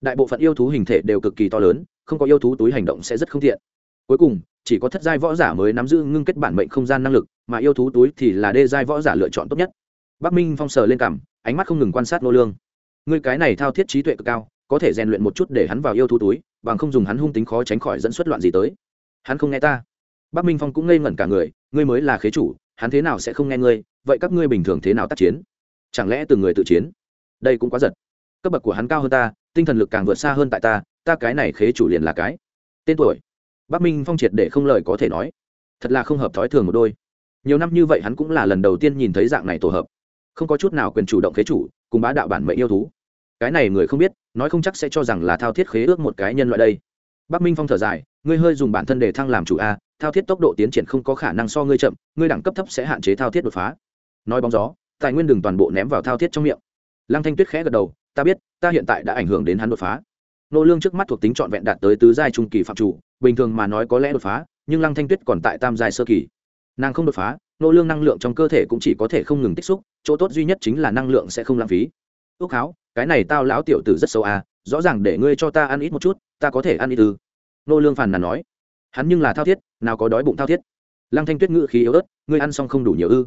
Đại bộ phận yêu thú hình thể đều cực kỳ to lớn, không có yêu thú túi hành động sẽ rất không tiện. Cuối cùng, chỉ có thất giai võ giả mới nắm giữ ngưng kết bản mệnh không gian năng lực, mà yêu thú túi thì là đê giai võ giả lựa chọn tốt nhất. Bắc minh phong sờ lên cảm ánh mắt không ngừng quan sát nô lương. Người cái này thao thiết trí tuệ cực cao, có thể rèn luyện một chút để hắn vào yêu thú túi, bằng không dùng hắn hung tính khó tránh khỏi dẫn xuất loạn gì tới. Hắn không nghe ta. Bắc minh phong cũng ngây ngẩn cả người, ngươi mới là khế chủ, hắn thế nào sẽ không nghe ngươi, vậy các ngươi bình thường thế nào tác chiến? Chẳng lẽ từng người tự chiến? Đây cũng quá giật. Cấp bậc của hắn cao hơn ta, tinh thần lực càng vượt xa hơn tại ta ta cái này khế chủ liền là cái tên tuổi. Bắc minh phong triệt để không lời có thể nói. Thật là không hợp thói thường một đôi. Nhiều năm như vậy hắn cũng là lần đầu tiên nhìn thấy dạng này tổ hợp không có chút nào quyền chủ động khế chủ, cùng bá đạo bản mệnh yêu thú. Cái này người không biết, nói không chắc sẽ cho rằng là thao thiết khế ước một cái nhân loại đây. Bắc minh phong thở dài, ngươi hơi dùng bản thân để thăng làm chủ a, thao thiết tốc độ tiến triển không có khả năng so ngươi chậm, ngươi đẳng cấp thấp sẽ hạn chế thao thiết đột phá. Nói bóng gió, tài nguyên đừng toàn bộ ném vào thao thiết trong miệng. Lăng thanh tuyết khẽ gật đầu, ta biết, ta hiện tại đã ảnh hưởng đến hắn đột phá. Nô lương trước mắt thuộc tính trọn vẹn đạt tới tứ giai trung kỳ phạm chủ, bình thường mà nói có lẽ đột phá, nhưng lăng thanh tuyết còn tại tam giai sơ kỳ. Nàng không đột phá nô lương năng lượng trong cơ thể cũng chỉ có thể không ngừng tích xúc, chỗ tốt duy nhất chính là năng lượng sẽ không lãng phí. Ước háo cái này tao lão tiểu tử rất sâu à rõ ràng để ngươi cho ta ăn ít một chút, ta có thể ăn ít ư. Nô lương phàn nàn nói. Hắn nhưng là thao thiết, nào có đói bụng thao thiết. Lăng thanh tuyết ngự khí yếu ớt, ngươi ăn xong không đủ nhiều ư.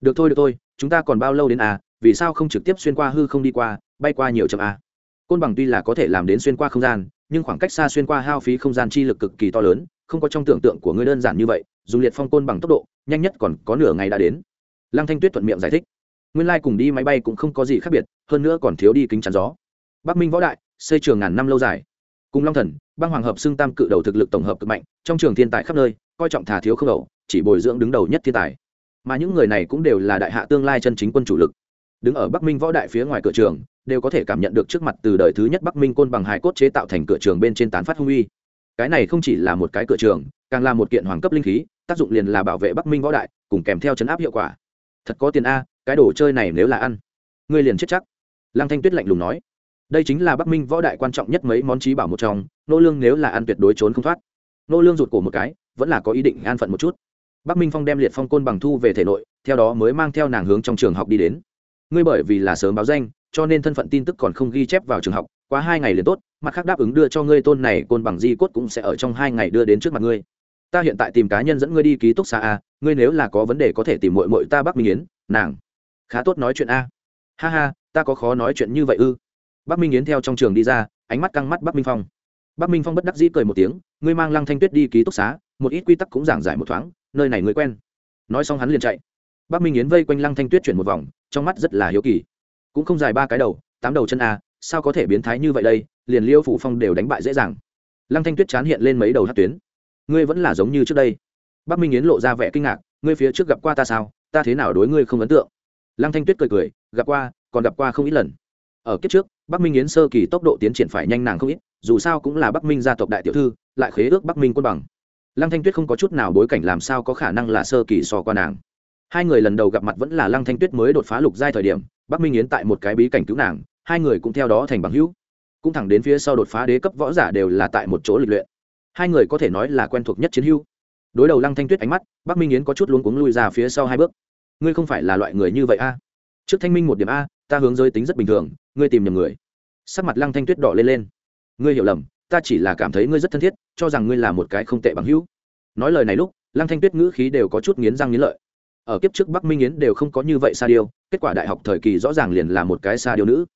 Được thôi được thôi, chúng ta còn bao lâu đến à vì sao không trực tiếp xuyên qua hư không đi qua, bay qua nhiều chậm à? Côn bằng tuy là có thể làm đến xuyên qua không gian, nhưng khoảng cách xa xuyên qua hao phí không gian chi lực cực kỳ to lớn, không có trong tưởng tượng của ngươi đơn giản như vậy, dùng liệt phong côn bằng tốc độ nhanh nhất còn có nửa ngày đã đến. Lăng thanh tuyết thuận miệng giải thích. Nguyên lai cùng đi máy bay cũng không có gì khác biệt, hơn nữa còn thiếu đi kính chắn gió. Bắc minh võ đại, xây trường ngàn năm lâu dài. Cùng long thần, băng hoàng hợp xưng tam cự đầu thực lực tổng hợp cực mạnh, trong trường thiên tài khắp nơi, coi trọng thà thiếu không đầu chỉ bồi dưỡng đứng đầu nhất thiên tài. Mà những người này cũng đều là đại hạ tương lai chân chính quân chủ lực. Đứng ở bắc minh võ đại phía ngoài cửa trường, đều có thể cảm nhận được trước mặt từ đời thứ nhất bắc minh côn bằng hài cốt chế tạo thành cửa trường bên trên tán phát hung uy. Cái này không chỉ là một cái cửa trường, càng là một kiện hoàng cấp linh khí tác dụng liền là bảo vệ bắc minh võ đại, cùng kèm theo chấn áp hiệu quả. Thật có tiền a, cái đồ chơi này nếu là ăn, ngươi liền chết chắc. Lăng thanh tuyết lạnh lùng nói. Đây chính là bắc minh võ đại quan trọng nhất mấy món trí bảo một trong, nô lương nếu là ăn tuyệt đối trốn không thoát. Nô lương rụt cổ một cái, vẫn là có ý định an phận một chút. Bắc minh phong đem liệt phong côn bằng thu về thể nội, theo đó mới mang theo nàng hướng trong trường học đi đến. Ngươi bởi vì là sớm báo danh, cho nên thân phận tin tức còn không ghi chép vào trường học, quá hai ngày liền tốt, mặt khác đáp ứng đưa cho ngươi tôn này côn bằng di cốt cũng sẽ ở trong hai ngày đưa đến trước mặt ngươi ta hiện tại tìm cá nhân dẫn ngươi đi ký túc xa a, ngươi nếu là có vấn đề có thể tìm mội mội ta bắc minh yến, nàng. Khá tốt nói chuyện a. Ha ha, ta có khó nói chuyện như vậy ư? Bắc minh yến theo trong trường đi ra, ánh mắt căng mắt bắc minh phong. Bắc minh phong bất đắc dĩ cười một tiếng, ngươi mang lăng thanh tuyết đi ký túc xá, một ít quy tắc cũng giảng giải một thoáng, nơi này ngươi quen. Nói xong hắn liền chạy. Bắc minh yến vây quanh lăng thanh tuyết chuyển một vòng, trong mắt rất là hiếu kỳ. Cũng không dài ba cái đầu, tám đầu chân a, sao có thể biến thái như vậy đây, liền liêu phủ phong đều đánh bại dễ dàng. Lăng thanh tuyết chán hiện lên mấy đầu hát tuyến ngươi vẫn là giống như trước đây. Bắc minh yến lộ ra vẻ kinh ngạc, ngươi phía trước gặp qua ta sao? Ta thế nào đối ngươi không ấn tượng? Lăng thanh tuyết cười cười, gặp qua, còn gặp qua không ít lần. Ở kiếp trước, bắc minh yến sơ kỳ tốc độ tiến triển phải nhanh nàng không ít, dù sao cũng là bắc minh gia tộc đại tiểu thư, lại khế ước bắc minh quân bằng. Lăng thanh tuyết không có chút nào bối cảnh làm sao có khả năng là sơ kỳ so qua nàng. Hai người lần đầu gặp mặt vẫn là lăng thanh tuyết mới đột phá lục giai thời điểm, bắc minh yến tại một cái bí cảnh cứu nàng, hai người cũng theo đó thành bằng hữu. Cũng thẳng đến phía sau đột phá đế cấp võ giả đều là tại một chỗ lịch luyện hai người có thể nói là quen thuộc nhất chiến hữu. Đối đầu lăng thanh tuyết ánh mắt, bắc minh yến có chút luống cuống lui ra phía sau hai bước. Ngươi không phải là loại người như vậy a? Trước thanh minh một điểm a, ta hướng giới tính rất bình thường, ngươi tìm nhầm người. Sắc mặt lăng thanh tuyết đỏ lên lên. Ngươi hiểu lầm, ta chỉ là cảm thấy ngươi rất thân thiết, cho rằng ngươi là một cái không tệ bằng hữu. Nói lời này lúc, lăng thanh tuyết ngữ khí đều có chút nghiến răng nghiến lợi. Ở kiếp trước bắc minh yến đều không có như vậy sa điêu kết quả đại học thời kỳ rõ ràng liền là một cái sa điêu nữ.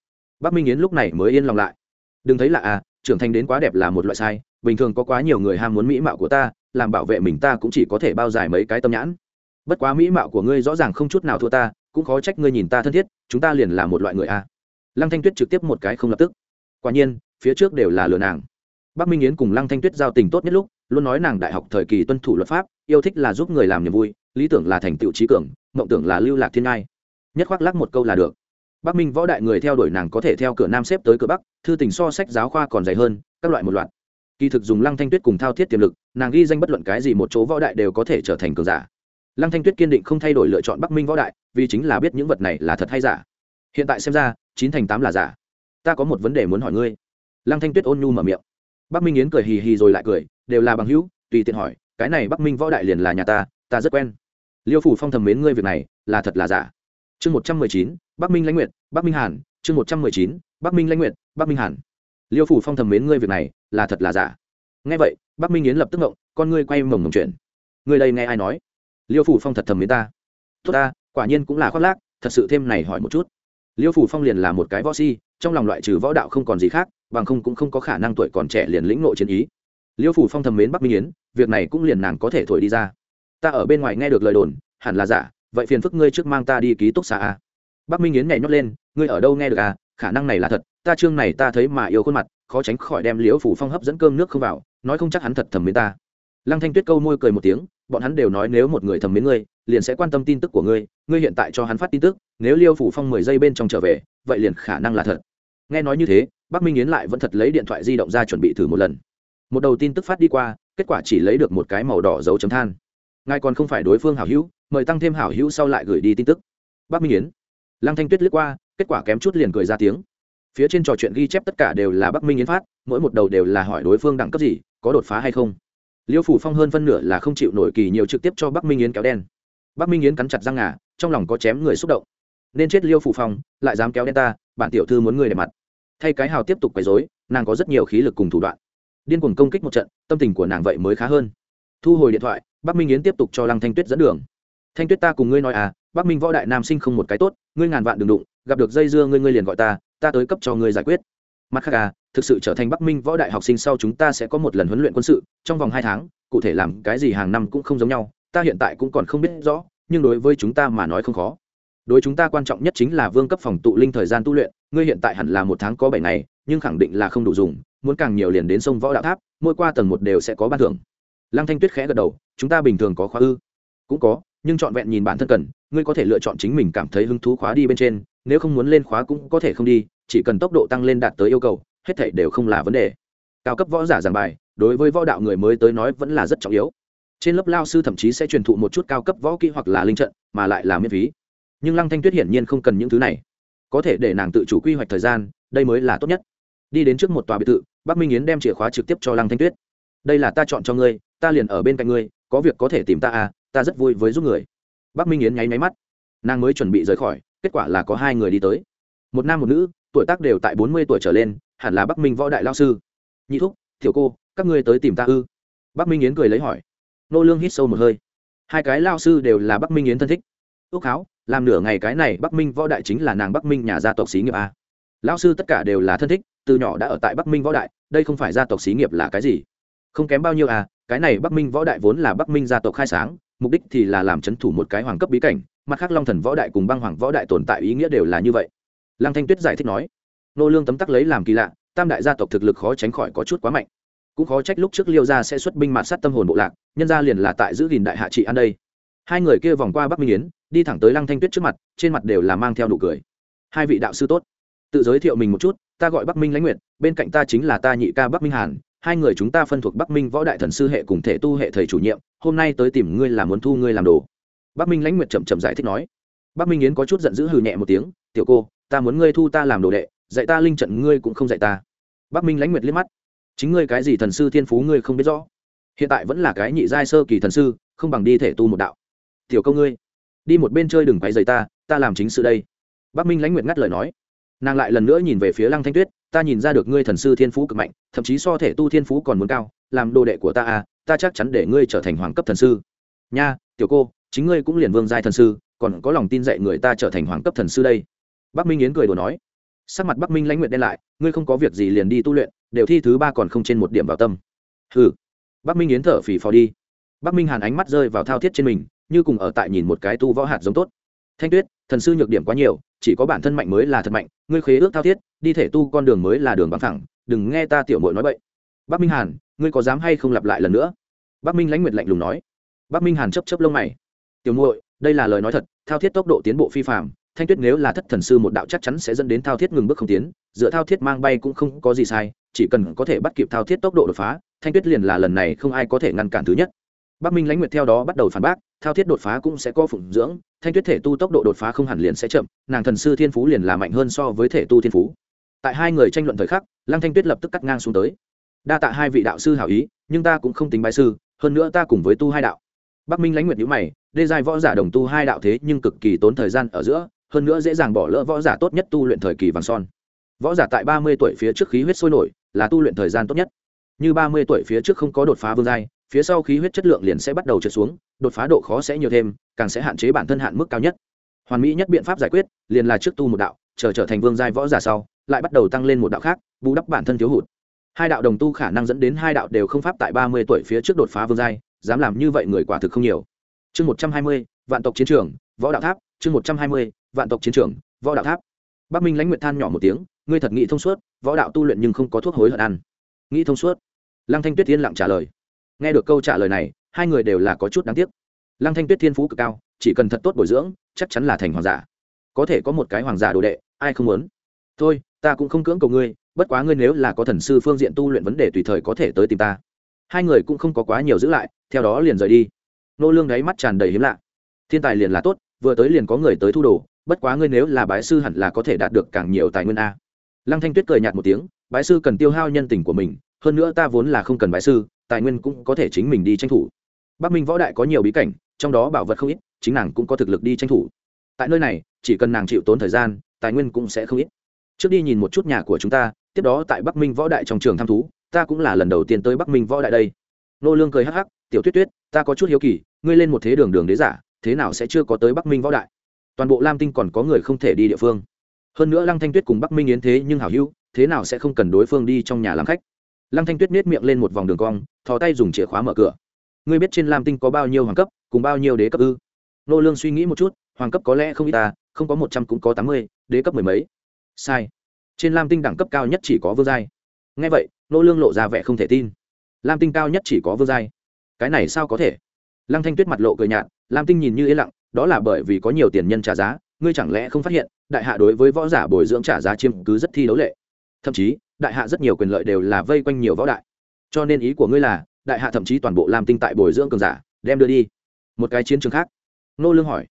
Bắc minh yến lúc này mới yên lòng lại. Đừng thấy là à trưởng thành đến quá đẹp là một loại sai bình thường có quá nhiều người ham muốn mỹ mạo của ta, làm bảo vệ mình ta cũng chỉ có thể bao dài mấy cái tâm nhãn. Bất quá mỹ mạo của ngươi rõ ràng không chút nào thua ta, cũng khó trách ngươi nhìn ta thân thiết, chúng ta liền là một loại người a. Lăng thanh tuyết trực tiếp một cái không lập tức. Quả nhiên, phía trước đều là lừa nàng. Bắc minh yến cùng lăng thanh tuyết giao tình tốt nhất lúc, luôn nói nàng đại học thời kỳ tuân thủ luật pháp, yêu thích là giúp người làm niềm vui, lý tưởng là thành tựu trí cường, mộng tưởng là lưu lạc thiên ngai. Nhất khoác lắc một câu là được. Bắc minh võ đại người theo đuổi nàng có thể theo cửa nam xếp tới cửa bắc, thư tình so sách giáo khoa còn dày hơn, các loại một loạt kỳ thực dùng lăng thanh tuyết cùng thao thiết tiềm lực, nàng ghi danh bất luận cái gì một chỗ võ đại đều có thể trở thành cường giả. Lăng thanh tuyết kiên định không thay đổi lựa chọn bắc minh võ đại, vì chính là biết những vật này là thật hay giả. Hiện tại xem ra, chín thành tám là giả. Ta có một vấn đề muốn hỏi ngươi. Lăng thanh tuyết ôn nhu mở miệng. Bắc minh yến cười hì hì rồi lại cười, đều là bằng hữu, tùy tiện hỏi, cái này bắc minh võ đại liền là nhà ta ta rất quen. Liêu phủ phong thầm mến ngươi việc này, là thật là giả. Chương một trăm mười chín, bắc minh lãnh nguyện bắc minh hàn, chương một trăm mười chín, bắc minh lãnh nguyện bắc minh hàn liêu phủ phong thầm mến ngươi việc này, là thật là giả. Nghe vậy, bắc minh yến lập tức ngộng, con ngươi quay mồng mồng chuyện ngươi đây nghe ai nói? Liêu phủ phong thật thầm mến ta. Tốt ta, quả nhiên cũng là khoác lác, thật sự thêm này hỏi một chút. Liêu phủ phong liền là một cái võ si, trong lòng loại trừ võ đạo không còn gì khác, bằng không cũng không có khả năng tuổi còn trẻ liền lĩnh nội chiến ý. Liêu phủ phong thầm mến bắc minh yến, việc này cũng liền nàng có thể thổi đi ra. Ta ở bên ngoài nghe được lời đồn, hẳn là giả, vậy phiền phức ngươi trước mang ta đi ký túc xá a bắc minh yến nhảy nhót lên, ngươi ở đâu nghe được à? Khả năng này là thật, ta chương này ta thấy mà yêu khuôn mặt, khó tránh khỏi đem liễu phủ phong hấp dẫn cơm nước không vào, nói không chắc hắn thật thầm mến ta. Lăng thanh tuyết câu môi cười một tiếng, bọn hắn đều nói nếu một người thầm mến ngươi, liền sẽ quan tâm tin tức của ngươi ngươi hiện tại cho hắn phát tin tức, nếu liêu phủ phong mười giây bên trong trở về, vậy liền khả năng là thật. Nghe nói như thế, bắc minh yến lại vẫn thật lấy điện thoại di động ra chuẩn bị thử một lần. Một đầu tin tức phát đi qua, kết quả chỉ lấy được một cái màu đỏ dấu chấm than. Ngài còn không phải đối phương hảo hữu, mời tăng thêm hảo hữu sau lại gửi đi tin tức. Bắc minh yến. Lăng thanh tuyết lướt qua kết quả kém chút liền cười ra tiếng. Phía trên trò chuyện ghi chép tất cả đều là bắc minh yến phát, mỗi một đầu đều là hỏi đối phương đẳng cấp gì, có đột phá hay không. Liêu phủ phong hơn phân nửa là không chịu nổi kỳ nhiều trực tiếp cho bắc minh yến kéo đen. Bắc minh yến cắn chặt răng ngà, trong lòng có chém người xúc động. Nên chết liêu phủ phong, lại dám kéo đen ta, bản tiểu thư muốn người để mặt. Thay cái hào tiếp tục quấy dối nàng có rất nhiều khí lực cùng thủ đoạn. Điên cuồng công kích một trận, tâm tình của nàng vậy mới khá hơn. Thu hồi điện thoại, bắc minh yến tiếp tục cho lăng thanh tuyết dẫn đường. Thanh tuyết ta cùng ngươi nói à bắc minh võ đại nam sinh không một cái tốt, ngươi ngàn vạn đừng đụng, gặp được dây dưa ngươi ngươi liền gọi ta ta tới cấp cho ngươi giải quyết. Mặt khác à thực sự trở thành bắc minh võ đại học sinh sau chúng ta sẽ có một lần huấn luyện quân sự, trong vòng hai tháng, cụ thể làm cái gì hàng năm cũng không giống nhau, ta hiện tại cũng còn không biết rõ, nhưng đối với chúng ta mà nói không khó. Đối chúng ta quan trọng nhất chính là vương cấp phòng tụ linh thời gian tu luyện, ngươi hiện tại hẳn là một tháng có bảy ngày, nhưng khẳng định là không đủ dùng, muốn càng nhiều liền đến sông võ đạo tháp, mỗi qua tầng một đều sẽ có ban thưởng. Lăng thanh tuyết khẽ gật đầu, chúng ta bình thường có khóa ư? Cũng có nhưng chọn vẹn nhìn bản thân cần, ngươi có thể lựa chọn chính mình cảm thấy hứng thú khóa đi bên trên, nếu không muốn lên khóa cũng có thể không đi, chỉ cần tốc độ tăng lên đạt tới yêu cầu, hết thảy đều không là vấn đề. Cao cấp võ giả giảng bài, đối với võ đạo người mới tới nói vẫn là rất trọng yếu. Trên lớp lao sư thậm chí sẽ truyền thụ một chút cao cấp võ kỹ hoặc là linh trận, mà lại là miễn phí. Nhưng lăng thanh tuyết hiển nhiên không cần những thứ này. Có thể để nàng tự chủ quy hoạch thời gian, đây mới là tốt nhất. Đi đến trước một tòa biệt thự, bắc minh yến đem chìa khóa trực tiếp cho lăng thanh tuyết. Đây là ta chọn cho ngươi, ta liền ở bên cạnh ngươi, có việc có thể tìm ta à ta rất vui với giúp người. Bắc minh yến nháy máy mắt. Nàng mới chuẩn bị rời khỏi, kết quả là có hai người đi tới. Một nam một nữ, tuổi tác đều tại bốn mươi tuổi trở lên, hẳn là bắc minh võ đại lao sư. Nhị thúc thiểu cô, các ngươi tới tìm ta ư? Bắc minh yến cười lấy hỏi. Nô lương hít sâu một hơi. Hai cái lao sư đều là bắc minh yến thân thích. Ước háo, làm nửa ngày cái này bắc minh võ đại chính là nàng bắc minh nhà gia tộc xí nghiệp a. Lao sư tất cả đều là thân thích, từ nhỏ đã ở tại bắc minh võ đại, đây không phải gia tộc xí nghiệp là cái gì? Không kém bao nhiêu à cái này bắc minh võ đại vốn là bắc minh gia tộc khai sáng mục đích thì là làm c h ấ n thủ một cái hoàng cấp bí cảnh, mặt khác long thần võ đại cùng băng hoàng võ đại tồn tại ý nghĩa đều là như vậy. Lăng thanh tuyết giải thích nói, nô lương tấm tắc lấy làm kỳ lạ, tam đại gia tộc thực lực khó tránh khỏi có chút quá mạnh. Cũng khó trách lúc trước liêu gia sẽ xuất binh mạt sát tâm hồn bộ lạc, nhân gia liền là tại giữ gìn đại hạ trị an đây. Hai người kia vòng qua bắc minh yến, đi thẳng tới lăng thanh tuyết trước mặt, trên mặt đều là mang theo nụ cười. Hai vị đạo sư tốt, tự giới thiệu mình một chút, ta gọi bắc minh lãnh nguyệt, bên cạnh ta chính là ta nhị ca bắc minh hàn hai người chúng ta phân thuộc bắc minh võ đại thần sư hệ cùng thể tu hệ thầy chủ nhiệm, hôm nay tới tìm ngươi là muốn thu ngươi làm đồ. Bắc minh lãnh nguyệt chậm chậm giải thích nói. Bắc minh yến có chút giận dữ hừ nhẹ một tiếng, tiểu cô, ta muốn ngươi thu ta làm đồ đệ, dạy ta linh trận ngươi cũng không dạy ta. Bắc minh lãnh nguyệt liếc mắt. Chính ngươi cái gì thần sư thiên phú ngươi không biết rõ. Hiện tại vẫn là cái nhị giai sơ kỳ thần sư, không bằng đi thể tu một đạo. Tiểu câu ngươi, đi một bên chơi đừng quay dày ta ta làm chính sự đây. Bắc minh lãnh nguyệt ngắt lời nói nàng lại lần nữa nhìn về phía lăng thanh tuyết, ta nhìn ra được ngươi thần sư thiên phú cực mạnh, thậm chí so thể tu thiên phú còn muốn cao, làm đồ đệ của ta à ta chắc chắn để ngươi trở thành hoàng cấp thần sư. Nha, tiểu cô, chính ngươi cũng liền vương giai thần sư, còn có lòng tin dạy người ta trở thành hoàng cấp thần sư đây. Bắc minh yến cười đùa nói. Sắc mặt bắc minh lãnh nguyện đen lại, ngươi không có việc gì liền đi tu luyện, đều thi thứ ba còn không trên một điểm vào tâm. Hừ. Bắc minh yến thở phì phò đi. Bắc minh hàn ánh mắt rơi vào thao thiết trên mình, như cùng ở tại nhìn một cái tu võ hạt giống tốt thanh tuyết, thần sư nhược điểm quá nhiều, chỉ có bản thân mạnh mới là thật mạnh, ngươi khế ước thao thiết, đi thể tu con đường mới là đường bằng thẳng, đừng nghe ta tiểu mội nói vậy bắc minh hàn, ngươi có dám hay không lặp lại lần nữa? Bắc minh lãnh nguyệt lạnh lùng nói. Bắc minh hàn chấp chấp lông mày. Tiểu muội, đây là lời nói thật, thao thiết tốc độ tiến bộ phi phạm thanh tuyết nếu là thất thần sư một đạo chắc chắn sẽ dẫn đến thao thiết ngừng bước không tiến, dựa thao thiết mang bay cũng không có gì sai, chỉ cần có thể bắt kịp thao thiết tốc độ đột phá, thanh tuyết liền là lần này không ai có thể ngăn cản thứ nhất. Bắc minh lãnh nguyệt theo đó bắt đầu phản bác thao thiết đột phá cũng sẽ có phụng dưỡng, thanh tuyết thể tu tốc độ đột phá không hẳn liền sẽ chậm, nàng thần sư thiên phú liền là mạnh hơn so với thể tu thiên phú. Tại hai người tranh luận thời khắc, lăng thanh tuyết lập tức cắt ngang xuống tới. Đa tạ hai vị đạo sư hảo ý, nhưng ta cũng không tính bài sư, hơn nữa ta cùng với tu hai đạo. Bắc minh lãnh nguyệt nhữ mày, đê giai võ giả đồng tu hai đạo thế nhưng cực kỳ tốn thời gian ở giữa, hơn nữa dễ dàng bỏ lỡ võ giả tốt nhất tu luyện thời kỳ vàng son. Võ giả tại ba mươi tuổi phía trước khí huyết sôi nổi, là tu luyện thời gian tốt nhất. Như ba mươi tuổi phía trước không có đột phá vương giai, phía sau khí huyết chất lượng liền sẽ bắt đầu trượt xuống đột phá độ khó sẽ nhiều thêm, càng sẽ hạn chế bản thân hạn mức cao nhất. Hoàn mỹ nhất biện pháp giải quyết, liền là trước tu một đạo, chờ trở thành vương giai võ giả sau, lại bắt đầu tăng lên một đạo khác, bù đắp bản thân thiếu hụt. Hai đạo đồng tu khả năng dẫn đến hai đạo đều không pháp tại ba mươi tuổi phía trước đột phá vương giai, dám làm như vậy người quả thực không nhiều. Chương một trăm hai mươi, vạn tộc chiến trường, võ đạo tháp, chương một trăm hai mươi, vạn tộc chiến trường, võ đạo tháp. Bắc minh lãnh nguyệt than nhỏ một tiếng, ngươi thật nghĩ thông suốt, võ đạo tu luyện nhưng không có thuốc hối hận ăn. Nghĩ thông suốt. Lăng thanh tuyết yên lặng trả lời. Nghe được câu trả lời này hai người đều là có chút đáng tiếc. Lăng thanh tuyết thiên phú cực cao, chỉ cần thật tốt bồi dưỡng, chắc chắn là thành hoàng giả. Có thể có một cái hoàng giả đồ đệ, ai không muốn? Thôi, ta cũng không cưỡng cầu ngươi, bất quá ngươi nếu là có thần sư phương diện tu luyện vấn đề tùy thời có thể tới tìm ta. Hai người cũng không có quá nhiều giữ lại, theo đó liền rời đi. Nô lương đáy mắt tràn đầy hiếm lạ. Thiên tài liền là tốt, vừa tới liền có người tới thu đồ, bất quá ngươi nếu là bái sư hẳn là có thể đạt được càng nhiều tài nguyên a. Lăng thanh tuyết cười nhạt một tiếng, bái sư cần tiêu hao nhân tình của mình, hơn nữa ta vốn là không cần bái sư, tài nguyên cũng có thể chính mình đi tranh thủ bắc minh võ đại có nhiều bí cảnh, trong đó bảo vật không ít, chính nàng cũng có thực lực đi tranh thủ. Tại nơi này, chỉ cần nàng chịu tốn thời gian, tài nguyên cũng sẽ không ít. Trước đi nhìn một chút nhà của chúng ta, tiếp đó tại bắc minh võ đại trong trường thăm thú, ta cũng là lần đầu tiên tới bắc minh võ đại đây. Nô lương cười hắc hắc, tiểu tuyết tuyết, ta có chút hiếu kỳ, ngươi lên một thế đường đường đế giả, thế nào sẽ chưa có tới bắc minh võ đại? Toàn bộ lam tinh còn có người không thể đi địa phương. Hơn nữa lăng thanh tuyết cùng bắc minh yến thế nhưng hảo hữu, thế nào sẽ không cần đối phương đi trong nhà làm khách? Lăng thanh tuyết nết miệng lên một vòng đường cong, thò tay dùng chìa khóa mở cửa ngươi biết trên lam tinh có bao nhiêu hoàng cấp, cùng bao nhiêu đế cấp ư? Nô lương suy nghĩ một chút, hoàng cấp có lẽ không ít ta không có một trăm cũng có tám mươi, đế cấp mười mấy. Sai. Trên lam tinh đẳng cấp cao nhất chỉ có vương giai. Nghe vậy, nô lương lộ ra vẻ không thể tin. Lam tinh cao nhất chỉ có vương giai. Cái này sao có thể? Lăng thanh tuyết mặt lộ cười nhạt, lam tinh nhìn như yên lặng, đó là bởi vì có nhiều tiền nhân trả giá, ngươi chẳng lẽ không phát hiện, đại hạ đối với võ giả bồi dưỡng trả giá chiếm cứ rất thi đấu lệ. Thậm chí, đại hạ rất nhiều quyền lợi đều là vây quanh nhiều võ đại. Cho nên ý của ngươi là đại hạ thậm chí toàn bộ làm tinh tại bồi dưỡng cường giả, đem đưa đi. Một cái chiến trường khác. Nô lương hỏi.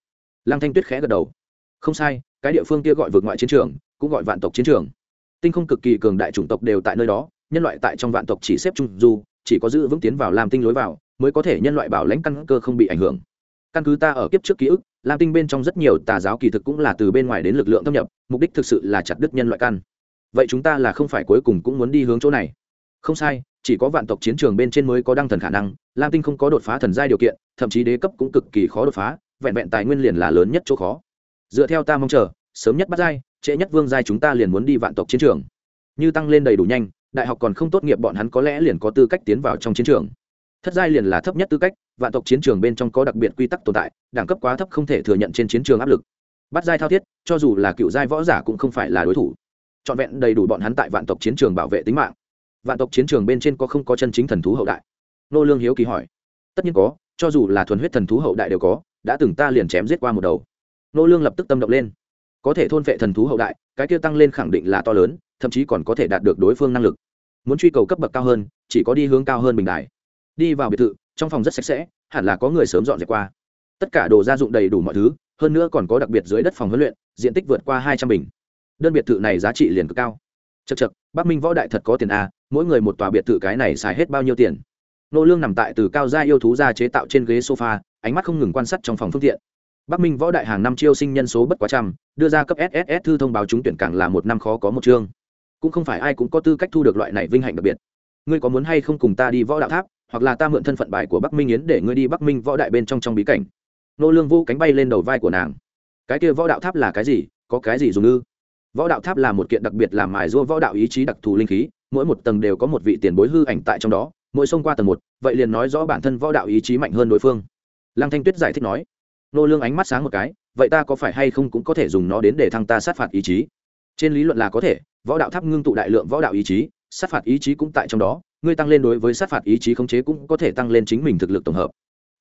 Lăng thanh tuyết khẽ gật đầu. Không sai, cái địa phương kia gọi vượt ngoại chiến trường, cũng gọi vạn tộc chiến trường. Tinh không cực kỳ cường đại chủng tộc đều tại nơi đó, nhân loại tại trong vạn tộc chỉ xếp trung du, chỉ có giữ vững tiến vào làm tinh lối vào, mới có thể nhân loại bảo lãnh căn cơ không bị ảnh hưởng. Căn cứ ta ở kiếp trước ký ức, lam tinh bên trong rất nhiều tà giáo kỳ thực cũng là từ bên ngoài đến lực lượng thâm nhập, mục đích thực sự là chặt đứt nhân loại căn. Vậy chúng ta là không phải cuối cùng cũng muốn đi hướng chỗ này? Không sai chỉ có vạn tộc chiến trường bên trên mới có đăng thần khả năng, lam tinh không có đột phá thần giai điều kiện, thậm chí đế cấp cũng cực kỳ khó đột phá, vẹn vẹn tài nguyên liền là lớn nhất chỗ khó. Dựa theo ta mong chờ, sớm nhất bắt giai, trễ nhất vương giai chúng ta liền muốn đi vạn tộc chiến trường. Như tăng lên đầy đủ nhanh, đại học còn không tốt nghiệp bọn hắn có lẽ liền có tư cách tiến vào trong chiến trường. Thất giai liền là thấp nhất tư cách, vạn tộc chiến trường bên trong có đặc biệt quy tắc tồn tại, đẳng cấp quá thấp không thể thừa nhận trên chiến trường áp lực. Bắt giai thao thiết, cho dù là cựu giai võ giả cũng không phải là đối thủ. Trọn vẹn đầy đủ bọn hắn tại vạn tộc chiến trường bảo vệ tính mạng vạn tộc chiến trường bên trên có không có chân chính thần thú hậu đại? Nô lương hiếu kỳ hỏi. Tất nhiên có, cho dù là thuần huyết thần thú hậu đại đều có, đã từng ta liền chém giết qua một đầu. Nô lương lập tức tâm động lên. Có thể thôn vệ thần thú hậu đại, cái kia tăng lên khẳng định là to lớn, thậm chí còn có thể đạt được đối phương năng lực. Muốn truy cầu cấp bậc cao hơn, chỉ có đi hướng cao hơn bình đại đi vào biệt thự, trong phòng rất sạch sẽ, hẳn là có người sớm dọn dẹp qua. Tất cả đồ gia dụng đầy đủ mọi thứ, hơn nữa còn có đặc biệt dưới đất phòng huấn luyện, diện tích vượt qua hai trăm bình. Đơn biệt thự này giá trị liền cực cao chật chật, bắc minh võ đại thật có tiền à? mỗi người một tòa biệt thự cái này xài hết bao nhiêu tiền? Nô lương nằm tại từ cao gia yêu thú ra chế tạo trên ghế sofa, ánh mắt không ngừng quan sát trong phòng phương tiện. Bắc minh võ đại hàng năm chiêu sinh nhân số bất quá trăm, đưa ra cấp sss thư thông báo trúng tuyển càng là một năm khó có một chương. Cũng không phải ai cũng có tư cách thu được loại này vinh hạnh đặc biệt. Ngươi có muốn hay không cùng ta đi võ đạo tháp, hoặc là ta mượn thân phận bài của bắc minh yến để ngươi đi bắc minh võ đại bên trong trong bí cảnh? Nô lương vô cánh bay lên đầu vai của nàng. Cái kia võ đạo tháp là cái gì? Có cái gì dùng ư? Võ đạo tháp là một kiện đặc biệt làm mài rua võ đạo ý chí đặc thù linh khí, mỗi một tầng đều có một vị tiền bối hư ảnh tại trong đó, mỗi xông qua tầng một, vậy liền nói rõ bản thân võ đạo ý chí mạnh hơn đối phương. Lăng thanh tuyết giải thích nói, nô lương ánh mắt sáng một cái, vậy ta có phải hay không cũng có thể dùng nó đến để thăng ta sát phạt ý chí? Trên lý luận là có thể, võ đạo tháp ngưng tụ đại lượng võ đạo ý chí, sát phạt ý chí cũng tại trong đó, ngươi tăng lên đối với sát phạt ý chí khống chế cũng có thể tăng lên chính mình thực lực tổng hợp.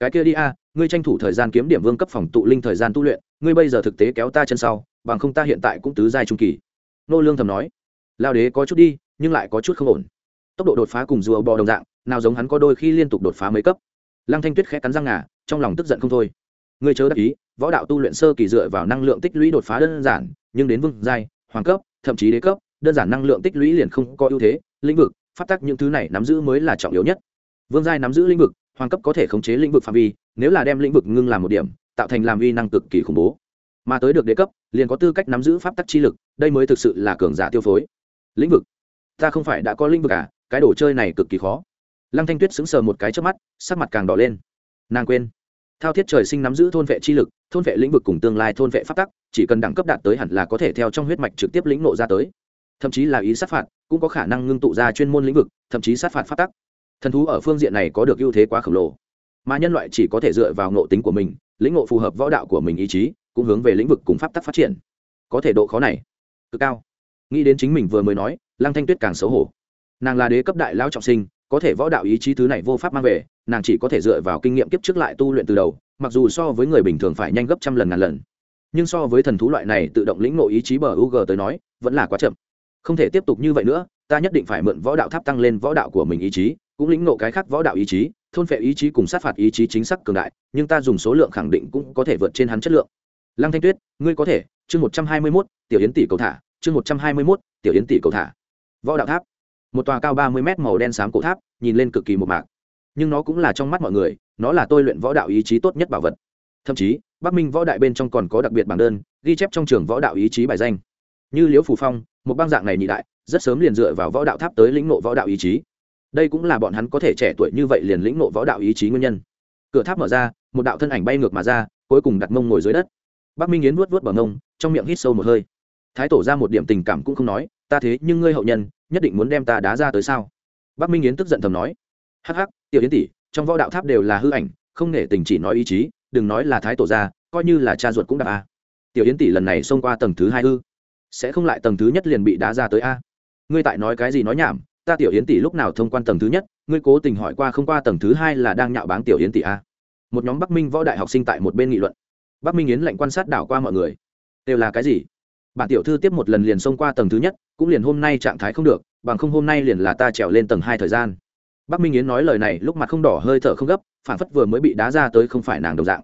Cái kia đi a, ngươi tranh thủ thời gian kiếm điểm vương cấp phòng tụ linh thời gian tu luyện, ngươi bây giờ thực tế kéo ta chân sau bằng không ta hiện tại cũng tứ giai trung kỳ. Nô lương thầm nói, lao đế có chút đi, nhưng lại có chút không ổn. Tốc độ đột phá cùng rùa bò đồng dạng, nào giống hắn có đôi khi liên tục đột phá mấy cấp. Lăng thanh tuyết khẽ cắn răng ngà, trong lòng tức giận không thôi. Ngươi chớ đắc ý, võ đạo tu luyện sơ kỳ dựa vào năng lượng tích lũy đột phá đơn giản, nhưng đến vương giai, hoàng cấp, thậm chí đế cấp, đơn giản năng lượng tích lũy liền không có ưu thế, lĩnh vực phát tác những thứ này nắm giữ mới là trọng yếu nhất. Vương giai nắm giữ lĩnh vực, hoàng cấp có thể khống chế lĩnh vực phạm vi, nếu là đem lĩnh vực ngưng làm một điểm, tạo thành làm vi năng cực kỳ khủng bố mà tới được đế cấp, liền có tư cách nắm giữ pháp tắc chi lực, đây mới thực sự là cường giả tiêu phối. Lĩnh vực. Ta không phải đã có lĩnh vực à? Cái đồ chơi này cực kỳ khó. Lăng thanh tuyết sững sờ một cái trước mắt, sắc mặt càng đỏ lên. Nàng quên. Thao thiết trời sinh nắm giữ thôn vệ chi lực, thôn vệ lĩnh vực cùng tương lai thôn vệ pháp tắc, chỉ cần đẳng cấp đạt tới hẳn là có thể theo trong huyết mạch trực tiếp lĩnh nộ ra tới. Thậm chí là ý sát phạt, cũng có khả năng ngưng tụ ra chuyên môn lĩnh vực, thậm chí sát phạt pháp tắc. Thần thú ở phương diện này có được ưu thế quá khổng lồ. Mà nhân loại chỉ có thể dựa vào ngộ tính của mình, lĩnh ngộ phù hợp võ đạo của mình ý chí cũng hướng về lĩnh vực cùng pháp tắc phát triển. Có thể độ khó này, cực cao. Nghĩ đến chính mình vừa mới nói, lăng thanh tuyết càng xấu hổ. Nàng là đế cấp đại lao trọng sinh, có thể võ đạo ý chí thứ này vô pháp mang về, nàng chỉ có thể dựa vào kinh nghiệm kiếp trước lại tu luyện từ đầu, mặc dù so với người bình thường phải nhanh gấp trăm lần ngàn lần. Nhưng so với thần thú loại này tự động lĩnh ngộ ý chí bờ u g tới nói, vẫn là quá chậm. Không thể tiếp tục như vậy nữa, ta nhất định phải mượn võ đạo tháp tăng lên võ đạo của mình ý chí, cũng lĩnh ngộ cái khác võ đạo ý chí, thôn phệ ý chí cùng sát phạt ý chí chính xác cường đại, nhưng ta dùng số lượng khẳng định cũng có thể vượt trên hắn chất lượng lăng thanh tuyết, ngươi có thể, chương một trăm hai mươi mốt, tiểu yến tỷ cầu thả, chương một trăm hai mươi mốt, tiểu yến tỷ cầu thả. Võ đạo tháp. Một tòa cao ba mươi mét màu đen xám cổ tháp, nhìn lên cực kỳ một mạc. Nhưng nó cũng là trong mắt mọi người, nó là tôi luyện võ đạo ý chí tốt nhất bảo vật. Thậm chí, bắc minh võ đại bên trong còn có đặc biệt bảng đơn, ghi chép trong trường võ đạo ý chí bài danh. Như liễu phù phong, một bang dạng này nhị đại, rất sớm liền dựa vào võ đạo tháp tới lĩnh nộ võ đạo ý chí. Đây cũng là bọn hắn có thể trẻ tuổi như vậy liền lĩnh nộ võ đạo ý chí nguyên nhân. Cửa tháp mở ra, một đạo thân ảnh bay ngược mà ra, cuối cùng đặt mông ngồi dưới đất bắc minh yến vuốt vuốt bờ ngông, trong miệng hít sâu một hơi. Thái tổ ra một điểm tình cảm cũng không nói, ta thế nhưng ngươi hậu nhân, nhất định muốn đem ta đá ra tới sao? Bắc minh yến tức giận thầm nói. Hắc hắc, tiểu yến tỷ, trong võ đạo tháp đều là hư ảnh, không nể tình chỉ nói ý chí, đừng nói là thái tổ ra, coi như là cha ruột cũng đạp a. Tiểu yến tỷ lần này xông qua tầng thứ hai ư? Sẽ không lại tầng thứ nhất liền bị đá ra tới a? Ngươi tại nói cái gì nói nhảm, ta tiểu yến tỷ lúc nào thông quan tầng thứ nhất, ngươi cố tình hỏi qua không qua tầng thứ hai là đang nhạo báng tiểu yến tỷ a? Một nhóm bắc minh võ đại học sinh tại một bên nghị luận bắc minh yến lệnh quan sát đảo qua mọi người. Đều là cái gì? Bản tiểu thư tiếp một lần liền xông qua tầng thứ nhất, cũng liền hôm nay trạng thái không được, bằng không hôm nay liền là ta trèo lên tầng hai thời gian. Bắc minh yến nói lời này lúc mặt không đỏ, hơi thở không gấp, phản phất vừa mới bị đá ra tới không phải nàng đồng dạng.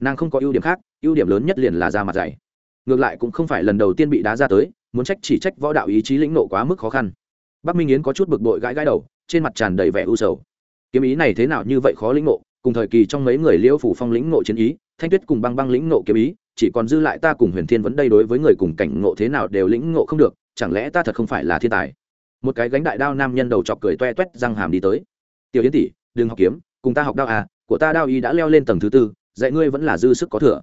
Nàng không có ưu điểm khác, ưu điểm lớn nhất liền là da mặt dày. Ngược lại cũng không phải lần đầu tiên bị đá ra tới, muốn trách chỉ trách võ đạo ý chí lĩnh nộ quá mức khó khăn. Bắc minh yến có chút bực bội gãi gãi đầu, trên mặt tràn đầy vẻ u sầu. Kiếm ý này thế nào như vậy khó lĩnh nộ cùng thời kỳ trong mấy người liễu phủ phong lĩnh ngộ chiến ý, thanh tuyết cùng băng băng lĩnh ngộ kiếm ý, chỉ còn dư lại ta cùng huyền thiên vấn đây đối với người cùng cảnh ngộ thế nào đều lĩnh ngộ không được, chẳng lẽ ta thật không phải là thiên tài? Một cái gánh đại đao nam nhân đầu chọc cười toe toét răng hàm đi tới. Tiểu yến tỷ, đừng học kiếm, cùng ta học đao à của ta đao y đã leo lên tầng thứ tư, dạy ngươi vẫn là dư sức có thừa.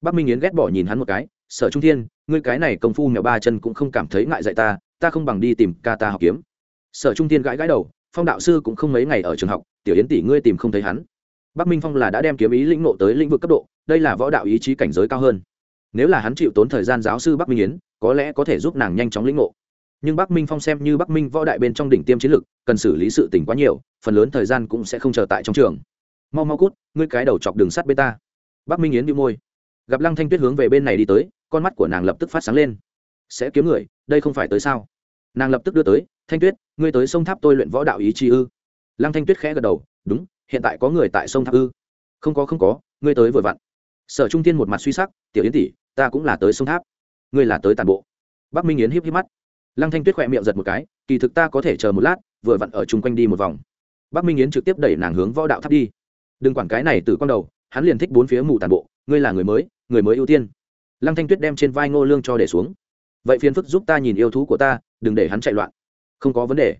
Bắc minh yến ghét bỏ nhìn hắn một cái, sở trung thiên, ngươi cái này công phu mèo ba chân cũng không cảm thấy ngại dạy ta ta không bằng đi tìm ca ta học kiếm. Sở trung thiên gãi gãi đầu, phong đạo sư cũng không mấy ngày ở trường học, tiểu yến tỷ ngươi tìm không thấy hắn bắc minh phong là đã đem kiếm ý lĩnh nộ tới lĩnh vực cấp độ, đây là võ đạo ý chí cảnh giới cao hơn. Nếu là hắn chịu tốn thời gian giáo sư bắc minh yến, có lẽ có thể giúp nàng nhanh chóng lĩnh ngộ. Nhưng bắc minh phong xem như bắc minh võ đại bên trong đỉnh tiêm chiến lực, cần xử lý sự tình quá nhiều, phần lớn thời gian cũng sẽ không chờ tại trong trường. Mau mau cút, ngươi cái đầu chọc đường sắt bên ta. Bắc minh yến bị môi. Gặp lăng thanh tuyết hướng về bên này đi tới, con mắt của nàng lập tức phát sáng lên. Sẽ kiếm người, đây không phải tới sao? Nàng lập tức đưa tới, thanh tuyết, ngươi tới sông tháp tôi luyện võ đạo ý chí ư? Lăng thanh tuyết khẽ gật đầu, đúng hiện tại có người tại sông tháp ư? Không có không có, ngươi tới vừa vặn. Sở trung tiên một mặt suy sắc, tiểu yến tỷ, ta cũng là tới sông tháp. Ngươi là tới tàn bộ. Bắc minh yến híp híp mắt. Lăng thanh tuyết khỏe miệng giật một cái, kỳ thực ta có thể chờ một lát, vừa vặn ở chung quanh đi một vòng. Bắc minh yến trực tiếp đẩy nàng hướng võ đạo tháp đi. Đừng quản cái này từ con đầu, hắn liền thích bốn phía mù tàn bộ, ngươi là người mới người mới ưu tiên. Lăng thanh tuyết đem trên vai ngô lương cho để xuống. Vậy phiền phức giúp ta nhìn yêu thú của ta, đừng để hắn chạy loạn. Không có vấn đề.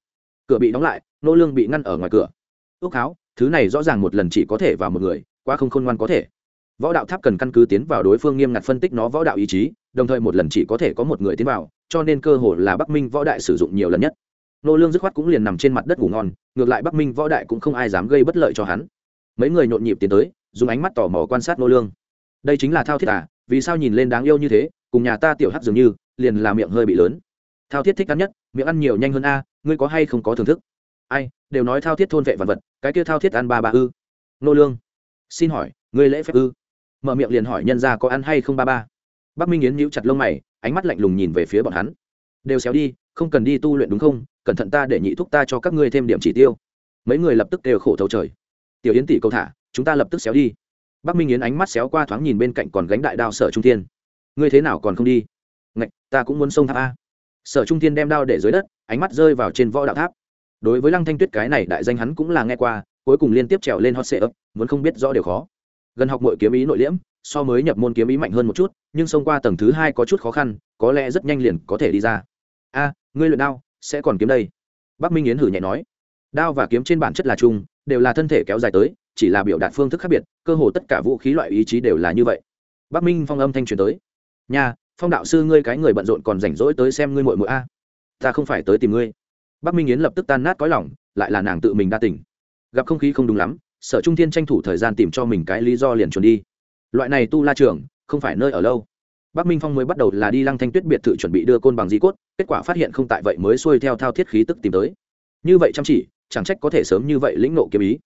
Cửa bị đóng lại, ngô lương bị ngăn ở ngoài cửa. Ước háo thứ này rõ ràng một lần chỉ có thể vào một người, quá không khôn ngoan có thể. Võ đạo tháp cần căn cứ tiến vào đối phương nghiêm ngặt phân tích nó võ đạo ý chí, đồng thời một lần chỉ có thể có một người tiến vào, cho nên cơ hội là bắc minh võ đại sử dụng nhiều lần nhất. Nô lương dứt khoát cũng liền nằm trên mặt đất ngủ ngon, ngược lại bắc minh võ đại cũng không ai dám gây bất lợi cho hắn. Mấy người nhộn nhịp tiến tới, dùng ánh mắt tò mò quan sát nô lương. Đây chính là thao thiết à vì sao nhìn lên đáng yêu như thế, cùng nhà ta tiểu hắc dường như, liền là miệng hơi bị lớn. Thao thiết thích ăn nhất, miệng ăn nhiều nhanh hơn a, ngươi có hay không có thưởng thức? Ai, đều nói thao thiết thôn vệ vật vật, cái kia thao thiết ăn ba ba ư. Nô lương, xin hỏi, ngươi lễ phép ư? Mở miệng liền hỏi nhân gia có ăn hay không ba ba. Bắc minh yến nhíu chặt lông mày, ánh mắt lạnh lùng nhìn về phía bọn hắn. Đều xéo đi, không cần đi tu luyện đúng không? Cẩn thận ta để nhị thúc ta cho các ngươi thêm điểm chỉ tiêu. Mấy người lập tức đều khổ thấu trời. Tiểu yến tỷ câu thả, chúng ta lập tức xéo đi. Bắc minh yến ánh mắt xéo qua thoáng nhìn bên cạnh còn gánh đại đao sở trung thiên. Ngươi thế nào còn không đi? Ngạch, ta cũng muốn sông tháp a. Sở trung thiên đem đao để dưới đất, ánh mắt rơi vào trên võ đạo tháp đối với lăng thanh tuyết cái này đại danh hắn cũng là nghe qua, cuối cùng liên tiếp trèo lên hot sệ ấp muốn không biết rõ điều khó. Gần học mọi kiếm ý nội liễm, so mới nhập môn kiếm ý mạnh hơn một chút, nhưng xông qua tầng thứ hai có chút khó khăn, có lẽ rất nhanh liền có thể đi ra. A, ngươi luyện đao, sẽ còn kiếm đây? Bắc minh yến hử nhẹ nói. Đao và kiếm trên bản chất là chung, đều là thân thể kéo dài tới, chỉ là biểu đạt phương thức khác biệt, cơ hồ tất cả vũ khí loại ý chí đều là như vậy. Bắc minh phong âm thanh truyền tới. Nha, phong đạo sư ngươi cái người bận rộn còn rảnh rỗi tới xem ngươi muội muội a. Ta không phải tới tìm ngươi bắc minh yến lập tức tan nát cõi lòng, lại là nàng tự mình đa tỉnh. Gặp không khí không đúng lắm, sở trung thiên tranh thủ thời gian tìm cho mình cái lý do liền chuẩn đi. Loại này tu la trường, không phải nơi ở lâu. Bắc minh phong mới bắt đầu là đi lăng thanh tuyết biệt thự chuẩn bị đưa côn bằng di cốt, kết quả phát hiện không tại vậy mới xuôi theo thao thiết khí tức tìm tới. Như vậy chăm chỉ, chẳng trách có thể sớm như vậy lĩnh nộ kiếm ý.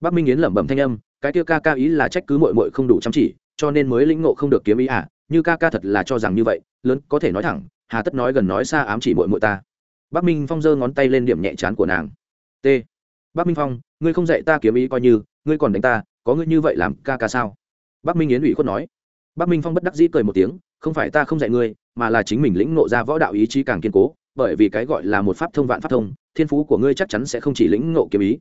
Bắc minh yến lẩm bẩm thanh âm, cái kia ca ca ý là trách cứ mội mội không đủ chăm chỉ, cho nên mới lĩnh nộ không được kiếm ý à như ca ca thật là cho rằng như vậy, lớn, có thể nói thẳng, hà tất nói gần nói xa ám chỉ mội mội ta bắc minh phong giơ ngón tay lên điểm nhẹ chán của nàng. T. Bắc minh phong, ngươi không dạy ta kiếm ý coi như, ngươi còn đánh ta, có ngươi như vậy làm ca ca sao? Bắc minh yến ủy khuất nói. Bắc minh phong bất đắc dĩ cười một tiếng, không phải ta không dạy ngươi, mà là chính mình lĩnh nộ ra võ đạo ý chí càng kiên cố, bởi vì cái gọi là một pháp thông vạn pháp thông, thiên phú của ngươi chắc chắn sẽ không chỉ lĩnh nộ kiếm ý.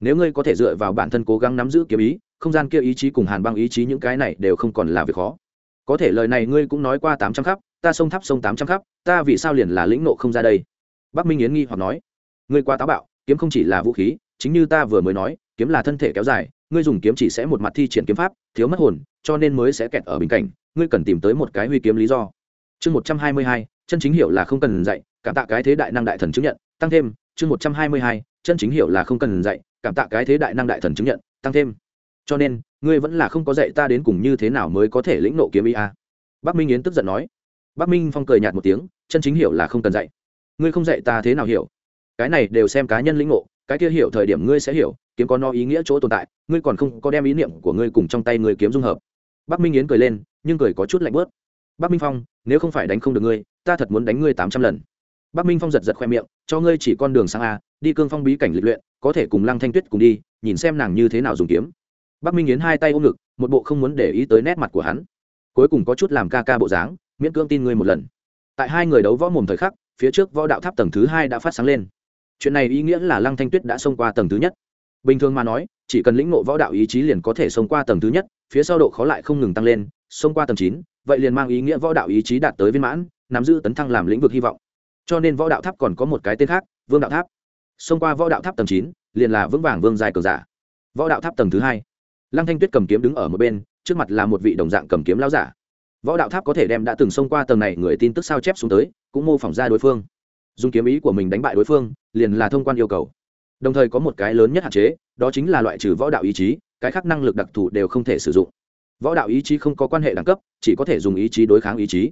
Nếu ngươi có thể dựa vào bản thân cố gắng nắm giữ kiếm ý, không gian kia ý chí cùng hàn băng ý chí những cái này đều không còn là việc khó. Có thể lời này ngươi cũng nói qua tám trăm khắp, ta sông tháp sông tám trăm khắp, ta vì sao liền là lĩnh nộ không ra đây? Bắc minh yến nghi hoặc nói, ngươi qua táo bạo, kiếm không chỉ là vũ khí, chính như ta vừa mới nói, kiếm là thân thể kéo dài, ngươi dùng kiếm chỉ sẽ một mặt thi triển kiếm pháp, thiếu mất hồn, cho nên mới sẽ kẹt ở bình cảnh, ngươi cần tìm tới một cái huy kiếm lý do. Chương một trăm hai mươi hai, chân chính hiểu là không cần dạy, cảm tạ cái thế đại năng đại thần chứng nhận, tăng thêm, chương một trăm hai mươi hai, chân chính hiểu là không cần dạy, cảm tạ cái thế đại năng đại thần chứng nhận, tăng thêm. Cho nên, ngươi vẫn là không có dạy ta đến cùng như thế nào mới có thể lĩnh nộ kiếm ý a. À. bắc minh yến tức giận nói. Bắc minh phong cười nhạt một tiếng, chân chính hiểu là không cần dạy ngươi không dạy ta thế nào hiểu? Cái này đều xem cá nhân lĩnh ngộ, cái kia hiểu thời điểm ngươi sẽ hiểu, kiếm có no ý nghĩa chỗ tồn tại, ngươi còn không có đem ý niệm của ngươi cùng trong tay ngươi kiếm dung hợp. Bắc minh yến cười lên, nhưng cười có chút lạnh bớt. Bắc minh phong, nếu không phải đánh không được ngươi, ta thật muốn đánh ngươi tám trăm lần. Bắc minh phong giật giật khoe miệng, cho ngươi chỉ con đường sang a, đi cương phong bí cảnh lịch luyện, có thể cùng lăng thanh tuyết cùng đi, nhìn xem nàng như thế nào dùng kiếm. Bắc minh yến hai tay ôm ngực, một bộ không muốn để ý tới nét mặt của hắn. Cuối cùng có chút làm ca ca bộ dáng, miễn cưỡng tin ngươi một lần. Tại hai người đấu võ mồm thời khắc phía trước võ đạo tháp tầng thứ hai đã phát sáng lên. Chuyện này ý nghĩa là lăng thanh tuyết đã xông qua tầng thứ nhất. Bình thường mà nói, chỉ cần lĩnh ngộ võ đạo ý chí liền có thể xông qua tầng thứ nhất, phía sau độ khó lại không ngừng tăng lên, xông qua tầng chín, vậy liền mang ý nghĩa võ đạo ý chí đạt tới viên mãn, nắm giữ tấn thăng làm lĩnh vực hy vọng. Cho nên võ đạo tháp còn có một cái tên khác, vương đạo tháp. Xông qua võ đạo tháp tầng chín, liền là vững vàng vương dài cường giả. Võ đạo tháp tầng thứ hai. Lăng thanh tuyết cầm kiếm đứng ở một bên, trước mặt là một vị đồng dạng cầm kiếm lao giả võ đạo tháp có thể đem đã từng xông qua tầng này người tin tức sao chép xuống tới, cũng mô phỏng ra đối phương. Dùng kiếm ý của mình đánh bại đối phương, liền là thông quan yêu cầu. Đồng thời có một cái lớn nhất hạn chế, đó chính là loại trừ võ đạo ý chí, cái khác năng lực đặc thù đều không thể sử dụng. Võ đạo ý chí không có quan hệ đẳng cấp, chỉ có thể dùng ý chí đối kháng ý chí.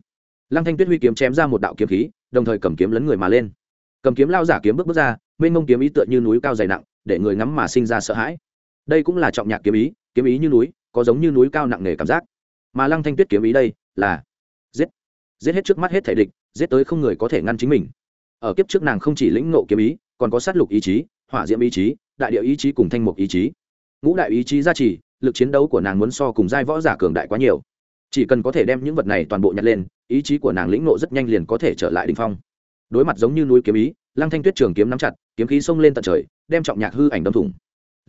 Lăng thanh tuyết huy kiếm chém ra một đạo kiếm khí, đồng thời cầm kiếm lấn người mà lên. Cầm kiếm lao giả kiếm bước bước ra, mênh mông kiếm ý tựa như núi cao dày nặng, để người ngắm mà sinh ra sợ hãi. Đây cũng là trọng nhạc kiếm ý kiếm ý như núi, có giống như núi cao nặng nề cảm giác mà lăng thanh tuyết kiếm ý đây là giết giết hết trước mắt hết thể địch, giết tới không người có thể ngăn chính mình. Ở kiếp trước nàng không chỉ lĩnh ngộ kiếm ý, còn có sát lục ý chí, hỏa diễm ý chí, đại điệu ý chí cùng thanh mục ý chí. Ngũ đại ý chí gia trì, lực chiến đấu của nàng muốn so cùng giai võ giả cường đại quá nhiều. Chỉ cần có thể đem những vật này toàn bộ nhặt lên, ý chí của nàng lĩnh ngộ rất nhanh liền có thể trở lại đ ỉ n h phong. Đối mặt giống như núi kiếm ý, lăng thanh tuyết trường kiếm nắm chặt, kiếm khí xông lên tận trời, đem trọng nhạc hư ảnh đâm thủng.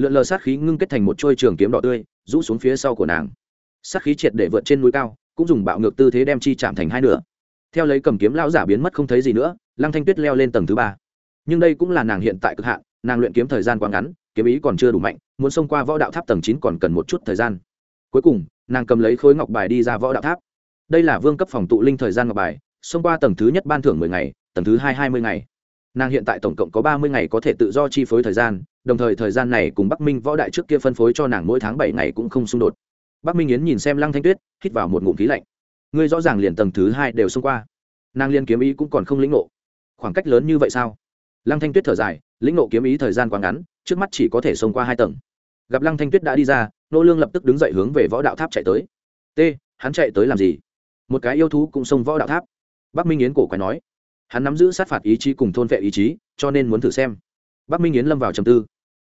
Lượn lờ sát khí ngưng kết thành một trôi trường kiếm đỏ tươi, rũ xuống phía sau của nàng sát khí triệt để vượt trên núi cao, cũng dùng bạo ngược tư thế đem chi chạm thành hai nửa. Theo lấy cầm kiếm lão giả biến mất không thấy gì nữa, lăng thanh tuyết leo lên tầng thứ ba. Nhưng đây cũng là nàng hiện tại cực hạn, nàng luyện kiếm thời gian quá ngắn, kiếm ý còn chưa đủ mạnh, muốn xông qua võ đạo tháp tầng chín còn cần một chút thời gian. Cuối cùng, nàng cầm lấy khối ngọc bài đi ra võ đạo tháp. Đây là vương cấp phòng tụ linh thời gian ngọc bài, xông qua tầng thứ nhất ban thưởng mười ngày, tầng thứ hai hai mươi ngày. Nàng hiện tại tổng cộng có ba mươi ngày có thể tự do chi phối thời gian, đồng thời thời gian này cùng bắc minh võ đại trước kia phân phối cho nàng mỗi tháng bảy ngày cũng không xung đột bắc minh yến nhìn xem lăng thanh tuyết, hít vào một ngụm khí lạnh. Ngươi rõ ràng liền tầng thứ hai đều xông qua. Nàng liên kiếm ý cũng còn không lĩnh ngộ. Khoảng cách lớn như vậy sao? Lăng thanh tuyết thở dài, lĩnh ngộ kiếm ý thời gian quá ngắn, trước mắt chỉ có thể xông qua hai tầng. Gặp lăng thanh tuyết đã đi ra, nô lương lập tức đứng dậy hướng về võ đạo tháp chạy tới. T hắn chạy tới làm gì? Một cái yêu thú cũng xông võ đạo tháp. Bắc minh yến cổ quái nói. Hắn nắm giữ sát phạt ý chí cùng thôn vệ ý chí, cho nên muốn thử xem. Bắc minh yến lâm vào trầm tư.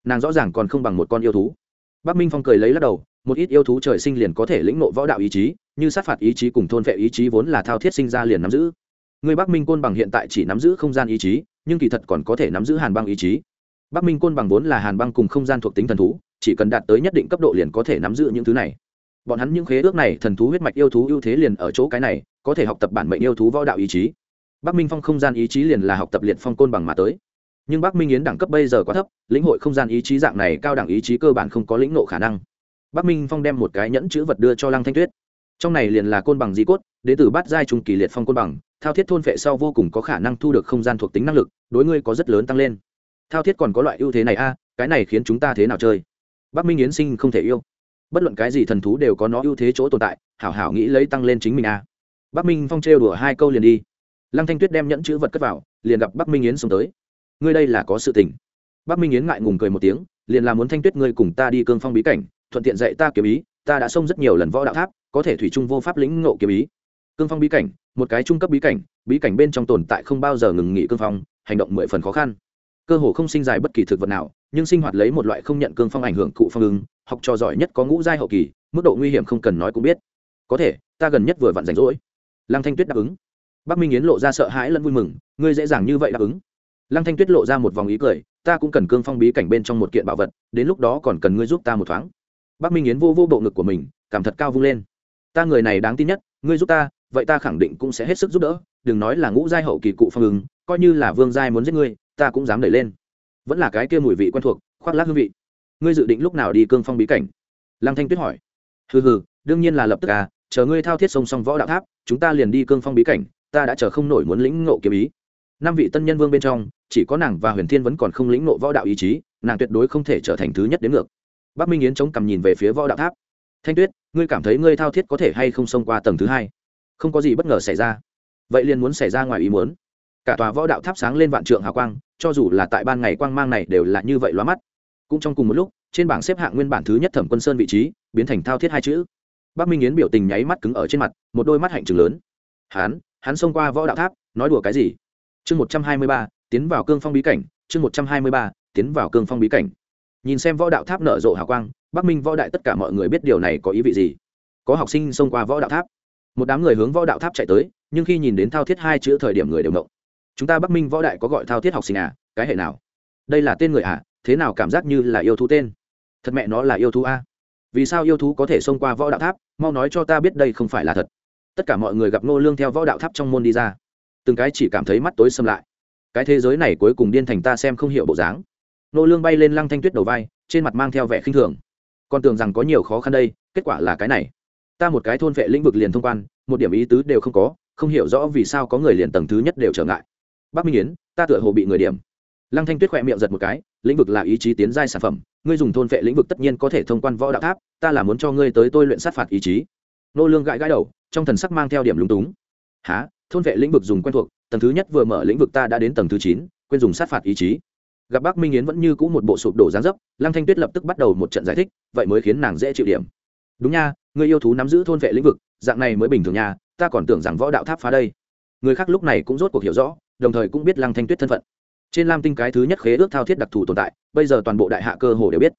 Nàng rõ ràng còn không bằng một con yêu thú. Bắc minh phong cười lấy lắc đầu một ít yêu thú trời sinh liền có thể lĩnh ngộ võ đạo ý chí, như sát phạt ý chí cùng thôn vệ ý chí vốn là thao thiết sinh ra liền nắm giữ. Người bắc minh côn bằng hiện tại chỉ nắm giữ không gian ý chí, nhưng kỳ thật còn có thể nắm giữ hàn băng ý chí. Bắc minh côn bằng vốn là hàn băng cùng không gian thuộc tính thần thú, chỉ cần đạt tới nhất định cấp độ liền có thể nắm giữ những thứ này. Bọn hắn những khế ước này thần thú huyết mạch yêu thú ưu thế liền ở chỗ cái này, có thể học tập bản mệnh yêu thú võ đạo ý chí. Bắc minh phong không gian ý chí liền là học tập liệt phong côn bằng mà tới. Nhưng bắc minh yến đẳng cấp bây giờ quá thấp, lĩnh hội không gian ý chí dạng này cao đẳng ý chí cơ bản không có lĩnh nộ khả năng bắc minh phong đem một cái nhẫn chữ vật đưa cho lăng thanh tuyết. Trong này liền là côn bằng di cốt đến từ bát giai trung kỳ liệt phong côn bằng, thao thiết thôn vệ sau vô cùng có khả năng thu được không gian thuộc tính năng lực, đối ngươi có rất lớn tăng lên. Thao thiết còn có loại ưu thế này a, cái này khiến chúng ta thế nào chơi? Bắc minh yến sinh không thể yêu. Bất luận cái gì thần thú đều có nó ưu thế chỗ tồn tại, hảo hảo nghĩ lấy tăng lên chính mình a. Bắc minh phong trêu đùa hai câu liền đi. Lăng thanh tuyết đem nhẫn chữ vật cất vào, liền gặp bắc minh yến xông tới. Ngươi đây là có sự tình. Bắc minh yến ngại ngùng cười một tiếng, liền là muốn thanh tuyết ngươi cùng ta đi cương phong bí cảnh thuận tiện dạy ta kiếm ý, ta đã xông rất nhiều lần võ đạo tháp, có thể thủy chung vô pháp lĩnh ngộ kiếm ý. Cương phong bí cảnh, một cái trung cấp bí cảnh bí cảnh bên trong tồn tại không bao giờ ngừng nghỉ cương phong, hành động mười phần khó khăn. Cơ hồ không sinh dài bất kỳ thực vật nào, nhưng sinh hoạt lấy một loại không nhận cương phong ảnh hưởng cụ phong ứng, học trò giỏi nhất có ngũ giai hậu kỳ, mức độ nguy hiểm không cần nói cũng biết. Có thể, ta gần nhất vừa vặn rảnh rỗi. Lăng thanh tuyết đáp ứng. Bắc minh yến lộ ra sợ hãi lẫn vui mừng, ngươi dễ dàng như vậy đáp ứng. Lăng thanh tuyết lộ ra một vòng ý cười, ta cũng cần cương phong bí cảnh bên trong một kiện bảo vật, đến lúc đó còn cần ngươi giúp ta một thoáng bắc minh yến vô vô bộ ngực của mình, cảm thật cao vung lên. Ta người này đáng tin nhất, ngươi giúp ta, vậy ta khẳng định cũng sẽ hết sức giúp đỡ, đừng nói là ngũ giai hậu kỳ cụ phong ứng, coi như là vương giai muốn giết ngươi, ta cũng dám đẩy lên. Vẫn là cái kia mùi vị quen thuộc, khoác lác hương vị. Ngươi dự định lúc nào đi cương phong bí cảnh? Lăng thanh tuyết hỏi. Hừ hừ, đương nhiên là lập tức à chờ ngươi thao thiết song song võ đạo tháp, chúng ta liền đi cương phong bí cảnh, ta đã chờ không nổi muốn lĩnh ngộ kiếm ý. Năm vị tân nhân vương bên trong, chỉ có nàng và huyền thiên vẫn còn không lĩnh ngộ võ đạo ý chí, nàng tuyệt đối không thể trở thành thứ nhất đến ngược bắc minh yến chống cằm nhìn về phía võ đạo tháp. Thanh tuyết, ngươi cảm thấy ngươi thao thiết có thể hay không xông qua tầng thứ hai? Không có gì bất ngờ xảy ra. Vậy liền muốn xảy ra ngoài ý muốn. Cả tòa võ đạo tháp sáng lên vạn trượng hào quang, cho dù là tại ban ngày quang mang này đều là như vậy loa mắt. Cũng trong cùng một lúc, trên bảng xếp hạng nguyên bản thứ nhất thẩm quân sơn vị trí, biến thành thao thiết hai chữ. Bắc minh yến biểu tình nháy mắt cứng ở trên mặt, một đôi mắt hạnh trừng lớn. Hắn hắn xông qua võ đạo tháp, nói đùa cái gì? Chương một trăm hai mươi ba, tiến vào cương phong bí cảnh, chương một trăm hai mươi ba, tiến vào cương phong bí cảnh nhìn xem võ đạo tháp nở rộ hào quang, bắc minh võ đại tất cả mọi người biết điều này có ý vị gì. Có học sinh xông qua võ đạo tháp. Một đám người hướng võ đạo tháp chạy tới, nhưng khi nhìn đến thao thiết hai chữ thời điểm người đều động chúng ta bắc minh võ đại có gọi thao thiết học sinh à? Cái hệ nào? Đây là tên người à? Thế nào cảm giác như là yêu thú tên? Thật mẹ nó là yêu thú a. Vì sao yêu thú có thể xông qua võ đạo tháp? Mau nói cho ta biết đây không phải là thật. Tất cả mọi người gặp nô lương theo võ đạo tháp trong môn đi ra. Từng cái chỉ cảm thấy mắt tối xâm lại. Cái thế giới này cuối cùng điên thành ta xem không hiểu bộ dáng nô lương bay lên lăng thanh tuyết đầu vai, trên mặt mang theo vẻ khinh thường. Còn tưởng rằng có nhiều khó khăn đây, kết quả là cái này. Ta một cái thôn vệ lĩnh vực liền thông quan, một điểm ý tứ đều không có, không hiểu rõ vì sao có người liền tầng thứ nhất đều trở ngại. Bắc minh yến, ta tựa hồ bị người điểm. Lăng thanh tuyết khỏe miệng giật một cái, lĩnh vực là ý chí tiến giai sản phẩm, ngươi dùng thôn vệ lĩnh vực tất nhiên có thể thông quan võ đạo tháp, ta là muốn cho ngươi tới tôi luyện sát phạt ý chí. Nô lương gãi gãi đầu, trong thần sắc mang theo điểm lúng túng. Há thôn vệ lĩnh vực dùng quen thuộc, tầng thứ nhất vừa mở lĩnh vực ta đã đến tầng thứ chín, quên dùng sát phạt ý chí gặp bác minh yến vẫn như cũ một bộ sụp đổ gián dấp, lăng thanh tuyết lập tức bắt đầu một trận giải thích, vậy mới khiến nàng dễ chịu điểm. Đúng nha, người yêu thú nắm giữ thôn vệ lĩnh vực, dạng này mới bình thường nha, ta còn tưởng rằng võ đạo tháp phá đây. Người khác lúc này cũng rốt cuộc hiểu rõ, đồng thời cũng biết lăng thanh tuyết thân phận. Trên lam tinh cái thứ nhất khế ước thao thiết đặc thù tồn tại, bây giờ toàn bộ đại hạ cơ hồ đều biết.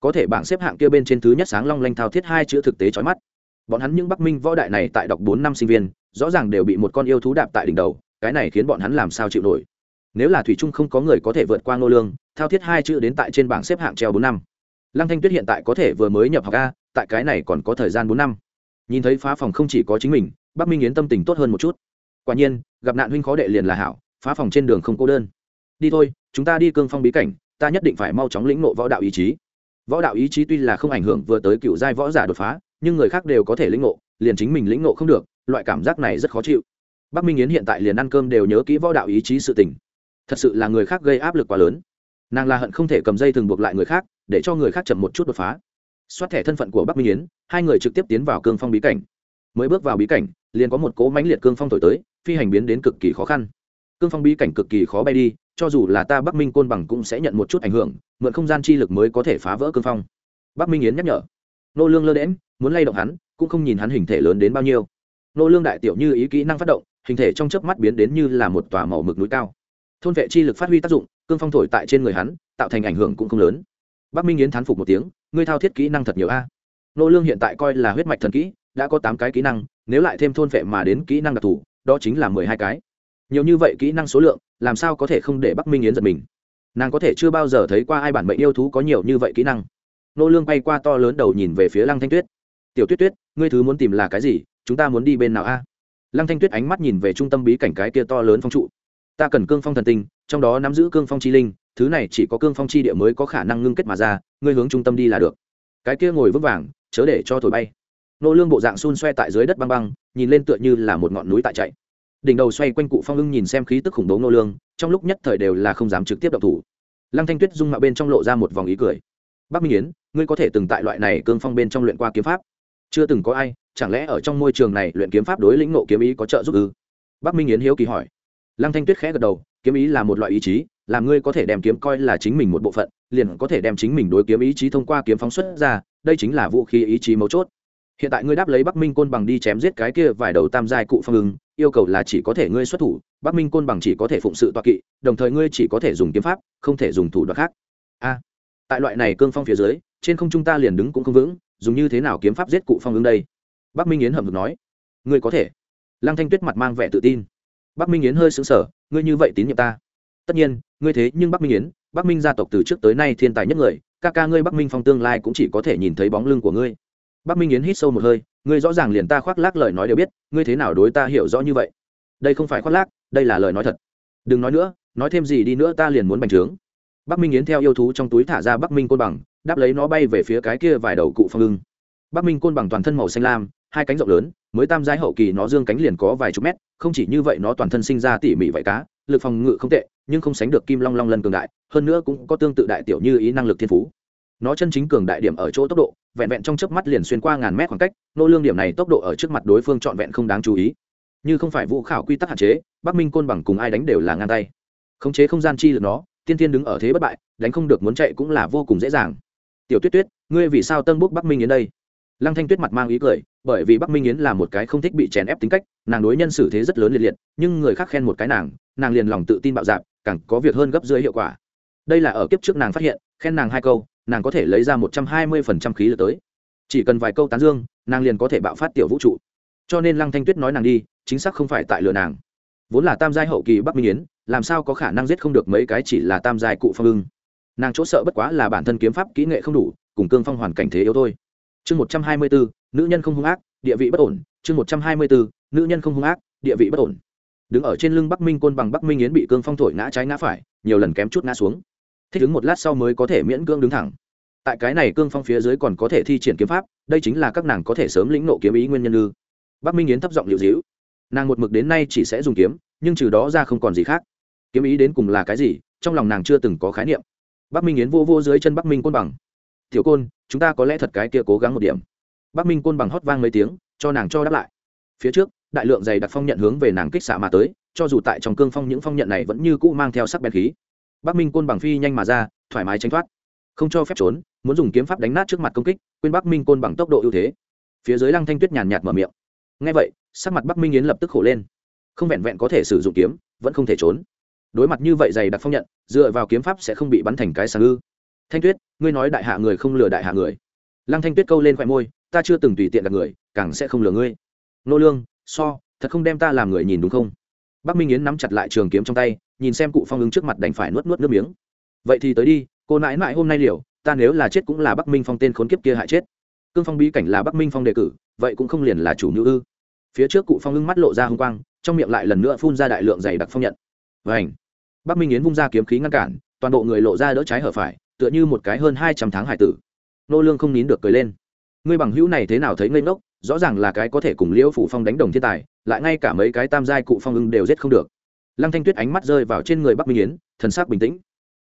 Có thể bảng xếp hạng kia bên trên thứ nhất sáng long lanh thao thiết hai chữ thực tế chói mắt. Bọn hắn những bắc minh võ đại này tại đọc bốn năm sinh viên, rõ ràng đều bị một con yêu thú đạp tại đỉnh đầu, cái này khiến bọn hắn làm sao chịu nổi nếu là thủy trung không có người có thể vượt qua ngô lương, thao thiết hai chữ đến tại trên bảng xếp hạng treo bốn năm. Lăng thanh tuyết hiện tại có thể vừa mới nhập học a, tại cái này còn có thời gian bốn năm. Nhìn thấy phá phòng không chỉ có chính mình, bắc minh yến tâm tình tốt hơn một chút. Quả nhiên, gặp nạn huynh khó đệ liền là hảo, phá phòng trên đường không cô đơn. Đi thôi, chúng ta đi cương phong bí cảnh, ta nhất định phải mau chóng lĩnh ngộ võ đạo ý chí. Võ đạo ý chí tuy là không ảnh hưởng vừa tới cựu giai võ giả đột phá, nhưng người khác đều có thể lĩnh ngộ, liền chính mình lĩnh ngộ không được, loại cảm giác này rất khó chịu. Bắc minh yến hiện tại liền ăn cơm đều nhớ kỹ võ đạo ý chí sự tình thật sự là người khác gây áp lực quá lớn. Nàng là hận không thể cầm dây thường buộc lại người khác, để cho người khác chậm một chút đột phá. Xoát thẻ thân phận của bắc minh yến, hai người trực tiếp tiến vào cương phong bí cảnh. Mới bước vào bí cảnh, liền có một cỗ mãnh liệt cương phong thổi tới, phi hành biến đến cực kỳ khó khăn. Cương phong bí cảnh cực kỳ khó bay đi, cho dù là ta bắc minh côn bằng cũng sẽ nhận một chút ảnh hưởng, mượn không gian chi lực mới có thể phá vỡ cương phong. Bắc minh yến nhắc nhở. Nô lương lơ đễm muốn lay động hắn, cũng không nhìn hắn hình thể lớn đến bao nhiêu. Nô lương đại tiểu như ý kỹ năng phát động, hình thể trong chớp mắt biến đến như là một tòa màu mực núi cao thôn vệ chi lực phát huy tác dụng, cương phong thổi tại trên người hắn, tạo thành ảnh hưởng cũng không lớn. Bắc minh yến thán phục một tiếng, ngươi thao thiết kỹ năng thật nhiều a. Nô lương hiện tại coi là huyết mạch thần kỹ, đã có tám cái kỹ năng, nếu lại thêm thôn vệ mà đến kỹ năng đặc thù, đó chính là mười hai cái. Nhiều như vậy kỹ năng số lượng, làm sao có thể không để bắc minh yến giật mình? Nàng có thể chưa bao giờ thấy qua ai bản mệnh yêu thú có nhiều như vậy kỹ năng. Nô lương bay qua to lớn đầu nhìn về phía lăng thanh tuyết. Tiểu tuyết tuyết, ngươi thứ muốn tìm là cái gì? Chúng ta muốn đi bên nào a? Lăng thanh tuyết ánh mắt nhìn về trung tâm bí cảnh cái kia to lớn phong trụ ta cần cương phong thần tinh, trong đó nắm giữ cương phong chi linh, thứ này chỉ có cương phong chi địa mới có khả năng ngưng kết mà ra, ngươi hướng trung tâm đi là được. Cái kia ngồi vững vàng, chớ để cho thổi bay. Nô lương bộ dạng xun xoe tại dưới đất băng băng, nhìn lên tựa như là một ngọn núi tại chạy. Đỉnh đầu xoay quanh cụ phong ưng nhìn xem khí tức khủng bố nô lương, trong lúc nhất thời đều là không dám trực tiếp động thủ. Lăng thanh tuyết dung mạo bên trong lộ ra một vòng ý cười. Bắc minh yến, ngươi có thể từng tại loại này cương phong bên trong luyện qua kiếm pháp? Chưa từng có ai, chẳng lẽ ở trong môi trường này luyện kiếm pháp đối lĩnh ngộ kiếm ý có trợ giúp ư? Bắc minh yến hiếu kỳ hỏi lăng thanh tuyết khẽ gật đầu, kiếm ý là một loại ý chí làm ngươi có thể đem kiếm coi là chính mình một bộ phận, liền có thể đem chính mình đối kiếm ý chí thông qua kiếm phóng xuất ra, đây chính là vũ khí ý chí mấu chốt. Hiện tại ngươi đáp lấy bắc minh côn bằng đi chém giết cái kia vài đầu tam giai cụ phong ưng, yêu cầu là chỉ có thể ngươi xuất thủ, bắc minh côn bằng chỉ có thể phụng sự toa kỵ, đồng thời ngươi chỉ có thể dùng kiếm pháp, không thể dùng thủ đoạn khác. A. Tại loại này cương phong phía dưới, trên không trung ta liền đứng cũng không vững, dùng như thế nào kiếm pháp giết cụ phong ưng đây? Bắc minh yến hầm hực nói, ngươi có thể. Lăng thanh tuyết mặt mang vẻ tự tin bắc minh yến hơi sững sờ, ngươi như vậy tín nhiệm ta? Tất nhiên, ngươi thế nhưng bắc minh yến, bắc minh gia tộc từ trước tới nay thiên tài nhất người, ca ca ngươi bắc minh phong tương lai cũng chỉ có thể nhìn thấy bóng lưng của ngươi. Bắc minh yến hít sâu một hơi, ngươi rõ ràng liền ta khoác lác lời nói đều biết, ngươi thế nào đối ta hiểu rõ như vậy? Đây không phải khoác lác, đây là lời nói thật. Đừng nói nữa, nói thêm gì đi nữa ta liền muốn bành trướng. Bắc minh yến theo yêu thú trong túi thả ra bắc minh côn bằng, đáp lấy nó bay về phía cái kia vài đầu cụ phong ưng. Bắc minh côn bằng toàn thân màu xanh lam, hai cánh rộng lớn mới tam giai hậu kỳ nó dương cánh liền có vài chục mét, không chỉ như vậy nó toàn thân sinh ra tỉ mỉ vảy cá, lực phòng ngự không tệ, nhưng không sánh được kim long long lần cường đại, hơn nữa cũng có tương tự đại tiểu như ý năng lực thiên phú. Nó chân chính cường đại điểm ở chỗ tốc độ, vẹn vẹn trong chớp mắt liền xuyên qua ngàn mét khoảng cách, nô lương điểm này tốc độ ở trước mặt đối phương trọn vẹn không đáng chú ý. Như không phải vũ khảo quy tắc hạn chế, bắc minh côn bằng cùng ai đánh đều là ngang tay. Khống chế không gian chi lực nó, tiên tiên đứng ở thế bất bại, đánh không được muốn chạy cũng là vô cùng dễ dàng. Tiểu tuyết tuyết, ngươi vì sao tân búc bắc minh đến đây? Lăng thanh tuyết mặt mang ý cười, bởi vì bắc minh yến là một cái không thích bị chèn ép tính cách, nàng đối nhân xử thế rất lớn liệt liệt, nhưng người khác khen một cái nàng nàng liền lòng tự tin bạo dạp càng có việc hơn gấp dưới hiệu quả. Đây là ở kiếp trước nàng phát hiện, khen nàng hai câu, nàng có thể lấy ra một trăm hai mươi phần trăm khí lực tới. Chỉ cần vài câu tán dương, nàng liền có thể bạo phát tiểu vũ trụ. Cho nên lăng thanh tuyết nói nàng đi, chính xác không phải tại lừa nàng. Vốn là tam giai hậu kỳ bắc minh yến, làm sao có khả năng giết không được mấy cái chỉ là tam giai cụ phong ưng? Nàng chỗ sợ bất quá là bản thân kiếm pháp, kỹ nghệ không đủ, cùng cương phong hoàn cảnh thế yếu thôi chương một trăm hai mươi bốn, nữ nhân không hung ác, địa vị bất ổn, chương một trăm hai mươi bốn, nữ nhân không hung ác, địa vị bất ổn. Đứng ở trên lưng bắc minh côn bằng bắc minh yến bị cương phong thổi ngã trái ngã phải, nhiều lần kém chút ngã xuống. Thích đứng một lát sau mới có thể miễn cương đứng thẳng. Tại cái này cương phong phía dưới còn có thể thi triển kiếm pháp, đây chính là các nàng có thể sớm lĩnh nộ kiếm ý nguyên nhân ư. Bắc minh yến thấp giọng liệu dĩu. Nàng một mực đến nay chỉ sẽ dùng kiếm, nhưng trừ đó ra không còn gì khác. Kiếm ý đến cùng là cái gì, trong lòng nàng chưa từng có khái niệm. Bắc minh yến vô vô dưới chân bắc minh côn bằng tiểu côn, chúng ta có lẽ thật cái kia cố gắng một điểm. Bắc minh côn bằng hót vang mấy tiếng, cho nàng cho đáp lại. Phía trước, đại lượng dày đặc phong nhận hướng về nàng kích xạ mà tới, cho dù tại trong cương phong những phong nhận này vẫn như cũ mang theo sắc bén khí. Bắc minh côn bằng phi nhanh mà ra, thoải mái tránh thoát. Không cho phép trốn, muốn dùng kiếm pháp đánh nát trước mặt công kích, quên bắc minh côn bằng tốc độ ưu thế. Phía dưới lăng thanh tuyết nhàn nhạt mở miệng. Ngay vậy, sắc mặt bắc minh yến lập tức khổ lên. Không vẹn vẹn có thể sử dụng kiếm, vẫn không thể trốn. Đối mặt như vậy dày đặc phong nhận, dựa vào kiếm pháp sẽ không bị bắn thành cái sáng ư. Thanh tuyết ngươi nói đại hạ người không lừa đại hạ người. Lăng thanh tuyết câu lên khoe môi, ta chưa từng tùy tiện gặp người, càng sẽ không lừa ngươi. Nô lương, so, thật không đem ta làm người nhìn đúng không? Bắc minh yến nắm chặt lại trường kiếm trong tay, nhìn xem cụ phong ứng trước mặt đành phải nuốt nuốt nước miếng. Vậy thì tới đi, cô nãi nãi hôm nay liều, ta nếu là chết cũng là bắc minh phong tên khốn kiếp kia hại chết. Cương phong bí cảnh là bắc minh phong đề cử, vậy cũng không liền là chủ nữ ư. Phía trước cụ phong ưng mắt lộ ra hung quang, trong miệng lại lần nữa phun ra đại lượng dày đặc phong nhận. Vảnh bắc minh yến vung ra kiếm khí ngăn cản, toàn bộ người lộ ra đỡ trái hở phải tựa như một cái hơn hai trăm tháng hải tử. Nô lương không nín được cười lên. Ngươi bằng hữu này thế nào thấy ngây ngốc, rõ ràng là cái có thể cùng liễu phủ phong đánh đồng thiên tài, lại ngay cả mấy cái tam giai cụ phong ưng đều giết không được. Lăng thanh tuyết ánh mắt rơi vào trên người bắc minh yến, thần sắc bình tĩnh.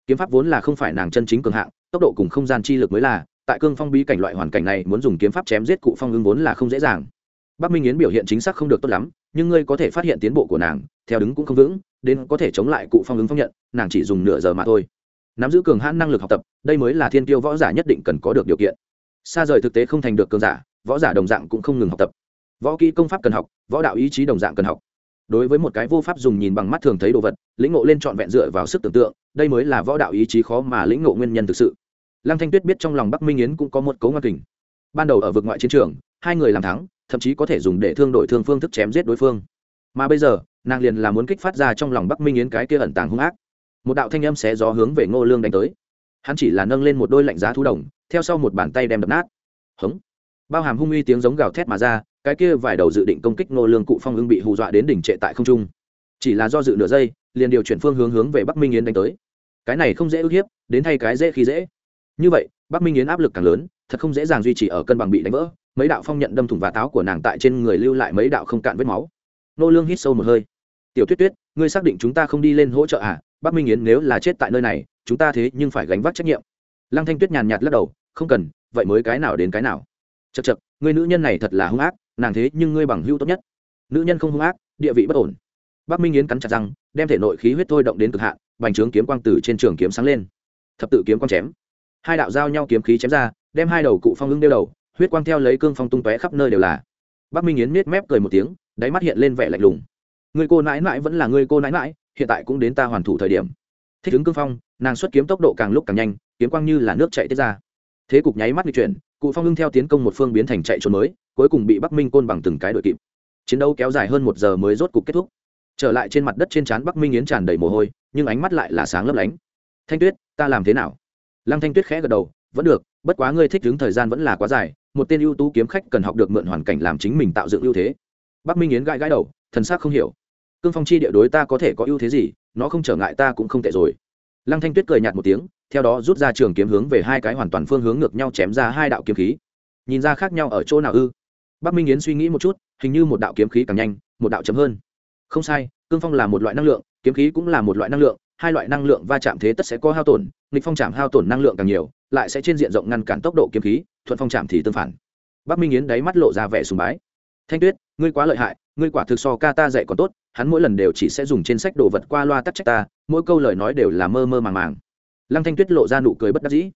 Kiếm pháp vốn là không phải nàng chân chính cường hạng, tốc độ cùng không gian chi lực mới là, tại cương phong bí cảnh loại hoàn cảnh này muốn dùng kiếm pháp chém giết cụ phong ưng vốn là không dễ dàng. Bắc minh yến biểu hiện chính xác không được tốt lắm, nhưng ngươi có thể phát hiện tiến bộ của nàng, theo đứng cũng không vững, đến có thể chống lại cụ phong ứng phong nhận, nàng chỉ dùng nửa giờ mà thôi nắm giữ cường hãn năng lực học tập, đây mới là thiên tiêu võ giả nhất định cần có được điều kiện. Xa rời thực tế không thành được cường giả, võ giả đồng dạng cũng không ngừng học tập. Võ kỹ công pháp cần học, võ đạo ý chí đồng dạng cần học. Đối với một cái vô pháp dùng nhìn bằng mắt thường thấy đồ vật, lĩnh ngộ lên trọn vẹn dựa vào sức tưởng tượng, đây mới là võ đạo ý chí khó mà lĩnh ngộ nguyên nhân thực sự. Lăng thanh tuyết biết trong lòng bắc minh yến cũng có một cấu ngoan kình. Ban đầu ở vực ngoại chiến trường, hai người làm thắng, thậm chí có thể dùng để thương đổi thương phương thức chém giết đối phương. Mà bây giờ, nàng liền là muốn kích phát ra trong lòng bắc minh yến cái kia ẩn tàng hung ác một đạo thanh âm xé gió hướng về ngô lương đánh tới. Hắn chỉ là nâng lên một đôi lạnh giá thú đồng, theo sau một bàn tay đem đập nát. Hống. Bao hàm hung uy tiếng giống gào thét mà ra, cái kia vài đầu dự định công kích ngô lương cụ phong ưng bị hù dọa đến đỉnh trệ tại không trung. Chỉ là do dự nửa giây, liền điều chuyển phương hướng hướng về bắc minh yến đánh tới. Cái này không dễ ức hiếp, đến thay cái dễ khi dễ. Như vậy, bắc minh yến áp lực càng lớn, thật không dễ dàng duy trì ở cân bằng bị đánh vỡ, mấy đạo phong nhận đâm thủng và táo của nàng tại trên người lưu lại mấy đạo không cạn vết máu. Nô lương hít sâu một hơi. Tiểu tuyết tuyết, ngươi xác định chúng ta không đi lên hỗ trợ à? Bắc minh yến nếu là chết tại nơi này, chúng ta thế nhưng phải gánh vác trách nhiệm. Lăng thanh tuyết nhàn nhạt lắc đầu, không cần, vậy mới cái nào đến cái nào. Chật chật người nữ nhân này thật là hung ác, nàng thế nhưng ngươi bằng hữu tốt nhất. Nữ nhân không hung ác, địa vị bất ổn. Bắc minh yến cắn chặt răng, đem thể nội khí huyết thôi động đến cực hạn, bành trướng kiếm quang từ trên trường kiếm sáng lên. Thập tự kiếm quang chém. Hai đạo giao nhau kiếm khí chém ra, đem hai đầu cụ phong ưng đeo đầu, huyết quang theo lấy cương phong tung tóe khắp nơi đều là. Bắc minh yến nết mép cười một tiếng, đáy mắt hiện lên vẻ lạnh lùng. Người cô nãi nãi vẫn là người cô nãi nãi hiện tại cũng đến ta hoàn thủ thời điểm. Thích ứng cương phong, nàng xuất kiếm tốc độ càng lúc càng nhanh, kiếm quang như là nước chạy tiết ra. Thế cục nháy mắt di chuyển, cụ phong hưng theo tiến công một phương biến thành chạy trốn mới, cuối cùng bị bắc minh côn bằng từng cái đội kịp. Chiến đấu kéo dài hơn một giờ mới rốt cục kết thúc. Trở lại trên mặt đất trên trán bắc minh yến tràn đầy mồ hôi, nhưng ánh mắt lại là sáng lấp lánh. Thanh tuyết, ta làm thế nào? Lăng thanh tuyết khẽ gật đầu, vẫn được, bất quá ngươi thích đứng thời gian vẫn là quá dài, một tên ưu tú kiếm khách cần học được mượn hoàn cảnh làm chính mình tạo dựng ưu thế. Bắc minh yến gãi gãi đầu, thần sắc không hiểu cương phong chi địa đối ta có thể có ưu thế gì, nó không trở ngại ta cũng không tệ rồi. Lăng thanh tuyết cười nhạt một tiếng, theo đó rút ra trường kiếm hướng về hai cái hoàn toàn phương hướng ngược nhau chém ra hai đạo kiếm khí. Nhìn ra khác nhau ở chỗ nào ư? Bắc minh yến suy nghĩ một chút, hình như một đạo kiếm khí càng nhanh, một đạo chấm hơn. Không sai, cương phong là một loại năng lượng, kiếm khí cũng là một loại năng lượng, hai loại năng lượng va chạm thế tất sẽ có hao tổn, nghịch phong chạm hao tổn năng lượng càng nhiều, lại sẽ trên diện rộng ngăn cản tốc độ kiếm khí, thuận phong chạm thì tương phản. Bắc minh yến đáy mắt lộ ra vẻ sùng bái. Thanh tuyết, ngươi quá lợi hại ngươi quả thực so ca ta dạy còn tốt, hắn mỗi lần đều chỉ sẽ dùng trên sách đồ vật qua loa tắc trách ta, mỗi câu lời nói đều là mơ mơ màng màng. Lăng thanh tuyết lộ ra nụ cười bất đắc dĩ.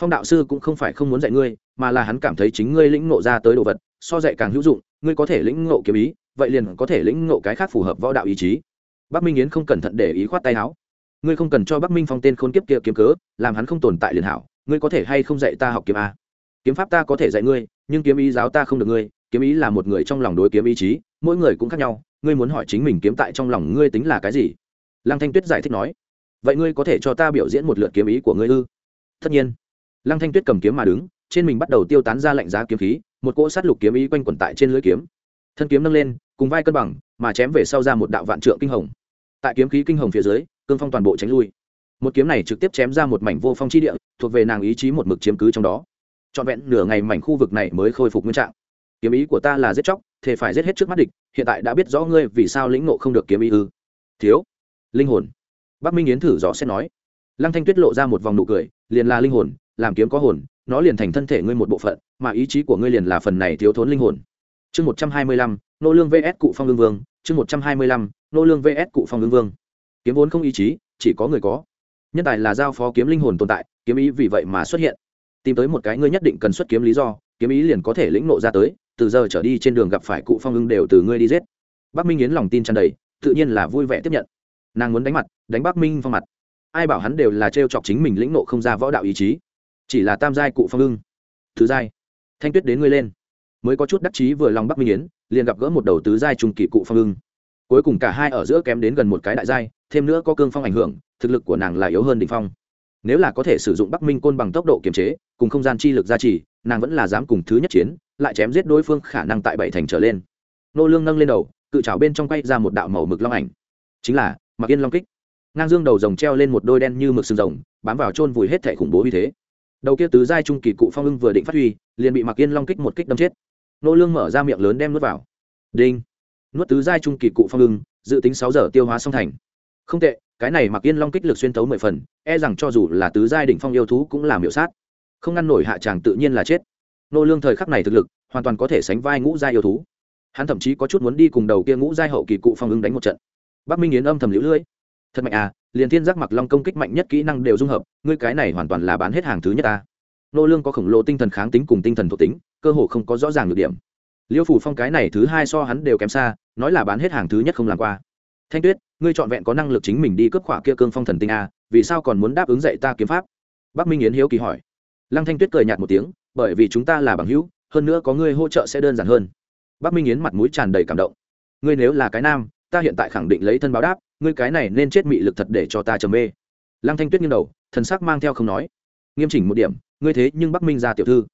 Phong đạo sư cũng không phải không muốn dạy ngươi, mà là hắn cảm thấy chính ngươi lĩnh ngộ ra tới đồ vật, so dạy càng hữu dụng, ngươi có thể lĩnh ngộ kiếm ý, vậy liền có thể lĩnh ngộ cái khác phù hợp võ đạo ý chí. Bắc minh yến không cẩn thận để ý khoát tay áo. Ngươi không cần cho bắc minh phong tên khôn kiếp kia kiếm cớ, làm hắn không tồn tại liền hảo, ngươi có thể hay không dạy ta học kiếm a? Kiếm pháp ta có thể dạy ngươi, nhưng kiếm ý giáo ta không được ngươi kiếm ý là một người trong lòng đối kiếm ý chí, mỗi người cũng khác nhau, ngươi muốn hỏi chính mình kiếm tại trong lòng ngươi tính là cái gì? Lăng thanh tuyết giải thích nói. Vậy ngươi có thể cho ta biểu diễn một lượt kiếm ý của ngươi ư? Tất nhiên. Lăng thanh tuyết cầm kiếm mà đứng, trên mình bắt đầu tiêu tán ra lạnh giá kiếm khí, một cỗ sát lục kiếm ý quanh quẩn tại trên lưỡi kiếm. Thân kiếm nâng lên, cùng vai cân bằng, mà chém về sau ra một đạo vạn trượng kinh hồng. Tại kiếm khí kinh hồng phía dưới, cương phong toàn bộ tránh lui. Một kiếm này trực tiếp chém ra một mảnh vô phong chi địa, thuộc về nàng ý chí một mực chiếm cứ trong đó. Trọn vẹn nửa ngày mảnh khu vực này mới khôi phục nguyên trạng kiếm ý của ta là giết chóc thể phải giết hết trước mắt địch, hiện tại đã biết rõ ngươi vì sao lĩnh ngộ không được kiếm ý ư. Thiếu. Linh hồn. Bắc minh yến thử rõ sẽ nói. Lăng thanh tuyết lộ ra một vòng nụ cười, liền là linh hồn, làm kiếm có hồn, nó liền thành thân thể ngươi một bộ phận, mà ý chí của ngươi liền là phần này thiếu thốn linh hồn. Chương một trăm hai mươi lăm, nô lương vs cụ phong lương vương, chương một trăm hai mươi lăm, nô lương vs cụ phong lương vương. Kiếm vốn không ý chí, chỉ có người có. Nhân tài là giao phó kiếm linh hồn tồn tại, kiếm ý vì vậy mà xuất hiện. Tìm tới một cái ngươi nhất định cần xuất kiếm lý do, kiếm ý liền có thể lĩnh nộ ra tới từ giờ trở đi trên đường gặp phải cụ phong ưng đều từ ngươi đi giết. Bắc minh yến lòng tin tràn đầy, tự nhiên là vui vẻ tiếp nhận. Nàng muốn đánh mặt, đánh bắc minh phong mặt. Ai bảo hắn đều là trêu chọc chính mình lĩnh nộ không ra võ đạo ý chí. Chỉ là tam giai cụ phong ưng. Thứ giai. Thanh tuyết đến ngươi lên. Mới có chút đắc chí vừa lòng bắc minh yến, liền gặp gỡ một đầu tứ giai trùng kỳ cụ phong ưng. Cuối cùng cả hai ở giữa kém đến gần một cái đại giai, thêm nữa có cương phong ảnh hưởng, thực lực của nàng là yếu hơn đỉnh phong. Nếu là có thể sử dụng bắc minh côn bằng tốc độ kiềm chế, cùng không gian chi lực gia trì nàng vẫn là dám cùng thứ nhất chiến, lại chém giết đối phương khả năng tại bảy thành trở lên. Nô lương nâng lên đầu, cự trào bên trong quay ra một đạo màu mực long ảnh. Chính là mặc yên long kích. Ngang dương đầu rồng treo lên một đôi đen như mực sừng rồng, bám vào chôn vùi hết thể khủng bố như thế. Đầu kia tứ giai trung kỳ cụ phong ưng vừa định phát huy, liền bị mặc yên long kích một kích đâm chết. Nô lương mở ra miệng lớn đem nuốt vào. Đinh. Nuốt tứ giai trung kỳ cụ phong ưng, dự tính sáu giờ tiêu hóa xong thành. Không tệ, cái này mặc yên long kích lực xuyên tấu mười phần e rằng cho dù là tứ giai đỉnh phong yêu thú cũng làm hiệu sát không ngăn nổi hạ tràng tự nhiên là chết. Nô lương thời khắc này thực lực, hoàn toàn có thể sánh vai ngũ giai yêu thú. Hắn thậm chí có chút muốn đi cùng đầu kia ngũ giai hậu kỳ cụ phong ứng đánh một trận. Bắc minh yến âm thầm liễu lưỡi thật mạnh à liền thiên giác mặc long công kích mạnh nhất kỹ năng đều dung hợp, ngươi cái này hoàn toàn là bán hết hàng thứ nhất ta. Nô lương có khổng lồ tinh thần kháng tính cùng tinh thần thuộc tính, cơ hồ không có rõ ràng nhược điểm. Liêu phủ phong cái này thứ hai so hắn đều kém xa, nói là bán hết hàng thứ nhất không làm qua. Thanh tuyết, ngươi trọn vẹn có năng lực chính mình đi cướp khỏa kia cương phong thần tinh a vì sao còn muốn đáp ứng dạy ta kiếm pháp? Bắc minh yến hiếu kỳ hỏi lăng thanh tuyết cười nhạt một tiếng, bởi vì chúng ta là bằng hữu, hơn nữa có ngươi hỗ trợ sẽ đơn giản hơn. Bắc minh yến mặt mũi tràn đầy cảm động. Ngươi nếu là cái nam, ta hiện tại khẳng định lấy thân báo đáp, ngươi cái này nên chết mị lực thật để cho ta trầm mê. Lăng thanh tuyết nghiêng đầu, thần sắc mang theo không nói. Nghiêm chỉnh một điểm, ngươi thế nhưng bắc minh ra tiểu thư.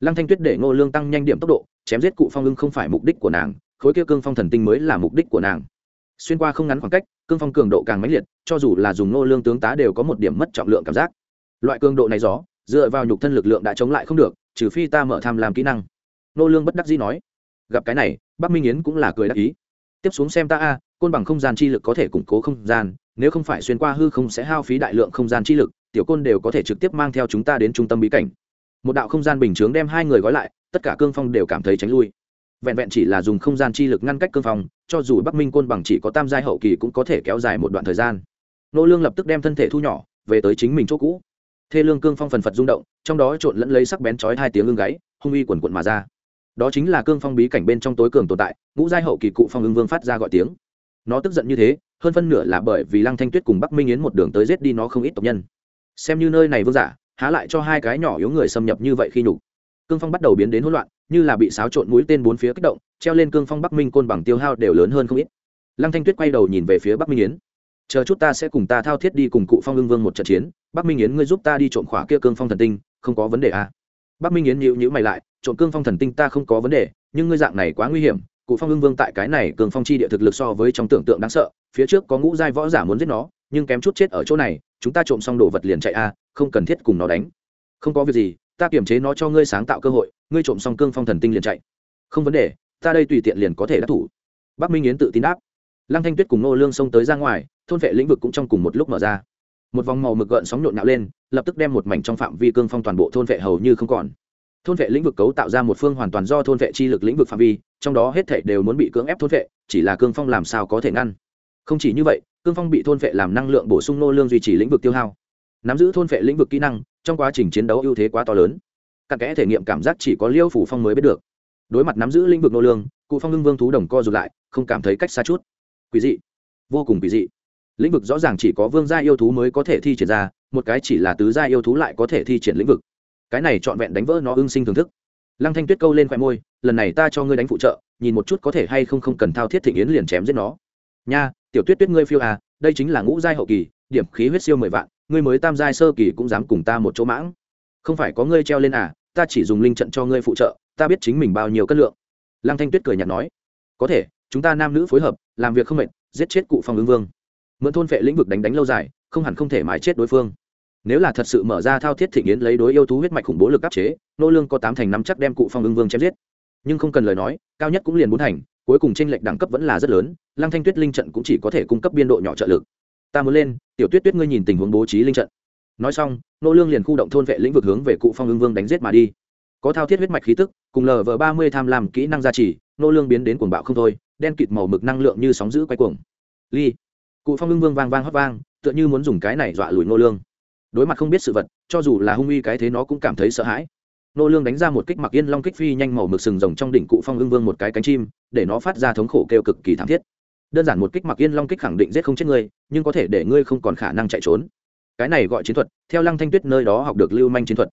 Lăng thanh tuyết để ngô lương tăng nhanh điểm tốc độ, chém giết cụ phong ưng không phải mục đích của nàng, khối kia cương phong thần tinh mới là mục đích của nàng. Xuyên qua không ngắn khoảng cách, cương phong cường độ càng mãnh liệt, cho dù là dùng ngô lương tướng tá đều có một điểm mất trọng lượng cảm giác. Loại cường độ này gió dựa vào nhục thân lực lượng đã chống lại không được, trừ phi ta mở tham làm kỹ năng. Nô lương bất đắc dĩ nói. Gặp cái này, bắc minh yến cũng là cười đắc ý. Tiếp xuống xem ta a, côn bằng không gian chi lực có thể củng cố không gian, nếu không phải xuyên qua hư không sẽ hao phí đại lượng không gian chi lực, tiểu côn đều có thể trực tiếp mang theo chúng ta đến trung tâm bí cảnh. Một đạo không gian bình chướng đem hai người gói lại, tất cả cương phong đều cảm thấy tránh lui. Vẹn vẹn chỉ là dùng không gian chi lực ngăn cách cương phong, cho dù bắc minh côn bằng chỉ có tam giai hậu kỳ cũng có thể kéo dài một đoạn thời gian. Nô lương lập tức đem thân thể thu nhỏ, về tới chính mình chỗ cũ thê lương cương phong phần phật rung động, trong đó trộn lẫn lấy sắc bén chói hai tiếng ưng gáy, hung uy quần quận mà ra. Đó chính là cương phong bí cảnh bên trong tối cường tồn tại, ngũ giai hậu kỳ cụ phong ưng vương phát ra gọi tiếng. Nó tức giận như thế, hơn phân nửa là bởi vì lăng thanh tuyết cùng bắc minh yến một đường tới giết đi nó không ít tộc nhân. Xem như nơi này vương giả, há lại cho hai cái nhỏ yếu người xâm nhập như vậy khi nhục. Cương phong bắt đầu biến đến hỗn loạn, như là bị xáo trộn mũi tên bốn phía kích động, treo lên cương phong bắc minh côn bằng tiêu hao đều lớn hơn không ít. Lăng thanh tuyết quay đầu nhìn về phía bắc minh yến chờ chút ta sẽ cùng ta thao thiết đi cùng cụ phong ưng vương một trận chiến, bắc minh yến ngươi giúp ta đi trộm khỏa kia cương phong thần tinh, không có vấn đề à. bắc minh yến nhịu nhữ mày lại, trộm cương phong thần tinh ta không có vấn đề, nhưng ngươi dạng này quá nguy hiểm, cụ phong ưng vương tại cái này cường phong chi địa thực lực so với trong tưởng tượng đáng sợ, phía trước có ngũ giai võ giả muốn giết nó, nhưng kém chút chết ở chỗ này, chúng ta trộm xong đồ vật liền chạy a không cần thiết cùng nó đánh. Không có việc gì, ta kiềm chế nó cho ngươi sáng tạo cơ hội, ngươi trộm xong cương phong thần tinh liền chạy. Không vấn đề, ta đây tùy tiện liền có thể đắc thủ. Bắc minh yến tự tin đáp. Lăng thanh tuyết cùng nô lương xông tới ra ngoài thôn vệ lĩnh vực cũng trong cùng một lúc mở ra. Một vòng màu mực gợn sóng nhộn nhạo lên, lập tức đem một mảnh trong phạm vi cương phong toàn bộ thôn vệ hầu như không còn. Thôn vệ lĩnh vực cấu tạo ra một phương hoàn toàn do thôn vệ chi lực lĩnh vực phạm vi, trong đó hết thể đều muốn bị cưỡng ép thôn vệ, chỉ là cương phong làm sao có thể ngăn. Không chỉ như vậy, cương phong bị thôn vệ làm năng lượng bổ sung nô lương duy trì lĩnh vực tiêu hao. Nắm giữ thôn vệ lĩnh vực kỹ năng, trong quá trình chiến đấu ưu thế quá to lớn. Cặn kẽ thể nghiệm cảm giác chỉ có liêu phủ phong mới biết được. Đối mặt nắm giữ lĩnh vực nô lương, cụ phong lưng vương thú đồng co rụt lại, không cảm thấy cách xa chút. Quý dị. Vô cùng quý dị lĩnh vực rõ ràng chỉ có vương gia yêu thú mới có thể thi triển ra, một cái chỉ là tứ gia yêu thú lại có thể thi triển lĩnh vực. Cái này trọn vẹn đánh vỡ nó ưng sinh thưởng thức. Lăng thanh tuyết câu lên khoe môi, lần này ta cho ngươi đánh phụ trợ, nhìn một chút có thể hay không không cần thao thiết thịnh yến liền chém giết nó. Nha, tiểu tuyết tuyết ngươi phiêu à đây chính là ngũ giai hậu kỳ, điểm khí huyết siêu mười vạn, ngươi mới tam giai sơ kỳ cũng dám cùng ta một chỗ mãng. Không phải có ngươi treo lên à ta chỉ dùng linh trận cho ngươi phụ trợ, ta biết chính mình bao nhiêu cân lượng. Lăng thanh tuyết cười nhạt nói, có thể, chúng ta nam nữ phối hợp, làm việc không mệt, giết chết cụ phong ứng vương mượn thôn phệ lĩnh vực đánh đánh lâu dài, không hẳn không thể mái chết đối phương. Nếu là thật sự mở ra thao thiết thị nghiến lấy đối yêu thú huyết mạch khủng bố lực áp chế, nô lương có tám thành năm chắc đem cụ phong ưng vương chém giết. Nhưng không cần lời nói, cao nhất cũng liền bốn thành, cuối cùng tranh lệch đẳng cấp vẫn là rất lớn, lăng thanh tuyết linh trận cũng chỉ có thể cung cấp biên độ nhỏ trợ lực. Ta muốn lên, tiểu tuyết tuyết ngươi nhìn tình huống bố trí linh trận. Nói xong, nô lương liền khu động thôn vệ lĩnh vực hướng về cụ phong ưng vương đánh giết mà đi. Có thao thiết huyết mạch khí tức, cùng lờ vờ ba mươi tham làm kỹ năng gia trì, nô lương biến đến cuồng bạo không thôi, đen kịt màu mực năng lượng như sóng dữ quay cuồng. Ly cụ phong ưng vương vang vang hót vang, tựa như muốn dùng cái này dọa lùi nô lương. Đối mặt không biết sự vật, cho dù là hung uy cái thế nó cũng cảm thấy sợ hãi. Nô lương đánh ra một kích mặc yên long kích phi nhanh màu mực sừng rồng trong đỉnh cụ phong ưng vương một cái cánh chim, để nó phát ra thống khổ kêu cực kỳ thảm thiết. Đơn giản một kích mặc yên long kích khẳng định giết không chết ngươi nhưng có thể để ngươi không còn khả năng chạy trốn. Cái này gọi chiến thuật, theo lăng thanh tuyết nơi đó học được lưu manh chiến thuật.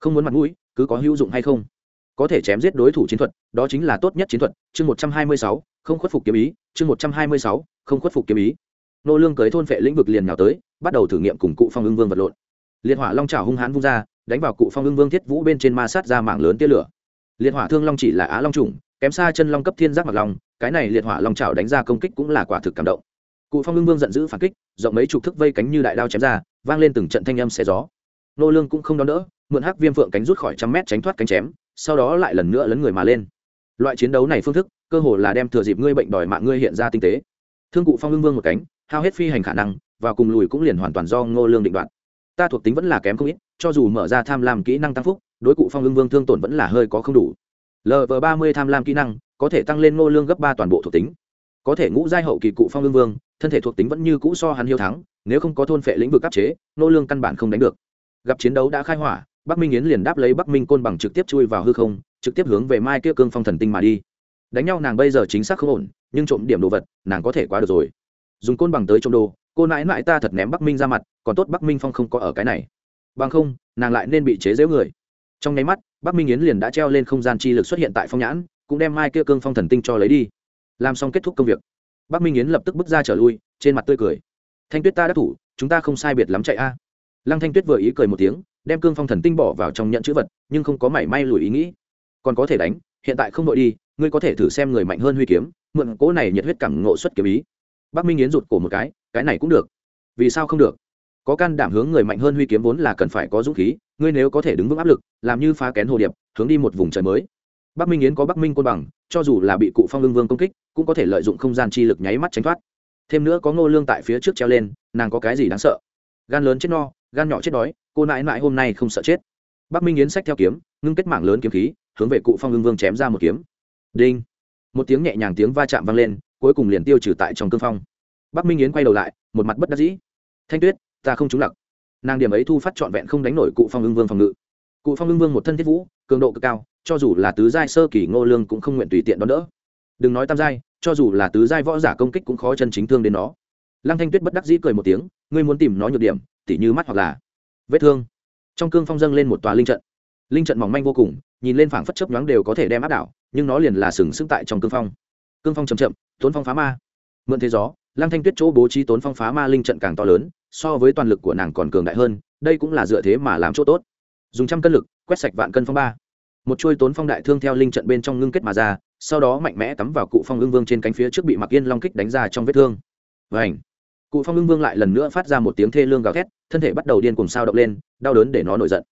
Không muốn mặt mũi, cứ có hữu dụng hay không? Có thể chém giết đối thủ chiến thuật, đó chính là tốt nhất chiến thuật. Chương một trăm hai mươi sáu, không khuất phục kiếm ý. Chương một trăm hai mươi sáu, không khuất phục kiếm ý nô lương cưới thôn phệ lĩnh vực liền nào tới, bắt đầu thử nghiệm cùng cụ phong ưng vương vật lộn. Liệt hỏa long chảo hung hãn vung ra, đánh vào cụ phong ưng vương thiết vũ bên trên ma sát ra mảng lớn tia lửa. Liệt hỏa thương long chỉ là á long trùng kém xa chân long cấp thiên giác mặc long, cái này liệt hỏa long chảo đánh ra công kích cũng là quả thực cảm động. Cụ phong ưng vương giận dữ phản kích, rộng mấy chục thước vây cánh như đại đao chém ra, vang lên từng trận thanh âm xé gió. Nô lương cũng không đón đỡ, mượn hắc viêm phượng cánh rút khỏi trăm mét tránh thoát cánh chém, sau đó lại lần nữa lấn người mà lên. Loại chiến đấu này phương thức, cơ hồ là đem thừa dịp ngươi bệnh đòi mạng ngươi hiện ra tinh tế thương cụ phong ưng vương một cánh, hao hết phi hành khả năng, và cùng lùi cũng liền hoàn toàn do ngô lương định đoạt. Ta thuộc tính vẫn là kém không ít, cho dù mở ra tham lam kỹ năng tăng phúc, đối cụ phong ưng vương thương tổn vẫn là hơi có không đủ. Lv ba mươi tham lam kỹ năng, có thể tăng lên ngô lương gấp ba toàn bộ thuộc tính. Có thể ngũ giai hậu kỳ cụ phong ưng vương, thân thể thuộc tính vẫn như cũ so hắn hiếu thắng, nếu không có thôn phệ lĩnh vực áp chế, ngô lương căn bản không đánh được. Gặp chiến đấu đã khai hỏa, bắc minh yến liền đáp lấy bắc minh côn bằng trực tiếp chui vào hư không, trực tiếp hướng về mai kia cương phong thần tinh mà đi đánh nhau nàng bây giờ chính xác không ổn, nhưng trộm điểm đồ vật, nàng có thể quá được rồi. Dùng côn bằng tới trộm đồ, cô nãi nãi ta thật ném bắc minh ra mặt, còn tốt bắc minh phong không có ở cái này. Bằng không, nàng lại nên bị chế giễu người. Trong nháy mắt, bắc minh yến liền đã treo lên không gian chi lực xuất hiện tại phong nhãn, cũng đem mai kia cương phong thần tinh cho lấy đi. Làm xong kết thúc công việc, bắc minh yến lập tức bước ra trở lui, trên mặt tươi cười. Thanh tuyết ta đã thủ, chúng ta không sai biệt lắm chạy a. Lăng thanh tuyết vừa ý cười một tiếng, đem cương phong thần tinh bỏ vào trong nhận chữ vật, nhưng không có mảy may lùi ý nghĩ. Còn có thể đánh, hiện tại không đội đi ngươi có thể thử xem người mạnh hơn huy kiếm, mượn cỗ này nhiệt huyết cảm ngộ xuất kiếm ý. Bác minh yến rụt cổ một cái cái này cũng được. Vì sao không được? Có can đảm hướng người mạnh hơn huy kiếm vốn là cần phải có dũng khí, ngươi nếu có thể đứng vững áp lực, làm như phá kén hồ điệp, hướng đi một vùng trời mới. Bắc minh yến có bắc minh côn bằng, cho dù là bị cụ phong lương vương công kích, cũng có thể lợi dụng không gian chi lực nháy mắt tránh thoát. Thêm nữa có ngô lương tại phía trước treo lên, nàng có cái gì đáng sợ? Gan lớn chết no, gan nhỏ chết đói, cô nãi nãi hôm nay không sợ chết. Bắc minh yến xách theo kiếm, ngưng kết mạng lớn kiếm khí, hướng về cụ phong lương vương chém ra một kiếm đinh. Một tiếng nhẹ nhàng tiếng va chạm vang lên, cuối cùng liền tiêu trừ tại trong cương phong. Bắc minh yến quay đầu lại, một mặt bất đắc dĩ. Thanh tuyết, ta không trúng lặc. Nàng điểm ấy thu phát trọn vẹn không đánh nổi cụ phong ưng vương phòng ngự. Cụ phong ưng vương một thân thiết vũ, cường độ cực cao, cho dù là tứ giai sơ kỳ ngô lương cũng không nguyện tùy tiện đón đỡ. Đừng nói tam giai, cho dù là tứ giai võ giả công kích cũng khó chân chính thương đến nó. Lăng thanh tuyết bất đắc dĩ cười một tiếng, ngươi muốn tìm nó nhược điểm, tỉ như mắt hoặc là vết thương. Trong cương phong dâng lên một tòa linh trận. Linh trận mỏng manh vô cùng, nhìn lên phảng phất chớp nhoáng đều có thể đem áp đảo nhưng nó liền là sừng sững tại trong cương phong. Cương phong chầm chậm, tốn phong phá ma. Mượn thế gió, lăng thanh tuyết chỗ bố trí tốn phong phá ma linh trận càng to lớn, so với toàn lực của nàng còn cường đại hơn, đây cũng là dựa thế mà làm chỗ tốt. Dùng trăm cân lực, quét sạch vạn cân phong ba. Một chuôi tốn phong đại thương theo linh trận bên trong ngưng kết mà ra, sau đó mạnh mẽ cắm vào cụ phong ưng vương trên cánh phía trước bị mặc yên long kích đánh ra trong vết thương. Vảnh cụ phong ưng vương lại lần nữa phát ra một tiếng thê lương gào thét, thân thể bắt đầu điên cùng sao động lên, đau đớn để nó nổi giận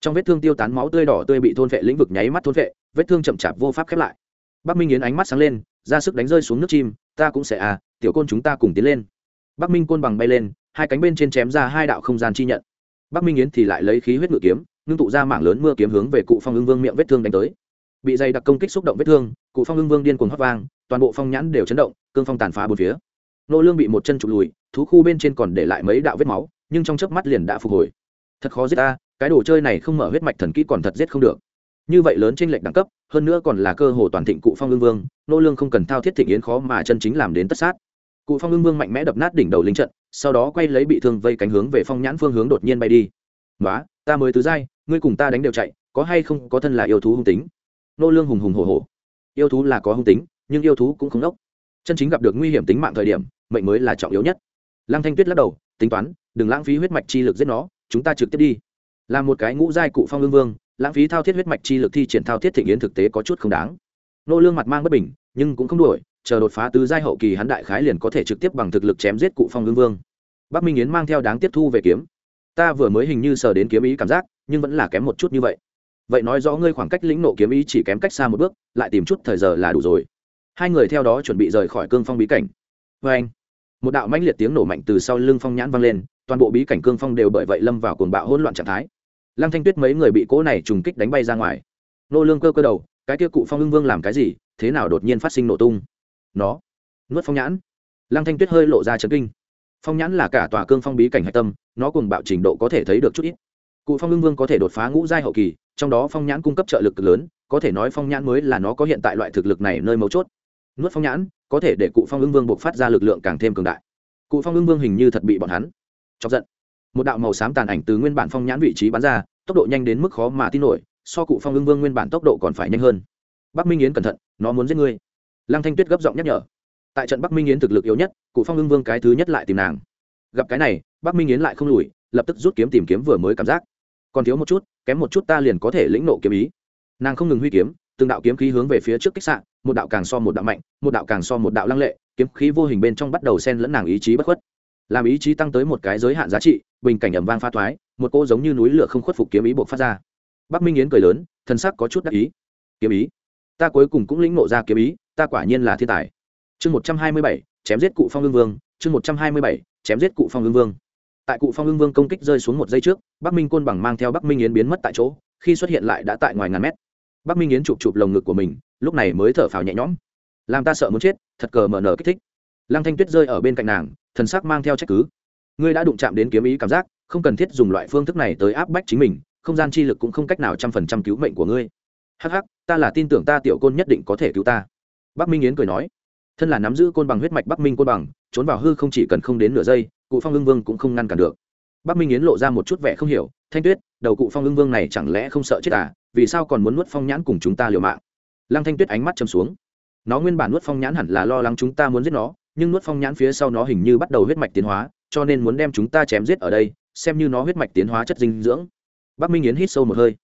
trong vết thương tiêu tán máu tươi đỏ tươi bị thôn vệ lĩnh vực nháy mắt thôn vệ vết thương chậm chạp vô pháp khép lại. Bắc minh yến ánh mắt sáng lên, ra sức đánh rơi xuống nước chim, ta cũng sẽ à tiểu côn chúng ta cùng tiến lên. Bắc minh côn bằng bay lên, hai cánh bên trên chém ra hai đạo không gian chi nhận. Bắc minh yến thì lại lấy khí huyết ngự kiếm, ngưng tụ ra mảng lớn mưa kiếm hướng về cụ phong ưng vương miệng vết thương đánh tới. Bị dày đặc công kích xúc động vết thương, cụ phong ưng vương điên cuồng hót vang, toàn bộ phong nhãn đều chấn động, cương phong tàn phá bốn phía. Nô lương bị một chân trục lùi, thú khu bên trên còn để lại mấy đạo vết máu, nhưng trong chớp mắt liền đã phục hồi. Thật khó giết ta cái đồ chơi này không mở huyết mạch thần kỹ còn thật giết không được. Như vậy lớn trên lệnh đẳng cấp, hơn nữa còn là cơ hồ toàn thịnh cụ phong ương vương, nô lương không cần thao thiết thịnh yến khó mà chân chính làm đến tất sát. Cụ phong ương vương mạnh mẽ đập nát đỉnh đầu linh trận, sau đó quay lấy bị thương vây cánh hướng về phong nhãn phương hướng đột nhiên bay đi. Nói ta mới tứ giai, ngươi cùng ta đánh đều chạy, có hay không, có thân là yêu thú hung tính? Nô lương hùng hùng hổ hổ. Yêu thú là có hung tính, nhưng yêu thú cũng không đốc. Chân chính gặp được nguy hiểm tính mạng thời điểm, mệnh mới là trọng yếu nhất. Lăng thanh tuyết lắc đầu, tính toán, đừng lãng phí huyết mạch chi lực giết nó, chúng ta trực tiếp đi là một cái ngũ giai cụ phong lương vương, lãng phí thao thiết huyết mạch chi lực thi triển thao thiết thịnh yến thực tế có chút không đáng. Nô lương mặt mang bất bình, nhưng cũng không đuổi, chờ đột phá tứ giai hậu kỳ hắn đại khái liền có thể trực tiếp bằng thực lực chém giết cụ phong lương vương. Bắc minh yến mang theo đáng tiếp thu về kiếm. Ta vừa mới hình như sờ đến kiếm ý cảm giác, nhưng vẫn là kém một chút như vậy. Vậy nói rõ ngươi khoảng cách lĩnh nộ kiếm ý chỉ kém cách xa một bước, lại tìm chút thời giờ là đủ rồi. Hai người theo đó chuẩn bị rời khỏi cương phong bí cảnh. Vê anh, một đạo mãnh liệt tiếng nổ mạnh từ sau lưng phong nhãn vang lên, toàn bộ bí cảnh cương phong đều bởi vậy lâm vào cuồng bạo hỗn loạn trạng thái lăng thanh tuyết mấy người bị cỗ này trùng kích đánh bay ra ngoài. Nô lương cơ cơ đầu, cái kia cụ phong ưng vương làm cái gì, thế nào đột nhiên phát sinh nổ tung? Nó, nuốt phong nhãn. Lăng thanh tuyết hơi lộ ra chấn kinh. Phong nhãn là cả tòa cương phong bí cảnh hạch tâm, nó cùng bạo trình độ có thể thấy được chút ít. Cụ phong ưng vương có thể đột phá ngũ giai hậu kỳ, trong đó phong nhãn cung cấp trợ lực cực lớn, có thể nói phong nhãn mới là nó có hiện tại loại thực lực này nơi mấu chốt. Nuốt phong nhãn, có thể để cụ phong ưng vương buộc phát ra lực lượng càng thêm cường đại. Cụ phong ưng vương hình như thật bị bọn hắn chọc giận một đạo màu xám tàn ảnh từ nguyên bản phong nhãn vị trí bắn ra, tốc độ nhanh đến mức khó mà tin nổi, so cụ phong ưng vương nguyên bản tốc độ còn phải nhanh hơn. Bắc minh yến cẩn thận, nó muốn giết ngươi. Lăng thanh tuyết gấp giọng nhắc nhở. Tại trận bắc minh yến thực lực yếu nhất, cụ phong ưng vương cái thứ nhất lại tìm nàng. Gặp cái này, bắc minh yến lại không lùi, lập tức rút kiếm tìm kiếm vừa mới cảm giác. Còn thiếu một chút, kém một chút ta liền có thể lĩnh nộ kiếm ý. Nàng không ngừng huy kiếm, từng đạo kiếm khí hướng về phía trước kích sạn một đạo càng so một đạo mạnh, một đạo càng so một đạo lăng lệ, kiếm khí vô hình bên trong bắt đầu xen lẫn nàng ý chí bất khuất. Làm ý chí tăng tới một cái giới hạn giá trị bình cảnh ầm vang pha thoái, một cô giống như núi lửa không khuất phục kiếm ý buộc phát ra. Bắc minh yến cười lớn thân sắc có chút đắc ý. Kiếm ý? Ta cuối cùng cũng lĩnh nộ ra kiếm ý, ta quả nhiên là thiên tài. Chương một trăm hai mươi bảy, chém giết cụ phong hương vương. Chương một trăm hai mươi bảy, chém giết cụ phong hương vương. Tại cụ phong hương vương công kích rơi xuống một giây trước, bắc minh côn bằng mang theo bắc minh yến biến mất tại chỗ, khi xuất hiện lại đã tại ngoài ngàn mét. Bắc minh yến chụp chụp lồng ngực của mình, lúc này mới thở phào nhẹ nhõm. Làm ta sợ muốn chết, thật cờ mở nở kích thích. Lăng thanh tuyết rơi ở bên cạnh nàng, thần sắc mang theo trách cứ ngươi đã đụng chạm đến kiếm ý cảm giác, không cần thiết dùng loại phương thức này tới áp bách chính mình, không gian chi lực cũng không cách nào trăm phần trăm cứu mệnh của ngươi. Hắc hắc, ta là tin tưởng ta tiểu côn nhất định có thể cứu ta. Bắc minh yến cười nói, thân là nắm giữ côn bằng huyết mạch bắc minh côn bằng, trốn vào hư không chỉ cần không đến nửa giây, cụ phong ưng vương cũng không ngăn cản được. Bắc minh yến lộ ra một chút vẻ không hiểu, thanh tuyết, đầu cụ phong ưng vương này chẳng lẽ không sợ chết à vì sao còn muốn nuốt phong nhãn cùng chúng ta liều mạng? Lăng thanh tuyết ánh mắt châm xuống. Nó nguyên bản nuốt phong nhãn hẳn là lo lắng chúng ta muốn giết nó, nhưng nuốt phong nhãn phía sau nó hình như bắt đầu huyết mạch tiến hóa cho nên muốn đem chúng ta chém giết ở đây, xem như nó huyết mạch tiến hóa chất dinh dưỡng. Bắc minh yến hít sâu một hơi.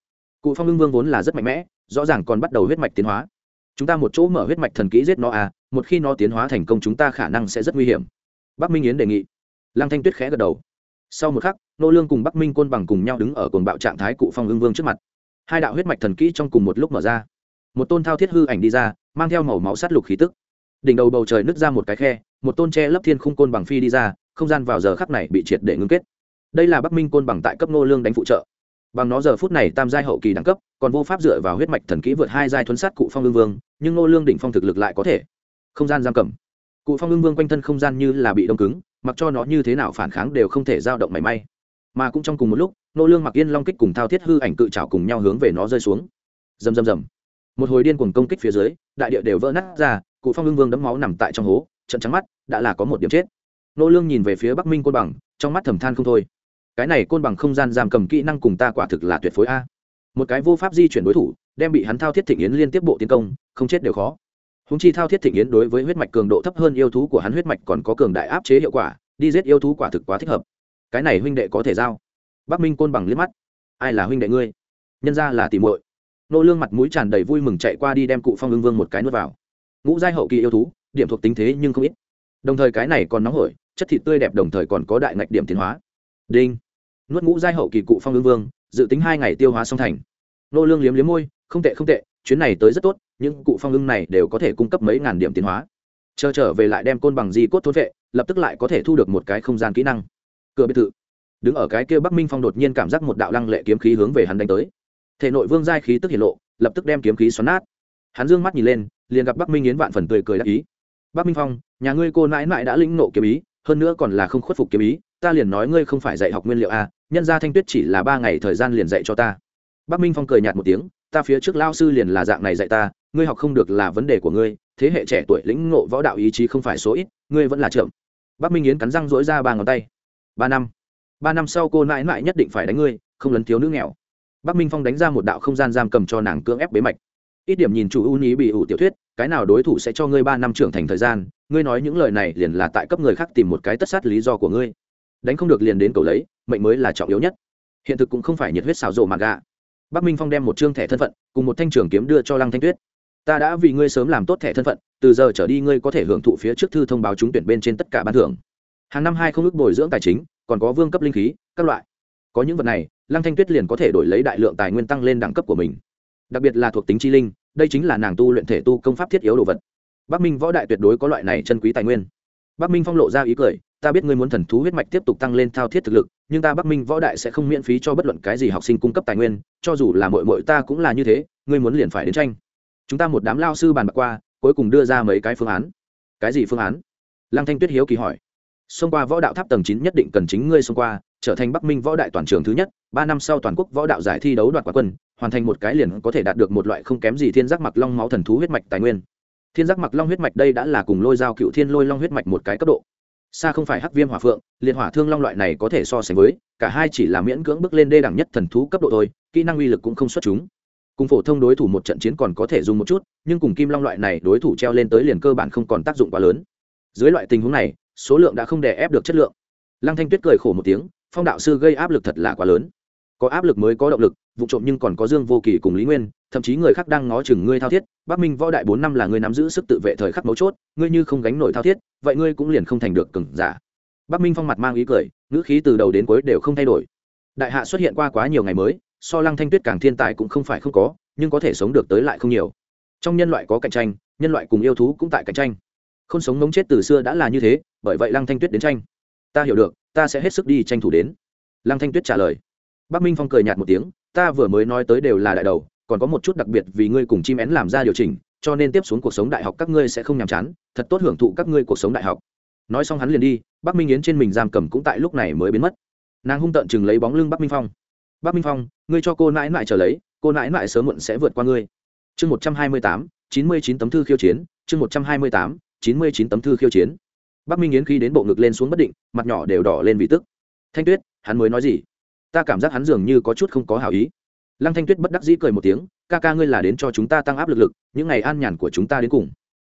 Cụ phong ưng vương vốn là rất mạnh mẽ, rõ ràng còn bắt đầu huyết mạch tiến hóa. Chúng ta một chỗ mở huyết mạch thần kỹ giết nó à một khi nó tiến hóa thành công chúng ta khả năng sẽ rất nguy hiểm. Bắc minh yến đề nghị. Lăng thanh tuyết khẽ gật đầu. Sau một khắc, nô lương cùng bắc minh côn bằng cùng nhau đứng ở cồn bạo trạng thái cụ phong ưng vương trước mặt. Hai đạo huyết mạch thần kỹ trong cùng một lúc mở ra. Một tôn thao thiết hư ảnh đi ra, mang theo màu máu sắt lục khí tức. Đỉnh đầu bầu trời nứt ra một cái khe, một tôn tre lấp thiên khung côn bằng phi đi ra không gian vào giờ khắc này bị triệt để ngưng kết. Đây là bắc minh côn bằng tại cấp nô lương đánh phụ trợ. Bằng nó giờ phút này tam giai hậu kỳ đẳng cấp, còn vô pháp dựa vào huyết mạch thần kỹ vượt hai giai thuấn sát cụ phong lương vương, nhưng nô lương đỉnh phong thực lực lại có thể. Không gian giam cầm. Cụ phong lương vương quanh thân không gian như là bị đông cứng, mặc cho nó như thế nào phản kháng đều không thể dao động mảy may. Mà cũng trong cùng một lúc nô lương mặc yên long kích cùng thao thiết hư ảnh cự trảo cùng nhau hướng về nó rơi xuống. Rầm rầm rầm. Một hồi điên cuồng công kích phía dưới, đại địa đều vỡ nát ra, cụ phong lương vương đấm máu nằm tại trong hố trận trắng mắt, đã là có một điểm chết nô lương nhìn về phía bắc minh côn bằng, trong mắt thầm than không thôi. Cái này côn bằng không gian giam cầm kỹ năng cùng ta quả thực là tuyệt phối a. Một cái vô pháp di chuyển đối thủ, đem bị hắn thao thiết thịnh yến liên tiếp bộ tiến công, không chết đều khó. Húng chi thao thiết thịnh yến đối với huyết mạch cường độ thấp hơn yêu thú của hắn huyết mạch còn có cường đại áp chế hiệu quả, đi giết yêu thú quả thực quá thích hợp. Cái này huynh đệ có thể giao. Bắc minh côn bằng liếc mắt. Ai là huynh đệ ngươi? Nhân ra là tìm muội. Nô lương mặt mũi tràn đầy vui mừng chạy qua đi đem cụ phong ưng vương một cái nuốt vào. Ngũ giai hậu kỳ yêu thú, điểm thuộc tính thế nhưng không ít đồng thời cái này còn nóng hổi, chất thịt tươi đẹp đồng thời còn có đại ngạch điểm tiến hóa. Đinh. Nuốt ngũ giai hậu kỳ cụ phong ương vương, dự tính hai ngày tiêu hóa xong thành. Nô lương liếm liếm môi, không tệ không tệ, chuyến này tới rất tốt, những cụ phong ương này đều có thể cung cấp mấy ngàn điểm tiến hóa. Chờ trở về lại đem côn bằng di cốt thôn vệ, lập tức lại có thể thu được một cái không gian kỹ năng. Cửa biệt thự. Đứng ở cái kia bắc minh phong đột nhiên cảm giác một đạo lăng lệ kiếm khí hướng về hắn đánh tới. Thể nội vương giai khí tức hiện lộ, lập tức đem kiếm khí xoắn nát. Hắn dương mắt nhìn lên, liền gặp bắc minh yến vạn phần tươi cười đắc ý bắc minh phong, nhà ngươi cô nãi nãi đã lĩnh nộ kiếm ý, hơn nữa còn là không khuất phục kiếm ý, ta liền nói ngươi không phải dạy học nguyên liệu a nhân gia thanh tuyết chỉ là ba ngày thời gian liền dạy cho ta. Bắc minh phong cười nhạt một tiếng, ta phía trước lao sư liền là dạng này dạy ta, ngươi học không được là vấn đề của ngươi, thế hệ trẻ tuổi lĩnh ngộ võ đạo ý chí không phải số ít, ngươi vẫn là trưởng. Bắc minh yến cắn răng rỗi ra ba ngón tay. Ba năm. Ba năm sau cô nãi nãi nhất định phải đánh ngươi, không lấn thiếu nữ nghèo. Bắc minh phong đánh ra một đạo không gian giam cầm cho nàng cưỡng ép bế mạch. Ít điểm nhìn chủ ưu nhí bị ủ tiểu thuyết cái nào đối thủ sẽ cho ngươi ba năm trưởng thành thời gian, ngươi nói những lời này liền là tại cấp người khác tìm một cái tất sát lý do của ngươi. Đánh không được liền đến cầu lấy, mệnh mới là trọng yếu nhất. Hiện thực cũng không phải nhiệt huyết xào rộ mà gạ. Bắc minh phong đem một chương thẻ thân phận, cùng một thanh trưởng kiếm đưa cho lăng thanh tuyết. Ta đã vì ngươi sớm làm tốt thẻ thân phận, từ giờ trở đi ngươi có thể hưởng thụ phía trước thư thông báo trúng tuyển bên trên tất cả ban thưởng. Hàng năm hai không ước bồi dưỡng tài chính, còn có vương cấp linh khí, các loại. Có những vật này, lăng thanh tuyết liền có thể đổi lấy đại lượng tài nguyên tăng lên đẳng cấp của mình. Đặc biệt là thuộc tính chi linh đây chính là nàng tu luyện thể tu công pháp thiết yếu đồ vật. Bắc minh võ đại tuyệt đối có loại này chân quý tài nguyên. Bắc minh phong lộ ra ý cười, ta biết ngươi muốn thần thú huyết mạch tiếp tục tăng lên thao thiết thực lực, nhưng ta bắc minh võ đại sẽ không miễn phí cho bất luận cái gì học sinh cung cấp tài nguyên, cho dù là mội mội ta cũng là như thế, ngươi muốn liền phải đến tranh. Chúng ta một đám lao sư bàn bạc qua, cuối cùng đưa ra mấy cái phương án. Cái gì phương án? Lăng thanh tuyết hiếu kỳ hỏi xông qua võ đạo tháp tầng chín nhất định cần chính ngươi xông qua, trở thành bắc minh võ đại toàn trường thứ nhất, ba năm sau toàn quốc võ đạo giải thi đấu đoạt quả quân, hoàn thành một cái liền có thể đạt được một loại không kém gì thiên giác mặc long máu thần thú huyết mạch tài nguyên. Thiên giác mặc long huyết mạch đây đã là cùng lôi dao cựu thiên lôi long huyết mạch một cái cấp độ. Xa không phải hắc viêm hỏa phượng, liệt hỏa thương long loại này có thể so sánh với, cả hai chỉ là miễn cưỡng bước lên đê đẳng nhất thần thú cấp độ thôi, kỹ năng uy lực cũng không xuất chúng. Cùng phổ thông đối thủ một trận chiến còn có thể dùng một chút, nhưng cùng kim long loại này đối thủ treo lên tới liền cơ bản không còn tác dụng quá lớn. Dưới loại tình huống này số lượng đã không đè ép được chất lượng. Lăng thanh tuyết cười khổ một tiếng, phong đạo sư gây áp lực thật là quá lớn. Có áp lực mới có động lực, vụ trộm nhưng còn có dương vô kỳ cùng lý nguyên, thậm chí người khác đang ngó chừng ngươi thao thiết, bắc minh võ đại bốn năm là ngươi nắm giữ sức tự vệ thời khắc mấu chốt, ngươi như không gánh nổi thao thiết, vậy ngươi cũng liền không thành được cừng giả. Bắc minh phong mặt mang ý cười, ngữ khí từ đầu đến cuối đều không thay đổi. Đại hạ xuất hiện qua quá nhiều ngày mới, so lăng thanh tuyết càng thiên tài cũng không phải không có, nhưng có thể sống được tới lại không nhiều. Trong nhân loại có cạnh tranh, nhân loại cùng yêu thú cũng tại cạnh tranh không sống ngống chết từ xưa đã là như thế, bởi vậy lăng thanh tuyết đến tranh. Ta hiểu được, ta sẽ hết sức đi tranh thủ đến. Lăng thanh tuyết trả lời. Bắc minh phong cười nhạt một tiếng, ta vừa mới nói tới đều là đại đầu, còn có một chút đặc biệt vì ngươi cùng chim én làm ra điều chỉnh, cho nên tiếp xuống cuộc sống đại học các ngươi sẽ không nhàm chán, thật tốt hưởng thụ các ngươi cuộc sống đại học. Nói xong hắn liền đi, bắc minh yến trên mình giam cầm cũng tại lúc này mới biến mất. Nàng hung tợn chừng lấy bóng lưng bắc minh phong. Bắc minh phong, ngươi cho cô nãi nãi trở lấy, cô nãi nãi sớm muộn sẽ vượt qua ngươi. Chương một trăm hai mươi tám, chín mươi chín tấm thư khiêu chiến, chương một trăm hai mươi tám chín mươi chín tấm thư khiêu chiến. Bắc minh yến khi đến bộ ngực lên xuống bất định, mặt nhỏ đều đỏ lên vì tức. Thanh tuyết, hắn mới nói gì? Ta cảm giác hắn dường như có chút không có hảo ý. Lăng thanh tuyết bất đắc dĩ cười một tiếng, ca ca ngươi là đến cho chúng ta tăng áp lực lực, những ngày an nhàn của chúng ta đến cùng.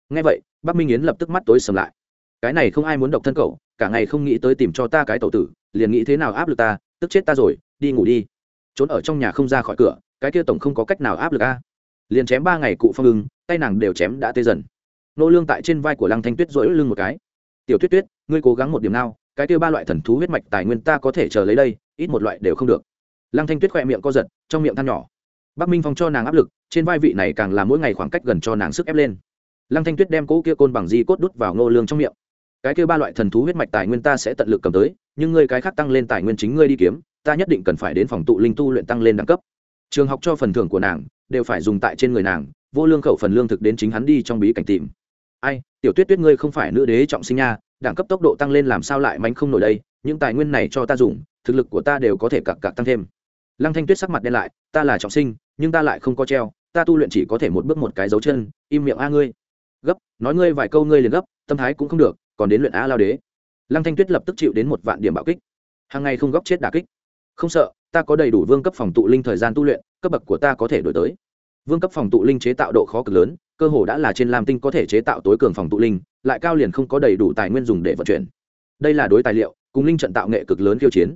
Nghe vậy, bắc minh yến lập tức mắt tối sầm lại. Cái này không ai muốn độc thân cậu, cả ngày không nghĩ tới tìm cho ta cái tẩu tử, liền nghĩ thế nào áp lực ta, tức chết ta rồi, đi ngủ đi. Trốn ở trong nhà không ra khỏi cửa, cái kia tổng không có cách nào áp lực a. Liền chém ba ngày cụ phong ưng, tay nàng đều chém đã tê dần nô lương tại trên vai của lăng thanh tuyết rỗi lưng một cái. Tiểu tuyết tuyết, ngươi cố gắng một điểm nào, cái kia ba loại thần thú huyết mạch tài nguyên ta có thể chờ lấy đây, ít một loại đều không được. Lăng thanh tuyết khoe miệng co giật, trong miệng than nhỏ. Bắc minh phong cho nàng áp lực, trên vai vị này càng là mỗi ngày khoảng cách gần cho nàng sức ép lên. Lăng thanh tuyết đem cỗ kia côn bằng di cốt đút vào ngô lương trong miệng. Cái kia ba loại thần thú huyết mạch tài nguyên ta sẽ tận lực cầm tới, nhưng ngươi cái khác tăng lên tài nguyên chính ngươi đi kiếm, ta nhất định cần phải đến phòng tụ linh tu luyện tăng lên đẳng cấp. Trường học cho phần thưởng của nàng, đều phải dùng tại trên người nàng, vô lương khẩu phần lương thực đến chính hắn đi trong bí cảnh tìm ai, tiểu tuyết tuyết ngươi không phải nữ đế trọng sinh nha, đẳng cấp tốc độ tăng lên làm sao lại mánh không nổi đây, những tài nguyên này cho ta dùng, thực lực của ta đều có thể cặp cặp tăng thêm. Lăng thanh tuyết sắc mặt đen lại, ta là trọng sinh, nhưng ta lại không có treo, ta tu luyện chỉ có thể một bước một cái dấu chân, im miệng a ngươi. Gấp, nói ngươi vài câu ngươi liền gấp, tâm thái cũng không được, còn đến luyện a lao đế. Lăng thanh tuyết lập tức chịu đến một vạn điểm bạo kích. Hàng ngày không góc chết đà kích. Không sợ, ta có đầy đủ vương cấp phòng tụ linh thời gian tu luyện, cấp bậc của ta có thể đổi tới. Vương cấp phòng tụ linh chế tạo độ khó cực lớn cơ hồ đã là trên lam tinh có thể chế tạo tối cường phòng tụ linh, lại cao liền không có đầy đủ tài nguyên dùng để vận chuyển. Đây là đối tài liệu, cùng linh trận tạo nghệ cực lớn khiêu chiến.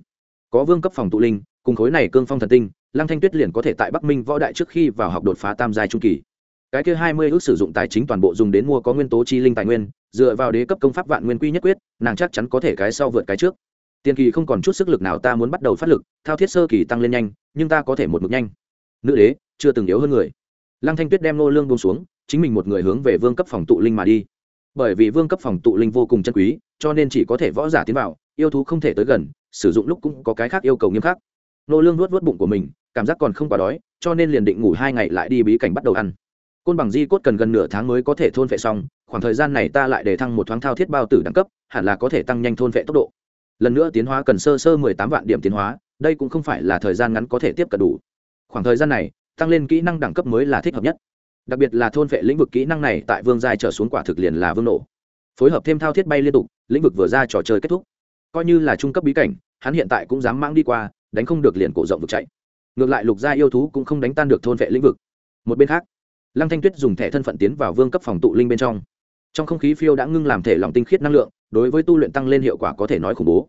Có vương cấp phòng tụ linh, cùng khối này cương phong thần tinh, lăng thanh tuyết liền có thể tại bắc minh võ đại trước khi vào học đột phá tam giai trung kỳ. Cái kia hai mươi ước sử dụng tài chính toàn bộ dùng đến mua có nguyên tố chi linh tài nguyên, dựa vào đế cấp công pháp vạn nguyên quy nhất quyết, nàng chắc chắn có thể cái sau vượt cái trước. Tiền kỳ không còn chút sức lực nào ta muốn bắt đầu phát lực, thao thiết sơ kỳ tăng lên nhanh, nhưng ta có thể một mực nhanh. Nữ đế, chưa từng yếu hơn người. Lăng thanh tuyết đem nô lương buông xuống chính mình một người hướng về vương cấp phòng tụ linh mà đi. Bởi vì vương cấp phòng tụ linh vô cùng chân quý, cho nên chỉ có thể võ giả tiến vào, yêu thú không thể tới gần, sử dụng lúc cũng có cái khác yêu cầu nghiêm khắc. Nô lương nuốt nuốt bụng của mình, cảm giác còn không quá đói, cho nên liền định ngủ hai ngày lại đi bí cảnh bắt đầu ăn. Côn bằng di cốt cần gần nửa tháng mới có thể thôn vệ xong, khoảng thời gian này ta lại để thăng một thoáng thao thiết bao tử đẳng cấp, hẳn là có thể tăng nhanh thôn vệ tốc độ. Lần nữa tiến hóa cần sơ sơ mười tám vạn điểm tiến hóa, đây cũng không phải là thời gian ngắn có thể tiếp cận đủ. Khoảng thời gian này, tăng lên kỹ năng đẳng cấp mới là thích hợp nhất đặc biệt là thôn vệ lĩnh vực kỹ năng này tại vương giai trở xuống quả thực liền là vương nổ. Phối hợp thêm thao thiết bay liên tục, lĩnh vực vừa ra trò chơi kết thúc. Coi như là trung cấp bí cảnh, hắn hiện tại cũng dám mang đi qua, đánh không được liền cổ rộng vực chạy. Ngược lại lục gia yêu thú cũng không đánh tan được thôn vệ lĩnh vực. Một bên khác, lăng thanh tuyết dùng thẻ thân phận tiến vào vương cấp phòng tụ linh bên trong. Trong không khí phiêu đã ngưng làm thể lòng tinh khiết năng lượng, đối với tu luyện tăng lên hiệu quả có thể nói khủng bố.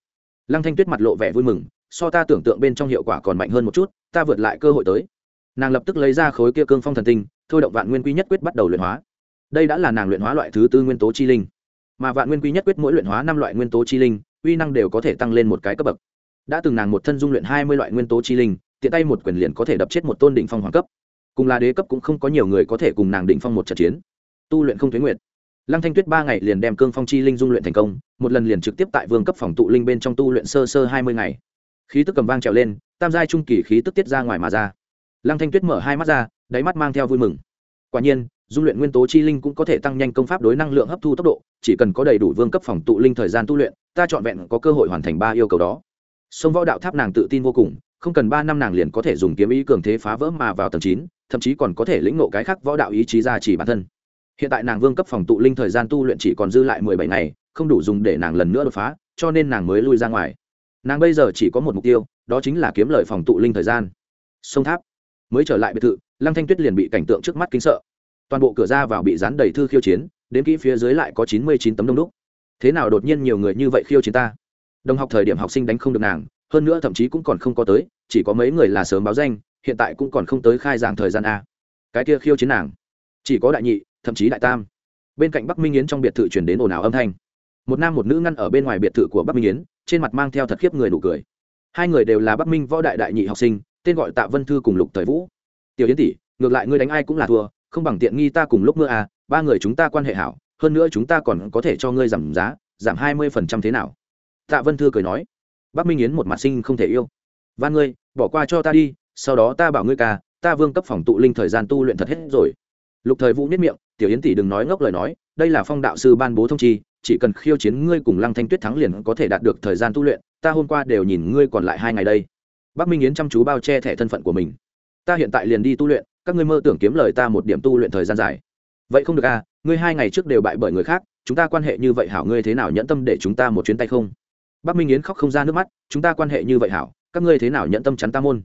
Lăng thanh tuyết mặt lộ vẻ vui mừng, so ta tưởng tượng bên trong hiệu quả còn mạnh hơn một chút, ta vượt lại cơ hội tới. Nàng lập tức lấy ra khối kia cương phong thần tinh thôi động vạn nguyên quy nhất quyết bắt đầu luyện hóa. Đây đã là nàng luyện hóa loại thứ tư nguyên tố chi linh. Mà vạn nguyên quy nhất quyết mỗi luyện hóa năm loại nguyên tố chi linh, uy năng đều có thể tăng lên một cái cấp bậc. Đã từng nàng một thân dung luyện hai mươi loại nguyên tố chi linh, tiện tay một quyền liền có thể đập chết một tôn đỉnh phong hoàng cấp. Cùng là đế cấp cũng không có nhiều người có thể cùng nàng đỉnh phong một trận chiến. Tu luyện không thuế nguyện lăng thanh tuyết ba ngày liền đem cương phong chi linh dung luyện thành công, một lần liền trực tiếp tại vương cấp phòng tụ linh bên trong tu luyện sơ sơ hai mươi ngày. Khí tức cầm vang trèo lên, tam giai trung kỳ khí tức tiết ra ngoài mà ra. Lăng thanh tuyết mở hai mắt ra đáy mắt mang theo vui mừng. Quả nhiên dung luyện nguyên tố chi linh cũng có thể tăng nhanh công pháp đối năng lượng hấp thu tốc độ, chỉ cần có đầy đủ vương cấp phòng tụ linh thời gian tu luyện, ta trọn vẹn có cơ hội hoàn thành ba yêu cầu đó. Sông võ đạo tháp nàng tự tin vô cùng, không cần ba năm nàng liền có thể dùng kiếm ý cường thế phá vỡ mà vào tầng chín, thậm chí còn có thể lĩnh ngộ cái khác võ đạo ý chí ra chỉ bản thân. Hiện tại nàng vương cấp phòng tụ linh thời gian tu luyện chỉ còn dư lại mười bảy ngày, không đủ dùng để nàng lần nữa đột phá, cho nên nàng mới lui ra ngoài. Nàng bây giờ chỉ có một mục tiêu, đó chính là kiếm lời phòng tụ linh thời gian. Sông tháp mới trở lại biệt thự, lăng thanh tuyết liền bị cảnh tượng trước mắt kính sợ. Toàn bộ cửa ra vào bị dán đầy thư khiêu chiến, đến kỹ phía dưới lại có chín mươi chín tấm đông đúc. Thế nào đột nhiên nhiều người như vậy khiêu chiến ta? Đồng học thời điểm học sinh đánh không được nàng, hơn nữa thậm chí cũng còn không có tới, chỉ có mấy người là sớm báo danh, hiện tại cũng còn không tới khai giảng thời gian a. Cái kia khiêu chiến nàng, chỉ có đại nhị, thậm chí đại tam. Bên cạnh bắc minh yến trong biệt thự chuyển đến ồn ào âm thanh. Một nam một nữ ngăn ở bên ngoài biệt thự của bắc minh yến, trên mặt mang theo thật khiếp người nụ cười. Hai người đều là bắc minh võ đại đại nhị học sinh tên gọi tạ vân thư cùng lục thời vũ. Tiểu yến tỷ, ngược lại ngươi đánh ai cũng là thua, không bằng tiện nghi ta cùng lúc mưa à ba người chúng ta quan hệ hảo, hơn nữa chúng ta còn có thể cho ngươi giảm giá, giảm hai mươi phần trăm thế nào? Tạ vân thư cười nói. Bác minh yến một mặt sinh không thể yêu. Và ngươi, bỏ qua cho ta đi, sau đó ta bảo ngươi ca, ta vương cấp phòng tụ linh thời gian tu luyện thật hết rồi. Lục thời vũ niết miệng, tiểu yến tỷ đừng nói ngốc lời nói, đây là phong đạo sư ban bố thông chi, chỉ cần khiêu chiến ngươi cùng lăng thanh tuyết thắng liền có thể đạt được thời gian tu luyện, ta hôm qua đều nhìn ngươi còn lại hai ngày đây bắc minh yến chăm chú bao che thẻ thân phận của mình. Ta hiện tại liền đi tu luyện, các ngươi mơ tưởng kiếm lời ta một điểm tu luyện thời gian dài. Vậy không được à ngươi hai ngày trước đều bại bởi người khác, chúng ta quan hệ như vậy hảo ngươi thế nào nhẫn tâm để chúng ta một chuyến tay không? Bắc minh yến khóc không ra nước mắt, chúng ta quan hệ như vậy hảo, các ngươi thế nào nhẫn tâm chắn ta môn?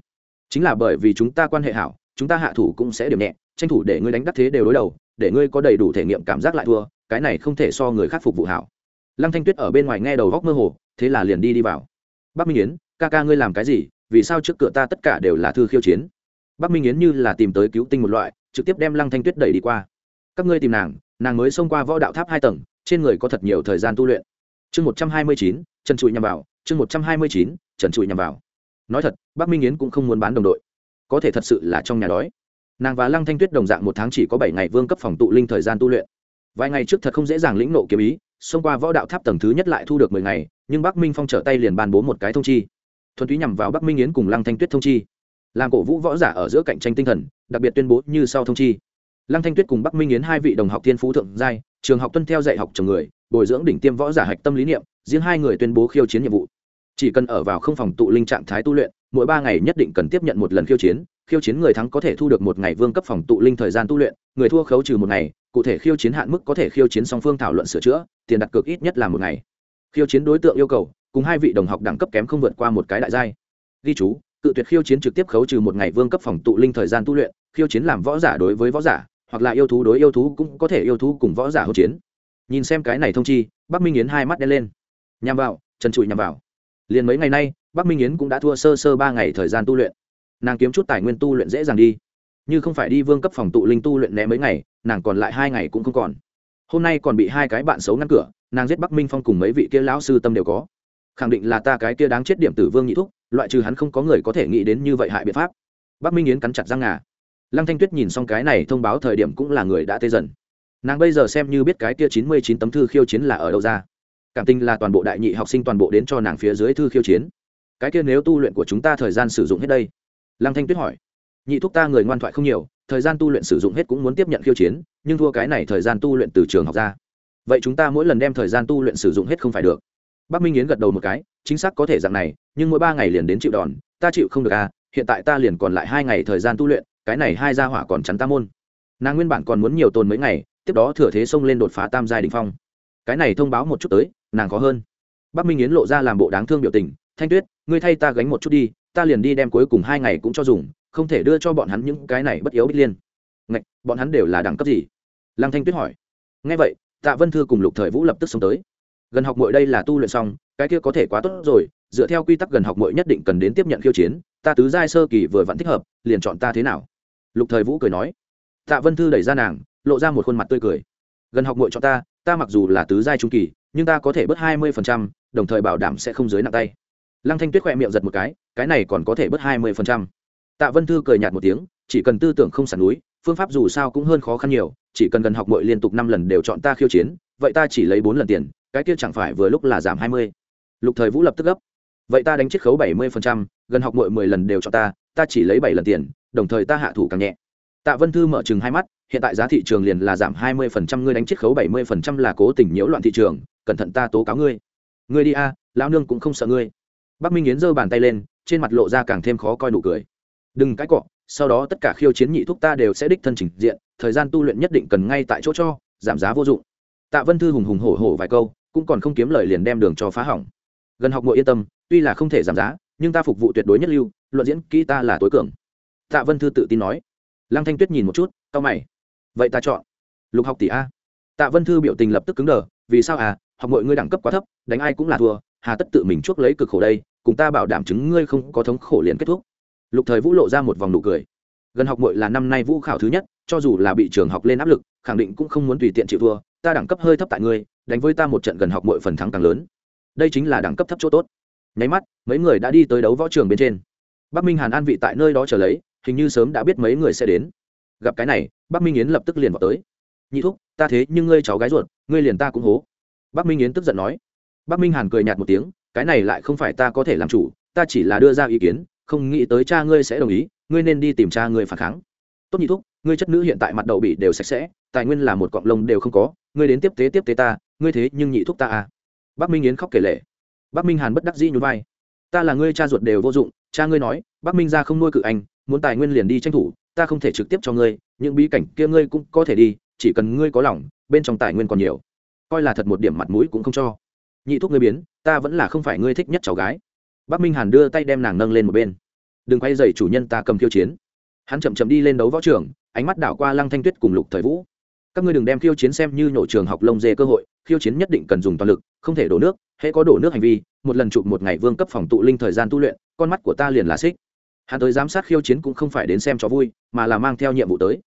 Chính là bởi vì chúng ta quan hệ hảo, chúng ta hạ thủ cũng sẽ điểm nhẹ, tranh thủ để ngươi đánh đắc thế đều đối đầu, để ngươi có đầy đủ thể nghiệm cảm giác lại thua, cái này không thể so người khác phục vụ hảo. Lăng thanh tuyết ở bên ngoài nghe đầu góc mơ hồ, thế là liền đi đi vào. Bắc minh yến, ca ca ngươi làm cái gì vì sao trước cửa ta tất cả đều là thư khiêu chiến? Bắc minh yến như là tìm tới cứu tinh một loại, trực tiếp đem lăng thanh tuyết đẩy đi qua. Các ngươi tìm nàng nàng mới xông qua võ đạo tháp hai tầng, trên người có thật nhiều thời gian tu luyện. Chương một trăm hai mươi chín, trần trụi nhằm vào, chương một trăm hai mươi chín, trần trụi nhằm vào. Nói thật, bắc minh yến cũng không muốn bán đồng đội. Có thể thật sự là trong nhà đói. Nàng và lăng thanh tuyết đồng dạng một tháng chỉ có bảy ngày vương cấp phòng tụ linh thời gian tu luyện. Vài ngày trước thật không dễ dàng lĩnh nộ kiếm ý, xông qua võ đạo tháp tầng thứ nhất lại thu được mười ngày, nhưng bắc minh phong trở tay liền ban bố một cái thông chi thuần túy nhằm vào bắc minh yến cùng lăng thanh tuyết thông chi. Làm cổ vũ võ giả ở giữa cạnh tranh tinh thần, đặc biệt tuyên bố như sau thông chi. Lăng thanh tuyết cùng bắc minh yến hai vị đồng học thiên phú thượng giai, trường học tuân theo dạy học chồng người, bồi dưỡng đỉnh tiêm võ giả hạch tâm lý niệm, riêng hai người tuyên bố khiêu chiến nhiệm vụ. Chỉ cần ở vào không phòng tụ linh trạng thái tu luyện, mỗi ba ngày nhất định cần tiếp nhận một lần khiêu chiến khiêu chiến người thắng có thể thu được một ngày vương cấp phòng tụ linh thời gian tu luyện, người thua khấu trừ một ngày, cụ thể khiêu chiến hạn mức có thể khiêu chiến song phương thảo luận sửa chữa, tiền đặt cược ít nhất là một ngày. Khiêu chiến đối tượng yêu cầu cùng hai vị đồng học đẳng cấp kém không vượt qua một cái đại giai. Ghi chú, cự tuyệt khiêu chiến trực tiếp khấu trừ một ngày vương cấp phòng tụ linh thời gian tu luyện, khiêu chiến làm võ giả đối với võ giả, hoặc là yêu thú đối yêu thú cũng có thể yêu thú cùng võ giả hỗn chiến. Nhìn xem cái này thông chi, bắc minh yến hai mắt đen lên. Nhằm vào, trần trụi nhằm vào. Liền mấy ngày nay, bắc minh yến cũng đã thua sơ sơ ba ngày thời gian tu luyện. Nàng kiếm chút tài nguyên tu luyện dễ dàng đi. Như không phải đi vương cấp phòng tụ linh tu luyện né mấy ngày, nàng còn lại hai ngày cũng không còn. Hôm nay còn bị hai cái bạn xấu ngăn cửa, nàng giết bắc minh phong cùng mấy vị kia lão sư tâm đều có khẳng định là ta cái kia đáng chết điểm tử vương nhị thúc, loại trừ hắn không có người có thể nghĩ đến như vậy hại biện pháp. Bắc minh yến cắn chặt răng ngà. Lăng thanh tuyết nhìn xong cái này thông báo thời điểm cũng là người đã tê dần. Nàng bây giờ xem như biết cái kia chín mươi chín tấm thư khiêu chiến là ở đâu ra. Cảm tình là toàn bộ đại nhị học sinh toàn bộ đến cho nàng phía dưới thư khiêu chiến. Cái kia nếu tu luyện của chúng ta thời gian sử dụng hết đây? Lăng thanh tuyết hỏi. Nhị thúc ta người ngoan thoại không nhiều, thời gian tu luyện sử dụng hết cũng muốn tiếp nhận khiêu chiến, nhưng thua cái này thời gian tu luyện từ trường học ra. Vậy chúng ta mỗi lần đem thời gian tu luyện sử dụng hết không phải được bắc minh yến gật đầu một cái, chính xác có thể dạng này, nhưng mỗi ba ngày liền đến chịu đòn, ta chịu không được à hiện tại ta liền còn lại hai ngày thời gian tu luyện, cái này hai gia hỏa còn chắn ta môn. Nàng nguyên bản còn muốn nhiều tồn mấy ngày, tiếp đó thừa thế xông lên đột phá tam giai đình phong. Cái này thông báo một chút tới, nàng khó hơn. Bắc minh yến lộ ra làm bộ đáng thương biểu tình, thanh tuyết, ngươi thay ta gánh một chút đi, ta liền đi đem cuối cùng hai ngày cũng cho dùng, không thể đưa cho bọn hắn những cái này bất yếu bích liên. Ngạch, bọn hắn đều là đẳng cấp gì? Lăng thanh tuyết hỏi. Ngay vậy, tạ vân thư cùng lục thời vũ lập tức xông tới gần học mội đây là tu luyện xong cái kia có thể quá tốt rồi dựa theo quy tắc gần học mội nhất định cần đến tiếp nhận khiêu chiến ta tứ giai sơ kỳ vừa vẫn thích hợp liền chọn ta thế nào? Lục thời vũ cười nói. Tạ vân thư đẩy ra nàng lộ ra một khuôn mặt tươi cười. Gần học mội cho ta ta mặc dù là tứ giai trung kỳ nhưng ta có thể bớt hai mươi phần trăm, đồng thời bảo đảm sẽ không dưới nặng tay. Lăng thanh tuyết khoe miệng giật một cái cái này còn có thể bớt hai mươi phần trăm. tạ vân thư cười nhạt một tiếng chỉ cần tư tưởng không sản núi phương pháp dù sao cũng hơn khó khăn nhiều chỉ cần gần học mội liên tục năm lần đều chọn ta khiêu chiến vậy ta chỉ lấy bốn lần tiền cái kia chẳng phải vừa lúc là giảm hai mươi. Lục thời vũ lập tức gấp. Vậy ta đánh chiết khấu bảy mươi phần trăm, gần học mội mười lần đều cho ta ta chỉ lấy bảy lần tiền đồng thời ta hạ thủ càng nhẹ. Tạ vân thư mở chừng hai mắt hiện tại giá thị trường liền là giảm hai mươi phần trăm ngươi đánh chiết khấu bảy mươi phần trăm là cố tình nhiễu loạn thị trường cẩn thận ta tố cáo ngươi. Ngươi đi a lão nương cũng không sợ ngươi. Bắc minh yến giơ bàn tay lên trên mặt lộ ra càng thêm khó coi nụ cười. Đừng cãi cọ sau đó tất cả khiêu chiến nhị thúc ta đều sẽ đích thân trình diện thời gian tu luyện nhất định cần ngay tại chỗ cho giảm giá vô dụng. Tạ vân thư hùng hùng hổ hổ vài câu cũng còn không kiếm lời liền đem đường cho phá hỏng. Gần học ngội yên tâm, tuy là không thể giảm giá, nhưng ta phục vụ tuyệt đối nhất lưu, luận diễn kỹ ta là tối cường. Tạ vân thư tự tin nói. Lăng thanh tuyết nhìn một chút, cau mày. Vậy ta chọn lục học tỷ a. Tạ vân thư biểu tình lập tức cứng đờ, vì sao à học mọi ngươi đẳng cấp quá thấp, đánh ai cũng là thua, hà tất tự mình chuốc lấy cực khổ đây, cùng ta bảo đảm chứng ngươi không có thống khổ liền kết thúc. Lục thời vũ lộ ra một vòng nụ cười. Gần học mội là năm nay vũ khảo thứ nhất, cho dù là bị trường học lên áp lực, khẳng định cũng không muốn tùy tiện chịu thua, ta đẳng cấp hơi thấp tại ngươi đánh với ta một trận gần học mội phần thắng càng lớn. Đây chính là đẳng cấp thấp chỗ tốt. Nháy mắt, mấy người đã đi tới đấu võ trường bên trên. Bắc minh hàn an vị tại nơi đó chờ lấy, hình như sớm đã biết mấy người sẽ đến. Gặp cái này, bắc minh yến lập tức liền vào tới. Nhị thúc, ta thế nhưng ngươi cháu gái ruột, ngươi liền ta cũng hố. Bắc minh yến tức giận nói. Bắc minh hàn cười nhạt một tiếng, cái này lại không phải ta có thể làm chủ, ta chỉ là đưa ra ý kiến, không nghĩ tới cha ngươi sẽ đồng ý, ngươi nên đi tìm cha ngươi phản kháng. Tốt nhị thúc, ngươi chất nữ hiện tại mặt đậu bị đều sạch sẽ, tài nguyên là một cọng lông đều không có, ngươi đến tiếp tế tiếp tế ta ngươi thế nhưng nhị thúc ta à? Bác minh yến khóc kể lệ Bác minh hàn bất đắc dĩ nhún vai. Ta là ngươi cha ruột đều vô dụng, cha ngươi nói Bác minh ra không nuôi cự anh, muốn tài nguyên liền đi tranh thủ, ta không thể trực tiếp cho ngươi, những bí cảnh kia ngươi cũng có thể đi, chỉ cần ngươi có lòng, bên trong tài nguyên còn nhiều. Coi là thật một điểm mặt mũi cũng không cho. Nhị thúc ngươi biến, ta vẫn là không phải ngươi thích nhất cháu gái. Bác minh hàn đưa tay đem nàng nâng lên một bên. Đừng quay dậy chủ nhân ta cầm khiêu chiến. Hắn chậm chậm đi lên đấu võ trường, ánh mắt đảo qua lăng thanh tuyết cùng lục thời vũ các ngươi đừng đem khiêu chiến xem như nhổ trường học lông dê cơ hội, khiêu chiến nhất định cần dùng toàn lực, không thể đổ nước, hễ có đổ nước hành vi, một lần chụp một ngày vương cấp phòng tụ linh thời gian tu luyện, con mắt của ta liền là xích. Hắn tới giám sát khiêu chiến cũng không phải đến xem cho vui, mà là mang theo nhiệm vụ tới.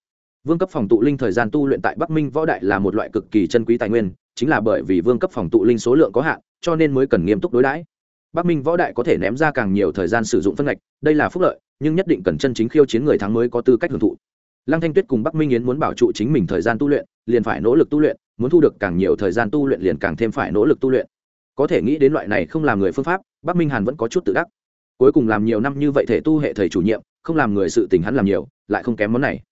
Vương cấp phòng tụ linh thời gian tu luyện tại bắc minh võ đại là một loại cực kỳ chân quý tài nguyên, chính là bởi vì vương cấp phòng tụ linh số lượng có hạn, cho nên mới cần nghiêm túc đối đãi. Bắc minh võ đại có thể ném ra càng nhiều thời gian sử dụng phân ngạch, đây là phúc lợi, nhưng nhất định cần chân chính khiêu chiến người thắng mới có tư cách hưởng thụ lăng thanh tuyết cùng bắc minh yến muốn bảo trụ chính mình thời gian tu luyện, liền phải nỗ lực tu luyện, muốn thu được càng nhiều thời gian tu luyện liền càng thêm phải nỗ lực tu luyện. Có thể nghĩ đến loại này không làm người phương pháp, bắc minh hàn vẫn có chút tự đắc. Cuối cùng làm nhiều năm như vậy thể tu hệ thầy chủ nhiệm, không làm người sự tình hắn làm nhiều, lại không kém món này.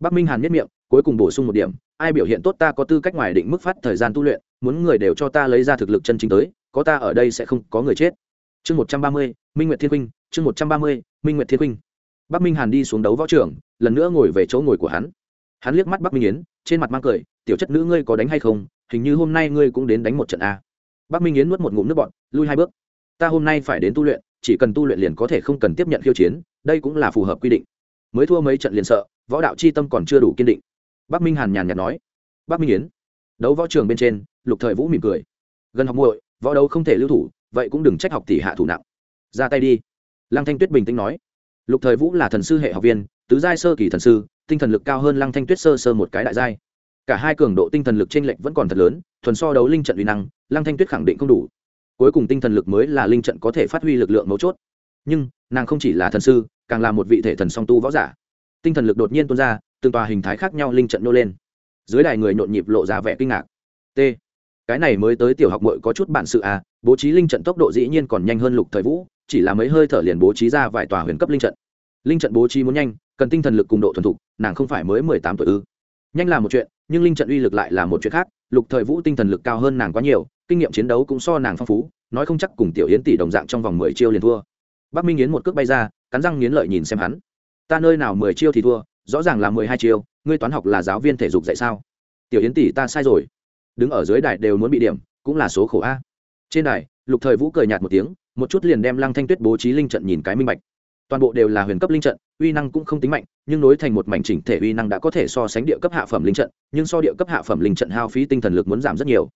Bắc minh hàn nhất miệng, cuối cùng bổ sung một điểm, ai biểu hiện tốt ta có tư cách ngoài định mức phát thời gian tu luyện, muốn người đều cho ta lấy ra thực lực chân chính tới, có ta ở đây sẽ không có người chết. Chương một trăm ba mươi, minh nguyệt thiên huynh chương một trăm ba mươi, minh nguyệt thiên huynh bắc minh hàn đi xuống đấu võ trường lần nữa ngồi về chỗ ngồi của hắn. Hắn liếc mắt bắc minh yến, trên mặt mang cười, tiểu chất nữ ngươi có đánh hay không? Hình như hôm nay ngươi cũng đến đánh một trận a. Bắc minh yến nuốt một ngụm nước bọn lui hai bước. Ta hôm nay phải đến tu luyện, chỉ cần tu luyện liền có thể không cần tiếp nhận khiêu chiến, đây cũng là phù hợp quy định. Mới thua mấy trận liền sợ, võ đạo c h i tâm còn chưa đủ kiên định. Bắc minh hàn nhàn nhạt nói. Bắc minh yến, đấu võ trường bên trên, lục thời vũ mỉm cười. Gần học muội, võ đấu không thể lưu thủ, vậy cũng đừng trách học tỷ hạ thủ nặng. Ra tay đi. Lăng thanh tuyết bình tĩnh nói lục thời vũ là thần sư hệ học viên, tứ giai sơ kỳ thần sư, tinh thần lực cao hơn lăng thanh tuyết sơ sơ một cái đại giai. Cả hai cường độ tinh thần lực trên lệnh vẫn còn thật lớn, thuần so đấu linh trận uy năng, lăng thanh tuyết khẳng định không đủ. Cuối cùng tinh thần lực mới là linh trận có thể phát huy lực lượng mấu chốt. Nhưng, nàng không chỉ là thần sư, càng là một vị thể thần song tu võ giả. Tinh thần lực đột nhiên tuôn ra, từng tòa hình thái khác nhau linh trận nô lên. Dưới đài người nhộn nhịp lộ ra vẻ kinh ngạc. T. Cái này mới tới tiểu học mội có chút bản sự à bố trí linh trận tốc độ dĩ nhiên còn nhanh hơn lục thời vũ chỉ là mấy hơi thở liền bố trí ra vài tòa huyền cấp linh trận. Linh trận bố trí muốn nhanh, cần tinh thần lực cùng độ thuần thục, nàng không phải mới mười tám tuổi ư? Nhanh là một chuyện, nhưng linh trận uy lực lại là một chuyện khác, lục thời vũ tinh thần lực cao hơn nàng quá nhiều, kinh nghiệm chiến đấu cũng so nàng phong phú, nói không chắc cùng tiểu yến tỷ đồng dạng trong vòng mười chiêu liền thua. Bắc minh yến một cước bay ra, cắn răng nghiến lợi nhìn xem hắn. Ta nơi nào mười chiêu thì thua, rõ ràng là mười hai chiêu, ngươi toán học là giáo viên thể dục dạy sao? Tiểu yến tỷ, ta sai rồi. Đứng ở dưới đài đều muốn bị điểm, cũng là số khổ a. Trên đài, lục thời vũ cười nhạt một tiếng một chút liền đem lăng thanh tuyết bố trí linh trận nhìn cái minh bạch. Toàn bộ đều là huyền cấp linh trận, uy năng cũng không tính mạnh, nhưng nối thành một mảnh chỉnh thể uy năng đã có thể so sánh địa cấp hạ phẩm linh trận, nhưng so địa cấp hạ phẩm linh trận hao phí tinh thần lực muốn giảm rất nhiều.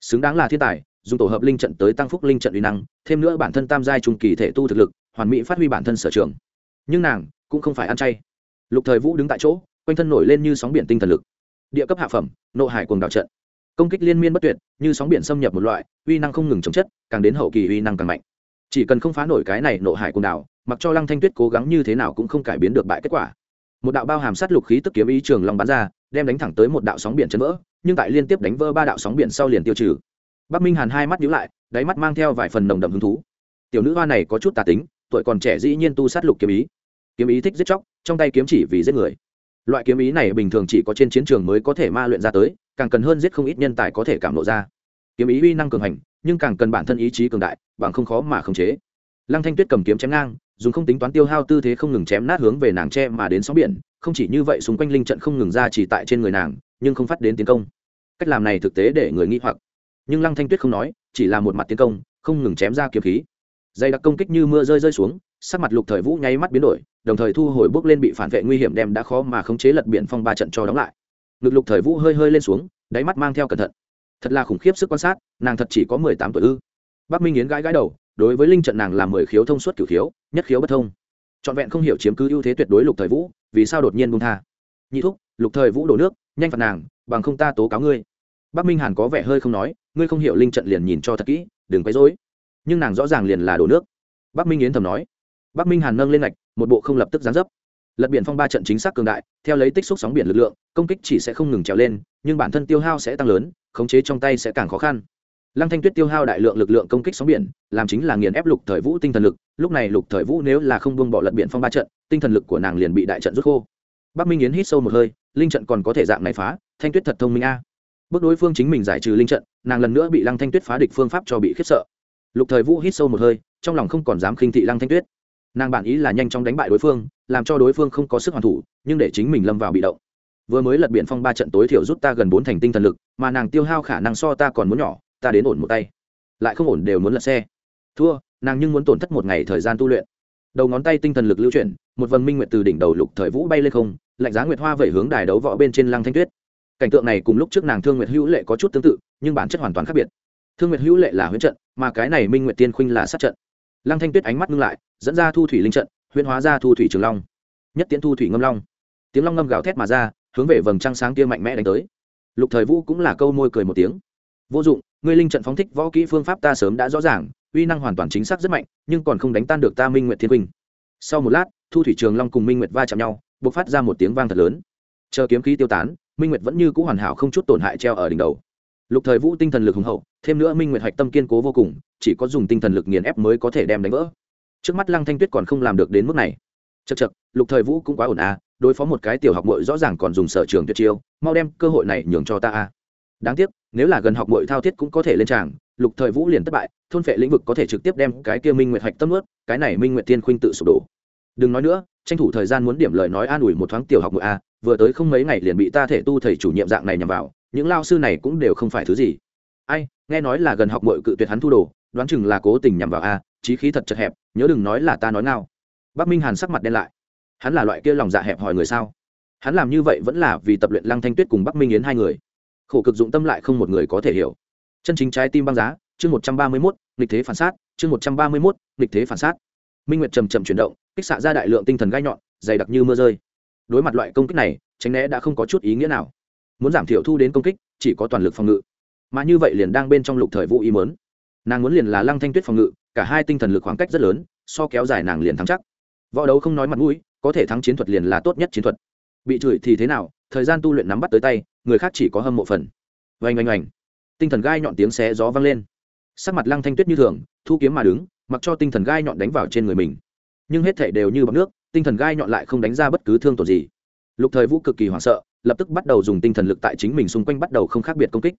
Xứng đáng là thiên tài, dùng tổ hợp linh trận tới tăng phúc linh trận uy năng, thêm nữa bản thân tam giai trung kỳ thể tu thực lực, hoàn mỹ phát huy bản thân sở trường. Nhưng nàng cũng không phải ăn chay. Lục thời vũ đứng tại chỗ, quanh thân nổi lên như sóng biển tinh thần lực. Địa cấp hạ phẩm, nộ hải cuồng đảo trận. Công kích liên miên bất tuyệt, như sóng biển xâm nhập một loại, uy năng không ngừng chống chất, càng đến hậu kỳ uy năng càng mạnh chỉ cần không phá nổi cái này nộ hải cung đảo, mặc cho lăng thanh tuyết cố gắng như thế nào cũng không cải biến được bại kết quả. Một đạo bao hàm sát lục khí tức kiếm ý trường long bắn ra, đem đánh thẳng tới một đạo sóng biển chấn vỡ, nhưng tại liên tiếp đánh vỡ ba đạo sóng biển sau liền tiêu trừ. Bắc minh hàn hai mắt nhíu lại, đáy mắt mang theo vài phần nồng đậm hứng thú. Tiểu nữ hoa này có chút tà tính, tuổi còn trẻ dĩ nhiên tu sát lục kiếm ý. Kiếm ý thích giết chóc, trong tay kiếm chỉ vì giết người. Loại kiếm ý này bình thường chỉ có trên chiến trường mới có thể ma luyện ra tới, càng cần hơn giết không ít nhân tài có thể cảm lộ ra. Kiếm ý uy năng cường hành nhưng càng cần bản thân ý chí cường đại, bằng không khó mà khống chế. Lăng thanh tuyết cầm kiếm chém ngang, dùng không tính toán tiêu hao tư thế không ngừng chém nát hướng về nàng tre mà đến sóng biển, không chỉ như vậy xung quanh linh trận không ngừng ra chỉ tại trên người nàng, nhưng không phát đến tiến công. Cách làm này thực tế để người nghi hoặc. Nhưng lăng thanh tuyết không nói, chỉ là một mặt tiến công, không ngừng chém ra kiếm khí. Dây đặc công kích như mưa rơi rơi xuống, sắc mặt lục thời vũ nháy mắt biến đổi, đồng thời thu hồi bước lên bị phản vệ nguy hiểm đem đã khó mà khống chế lật biển phong ba trận cho đóng lại. Ngực lục thời vũ hơi hơi lên xuống, đáy mắt mang theo cẩn thận thật là khủng khiếp sức quan sát, nàng thật chỉ có mười tám tuổi ư. Bắc minh yến gãi gãi đầu, đối với linh trận nàng là mười khiếu thông suốt kiểu khiếu, nhất khiếu bất thông. Trọn vẹn không hiểu chiếm cứ ưu thế tuyệt đối lục thời vũ, vì sao đột nhiên buông tha. Nhị thúc, lục thời vũ đổ nước, nhanh phạt nàng, bằng không ta tố cáo ngươi. Bắc minh hàn có vẻ hơi không nói, ngươi không hiểu linh trận liền nhìn cho thật kỹ, đừng quấy rối. Nhưng nàng rõ ràng liền là đổ nước. Bắc minh yến thầm nói. Bắc minh hàn nâng lên ngạch một bộ không lập tức gián dấp lật biển phong ba trận chính xác cường đại, theo lấy tích xúc sóng biển lực lượng, công kích chỉ sẽ không ngừng trèo lên, nhưng bản thân tiêu hao sẽ tăng lớn, khống chế trong tay sẽ càng khó khăn. Lăng thanh tuyết tiêu hao đại lượng lực lượng công kích sóng biển, làm chính là nghiền ép lục thời vũ tinh thần lực, lúc này lục thời vũ nếu là không buông bỏ lật biển phong ba trận, tinh thần lực của nàng liền bị đại trận rút khô. Bắc minh yến hít sâu một hơi, linh trận còn có thể dạng này phá, thanh tuyết thật thông minh a. Bước đối phương chính mình giải trừ linh trận, nàng lần nữa bị lăng thanh tuyết phá địch phương pháp cho bị khiếp sợ. Lục thời vũ hít sâu một hơi, trong lòng không còn dám khinh thị lăng thanh tuyết nàng bản ý là nhanh chóng đánh bại đối phương, làm cho đối phương không có sức hoàn thủ, nhưng để chính mình lâm vào bị động. Vừa mới lật biển phong ba trận tối thiểu rút ta gần bốn thành tinh thần lực, mà nàng tiêu hao khả năng so ta còn muốn nhỏ, ta đến ổn một tay. Lại không ổn đều muốn lật xe. Thua, nàng nhưng muốn tổn thất một ngày thời gian tu luyện. Đầu ngón tay tinh thần lực lưu chuyển, một vần minh nguyện từ đỉnh đầu lục thời vũ bay lên không, lạnh giá nguyệt hoa vẩy hướng đài đấu võ bên trên lăng thanh tuyết. Cảnh tượng này cùng lúc trước nàng thương nguyệt hữu lệ có chút tương tự, nhưng bản chất hoàn toàn khác biệt. Thương nguyệt hữu lệ là huyễn trận, mà cái này minh nguyệt tiên khuynh là sát trận lăng thanh tuyết ánh mắt ngưng lại, dẫn ra thu thủy linh trận, huyễn hóa ra thu thủy trường long. Nhất tiễn thu thủy ngâm long. Tiếng long ngâm gào thét mà ra, hướng về vầng trăng sáng kia mạnh mẽ đánh tới. Lục thời vũ cũng là câu môi cười một tiếng. Vô dụng, ngươi linh trận phóng thích võ kỹ phương pháp ta sớm đã rõ ràng, uy năng hoàn toàn chính xác rất mạnh, nhưng còn không đánh tan được ta minh nguyệt thiên huynh sau một lát, thu thủy trường long cùng minh nguyệt va chạm nhau b ộ c phát ra một tiếng vang thật lớn. Chờ kiếm khí tiêu tán, minh nguyệt vẫn như c ũ hoàn hảo không chút tổn hại treo ở đỉnh đầu lục thời vũ tinh thần lực hùng hậu, thêm nữa minh nguyệt hạch tâm kiên cố vô cùng, chỉ có dùng tinh thần lực nghiền ép mới có thể đem đánh vỡ. Trước mắt lăng thanh tuyết còn không làm được đến mức này. Chật chật lục thời vũ cũng quá ổn à đối phó một cái tiểu học mội rõ ràng còn dùng sở trường tuyệt chiêu, mau đem cơ hội này nhường cho ta a đáng tiếc, nếu là gần học mội thao thiết cũng có thể lên tràng, lục thời vũ liền thất bại, thôn phệ lĩnh vực có thể trực tiếp đem cái kia minh nguyệt hạch tâm ướt, cái này minh nguyệt tiên khuynh tự sụp đổ. Đừng nói nữa, tranh thủ thời gian muốn điểm lời nói an ủi một thoáng tiểu học mội a à, vừa tới không mấy ngày liền bị ta thể tu thầy chủ nhiệm dạng này nhằm vào những lao sư này cũng đều không phải thứ gì. Ai, nghe nói là gần học mội cự tuyệt hắn thu đồ, đoán chừng là cố tình nhằm vào a trí khí thật chật hẹp, nhớ đừng nói là ta nói ngao. bắc minh hàn sắc mặt đen lại. Hắn là loại kia lòng dạ hẹp hỏi người sao? Hắn làm như vậy vẫn là vì tập luyện lăng thanh tuyết cùng bắc minh yến hai người. Khổ cực dụng tâm lại không một người có thể hiểu. Chân chính trái tim băng giá, chương một trăm ba mươi mốt, nghịch thế phản sát, chương một trăm ba mươi mốt, nghịch thế phản sát. Minh nguyệt trầm trầm chuyển động, kích xạ ra đại lượng tinh thần gai nhọn, dày đặc như mưa rơi. Đối mặt loại công kích này, tránh né đã không có chút ý nghĩa nào muốn giảm thiểu thu đến công kích, chỉ có toàn lực phòng ngự. Mà như vậy liền đang bên trong lục thời vũ ý mớn nàng muốn liền là lăng thanh tuyết phòng ngự, cả hai tinh thần lực khoảng cách rất lớn, so kéo dài nàng liền thắng chắc. Võ đấu không nói mặt mũi, có thể thắng chiến thuật liền là tốt nhất chiến thuật. Bị chửi thì thế nào, thời gian tu luyện nắm bắt tới tay, người khác chỉ có hâm mộ phần. Vành oanh oanh. Tinh thần gai nhọn tiếng xé gió vang lên. Sắc mặt lăng thanh tuyết như thường, thu kiếm mà đứng, mặc cho tinh thần gai nhọn đánh vào trên người mình. Nhưng hết thể đều như bọc nước, tinh thần gai nhọn lại không đánh ra bất cứ thương tổn gì. Lục thời vũ cực kỳ hoảng sợ lập tức bắt đầu dùng tinh thần lực tại chính mình xung quanh bắt đầu không khác biệt công kích.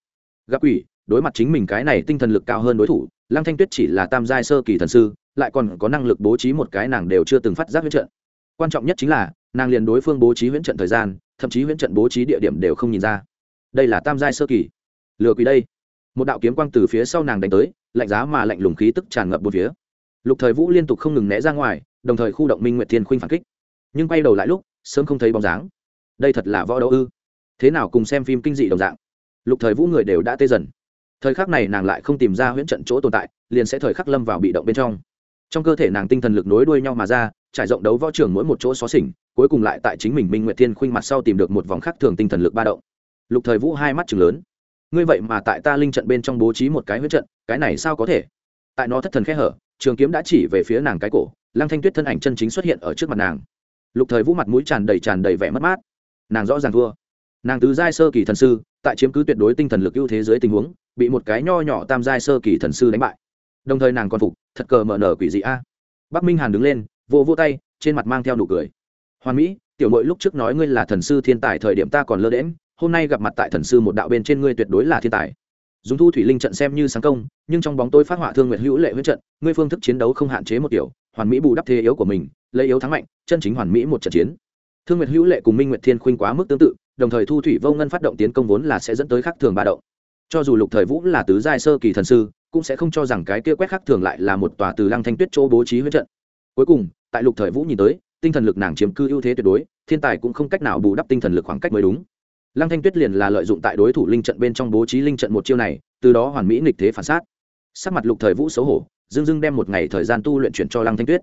Gặp ủy đối mặt chính mình cái này tinh thần lực cao hơn đối thủ, lăng thanh tuyết chỉ là tam giai sơ kỳ thần sư, lại còn có năng lực bố trí một cái nàng đều chưa từng phát giác huyễn trận. Quan trọng nhất chính là, nàng liền đối phương bố trí huyễn trận thời gian, thậm chí huyễn trận bố trí địa điểm đều không nhìn ra. Đây là tam giai sơ kỳ. Lừa quỷ đây. Một đạo kiếm quang từ phía sau nàng đánh tới, lạnh giá mà lạnh lùng khí tức tràn ngập một phía. Lục thời vũ liên tục không ngừng né ra ngoài, đồng thời khu động minh nguyệt thiên khuynh phản kích. Nhưng quay đầu lại lúc, sớm không thấy bóng dáng đây thật là võ đấu ư? Thế nào cùng xem phim kinh dị đồng dạng? Lục thời vũ người đều đã tê dần. Thời khắc này nàng lại không tìm ra huyễn trận chỗ tồn tại, liền sẽ thời khắc lâm vào bị động bên trong. Trong cơ thể nàng tinh thần lực nối đuôi nhau mà ra, trải rộng đấu võ trường mỗi một chỗ xó xỉnh, cuối cùng lại tại chính mình minh nguyệt thiên khuynh mặt sau tìm được một vòng khác thường tinh thần lực ba động. Lục thời vũ hai mắt chừng lớn. Ngươi vậy mà tại ta linh trận bên trong bố trí một cái huyết trận, cái này sao có thể? Tại nó thất thần khẽ hở, trường kiếm đã chỉ về phía nàng cái cổ, lăng thanh tuyết thân ảnh chân chính xuất hiện ở trước mặt nàng. Lục thời vũ mặt mũi tràn đầy tràn đầy vẻ mất mát nàng rõ ràng thua. Nàng tứ giai sơ kỳ thần sư, tại chiếm cứ tuyệt đối tinh thần lực ưu thế dưới tình huống, bị một cái nho nhỏ tam giai sơ kỳ thần sư đánh bại. Đồng thời nàng còn phục, thật cờ mở nở quỷ dị a. Bắc minh hàn đứng lên vô vỗ tay, trên mặt mang theo nụ cười. Hoàn mỹ, tiểu mội lúc trước nói ngươi là thần sư thiên tài thời điểm ta còn lơ đễm hôm nay gặp mặt tại thần sư một đạo bên trên ngươi tuyệt đối là thiên tài. Dùng thu thủy linh trận xem như sáng công, nhưng trong bóng tôi phát họa thương nguyệt hữu lệ huyết trận, ngươi phương thức chiến đấu không hạn chế một kiểu, hoàn mỹ bù đắp thế yếu của mình, lấy yếu thắng mạnh, chân chính hoàn mỹ một trận chiến thương nguyệt hữu lệ cùng minh nguyệt thiên khuynh quá mức tương tự, đồng thời thu thủy vô ngân phát động tiến công vốn là sẽ dẫn tới khắc thường ba động. Cho dù lục thời vũ là tứ giai sơ kỳ thần sư, cũng sẽ không cho rằng cái kia quét khắc thường lại là một tòa từ lăng thanh tuyết chỗ bố trí huyết trận. Cuối cùng, tại lục thời vũ nhìn tới, tinh thần lực nàng chiếm cư ưu thế tuyệt đối, thiên tài cũng không cách nào bù đắp tinh thần lực khoảng cách mới đúng. Lăng thanh tuyết liền là lợi dụng tại đối thủ linh trận bên trong bố trí linh trận một chiêu này, từ đó hoàn mỹ nghịch thế phản sát. Sắc mặt lục thời vũ xấu hổ dưng dưng đem một ngày thời gian tu luyện chuyển cho lăng thanh tuyết.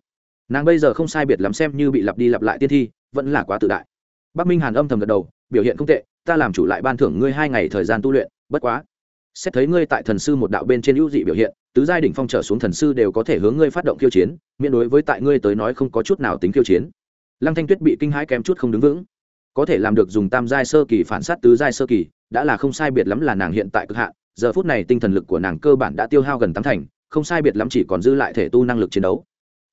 Nàng bây giờ không sai biệt lắm xem như bị lặp đi lặp lại tiên thi vẫn là quá tự đại. Bắc minh hàn âm thầm gật đầu, biểu hiện không tệ, ta làm chủ lại ban thưởng ngươi hai ngày thời gian tu luyện, bất quá. Xét thấy ngươi tại thần sư một đạo bên trên ưu dị biểu hiện, tứ giai đỉnh phong trở xuống thần sư đều có thể hướng ngươi phát động khiêu chiến, miễn đối với tại ngươi tới nói không có chút nào tính khiêu chiến. Lăng thanh tuyết bị kinh hãi kém chút không đứng vững. Có thể làm được dùng tam giai sơ kỳ phản sát tứ giai sơ kỳ, đã là không sai biệt lắm là nàng hiện tại cực hạn, giờ phút này tinh thần lực của nàng cơ bản đã tiêu hao gần tám thành, không sai biệt lắm chỉ còn dư lại thể tu năng lực chiến đấu.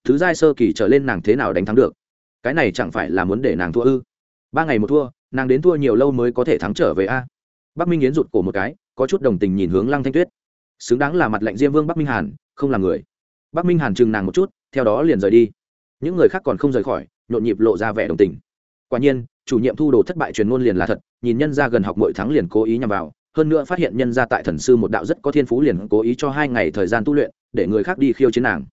Thứ giai sơ kỳ trở lên nàng thế nào đánh thắng được? Cái này chẳng phải là muốn để nàng thua ư? Ba ngày một thua, nàng đến thua nhiều lâu mới có thể thắng trở về a? Bắc minh yến rụt cổ một cái, có chút đồng tình nhìn hướng lăng thanh tuyết. Xứng đáng là mặt lệnh diêm vương bắc minh hàn, không là người. Bắc minh hàn chừng nàng một chút, theo đó liền rời đi. Những người khác còn không rời khỏi, nhộn nhịp lộ ra vẻ đồng tình. Quả nhiên, chủ nhiệm thu đồ thất bại truyền ngôn liền là thật, nhìn nhân ra gần học mỗi tháng liền cố ý nhằm vào, hơn nữa phát hiện nhân ra tại thần sư một đạo rất có thiên phú liền cố ý cho hai ngày thời gian tu luyện, để người khác đi khiêu chiến nàng.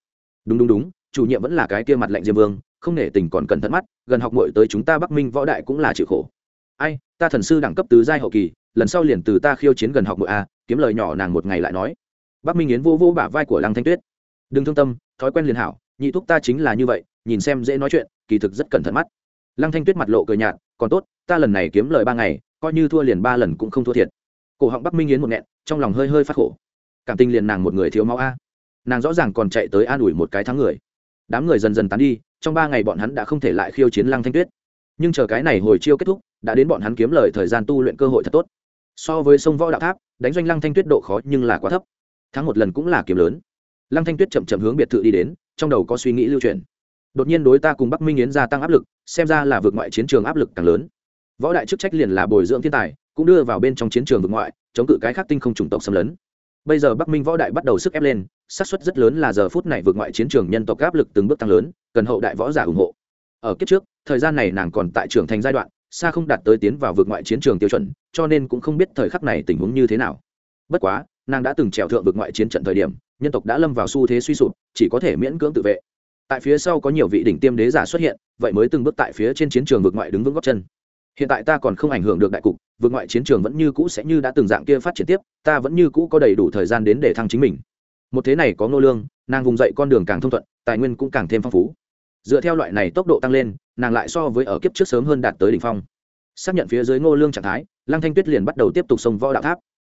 Đúng đúng đúng, chủ nhiệm vẫn là cái kia mặt lạnh diêm vương không nể tình còn cẩn thận mắt, gần học mội tới chúng ta bắc minh võ đại cũng là chịu khổ. Ai, ta thần sư đẳng cấp tứ giai hậu kỳ, lần sau liền từ ta khiêu chiến gần học mội a, kiếm lời nhỏ nàng một ngày lại nói. Bắc minh yến vô vô bả vai của lăng thanh tuyết. Đừng thương tâm, thói quen liền hảo, nhị thúc ta chính là như vậy, nhìn xem dễ nói chuyện, kỳ thực rất cẩn thận mắt. Lăng thanh tuyết mặt lộ cười nhạt, còn tốt, ta lần này kiếm lời ba ngày, coi như thua liền ba lần cũng không thua thiệt. Cổ họng bắc minh yến một nghẹn, trong lòng hơi hơi phát khổ. Cảm tình liền nàng một người thiếu máu a. Nàng rõ ràng còn chạy tới an ủi một cái thắng người đám người dần dần tán đi, trong ba ngày bọn hắn đã không thể lại khiêu chiến lăng thanh tuyết. Nhưng chờ cái này hồi chiêu kết thúc, đã đến bọn hắn kiếm lời thời gian tu luyện cơ hội thật tốt. So với sông võ đạo tháp, đánh doanh lăng thanh tuyết độ khó nhưng là quá thấp. Thắng một lần cũng là kiếm lớn. Lăng thanh tuyết chậm chậm hướng biệt thự đi đến, trong đầu có suy nghĩ lưu truyền đột nhiên đối ta cùng bắc minh yến gia tăng áp lực, xem ra là vượt ngoại chiến trường áp lực càng lớn. Võ đại chức trách liền là bồi dưỡng thiên tài, cũng đưa vào bên trong chiến trường vượt ngoại, chống cự cái khắc tinh không chủng tộc xâm lấn bây giờ bắc minh võ đại bắt đầu sức ép lên, xác suất rất lớn là giờ phút này vượt ngoại chiến trường nhân tộc áp lực từng bước tăng lớn, cần hậu đại võ giả ủng hộ. Ở kiếp trước, thời gian này nàng còn tại trưởng thành giai đoạn, xa không đạt tới tiến vào vượt ngoại chiến trường tiêu chuẩn, cho nên cũng không biết thời khắc này tình huống như thế nào. Bất quá, nàng đã từng trèo thượng vượt ngoại chiến trận thời điểm, nhân tộc đã lâm vào xu thế suy sụp, chỉ có thể miễn cưỡng tự vệ. Tại phía sau có nhiều vị đỉnh tiêm đế giả xuất hiện, vậy mới từng bước tại phía trên chiến trường vượt ngoại đứng vững góc chân hiện tại ta còn không ảnh hưởng được đại cục vượt ngoại chiến trường vẫn như cũ sẽ như đã từng dạng kia phát triển tiếp, ta vẫn như cũ có đầy đủ thời gian đến để thăng chính mình. Một thế này có nô lương, nàng vùng dậy con đường càng thông thuận, tài nguyên cũng càng thêm phong phú. Dựa theo loại này tốc độ tăng lên, nàng lại so với ở kiếp trước sớm hơn đạt tới đỉnh phong. Xác nhận phía dưới ngô lương trạng thái, lăng thanh tuyết liền bắt đầu tiếp tục xông võ đạo tháp.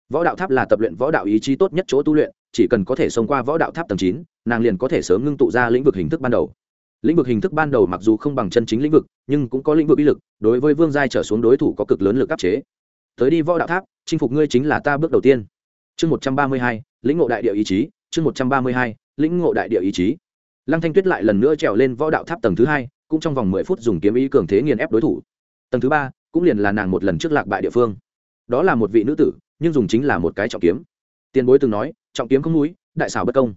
Võ đạo tháp là tập luyện võ đạo ý chí tốt nhất chỗ tu luyện, chỉ cần có thể xông qua võ đạo tháp tầng chín, nàng liền có thể sớm ngưng tụ ra lĩnh vực hình thức ban đầu lĩnh vực hình thức ban đầu mặc dù không bằng chân chính lĩnh vực, nhưng cũng có lĩnh vực uy lực, đối với vương giai trở xuống đối thủ có cực lớn lực áp chế. Tới đi võ đạo tháp, chinh phục ngươi chính là ta bước đầu tiên. Chương một trăm ba mươi hai, lĩnh ngộ đại địa ý chí, chương một trăm ba mươi hai, lĩnh ngộ đại địa ý chí. Lăng thanh tuyết lại lần nữa trèo lên võ đạo tháp tầng thứ hai, cũng trong vòng mười phút dùng kiếm ý cường thế nghiền ép đối thủ. Tầng thứ ba, cũng liền là nàng một lần trước lạc bại địa phương. Đó là một vị nữ tử, nhưng dùng chính là một cái trọng kiếm. Tiền bối từng nói, trọng kiếm không núi, đại xảo bất công.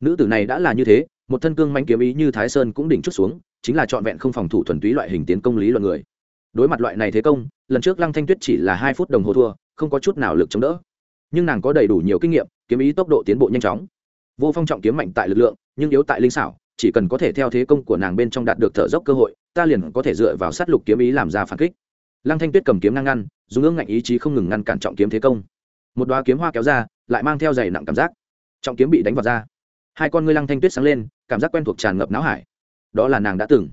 Nữ tử này đã là như thế một thân cương manh kiếm ý như thái sơn cũng đỉnh chút xuống, chính là trọn vẹn không phòng thủ thuần túy loại hình tiến công lý luận người. Đối mặt loại này thế công, lần trước lăng thanh tuyết chỉ là hai phút đồng hồ thua, không có chút nào lực chống đỡ. Nhưng nàng có đầy đủ nhiều kinh nghiệm, kiếm ý tốc độ tiến bộ nhanh chóng. Vô phong trọng kiếm mạnh tại lực lượng, nhưng yếu tại linh xảo, chỉ cần có thể theo thế công của nàng bên trong đạt được thở dốc cơ hội, ta liền có thể dựa vào sát lục kiếm ý làm ra phản kích. Lăng thanh tuyết cầm kiếm ngang ngăn, dùng ương ngạnh ý chí không ngừng ngăn cản trọng kiếm thế công. Một đoá kiếm hoa kéo ra, lại mang theo dày nặng cảm giác. Trọng kiếm bị đánh vào ra hai con ngươi lăng thanh tuyết sáng lên, cảm giác quen thuộc tràn ngập não hải. Đó là nàng đã từng.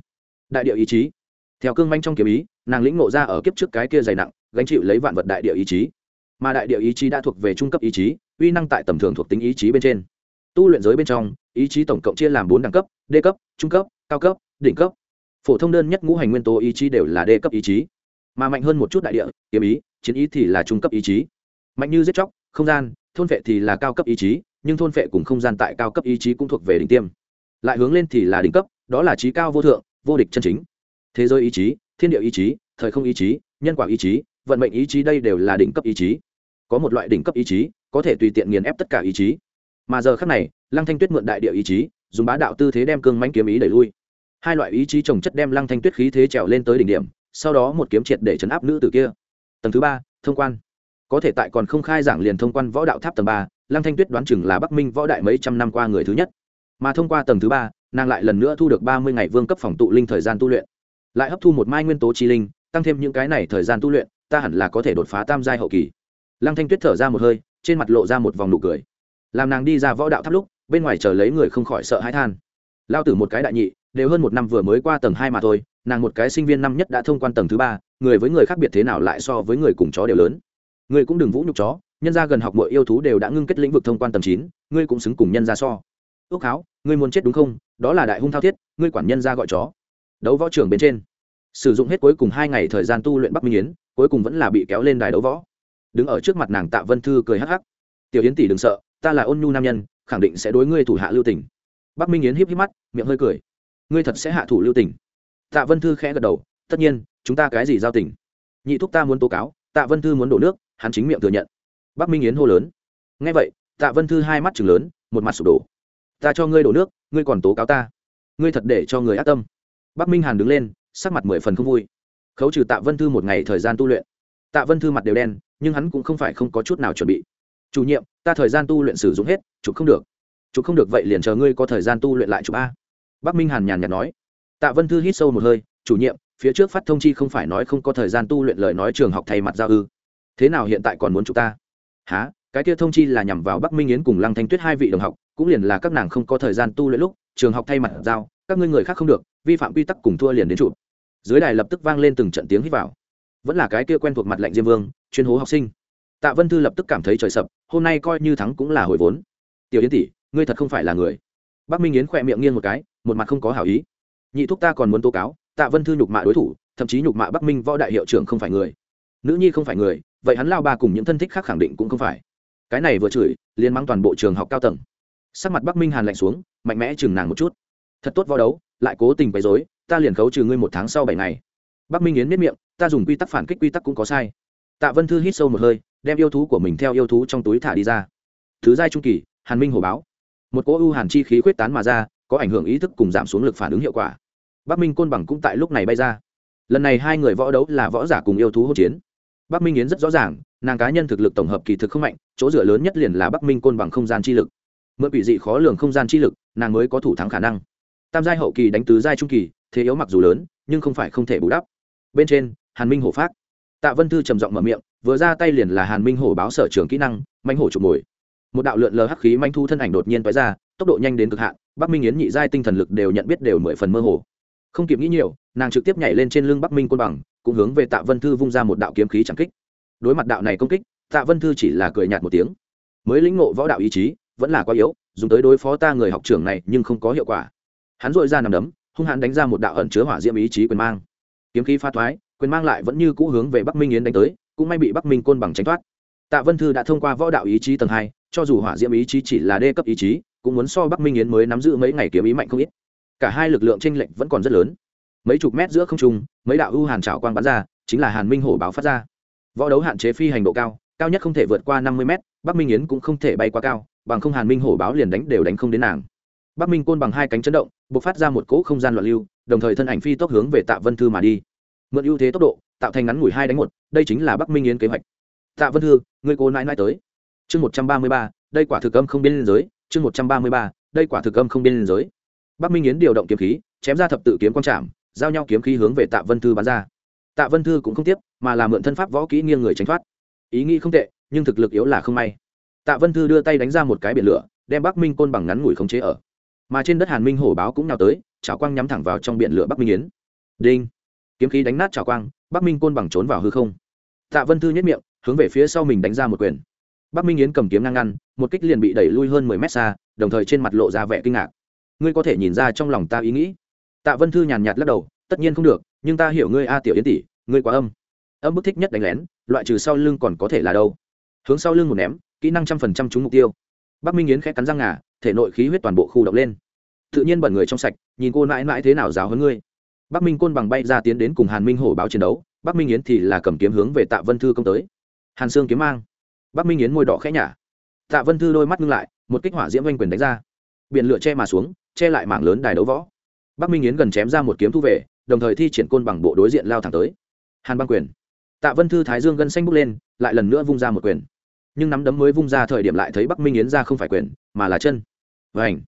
Đại địa ý chí. Theo cương manh trong kiếm ý, nàng lĩnh ngộ ra ở kiếp trước cái kia dày nặng, gánh chịu lấy vạn vật đại địa ý chí. Mà đại địa ý chí đã thuộc về trung cấp ý chí, uy năng tại tầm thường thuộc tính ý chí bên trên. Tu luyện giới bên trong, ý chí tổng cộng chia làm bốn đẳng cấp, d cấp, trung cấp, cao cấp, đỉnh cấp. Phổ thông đơn nhất ngũ hành nguyên tố ý chí đều là d cấp ý chí. Mà mạnh hơn một chút đại địa, kiếm ý, chiến ý thì là trung cấp ý chí. Mạnh như giết chóc, không gian, thôn vệ thì là cao cấp ý chí nhưng thôn phệ cùng không gian tại cao cấp ý chí cũng thuộc về đỉnh tiêm. Lại hướng lên thì là đỉnh cấp, đó là trí cao vô thượng, vô địch chân chính. Thế giới ý chí, thiên địa ý chí, thời không ý chí, nhân quả ý chí, vận mệnh ý chí đây đều là đỉnh cấp ý chí. Có một loại đỉnh cấp ý chí, có thể tùy tiện nghiền ép tất cả ý chí. Mà giờ khác này, lăng thanh tuyết mượn đại địa ý chí, dùng bá đạo tư thế đem cương mãnh kiếm ý đẩy lui. Hai loại ý chí trồng chất đem lăng thanh tuyết khí thế trèo lên tới đỉnh điểm, sau đó một kiếm triệt để chấn áp nữ tử kia. Tầng thứ ba, thông quan. Có thể tại còn không khai giảng liền thông quan võ đạo tháp tầng ba lăng thanh tuyết đoán chừng là bắc minh võ đại mấy trăm năm qua người thứ nhất. Mà thông qua tầng thứ ba, nàng lại lần nữa thu được ba mươi ngày vương cấp phòng tụ linh thời gian tu luyện. Lại hấp thu một mai nguyên tố chi linh, tăng thêm những cái này thời gian tu luyện, ta hẳn là có thể đột phá tam giai hậu kỳ. Lăng thanh tuyết thở ra một hơi, trên mặt lộ ra một vòng nụ cười. Làm nàng đi ra võ đạo tháp lúc, bên ngoài chờ lấy người không khỏi sợ hãi than. Lao tử một cái đại nhị, đều hơn một năm vừa mới qua tầng hai mà thôi, nàng một cái sinh viên năm nhất đã thông quan tầng thứ ba, người với người khác biệt thế nào lại so với người cùng chó đều lớn. Người cũng đừng vũ nhục chó nhân gia gần học mọi yêu thú đều đã ngưng kết lĩnh vực thông quan tầm chín, ngươi cũng xứng cùng nhân gia so. Ước háo ngươi muốn chết đúng không? Đó là đại hung thao thiết, ngươi quản nhân gia gọi chó. Đấu võ trưởng bên trên. Sử dụng hết cuối cùng hai ngày thời gian tu luyện bắc minh yến, cuối cùng vẫn là bị kéo lên đài đấu võ. Đứng ở trước mặt nàng tạ vân thư cười hắc hắc. Tiểu yến tỷ đừng sợ, ta là ôn nhu nam nhân, khẳng định sẽ đối ngươi thủ hạ lưu tình. Bắc minh yến híp híp mắt, miệng hơi cười. Ngươi thật sẽ hạ thủ lưu tình. Tạ vân thư khẽ gật đầu, tất nhiên, chúng ta cái gì giao tình? Nhị thúc ta muốn tố cáo, tạ vân thư muốn đổ nước, hắn chính miệng thừa nhận bắc minh yến hô lớn. Ngay vậy, tạ vân thư hai mắt chừng lớn, một mặt sụp đổ. Ta cho ngươi đổ nước, ngươi còn tố cáo ta. Ngươi thật để cho người ác tâm. Bắc minh hàn đứng lên, sắc mặt mười phần không vui. Khấu trừ tạ vân thư một ngày thời gian tu luyện. Tạ vân thư mặt đều đen, nhưng hắn cũng không phải không có chút nào chuẩn bị. Chủ nhiệm, ta thời gian tu luyện sử dụng hết, chụp không được. Chụp không được vậy liền chờ ngươi có thời gian tu luyện lại chụp a. Bắc minh hàn nhàn nhạt nói. Tạ vân thư hít sâu một hơi, chủ nhiệm, phía trước phát thông chi không phải nói không có thời gian tu luyện lời nói trường học thay mặt giao ư. Thế nào hiện tại còn muốn chụp ta? Há, cái kia thông chi là nhằm vào bắc minh yến cùng lăng thanh tuyết hai vị đồng học, cũng liền là các nàng không có thời gian tu luyện lúc, trường học thay mặt giao, các ngươi người khác không được, vi phạm quy tắc cùng thua liền đến chụp dưới đài lập tức vang lên từng trận tiếng hít vào. Vẫn là cái kia quen thuộc mặt lạnh diêm vương, chuyên hố học sinh. Tạ vân thư lập tức cảm thấy trời sập, hôm nay coi như thắng cũng là hồi vốn. Tiểu yến tỷ, ngươi thật không phải là người. Bắc minh yến khỏe miệng nghiêng một cái, một mặt không có hảo ý. Nhị thúc ta còn muốn tố cáo, tạ vân thư nhục mạ đối thủ, thậm chí nhục mạ bắc minh võ đại hiệu trưởng không phải người nữ nhi không phải người, vậy hắn lao ba cùng những thân thích khác khẳng định cũng không phải. Cái này vừa chửi, liền mang toàn bộ trường học cao tầng. Sắc mặt bắc minh hàn lạnh xuống, mạnh mẽ chừng nàng một chút. Thật tốt võ đấu, lại cố tình bày dối ta liền khấu trừ ngươi một tháng sau bảy ngày. Bắc minh yến miết miệng, ta dùng quy tắc phản kích quy tắc cũng có sai. Tạ vân thư hít sâu một hơi, đem yêu thú của mình theo yêu thú trong túi thả đi ra. Thứ giai trung kỳ, hàn minh hổ báo. Một cỗ ưu hàn chi khí quyết tán mà ra, có ảnh hưởng ý thức cùng giảm xuống lực phản ứng hiệu quả. Bắc minh côn bằng cũng tại lúc này bay ra. Lần này hai người võ đấu là võ giả cùng yêu thú hỗn chiến bắc minh yến rất rõ ràng, nàng cá nhân thực lực tổng hợp kỳ thực không mạnh, chỗ dựa lớn nhất liền là bắc minh côn bằng không gian chi lực. Mượn quỷ dị khó lường không gian chi lực, nàng mới có thủ thắng khả năng. Tam giai hậu kỳ đánh tứ giai trung kỳ, thế yếu mặc dù lớn, nhưng không phải không thể bù đắp. Bên trên, hàn minh hổ phát tạ vân thư trầm giọng mở miệng, vừa ra tay liền là hàn minh hổ báo sở trường kỹ năng manh hổ chụp mồi. Một đạo lượn lờ hắc khí manh thu thân ảnh đột nhiên tói ra, tốc độ nhanh đến cực hạn, bắc minh yến nhị giai tinh thần lực đều nhận biết đều mười phần mơ hồ. Không kịp nghĩ nhiều, nàng trực tiếp nhảy lên trên lưng bắc minh côn bằng cũng hướng về tạ vân thư vung ra một đạo kiếm khí chẳng kích. Đối mặt đạo này công kích, tạ vân thư chỉ là cười nhạt một tiếng. Mới lĩnh ngộ võ đạo ý chí, vẫn là quá yếu, dùng tới đối phó ta người học trưởng này nhưng không có hiệu quả. Hắn dội ra nằm đấm, hung hãn đánh ra một đạo ẩn chứa hỏa diễm ý chí quyền mang. Kiếm khí pha thoái, quyền mang lại vẫn như cũ hướng về bắc minh yến đánh tới, cũng may bị bắc minh côn bằng tránh thoát. Tạ vân thư đã thông qua võ đạo ý chí tầng hai, cho dù hỏa diễm ý chí chỉ là đê cấp ý chí, cũng muốn so bắc minh yến mới nắm giữ mấy ngày kiếm ý mạnh không ít. Cả hai lực lượng tranh lệch vẫn còn rất lớn mấy chục mét giữa không trung, mấy đạo ưu hàn trào quang bắn ra, chính là hàn minh hổ báo phát ra. Võ đấu hạn chế phi hành độ cao cao nhất không thể vượt qua năm mươi mét, bắc minh yến cũng không thể bay quá cao, bằng không hàn minh hổ báo liền đánh đều đánh không đến nàng. Bắc minh côn bằng hai cánh chấn động b ộ c phát ra một cỗ không gian loạn lưu, đồng thời thân ảnh phi tốc hướng về tạ vân thư mà đi. Mượn ưu thế tốc độ, tạo thành ngắn ngủi hai đánh một, đây chính là bắc minh yến kế hoạch. Tạ vân thư người cô nãi nãi tới. Chương một trăm ba mươi ba, đây quả thực âm không biên giới, chương một trăm ba mươi ba, đây quả thực âm không biên giới. Bắc minh yến điều động kiếm khí, chém ra thập tự kiếm quan trảm giao nhau kiếm khí hướng về tạ vân thư bắn ra. Tạ vân thư cũng không tiếp, mà là mượn thân pháp võ kỹ nghiêng người tránh thoát. Ý nghĩ không tệ, nhưng thực lực yếu là không may. Tạ vân thư đưa tay đánh ra một cái biển lửa, đem bắc minh côn bằng ngắn ngủi khống chế ở. Mà trên đất hàn minh hổ báo cũng nào tới, chảo quang nhắm thẳng vào trong biển lửa bắc minh yến. Đinh! Kiếm khí đánh nát chảo quang, bắc minh côn bằng trốn vào hư không. Tạ vân thư nhất miệng, hướng về phía sau mình đánh ra một quyền. Bắc minh yến cầm kiếm ngang ngăn, một kích liền bị đẩy lui hơn mười mét xa, đồng thời trên mặt lộ ra vẻ kinh ngạc. Ngươi có thể nhìn ra trong lòng ta ý nghĩ? Tạ vân thư nhàn nhạt lắc đầu, tất nhiên không được, nhưng ta hiểu ngươi, a, tiểu yến tỷ, ngươi quá âm. Âm bức thích nhất đánh lén, loại trừ sau lưng còn có thể là đâu? Hướng sau lưng một ném, kỹ năng trăm phần trăm trúng mục tiêu. Bắc minh yến khẽ cắn răng ngà, thể nội khí huyết toàn bộ khu động lên. Tự nhiên bẩn người trong sạch, nhìn cô mãi mãi thế nào giáo hơn ngươi. Bắc minh côn bằng bay ra tiến đến cùng hàn minh hổ báo chiến đấu, bắc minh yến thì là cầm kiếm hướng về tạ vân thư công tới. Hàn sương kiếm mang. Bắc minh yến môi đỏ khẽ nhả. Tạ vân thư đôi mắt ngưng lại, một kích hỏa diễm oanh quyền đánh ra. Biển lửa che mà xuống, che lại mảng lớn đài đấu võ bắc minh yến gần chém ra một kiếm thu về, đồng thời thi triển côn bằng bộ đối diện lao thẳng tới. Hàn băng quyền. Tạ vân thư thái dương gân xanh bốc lên, lại lần nữa vung ra một quyền. Nhưng nắm đấm mới vung ra thời điểm lại thấy bắc minh yến ra không phải quyền, mà là chân. Và ảnh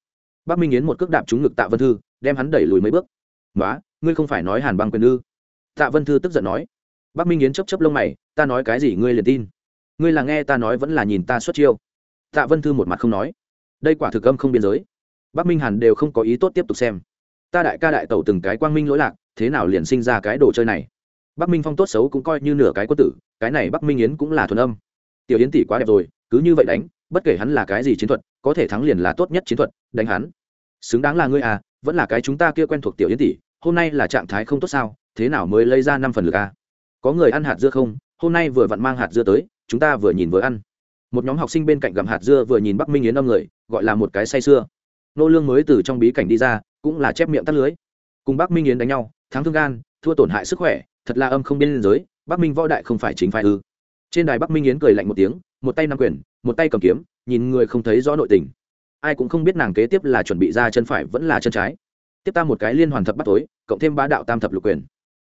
bắc minh yến một cước đạp trúng ngực tạ vân thư, đem hắn đẩy lùi mấy bước. Nói ngươi không phải nói hàn băng quyền ư? Tạ vân thư tức giận nói. Bắc minh yến chấp chấp lông mày, ta nói cái gì ngươi liền tin. Ngươi là nghe ta nói vẫn là nhìn ta xuất chiêu. Tạ vân thư một mặt không nói. Đây quả thực âm không biên giới. Bắc minh hàn đều không có ý tốt tiếp tục xem ta đại ca đại tẩu từng cái quang minh lỗi lạc, thế nào liền sinh ra cái đồ chơi này? Bắc minh phong tốt xấu cũng coi như nửa cái quân tử, cái này bắc minh yến cũng là thuần âm. Tiểu yến tỷ quá đẹp rồi, cứ như vậy đánh, bất kể hắn là cái gì chiến thuật, có thể thắng liền là tốt nhất chiến thuật, đánh hắn. Xứng đáng là ngươi à vẫn là cái chúng ta kia quen thuộc tiểu yến tỷ, hôm nay là trạng thái không tốt sao, thế nào mới lấy ra năm phần lực à? có người ăn hạt dưa không? Hôm nay vừa vặn mang hạt dưa tới, chúng ta vừa nhìn vừa ăn. Một nhóm học sinh bên cạnh gặm hạt dưa vừa nhìn bắc minh yến âm người, gọi là một cái say sưa. Nô lương mới từ trong bí cảnh đi ra cũng là chép miệng tắt lưới. Cùng bắc minh yến đánh nhau, thắng thương gan, thua tổn hại sức khỏe, thật là âm không biên giới, bắc minh võ đại không phải chính phải ư. Trên đài bắc minh yến cười lạnh một tiếng, một tay nắm quyền, một tay cầm kiếm, nhìn người không thấy rõ nội tình. Ai cũng không biết nàng kế tiếp là chuẩn bị ra chân phải vẫn là chân trái. Tiếp ta một cái liên hoàn thập bắt tối, cộng thêm ba đạo tam thập lục quyền.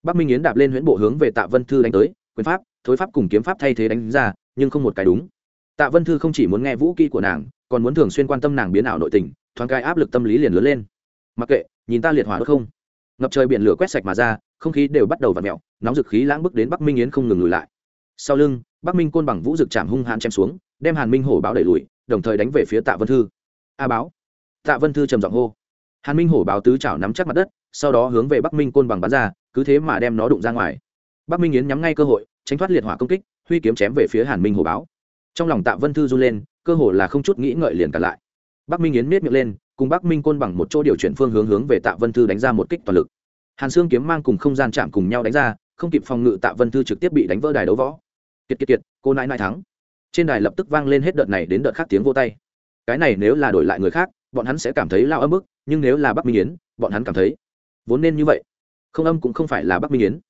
Bắc minh yến đạp lên huyễn bộ hướng về tạ vân thư đánh tới, quyền pháp, thối pháp cùng kiếm pháp thay thế đánh ra, nhưng không một cái đúng. Tạ vân thư không chỉ muốn nghe vũ kỹ của nàng, còn muốn thường xuyên quan tâm nàng biến ảo nội tình, thoáng cái áp lực tâm lý liền lớn lên mặc kệ, nhìn ta liệt hỏa đốt không. Ngập trời biển lửa quét sạch mà ra, không khí đều bắt đầu v ặ mẹo nóng dực khí lãng bước đến bắc minh yến không ngừng lùi lại. Sau lưng, bắc minh côn bằng vũ dực chạm hung hãn chém xuống, đem hàn minh hổ báo đẩy lùi, đồng thời đánh về phía tạ vân thư. A báo. Tạ vân thư trầm giọng hô. Hàn minh hổ báo tứ chảo nắm chắc mặt đất, sau đó hướng về bắc minh côn bằng bắn ra, cứ thế mà đem nó đụng ra ngoài. Bắc minh yến nhắm ngay cơ hội, tránh thoát liệt hỏa công kích, huy kiếm chém về phía hàn minh hổ báo. Trong lòng tạ vân thư run lên, cơ hồ là không chút nghĩ ngợi liền cả lại. Bắc minh yến miết miệng lên cùng bắc minh côn bằng một chỗ điều chuyển phương hướng hướng về tạ vân thư đánh ra một kích toàn lực. Hàn xương kiếm mang cùng không gian chạm cùng nhau đánh ra, không kịp phòng ngự tạ vân thư trực tiếp bị đánh vỡ đài đấu võ. Kiệt kiệt kiệt, cô nãi nãi thắng. Trên đài lập tức vang lên hết đợt này đến đợt khác tiếng vô tay. Cái này nếu là đổi lại người khác, bọn hắn sẽ cảm thấy lao âm ức nhưng nếu là bắc minh yến, bọn hắn cảm thấy vốn nên như vậy. Không âm cũng không phải là bắc minh yến.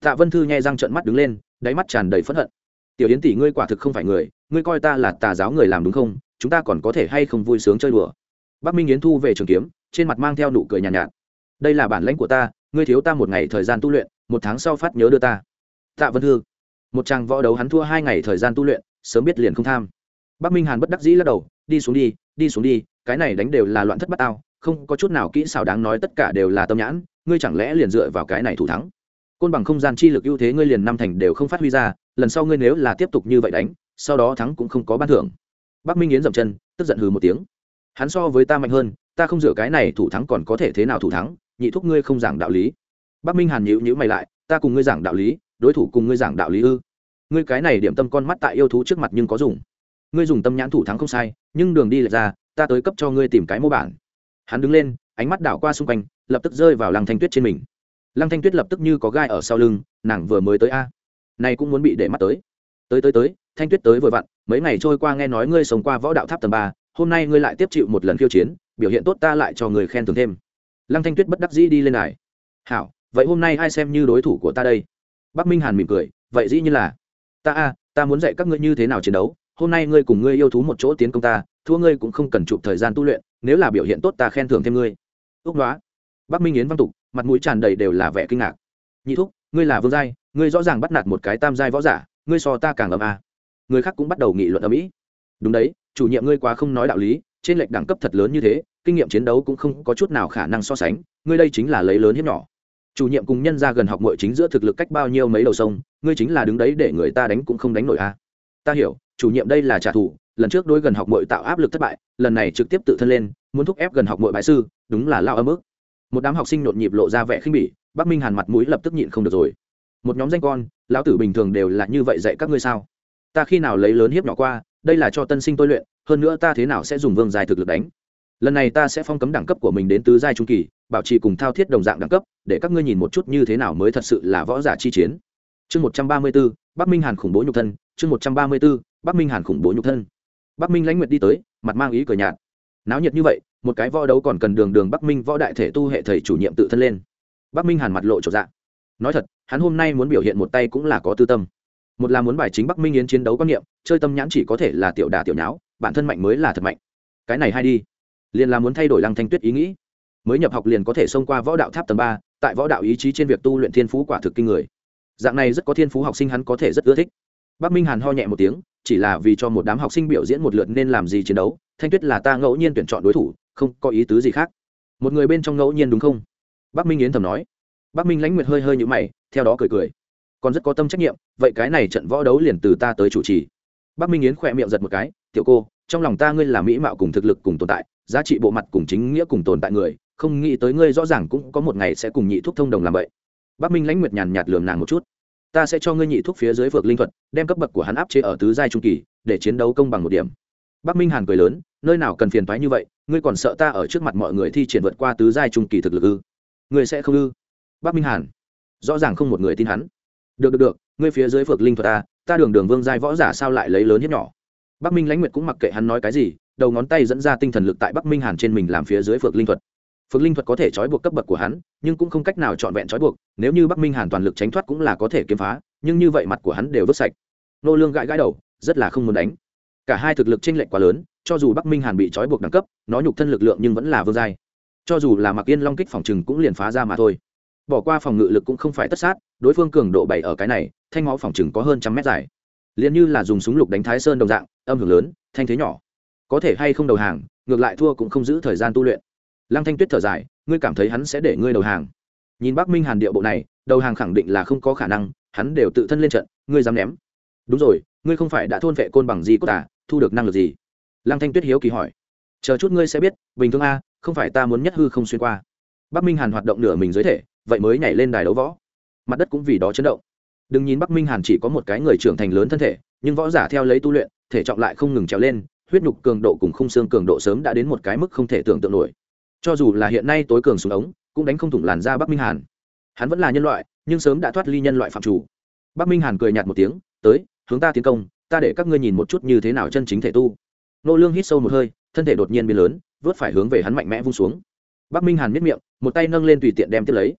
Tạ vân thư nhai răng trợn mắt đứng lên, đáy mắt tràn đầy phẫn hận. Tiểu yến tỷ, ngươi quả thực không phải người, ngươi coi ta là tà giáo người làm đúng không? Chúng ta còn có thể hay không vui sướng chơi đùa? Bắc minh yến thu về trường kiếm trên mặt mang theo nụ cười nhàn nhạt, nhạt. Đây là bản lãnh của ta ngươi thiếu ta một ngày thời gian tu luyện một tháng sau phát nhớ đưa ta. Tạ vân Hương, một chàng võ đấu hắn thua hai ngày thời gian tu luyện sớm biết liền không tham. Bắc minh hàn bất đắc dĩ lắc đầu đi xuống đi đi xuống đi cái này đánh đều là loạn thất bát ao không có chút nào kỹ xảo đáng nói tất cả đều là tâm nhãn ngươi chẳng lẽ liền dựa vào cái này thủ thắng? Côn bằng không gian chi lực ưu thế ngươi liền năm thành đều không phát huy ra lần sau ngươi nếu là tiếp tục như vậy đánh sau đó thắng cũng không có ban thưởng. Bắc minh yến dậm chân tức giận hừ một tiếng hắn so với ta mạnh hơn, ta không dựa cái này thủ thắng còn có thể thế nào thủ thắng, nhị thúc ngươi không giảng đạo lý. Bắc minh hàn nhữ nhữ mày lại, ta cùng ngươi giảng đạo lý, đối thủ cùng ngươi giảng đạo lý ư. Ngươi cái này điểm tâm con mắt tại yêu thú trước mặt nhưng có dùng. Ngươi dùng tâm nhãn thủ thắng không sai, nhưng đường đi lệch ra, ta tới cấp cho ngươi tìm cái mô bản. Hắn đứng lên, ánh mắt đảo qua xung quanh, lập tức rơi vào lăng thanh tuyết trên mình. Lăng thanh tuyết lập tức như có gai ở sau lưng, nàng vừa mới tới a. Này cũng muốn bị để mắt tới. Tới tới tới, thanh tuyết tới vừa vặn, mấy ngày trôi qua nghe nói ngươi sống qua võ đạo tháp tầng ba hôm nay ngươi lại tiếp chịu một lần khiêu chiến, biểu hiện tốt ta lại cho người khen thưởng thêm. Lăng thanh tuyết bất đắc dĩ đi lên đài hảo, vậy hôm nay ai xem như đối thủ của ta đây? Bắc minh hàn mỉm cười, vậy dĩ như là. Ta a, ta muốn dạy các ngươi như thế nào chiến đấu, hôm nay ngươi cùng ngươi yêu thú một chỗ tiến công ta, thua ngươi cũng không cần chụp thời gian tu luyện, nếu là biểu hiện tốt ta khen thưởng thêm ngươi. Ước đoá. Bắc minh yến văn tục, mặt mũi tràn đầy đều là vẻ kinh ngạc. Nhị thúc, ngươi là vương giai, ngươi rõ ràng bắt nạt một cái tam giai võ giả, ngươi so ta càng ầm a. Người khác cũng bắt đầu nghị luận ở mỹ đúng đấy chủ nhiệm ngươi quá không nói đạo lý, trên lệch đẳng cấp thật lớn như thế, kinh nghiệm chiến đấu cũng không có chút nào khả năng so sánh, ngươi đây chính là lấy lớn hiếp nhỏ. Chủ nhiệm cùng nhân ra gần học mội chính giữa thực lực cách bao nhiêu mấy đầu sông, ngươi chính là đứng đấy để người ta đánh cũng không đánh nổi a ta hiểu, chủ nhiệm đây là trả thù, lần trước đôi gần học mội tạo áp lực thất bại, lần này trực tiếp tự thân lên, muốn thúc ép gần học mội bại sư, đúng là lao âm ức. Một đám học sinh nhộn nhịp lộ ra vẻ khinh bỉ, bắc minh hàn mặt mũi lập tức nhịn không được rồi. Một nhóm danh con, lão tử bình thường đều là như vậy dạy các ngươi sao? Ta khi nào lấy lớn hiếp nhỏ qua đây là cho tân sinh tôi luyện, hơn nữa ta thế nào sẽ dùng vương dài thực lực đánh? Lần này ta sẽ phong cấm đẳng cấp của mình đến tứ giai trung kỳ, bảo trì cùng thao thiết đồng dạng đẳng cấp, để các ngươi nhìn một chút như thế nào mới thật sự là võ giả chi chiến. Chương một trăm ba mươi b ố bắc minh hàn khủng bố nhục thân. Chương một trăm ba mươi b ố bắc minh hàn khủng bố nhục thân. Bắc minh lãnh nguyệt đi tới, mặt mang ý cờ nhạt. Náo nhiệt như vậy, một cái võ đấu còn cần đường đường bắc minh võ đại thể tu hệ thầy chủ nhiệm tự thân lên. Bắc minh hàn mặt lộ trộn dạng. Nói thật, hắn hôm nay muốn biểu hiện một tay cũng là có tư tâm một là muốn bài chính bắc minh yến chiến đấu quan niệm chơi tâm nhãn chỉ có thể là tiểu đà tiểu nháo bản thân mạnh mới là thật mạnh cái này hay đi liền là muốn thay đổi lăng thanh tuyết ý nghĩ mới nhập học liền có thể xông qua võ đạo tháp tầng ba tại võ đạo ý chí trên việc tu luyện thiên phú quả thực kinh người dạng này rất có thiên phú học sinh hắn có thể rất ưa thích bắc minh hàn ho nhẹ một tiếng chỉ là vì cho một đám học sinh biểu diễn một lượt nên làm gì chiến đấu thanh tuyết là ta ngẫu nhiên tuyển chọn đối thủ không có ý tứ gì khác một người bên trong ngẫu nhiên đúng không bắc minh yến thầm nói bắc minh lãnh nguyệt hơi hơi nhũ mày theo đó cười cười còn rất có tâm trách nhiệm, vậy cái này trận võ đấu liền từ ta tới chủ trì. Bắc minh yến khỏe miệng giật một cái, tiểu cô, trong lòng ta ngươi là mỹ mạo cùng thực lực cùng tồn tại, giá trị bộ mặt cùng chính nghĩa cùng tồn tại người, không nghĩ tới ngươi rõ ràng cũng có một ngày sẽ cùng nhị thuốc thông đồng làm vậy. Bắc minh lãnh nguyệt nhàn nhạt lườm nàng một chút. Ta sẽ cho ngươi nhị thuốc phía dưới vượt linh thuật, đem cấp bậc của hắn áp chế ở tứ giai trung kỳ, để chiến đấu công bằng một điểm. Bắc minh hàn cười lớn, nơi nào cần phiền thoái như vậy, ngươi còn sợ ta ở trước mặt mọi người thi triển vượt qua tứ giai trung kỳ thực lực ư? Ngươi sẽ không ư? Bắc minh hàn, rõ ràng không một người tin hắn được được được, ngươi phía dưới phược linh thuật ta ta đường đường vương giai võ giả sao lại lấy lớn hiếp nhỏ? Bắc minh lãnh nguyệt cũng mặc kệ hắn nói cái gì, đầu ngón tay dẫn ra tinh thần lực tại bắc minh hàn trên mình làm phía dưới phược linh thuật. Phược linh thuật có thể trói buộc cấp bậc của hắn, nhưng cũng không cách nào trọn vẹn trói buộc, nếu như bắc minh hàn toàn lực tránh thoát cũng là có thể kiếm phá, nhưng như vậy mặt của hắn đều vứt sạch. Nô lương gãi gãi đầu, rất là không muốn đánh. Cả hai thực lực chênh lệch quá lớn, cho dù bắc minh hàn bị trói buộc đẳng cấp, nó nhục thân lực lượng nhưng vẫn là vương giai. Cho dù là mặc yên long kích phòng trừng cũng liền phá ra mà thôi bỏ qua phòng ngự lực cũng không phải tất sát, đối phương cường độ bảy ở cái này, thanh máu phòng chừng có hơn trăm mét dài. Liền như là dùng súng lục đánh thái sơn đồng dạng, âm hưởng lớn, thanh thế nhỏ. Có thể hay không đầu hàng, ngược lại thua cũng không giữ thời gian tu luyện. Lăng thanh tuyết thở dài, ngươi cảm thấy hắn sẽ để ngươi đầu hàng. Nhìn bắc minh hàn điệu bộ này, đầu hàng khẳng định là không có khả năng, hắn đều tự thân lên trận, ngươi dám ném. Đúng rồi, ngươi không phải đã thôn vệ côn bằng gì cốt à thu được năng lực gì? Lăng thanh tuyết hiếu kỳ hỏi. Chờ chút ngươi sẽ biết, bình thường a, không phải ta muốn nhất hư không xuyên qua. Bắc minh hàn hoạt động nửa mình dưới thể vậy mới nhảy lên đài đấu võ. Mặt đất cũng vì đó chấn động. Đừng nhìn bắc minh hàn chỉ có một cái người trưởng thành lớn thân thể, nhưng võ giả theo lấy tu luyện, thể trọng lại không ngừng trèo lên, huyết nhục cường độ cùng khung xương cường độ sớm đã đến một cái mức không thể tưởng tượng nổi. Cho dù là hiện nay tối cường xuống ống, cũng đánh không thủng làn da bắc minh hàn. Hắn vẫn là nhân loại, nhưng sớm đã thoát ly nhân loại phạm chủ. Bắc minh hàn cười nhạt một tiếng, tới, hướng ta tiến công, ta để các ngươi nhìn một chút như thế nào chân chính thể tu. Nô lương hít sâu một hơi, thân thể đột nhiên biến lớn, vớt phải hướng về hắn mạnh mẽ vung xuống. Bắc minh hàn miết miệng, một tay nâng lên tùy tiện đem tiếp lấy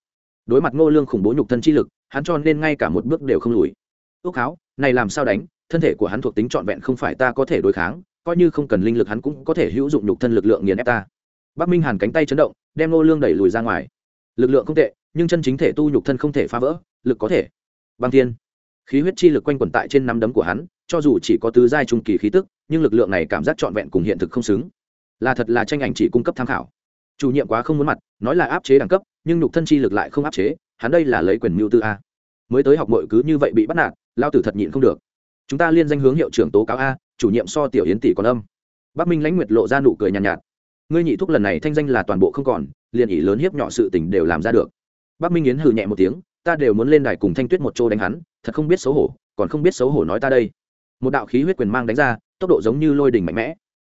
đối mặt ngô lương khủng bố nhục thân chi lực, hắn cho nên ngay cả một bước đều không lùi. Ước háo, này làm sao đánh? Thân thể của hắn thuộc tính trọn vẹn không phải ta có thể đối kháng, coi như không cần linh lực hắn cũng có thể hữu dụng nhục thân lực lượng nghiền ép ta. Bắc minh hàn cánh tay chấn động, đem ngô lương đẩy lùi ra ngoài. Lực lượng không tệ, nhưng chân chính thể tu nhục thân không thể phá vỡ, lực có thể. Băng thiên. Khí huyết chi lực quanh quẩn tại trên nắm đấm của hắn, cho dù chỉ có tứ giai trung kỳ khí tức, nhưng lực lượng này cảm giác trọn vẹn cùng hiện thực không xứng. Là thật là tranh ảnh chỉ cung cấp tham khảo chủ nhiệm quá không muốn mặt nói là áp chế đẳng cấp nhưng nhục thân chi lực lại không áp chế hắn đây là lấy quyền mưu tư a. Mới tới học mội cứ như vậy bị bắt nạt lao tử thật nhịn không được. Chúng ta liên danh hướng hiệu trưởng tố cáo a chủ nhiệm so tiểu yến tỷ còn âm. Bắc minh lãnh nguyệt lộ ra nụ cười nhàn nhạt, nhạt. Ngươi nhị thúc lần này thanh danh là toàn bộ không còn liền ỷ lớn hiếp nhỏ sự tình đều làm ra được. Bắc minh yến hừ nhẹ một tiếng ta đều muốn lên đài cùng thanh tuyết một chỗ đánh hắn thật không biết xấu hổ còn không biết xấu hổ nói ta đây. Một đạo khí huyết quyền mang đánh ra tốc độ giống như lôi đỉnh mạnh mẽ.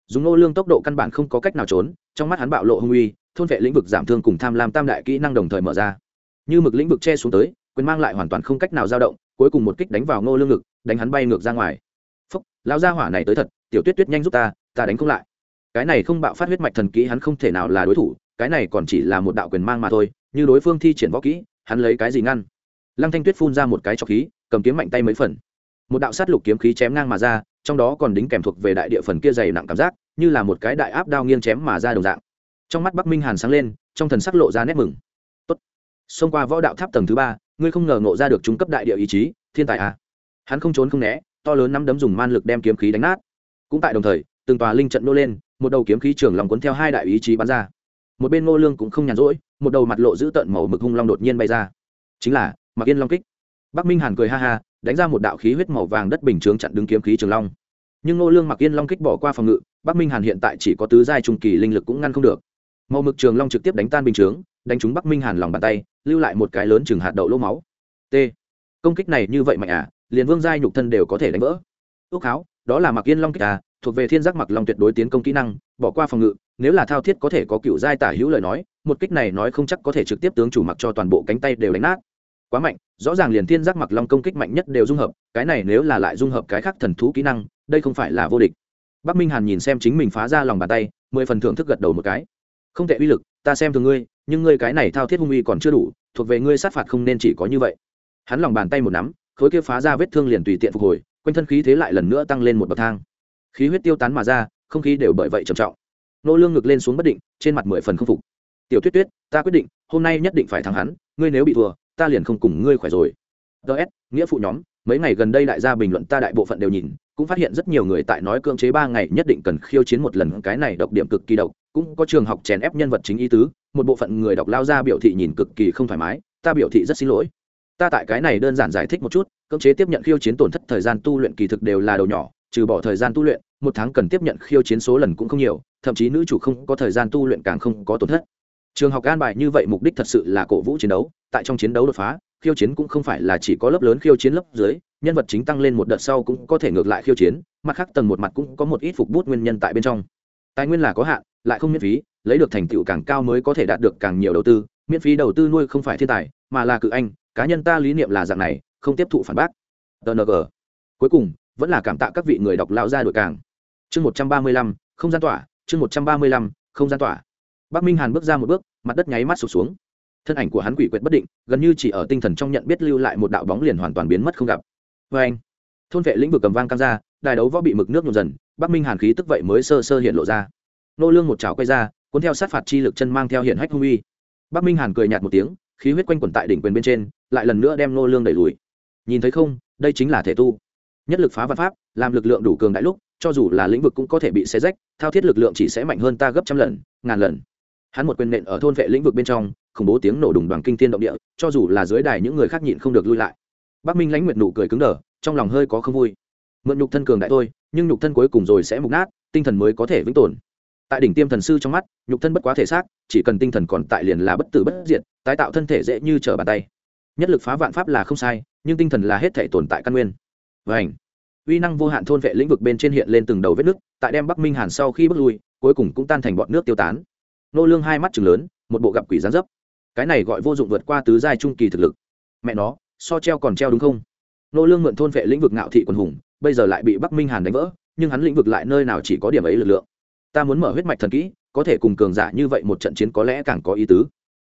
Dùng nô lương tốc độ căn bản không có cách nào trốn trong mắt hắn bạo lộ hung uy, thôn vệ lĩnh vực giảm thương cùng tham lam tam đại kỹ năng đồng thời mở ra. Như mực lĩnh vực che xuống tới, quyền mang lại hoàn toàn không cách nào dao động, cuối cùng một kích đánh vào ngô lương ngực, đánh hắn bay ngược ra ngoài. Phúc lao ra hỏa này tới thật, tiểu tuyết tuyết nhanh giúp ta ta đánh không lại. Cái này không bạo phát huyết mạch thần kỹ hắn không thể nào là đối thủ, cái này còn chỉ là một đạo quyền mang mà thôi, như đối phương thi triển võ kỹ, hắn lấy cái gì ngăn? Lăng thanh tuyết phun ra một cái trọc khí, cầm kiếm mạnh tay mấy phần. Một đạo sát lục kiếm khí chém ngang mà ra, trong đó còn đính kèm thuộc về đại địa phần kia dày nặng cảm giác như là một cái đại áp đao nghiêng chém mà ra đồng dạng. Trong mắt bắc minh hàn sáng lên, trong thần sắc lộ ra nét mừng. Tốt. xông qua võ đạo tháp tầng thứ ba, ngươi không ngờ ngộ ra được trung cấp đại địa ý chí, thiên tài à? Hắn không trốn không né, to lớn nắm đấm dùng man lực đem kiếm khí đánh nát. Cũng tại đồng thời, từng tòa linh trận nô lên, một đầu kiếm khí trường lòng cuốn theo hai đại ý chí bắn ra. Một bên ngô lương cũng không nhàn rỗi, một đầu mặt lộ giữ tợn màu mực hung long đột nhiên bay ra. Chính là mặc yên long kích. Bắc minh hàn cười ha ha, đánh ra một đạo khí huyết màu vàng đất bình chướng chặn đứng kiếm khí trường long. Nhưng ngô lương mặc yên long kích bỏ qua phòng ngự bắc minh hàn hiện tại chỉ có tứ giai trung kỳ linh lực cũng ngăn không được. Màu mực trường long trực tiếp đánh tan bình chướng, đánh trúng bắc minh hàn lòng bàn tay, lưu lại một cái lớn chừng hạt đậu lỗ máu. T. Công kích này như vậy mạnh à liền vương giai nhục thân đều có thể đánh vỡ. Ước háo, đó là mặc yên long kích à thuộc về thiên giác mặc long tuyệt đối tiến công kỹ năng, bỏ qua phòng ngự, nếu là thao thiết có thể có cựu giai tả hữu lời nói, một kích này nói không chắc có thể trực tiếp tướng chủ mặc cho toàn bộ cánh tay đều đánh nát. Quá mạnh, rõ ràng liền thiên giác mặc long công kích mạnh nhất đều dung hợp, cái này nếu là lại dung hợp cái khác thần thú kỹ năng, đây không phải là vô địch bắc minh hàn nhìn xem chính mình phá ra lòng bàn tay, mười phần thưởng thức gật đầu một cái. Không tệ uy lực, ta xem thường ngươi, nhưng ngươi cái này thao thiết hung uy còn chưa đủ, thuộc về ngươi sát phạt không nên chỉ có như vậy. Hắn lòng bàn tay một nắm, khối kia phá ra vết thương liền tùy tiện phục hồi, quanh thân khí thế lại lần nữa tăng lên một bậc thang. Khí huyết tiêu tán mà ra, không khí đều bởi vậy trầm trọng. Nô lương ngực lên xuống bất định, trên mặt mười phần không phục. Tiểu tuyết tuyết, ta quyết định, hôm nay nhất định phải thắng hắn, ngươi nếu bị thua, ta liền không cùng ngươi khỏe rồi. Ts nghĩa phụ nhóm, mấy ngày gần đây đại gia bình luận ta đại bộ phận đều nhìn cũng phát hiện rất nhiều người tại nói cưỡng chế ba ngày nhất định cần khiêu chiến một lần cái này độc điểm cực kỳ độc, cũng có trường học chèn ép nhân vật chính ý tứ, một bộ phận người đọc lao ra biểu thị nhìn cực kỳ không thoải mái, ta biểu thị rất xin lỗi. Ta tại cái này đơn giản giải thích một chút, cưỡng chế tiếp nhận khiêu chiến tổn thất thời gian tu luyện kỳ thực đều là đầu nhỏ, trừ bỏ thời gian tu luyện, một tháng cần tiếp nhận khiêu chiến số lần cũng không nhiều, thậm chí nữ chủ không có thời gian tu luyện càng không có tổn thất. Trường học an bài như vậy mục đích thật sự là cổ vũ chiến đấu, tại trong chiến đấu đột phá, khiêu chiến cũng không phải là chỉ có lớp lớn khiêu chiến lớp dưới nhân vật chính tăng lên một đợt sau cũng có thể ngược lại khiêu chiến, mặt khác tầng một mặt cũng có một ít phục bút nguyên nhân tại bên trong. Tài nguyên là có hạn, lại không miễn phí, lấy được thành tựu càng cao mới có thể đạt được càng nhiều đầu tư, miễn phí đầu tư nuôi không phải thiên tài, mà là cự anh, cá nhân ta lý niệm là dạng này, không tiếp thụ phản bác. Tng cuối cùng, vẫn là cảm tạ các vị người đọc lão gia đội càng. Chương một trăm ba mươi lăm, không gian tỏa, chương một trăm ba mươi lăm, không gian tỏa. Bắc minh hàn bước ra một bước, mặt đất nháy mắt sụp xuống. Thân ảnh của hắn quỷ quyệt bất định, gần như chỉ ở tinh thần trong nhận biết lưu lại một đạo bóng liền hoàn toàn biến mất không gặp vê anh, thôn vệ lĩnh vực cầm vang cam ra, đài đấu võ bị mực nước nhộn dần, bắc minh hàn khí tức vậy mới sơ sơ hiện lộ ra. Nô lương một chảo quay ra, cuốn theo sát phạt chi lực chân mang theo hiện hách hung uy. Bắc minh hàn cười nhạt một tiếng, khí huyết quanh quẩn tại đỉnh quyền bên trên, lại lần nữa đem nô lương đẩy lùi. Nhìn thấy không, đây chính là thể tu. Nhất lực phá văn pháp, làm lực lượng đủ cường đại lúc, cho dù là lĩnh vực cũng có thể bị xé rách, thao thiết lực lượng chỉ sẽ mạnh hơn ta gấp trăm lần, ngàn lần. Hắn một quyền nện ở thôn vệ lĩnh vực bên trong, khủng bố tiếng nổ đùng đoàn kinh thiên động địa, cho dù là dưới đài những người khác nhịn không được lui lại bắc minh lãnh nguyệt nụ cười cứng đờ trong lòng hơi có không vui. Mượn nhục thân cường đại thôi nhưng nhục thân cuối cùng rồi sẽ mục nát tinh thần mới có thể vĩnh tồn. Tại đỉnh tiêm thần sư trong mắt nhục thân bất quá thể xác chỉ cần tinh thần còn tại liền là bất tử bất diệt tái tạo thân thể dễ như trở bàn tay. Nhất lực phá vạn pháp là không sai nhưng tinh thần là hết thể tồn tại căn nguyên. Vành, uy năng vô hạn thôn vệ lĩnh vực bên trên hiện lên từng đầu vết nước tại đem bắc minh hàn sau khi bước lui cuối cùng cũng tan thành bọn nước tiêu tán. Nô lương hai mắt trừng lớn một bộ gặp quỷ gián dấp. Cái này gọi vô dụng vượt qua tứ giai trung kỳ thực lực. Mẹ nó so treo còn treo đúng không? Nô lương mượn thôn vệ lĩnh vực ngạo thị quần hùng, bây giờ lại bị bắc minh hàn đánh vỡ, nhưng hắn lĩnh vực lại nơi nào chỉ có điểm ấy lực lượng. Ta muốn mở huyết mạch thần kỹ, có thể cùng cường giả như vậy một trận chiến có lẽ càng có ý tứ.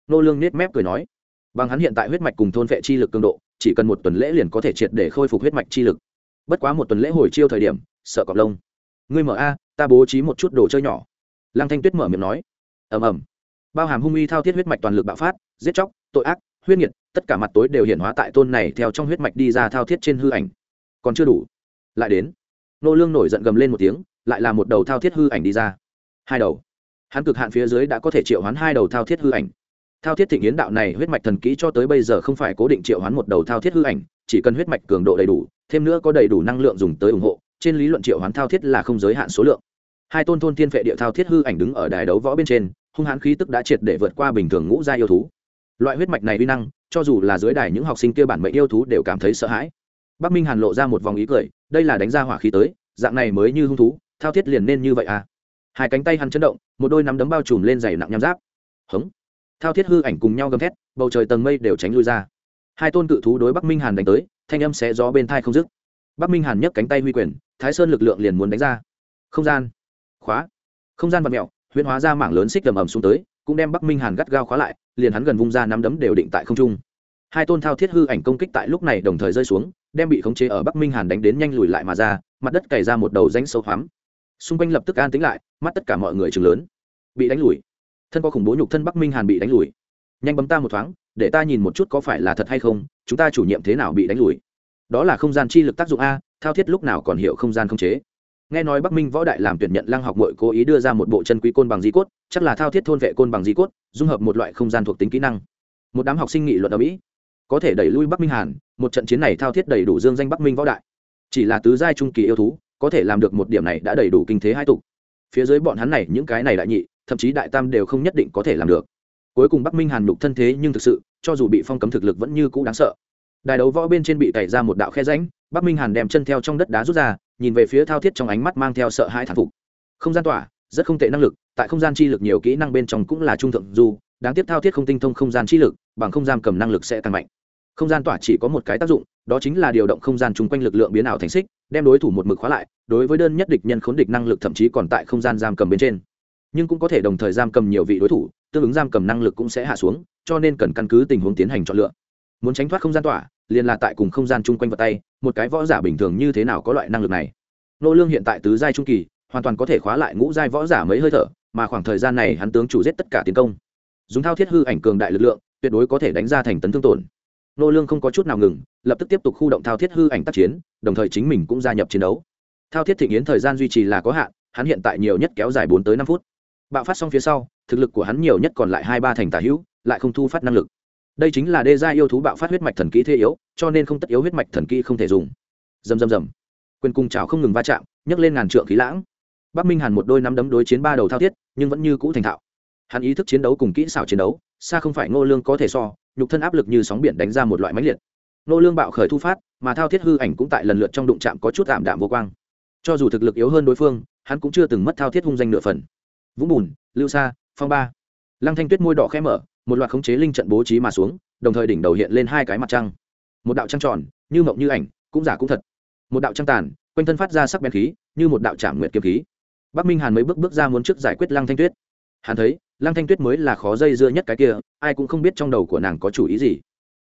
Nô lương nết mép cười nói. Bằng hắn hiện tại huyết mạch cùng thôn vệ chi lực cường độ, chỉ cần một tuần lễ liền có thể triệt để khôi phục huyết mạch chi lực. Bất quá một tuần lễ hồi chiêu thời điểm, sợ cọp lông. Ngươi mở a, ta bố trí một chút đồ chơi nhỏ. Lăng thanh tuyết mở miệng nói. Ầm ầm. Bao hàm hung uy thao thiết huyết mạch toàn lực bạo phát, giết chóc, tội ác huyết nhiệt, tất cả mặt tối đều hiện hóa tại tôn này theo trong huyết mạch đi ra thao thiết trên hư ảnh. Còn chưa đủ. Lại đến. Nô lương nổi giận gầm lên một tiếng, lại là một đầu thao thiết hư ảnh đi ra. Hai đầu. Hắn cực hạn phía dưới đã có thể triệu hoán hai đầu thao thiết hư ảnh. Thao thiết thịnh yến đạo này huyết mạch thần kỹ cho tới bây giờ không phải cố định triệu hoán một đầu thao thiết hư ảnh, chỉ cần huyết mạch cường độ đầy đủ, thêm nữa có đầy đủ năng lượng dùng tới ủng hộ, trên lý luận triệu hoán thao thiết là không giới hạn số lượng. Hai tôn thôn thiên vệ địa thao thiết hư ảnh đứng ở đài đấu võ bên trên, hung hãn khí tức đã triệt để vượt qua bình thường ngũ gia yêu thú loại huyết mạch này uy năng, cho dù là dưới đài những học sinh kia bản mệnh yêu thú đều cảm thấy sợ hãi. Bắc minh hàn lộ ra một vòng ý cười, đây là đánh ra hỏa khí tới, dạng này mới như hung thú, thao thiết liền nên như vậy à? Hai cánh tay hắn chấn động, một đôi nắm đấm bao trùm lên dày nặng nham giáp. Hống. Thao thiết hư ảnh cùng nhau gầm thét, bầu trời tầng mây đều tránh lui ra. Hai tôn cự thú đối bắc minh hàn đánh tới, thanh âm sẽ gió bên thai không dứt. Bắc minh hàn nhấc cánh tay huy quyền, thái sơn lực lượng liền muốn đánh ra. Không gian. Khóa. Không gian vật mẹo huyễn hóa ra mảng lớn xích đầm ầm xuống tới cũng đem bắc minh hàn gắt gao khóa lại, liền hắn gần vung ra nắm đấm đều định tại không trung. Hai tôn thao thiết hư ảnh công kích tại lúc này đồng thời rơi xuống, đem bị khống chế ở bắc minh hàn đánh đến nhanh lùi lại mà ra, mặt đất cày ra một đầu rãnh sâu hoắm. Xung quanh lập tức an tính lại, mắt tất cả mọi người chừng lớn. Bị đánh lùi. Thân có khủng bố nhục thân bắc minh hàn bị đánh lùi. Nhanh bấm ta một thoáng, để ta nhìn một chút có phải là thật hay không, chúng ta chủ nhiệm thế nào bị đánh lùi. Đó là không gian chi lực tác dụng a, thao thiết lúc nào còn hiểu không gian không chế nghe nói bắc minh võ đại làm tuyển nhận lăng học mội cố ý đưa ra một bộ chân quý côn bằng di cốt, chắc là thao thiết thôn vệ côn bằng di cốt, dung hợp một loại không gian thuộc tính kỹ năng. Một đám học sinh nghị luận ở mỹ, có thể đẩy lui bắc minh hàn, một trận chiến này thao thiết đầy đủ dương danh bắc minh võ đại. Chỉ là tứ giai trung kỳ yêu thú, có thể làm được một điểm này đã đầy đủ kinh thế hai tục. Phía dưới bọn hắn này, những cái này đại nhị, thậm chí đại tam đều không nhất định có thể làm được. Cuối cùng bắc minh hàn nhục thân thế nhưng thực sự, cho dù bị phong cấm thực lực vẫn như cũ đáng sợ. Đài đấu võ bên trên bị tẩy ra một đạo khe ránh bắc minh hàn đem chân theo trong đất đá rút ra nhìn về phía thao thiết trong ánh mắt mang theo sợ hãi thản phục. Không gian tỏa, rất không tệ năng lực, tại không gian chi lực nhiều kỹ năng bên trong cũng là trung thượng du, đáng tiếc thao thiết không tinh thông không gian chi lực, bằng không gian cầm năng lực sẽ tăng mạnh. Không gian tỏa chỉ có một cái tác dụng, đó chính là điều động không gian chung quanh lực lượng biến ảo thành xích, đem đối thủ một mực khóa lại, đối với đơn nhất địch nhân khốn địch năng lực thậm chí còn tại không gian giam cầm bên trên. Nhưng cũng có thể đồng thời giam cầm nhiều vị đối thủ, tương ứng giam cầm năng lực cũng sẽ hạ xuống, cho nên cần căn cứ tình huống tiến hành chọn lựa. Muốn tránh thoát không gian tỏa liền là tại cùng không gian chung quanh vật tay, một cái võ giả bình thường như thế nào có loại năng lực này? Nô lương hiện tại tứ giai trung kỳ, hoàn toàn có thể khóa lại ngũ giai võ giả mấy hơi thở, mà khoảng thời gian này hắn tướng chủ giết tất cả tiến công. Dùng thao thiết hư ảnh cường đại lực lượng, tuyệt đối có thể đánh ra thành tấn thương tổn. Nô lương không có chút nào ngừng, lập tức tiếp tục khu động thao thiết hư ảnh tác chiến, đồng thời chính mình cũng gia nhập chiến đấu. Thao thiết thịnh yến thời gian duy trì là có hạn, hắn hiện tại nhiều nhất kéo dài bốn tới năm phút. Bạo phát xong phía sau, thực lực của hắn nhiều nhất còn lại hai ba thành tả hữu, lại không thu phát năng lực đây chính là đê gia yêu thú bạo phát huyết mạch thần kỹ thế yếu, cho nên không tất yếu huyết mạch thần kỹ không thể dùng. Dầm dầm dầm quyền cung trào không ngừng va chạm, nhấc lên ngàn trượng khí lãng. Bắc minh hàn một đôi nắm đấm đối chiến ba đầu thao thiết, nhưng vẫn như cũ thành thạo. Hắn ý thức chiến đấu cùng kỹ xảo chiến đấu, xa không phải ngô lương có thể so, nhục thân áp lực như sóng biển đánh ra một loại máy liệt. Ngô lương bạo khởi thu phát, mà thao thiết hư ảnh cũng tại lần lượt trong đụng chạm có chút tạm đạm vô quang. Cho dù thực lực yếu hơn đối phương, hắn cũng chưa từng mất thao thiết hung danh nửa phần. Vũng bùn, lưu sa, phong ba. Lăng thanh tuyết môi đỏ khẽ mở một loạt khống chế linh trận bố trí mà xuống, đồng thời đỉnh đầu hiện lên hai cái mặt trăng. Một đạo trăng tròn, như mộng như ảnh, cũng giả cũng thật. Một đạo trăng tàn, quanh thân phát ra sắc bén khí, như một đạo trảm nguyệt kiếm khí. Bắc minh hàn mấy bước bước ra muốn trước giải quyết lăng thanh tuyết. Hắn thấy, lăng thanh tuyết mới là khó dây dưa nhất cái kia, ai cũng không biết trong đầu của nàng có chủ ý gì.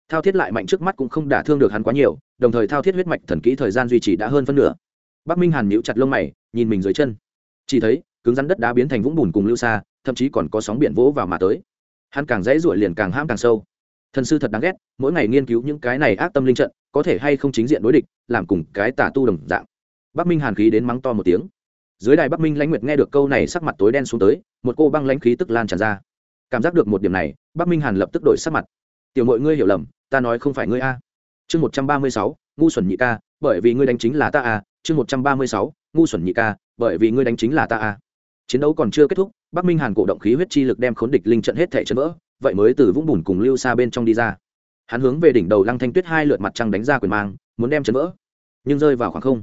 Thao thiết lại mạnh trước mắt cũng không đả thương được hắn quá nhiều, đồng thời thao thiết huyết mạch thần kỹ thời gian duy trì đã hơn phân nửa. Bắc minh hàn nhíu chặt lông mày, nhìn mình dưới chân. Chỉ thấy, cứng rắn đất đá biến thành vũng bùn cùng lưu xa, thậm chí còn có sóng biển vỗ vào mà tới hắn càng dãy ruổi liền càng ham càng sâu. Thần sư thật đáng ghét, mỗi ngày nghiên cứu những cái này ác tâm linh trận, có thể hay không chính diện đối địch, làm cùng cái tà tu đồng dạng. Bắc minh hàn khí đến mắng to một tiếng. Dưới đài bắc minh lãnh nguyệt nghe được câu này sắc mặt tối đen xuống tới, một cô băng lãnh khí tức lan tràn ra. Cảm giác được một điểm này, bắc minh hàn lập tức đổi sắc mặt. Tiểu mọi ngươi hiểu lầm, ta nói không phải ngươi a. Chương một trăm ba mươi sáu, ngu xuẩn nhị ca, bởi vì ngươi đánh chính là ta a. Chương một trăm ba mươi sáu, ngu xuẩn nhị ca, bởi vì ngươi đánh chính là ta a. Chiến đấu còn chưa kết thúc bắc minh hàn cổ động khí huyết chi lực đem khốn địch linh trận hết thể chấn vỡ, vậy mới từ vũng bùn cùng lưu xa bên trong đi ra. Hắn hướng về đỉnh đầu lăng thanh tuyết hai lượt mặt trăng đánh ra quyền mang, muốn đem chấn vỡ, nhưng rơi vào khoảng không.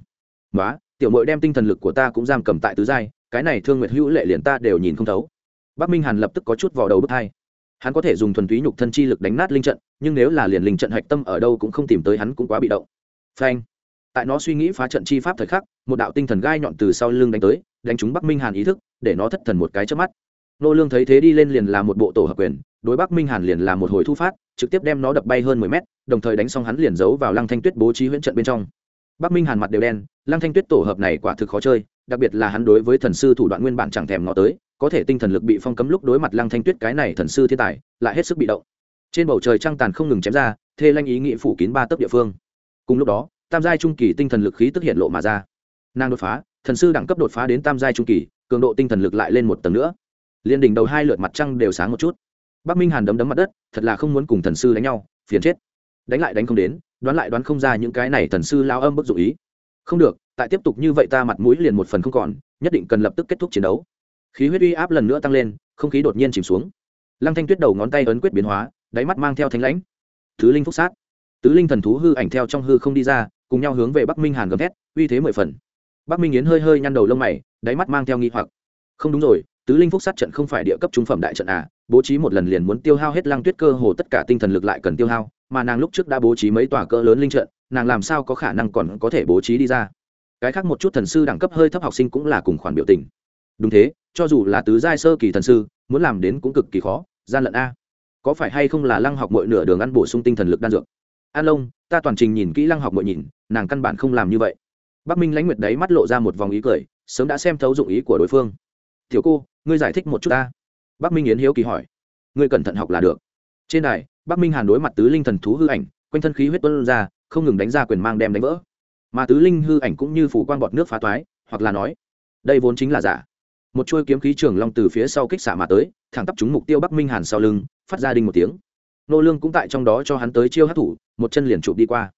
Nói tiểu mội đem tinh thần lực của ta cũng giam cầm tại tứ giai, cái này thương nguyệt hữu lệ liền ta đều nhìn không thấu. Bắc minh hàn lập tức có chút vào đầu bứt tai. hắn có thể dùng thuần túy nhục thân chi lực đánh nát linh trận, nhưng nếu là liền linh trận hạch tâm ở đâu cũng không tìm tới hắn cũng quá bị động. Phanh! Tại nó suy nghĩ phá trận chi pháp thời khắc, một đạo tinh thần gai nhọn từ sau lưng đánh tới, đánh trúng bắc minh hàn ý thức, để nó thất thần một cái trước mắt. Nô lương thấy thế đi lên liền là một bộ tổ hợp quyền, đối bắc minh hàn liền là một hồi thu phát, trực tiếp đem nó đập bay hơn mười mét, đồng thời đánh xong hắn liền giấu vào lăng thanh tuyết bố trí huyễn trận bên trong. Bắc minh hàn mặt đều đen, lăng thanh tuyết tổ hợp này quả thực khó chơi, đặc biệt là hắn đối với thần sư thủ đoạn nguyên bản chẳng thèm ngó tới, có thể tinh thần lực bị phong cấm lúc đối mặt lăng thanh tuyết cái này thần sư thiên tài, lại hết sức bị động. Trên bầu trời trăng tàn không ngừng chém ra, thê lanh ý nghị phủ kín ba tấc địa phương. Cùng lúc đó tam giai trung kỳ tinh thần lực khí tức hiện lộ mà ra. Nàng đột phá, thần sư đẳng cấp đột phá đến tam giai trung kỳ, cường độ tinh thần lực lại lên một tầng nữa. Liên đỉnh đầu hai lượt mặt trăng đều sáng một chút. Bắc minh hàn đấm đấm mặt đất, thật là không muốn cùng thần sư đánh nhau, phiền chết. Đánh lại đánh không đến, đoán lại đoán không ra những cái này thần sư lao âm bức dụ ý. Không được, tại tiếp tục như vậy ta mặt mũi liền một phần không còn, nhất định cần lập tức kết thúc chiến đấu. Khí huyết uy áp lần nữa tăng lên, không khí đột nhiên chìm xuống. Lăng thanh tuyết đầu ngón tay ấn quyết biến hóa, đáy mắt mang theo thánh lãnh. Thứ linh phúc sát. Tứ linh thần thú hư ảnh theo trong hư không đi ra cùng nhau hướng về bắc minh hàn gầm thét, uy thế mười phần. Bắc minh yến hơi hơi nhăn đầu lông mày, đáy mắt mang theo nghi hoặc. Không đúng rồi, tứ linh phúc sát trận không phải địa cấp trung phẩm đại trận à bố trí một lần liền muốn tiêu hao hết lăng tuyết cơ hồ tất cả tinh thần lực lại cần tiêu hao, mà nàng lúc trước đã bố trí mấy tòa cỡ lớn linh trận, nàng làm sao có khả năng còn có thể bố trí đi ra? Cái khác một chút thần sư đẳng cấp hơi thấp học sinh cũng là cùng khoản biểu tình. Đúng thế, cho dù là tứ giai sơ kỳ thần sư, muốn làm đến cũng cực kỳ khó, gian lận a. Có phải hay không là lăng học mọi nửa đường ăn bổ sung tinh thần lực đan dược? An lông ta toàn trình nhìn kỹ lăng học mọi nhìn, nàng căn bản không làm như vậy. Bắc minh lãnh nguyệt đấy mắt lộ ra một vòng ý cười, sớm đã xem thấu dụng ý của đối phương. Tiểu cô, ngươi giải thích một chút ta. Bắc minh yến hiếu kỳ hỏi. Ngươi cẩn thận học là được. Trên đài, bắc minh hàn đối mặt tứ linh thần thú hư ảnh, quanh thân khí huyết tuân ra, không ngừng đánh ra quyền mang đem đánh vỡ. Mà tứ linh hư ảnh cũng như phủ quan bọt nước phá toái, hoặc là nói, đây vốn chính là giả. Một chuôi kiếm khí trường long từ phía sau kích xả mà tới, thẳng tắp trúng mục tiêu bắc minh hàn sau lưng, phát ra đinh một tiếng nô lương cũng tại trong đó cho hắn tới chiêu hát thủ một chân liền chụp đi qua.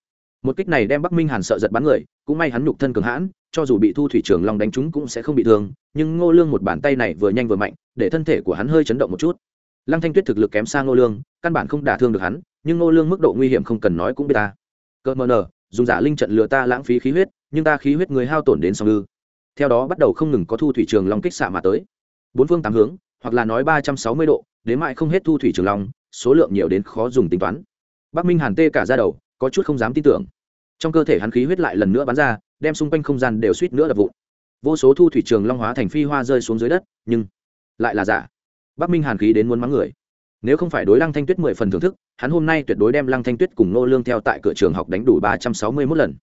Một kích này đem bắc minh hàn sợ giật bắn người, cũng may hắn nhục thân cường hãn, cho dù bị thu thủy trường long đánh trúng cũng sẽ không bị thương, nhưng ngô lương một bàn tay này vừa nhanh vừa mạnh, để thân thể của hắn hơi chấn động một chút. Lăng thanh tuyết thực lực kém xa ngô lương, căn bản không đả thương được hắn, nhưng ngô lương mức độ nguy hiểm không cần nói cũng biết ta. Cơ mờ nở, dùng giả linh trận lừa ta lãng phí khí huyết, nhưng ta khí huyết người hao tổn đến song ư. Theo đó bắt đầu không ngừng có thu thủy trường long kích xạ mà tới. Bốn phương tám hướng, hoặc là nói ba trăm sáu mươi độ, đến mãi không hết thu thủy trường long số lượng nhiều đến khó dùng tính toán. Bắc minh hàn tê cả ra đầu, có chút không dám tin tưởng. Trong cơ thể hắn khí huyết lại lần nữa bắn ra, đem xung quanh không gian đều suýt nữa đập vụn. Vô số thu thủy trường long hóa thành phi hoa rơi xuống dưới đất, nhưng lại là giả. Bắc minh hàn khí đến muốn mắng người. Nếu không phải đối lăng thanh tuyết mười phần thưởng thức, hắn hôm nay tuyệt đối đem lăng thanh tuyết cùng nô lương theo tại cửa trường học đánh đủ ba trăm sáu mươi mốt lần.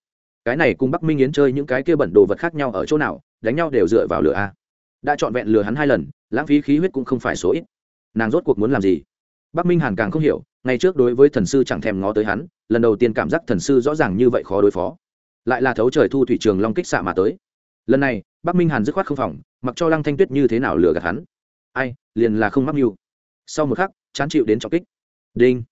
Cái này cùng bắc minh yến chơi những cái kia bẩn đồ vật khác nhau ở chỗ nào, đánh nhau đều dựa vào lửa a. Đã trọn vẹn lừa hắn hai lần, lãng phí khí huyết cũng không phải số ít. Nàng rốt cuộc muốn làm gì? Bắc minh hàn càng không hiểu, ngày trước đối với thần sư chẳng thèm ngó tới hắn, lần đầu tiên cảm giác thần sư rõ ràng như vậy khó đối phó. Lại là thấu trời thu thủy trường long kích xạ mà tới. Lần này, bắc minh hàn dứt khoát không phòng, mặc cho lăng thanh tuyết như thế nào lừa gạt hắn. Ai, liền là không mắc mưu. Sau một khắc, chán chịu đến trọng kích. Đinh.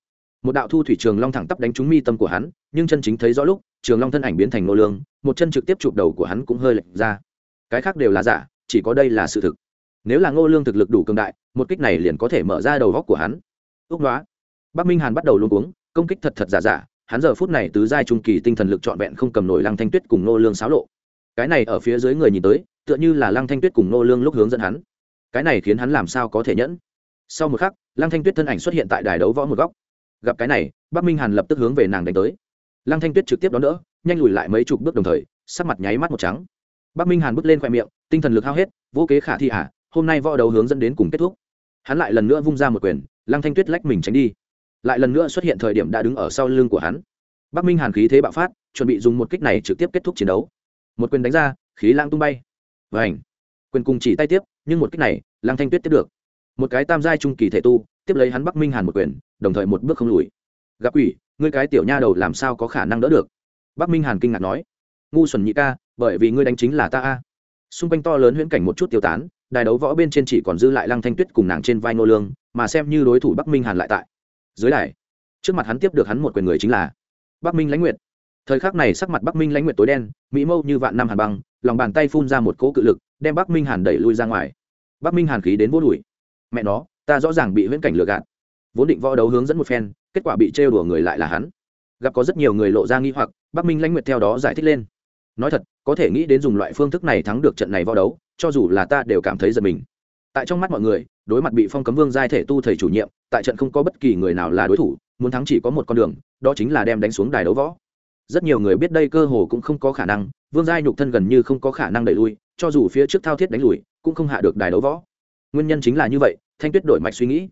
Một đạo thu thủy trường long thẳng tắp đánh trúng mi tâm của hắn, nhưng chân chính thấy rõ lúc, trường long thân ảnh biến thành nô lương, một chân trực tiếp chụp đầu của hắn cũng hơi lệch ra. Cái khác đều là giả, chỉ có đây là sự thực. Nếu là ngô lương thực lực đủ cường đại, một kích này liền có thể mở ra đầu góc của hắn ước đoá bắc minh hàn bắt đầu luôn uống công kích thật thật giả giả, hắn giờ phút này tứ giai trung kỳ tinh thần lực trọn vẹn không cầm nổi lăng thanh tuyết cùng nô lương xáo lộ. Cái này ở phía dưới người nhìn tới, tựa như là lăng thanh tuyết cùng nô lương lúc hướng dẫn hắn. Cái này khiến hắn làm sao có thể nhẫn? Sau một khắc, lăng thanh tuyết thân ảnh xuất hiện tại đài đấu võ một góc. Gặp cái này, bắc minh hàn lập tức hướng về nàng đánh tới. Lăng thanh tuyết trực tiếp đón đỡ, nhanh lùi lại mấy chục bước đồng thời, sắc mặt nháy mắt một trắng. Bắc minh hàn bước lên khoe miệng, tinh thần lực hao hết, vô kế khả thi ả hôm nay võ đấu hướng dẫn đến cùng kết thúc. Hắn lại lần nữa vung ra một quyền lăng thanh tuyết lách mình tránh đi. Lại lần nữa xuất hiện thời điểm đã đứng ở sau lưng của hắn. Bắc minh hàn khí thế bạo phát, chuẩn bị dùng một kích này trực tiếp kết thúc chiến đấu. Một quyền đánh ra, khí lang tung bay. Và ảnh quyền cùng chỉ tay tiếp, nhưng một kích này, lăng thanh tuyết tiếp được. Một cái tam giai trung kỳ thể tu, tiếp lấy hắn bắc minh hàn một quyền, đồng thời một bước không lùi. Gặp ủy ngươi cái tiểu nha đầu làm sao có khả năng đỡ được? Bắc minh hàn kinh ngạc nói. Ngu xuẩn nhị ca, bởi vì ngươi đánh chính là ta a. Xung quanh to lớn huyễn cảnh một chút tiêu tán, đài đấu võ bên trên chỉ còn dư lại lăng thanh tuyết cùng nàng trên vai nô lương mà xem như đối thủ bắc minh hàn lại tại. Dưới đài, trước mặt hắn tiếp được hắn một quyền người chính là bắc minh lãnh nguyệt. Thời khắc này sắc mặt bắc minh lãnh nguyệt tối đen, mỹ mâu như vạn năm hàn băng, lòng bàn tay phun ra một cỗ cự lực, đem bắc minh hàn đẩy lui ra ngoài. Bắc minh hàn khí đến vô đùi mẹ nó, ta rõ ràng bị huyễn cảnh lừa gạt. Vốn định võ đấu hướng dẫn một phen, kết quả bị trêu đùa người lại là hắn. Gặp có rất nhiều người lộ ra nghi hoặc, bắc minh lãnh nguyệt theo đó giải thích lên. Nói thật, có thể nghĩ đến dùng loại phương thức này thắng được trận này võ đấu, cho dù là ta đều cảm thấy giật mình tại trong mắt mọi người, đối mặt bị phong cấm vương giai thể tu thầy chủ nhiệm, tại trận không có bất kỳ người nào là đối thủ, muốn thắng chỉ có một con đường, đó chính là đem đánh xuống đài đấu võ. Rất nhiều người biết đây cơ hồ cũng không có khả năng, vương giai nhục thân gần như không có khả năng đẩy lui, cho dù phía trước thao thiết đánh lùi, cũng không hạ được đài đấu võ. Nguyên nhân chính là như vậy, thanh tuyết đổi mạch suy nghĩ.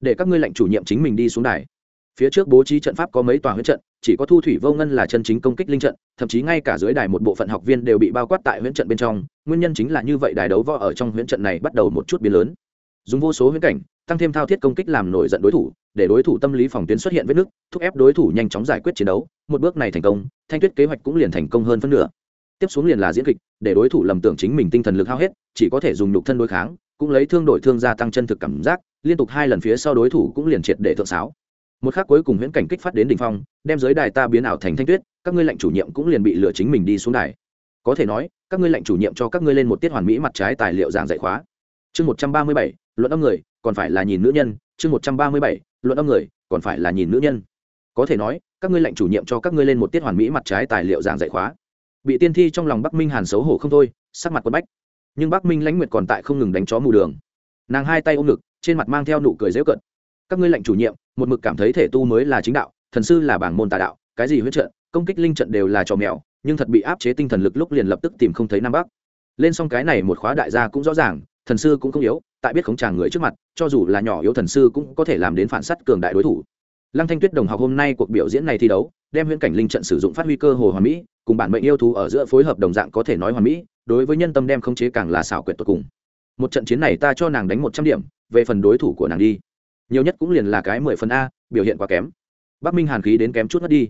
Để các ngươi lệnh chủ nhiệm chính mình đi xuống đài phía trước bố trí trận pháp có mấy tòa huyễn trận, chỉ có thu thủy vô ngân là chân chính công kích linh trận, thậm chí ngay cả dưới đài một bộ phận học viên đều bị bao quát tại huyễn trận bên trong. Nguyên nhân chính là như vậy, đài đấu võ ở trong huyễn trận này bắt đầu một chút biến lớn. Dùng vô số huyễn cảnh, tăng thêm thao thiết công kích làm nổi giận đối thủ, để đối thủ tâm lý phòng tuyến xuất hiện vết nứt, thúc ép đối thủ nhanh chóng giải quyết chiến đấu. Một bước này thành công, thanh tuyết kế hoạch cũng liền thành công hơn phân nửa. Tiếp xuống liền là diễn kịch, để đối thủ lầm tưởng chính mình tinh thần lực hao hết, chỉ có thể dùng nhục thân đối kháng, cũng lấy thương đổi thương gia tăng chân thực cảm giác, liên tục hai lần phía sau đối thủ cũng liền triệt để thượng sáo một khắc cuối cùng huyễn cảnh kích phát đến đỉnh phong, đem giới đài ta biến ảo thành thanh tuyết, các ngươi lệnh chủ nhiệm cũng liền bị lừa chính mình đi xuống đài. Có thể nói, các ngươi lệnh chủ nhiệm cho các ngươi lên một tiết hoàn mỹ mặt trái tài liệu giảng dạy khóa. Chương một trăm ba mươi bảy, luận âm người, còn phải là nhìn nữ nhân. Chương một trăm ba mươi bảy, luận âm người, còn phải là nhìn nữ nhân. Có thể nói, các ngươi lệnh chủ nhiệm cho các ngươi lên một tiết hoàn mỹ mặt trái tài liệu giảng dạy khóa. Bị tiên thi trong lòng bắc minh hàn xấu hổ không thôi, sắc mặt quân bách. Nhưng bắc minh lãnh nguyệt còn tại không ngừng đánh chó mù đường. Nàng hai tay ôm ngực, trên mặt mang theo nụ cười dễu cận các ngươi lệnh chủ nhiệm, một mực cảm thấy thể tu mới là chính đạo, thần sư là bảng môn tà đạo, cái gì huyết trận, công kích linh trận đều là trò mèo, nhưng thật bị áp chế tinh thần lực lúc liền lập tức tìm không thấy nam bắc. Lên xong cái này một khóa đại gia cũng rõ ràng, thần sư cũng không yếu, tại biết khống tràng người trước mặt, cho dù là nhỏ yếu thần sư cũng có thể làm đến phản s á t cường đại đối thủ. Lăng thanh tuyết đồng học hôm nay cuộc biểu diễn này thi đấu, đem huyễn cảnh linh trận sử dụng phát huy cơ hồ hoàn mỹ, cùng bản mệnh yêu thú ở giữa phối hợp đồng dạng có thể nói hoàn mỹ, đối với nhân tâm đem khống chế càng là xảo quyệt tột cùng. Một trận chiến này ta cho nàng đánh một trăm điểm, về phần đối thủ của nàng đi nhiều nhất cũng liền là cái mười phần a, biểu hiện quá kém. Bắc minh hàn khí đến kém chút mất đi.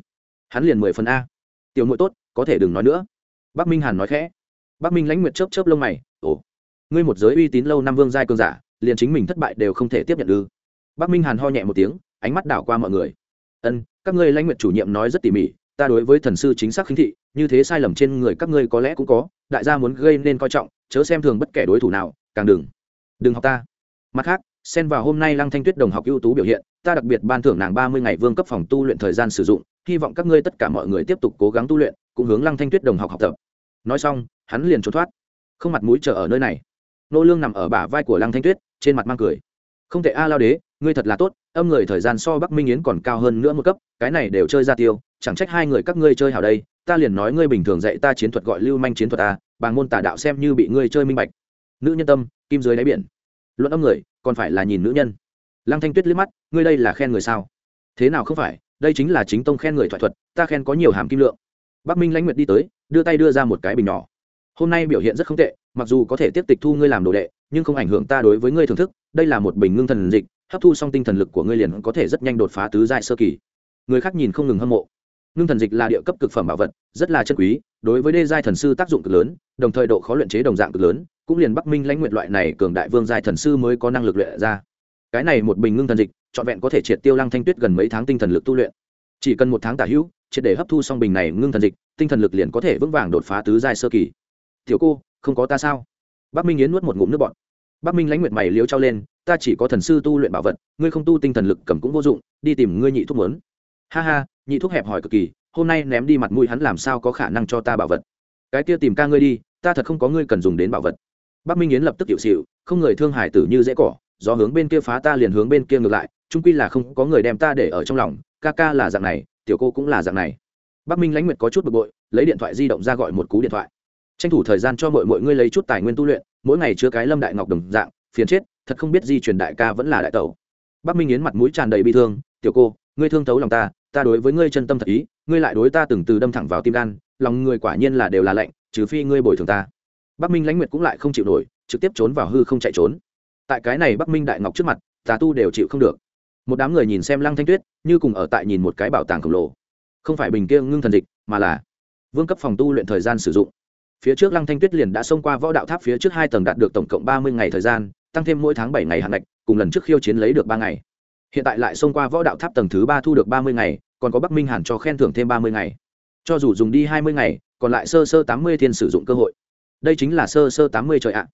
Hắn liền mười phần a. Tiểu nội tốt, có thể đừng nói nữa. Bắc minh hàn nói khẽ. Bắc minh lãnh nguyệt chớp chớp lông mày, ồ, ngươi một giới uy tín lâu năm vương giai cơn giả, liền chính mình thất bại đều không thể tiếp nhận ư? Bắc minh hàn ho nhẹ một tiếng, ánh mắt đảo qua mọi người. Ân, các ngươi lãnh nguyệt chủ nhiệm nói rất tỉ mỉ, ta đối với thần sư chính xác khinh thị, như thế sai lầm trên người các ngươi có lẽ cũng có, đại gia muốn gây nên coi trọng, chớ xem thường bất kể đối thủ nào, càng đừng đừng học ta. Mặt khác xen vào hôm nay lăng thanh tuyết đồng học ưu tú biểu hiện ta đặc biệt ban thưởng nàng ba mươi ngày vương cấp phòng tu luyện thời gian sử dụng hy vọng các ngươi tất cả mọi người tiếp tục cố gắng tu luyện cũng hướng lăng thanh tuyết đồng học học tập. Nói xong hắn liền trốn thoát. Không mặt mũi chờ ở nơi này. Nô lương nằm ở bả vai của lăng thanh tuyết trên mặt mang cười. Không thể a lao đế ngươi thật là tốt âm người thời gian so bắc minh yến còn cao hơn nữa một cấp cái này đều chơi ra tiêu chẳng trách hai người các ngươi chơi hảo đây ta liền nói ngươi bình thường dạy ta chiến thuật gọi lưu manh chiến thuật à, bằng môn tà đạo xem như bị ngươi chơi minh bạch. Nữ nhân tâm kim dưới đáy biển luận âm người, còn phải là nhìn nữ nhân. Lăng thanh tuyết liếc mắt, ngươi đây là khen người sao? Thế nào không phải, đây chính là chính tông khen người thoại thuật, ta khen có nhiều hàm kim lượng. Bắc minh lãnh nguyệt đi tới, đưa tay đưa ra một cái bình nhỏ. Hôm nay biểu hiện rất không tệ, mặc dù có thể tiếp tịch thu ngươi làm đồ đệ, nhưng không ảnh hưởng ta đối với ngươi thưởng thức, đây là một bình ngưng thần dịch, hấp thu xong tinh thần lực của ngươi liền có thể rất nhanh đột phá tứ giai sơ kỳ. Người khác nhìn không ngừng hâm mộ. Ngưng thần dịch là địa cấp cực phẩm bảo vật, rất là chân quý, đối với đê giai thần sư tác dụng cực lớn, đồng thời độ khó luyện chế đồng dạng cực lớn cũng liền bắc minh lãnh nguyện loại này cường đại vương giai thần sư mới có năng lực luyện ra. Cái này một bình ngưng thần dịch, trọn vẹn có thể triệt tiêu lăng thanh tuyết gần mấy tháng tinh thần lực tu luyện. Chỉ cần một tháng tả hữu, triệt để hấp thu xong bình này ngưng thần dịch, tinh thần lực liền có thể vững vàng đột phá tứ giai sơ kỳ. Tiểu cô, không có ta sao? Bắc minh yến nuốt một ngụm nước bọt. Bắc minh lãnh nguyệt mày liếu trao lên, ta chỉ có thần sư tu luyện bảo vật, ngươi không tu tinh thần lực cầm cũng vô dụng, đi tìm ngươi nhị thuốc muốn. Ha ha, nhị thuốc hẹp hỏi cực kỳ, hôm nay ném đi mặt mũi hắn làm sao có khả năng cho ta bảo vật? Cái kia tìm ca ngươi đi, ta thật không có ngươi cần dùng đến bảo vật bắc minh yến lập tức hiệu xịu không người thương hải tử như dễ cỏ do hướng bên kia phá ta liền hướng bên kia ngược lại trung quy là không có người đem ta để ở trong lòng, ca ca là dạng này, tiểu cô cũng là dạng này. Bắc minh lãnh nguyệt có chút bực bội, lấy điện thoại di động ra gọi một cú điện thoại. Tranh thủ thời gian cho mọi mọi ngươi lấy chút tài nguyên tu luyện, mỗi ngày chứa cái lâm đại ngọc đồng dạng, phiền chết, thật không biết di truyền đại ca vẫn là đại tẩu. Bắc minh yến mặt mũi tràn đầy bi thương, tiểu cô, ngươi thương thấu lòng ta ta đối với ngươi chân tâm thật ý, ngươi lại đối ta từng từ đâm thẳng vào tim gan, lòng người quả nhiên là đều là lạnh, trừ phi ngươi bồi thường ta bắc minh lãnh nguyệt cũng lại không chịu nổi, trực tiếp trốn vào hư không chạy trốn. Tại cái này bắc minh đại ngọc trước mặt, tà tu đều chịu không được. Một đám người nhìn xem lăng thanh tuyết, như cùng ở tại nhìn một cái bảo tàng khổng lồ. Không phải bình kia ngưng thần dịch, mà là vương cấp phòng tu luyện thời gian sử dụng. Phía trước lăng thanh tuyết liền đã xông qua võ đạo tháp phía trước hai tầng đạt được tổng cộng ba mươi ngày thời gian, tăng thêm mỗi tháng bảy ngày hạn ngạch, cùng lần trước khiêu chiến lấy được ba ngày. Hiện tại lại xông qua võ đạo tháp tầng thứ ba thu được ba mươi ngày, còn có bắc minh hàn cho khen thưởng thêm ba mươi ngày. Cho dù dùng đi hai mươi ngày, còn lại sơ sơ tám mươi thiên sử dụng cơ hội đây chính là sơ sơ tám mươi trời ạ.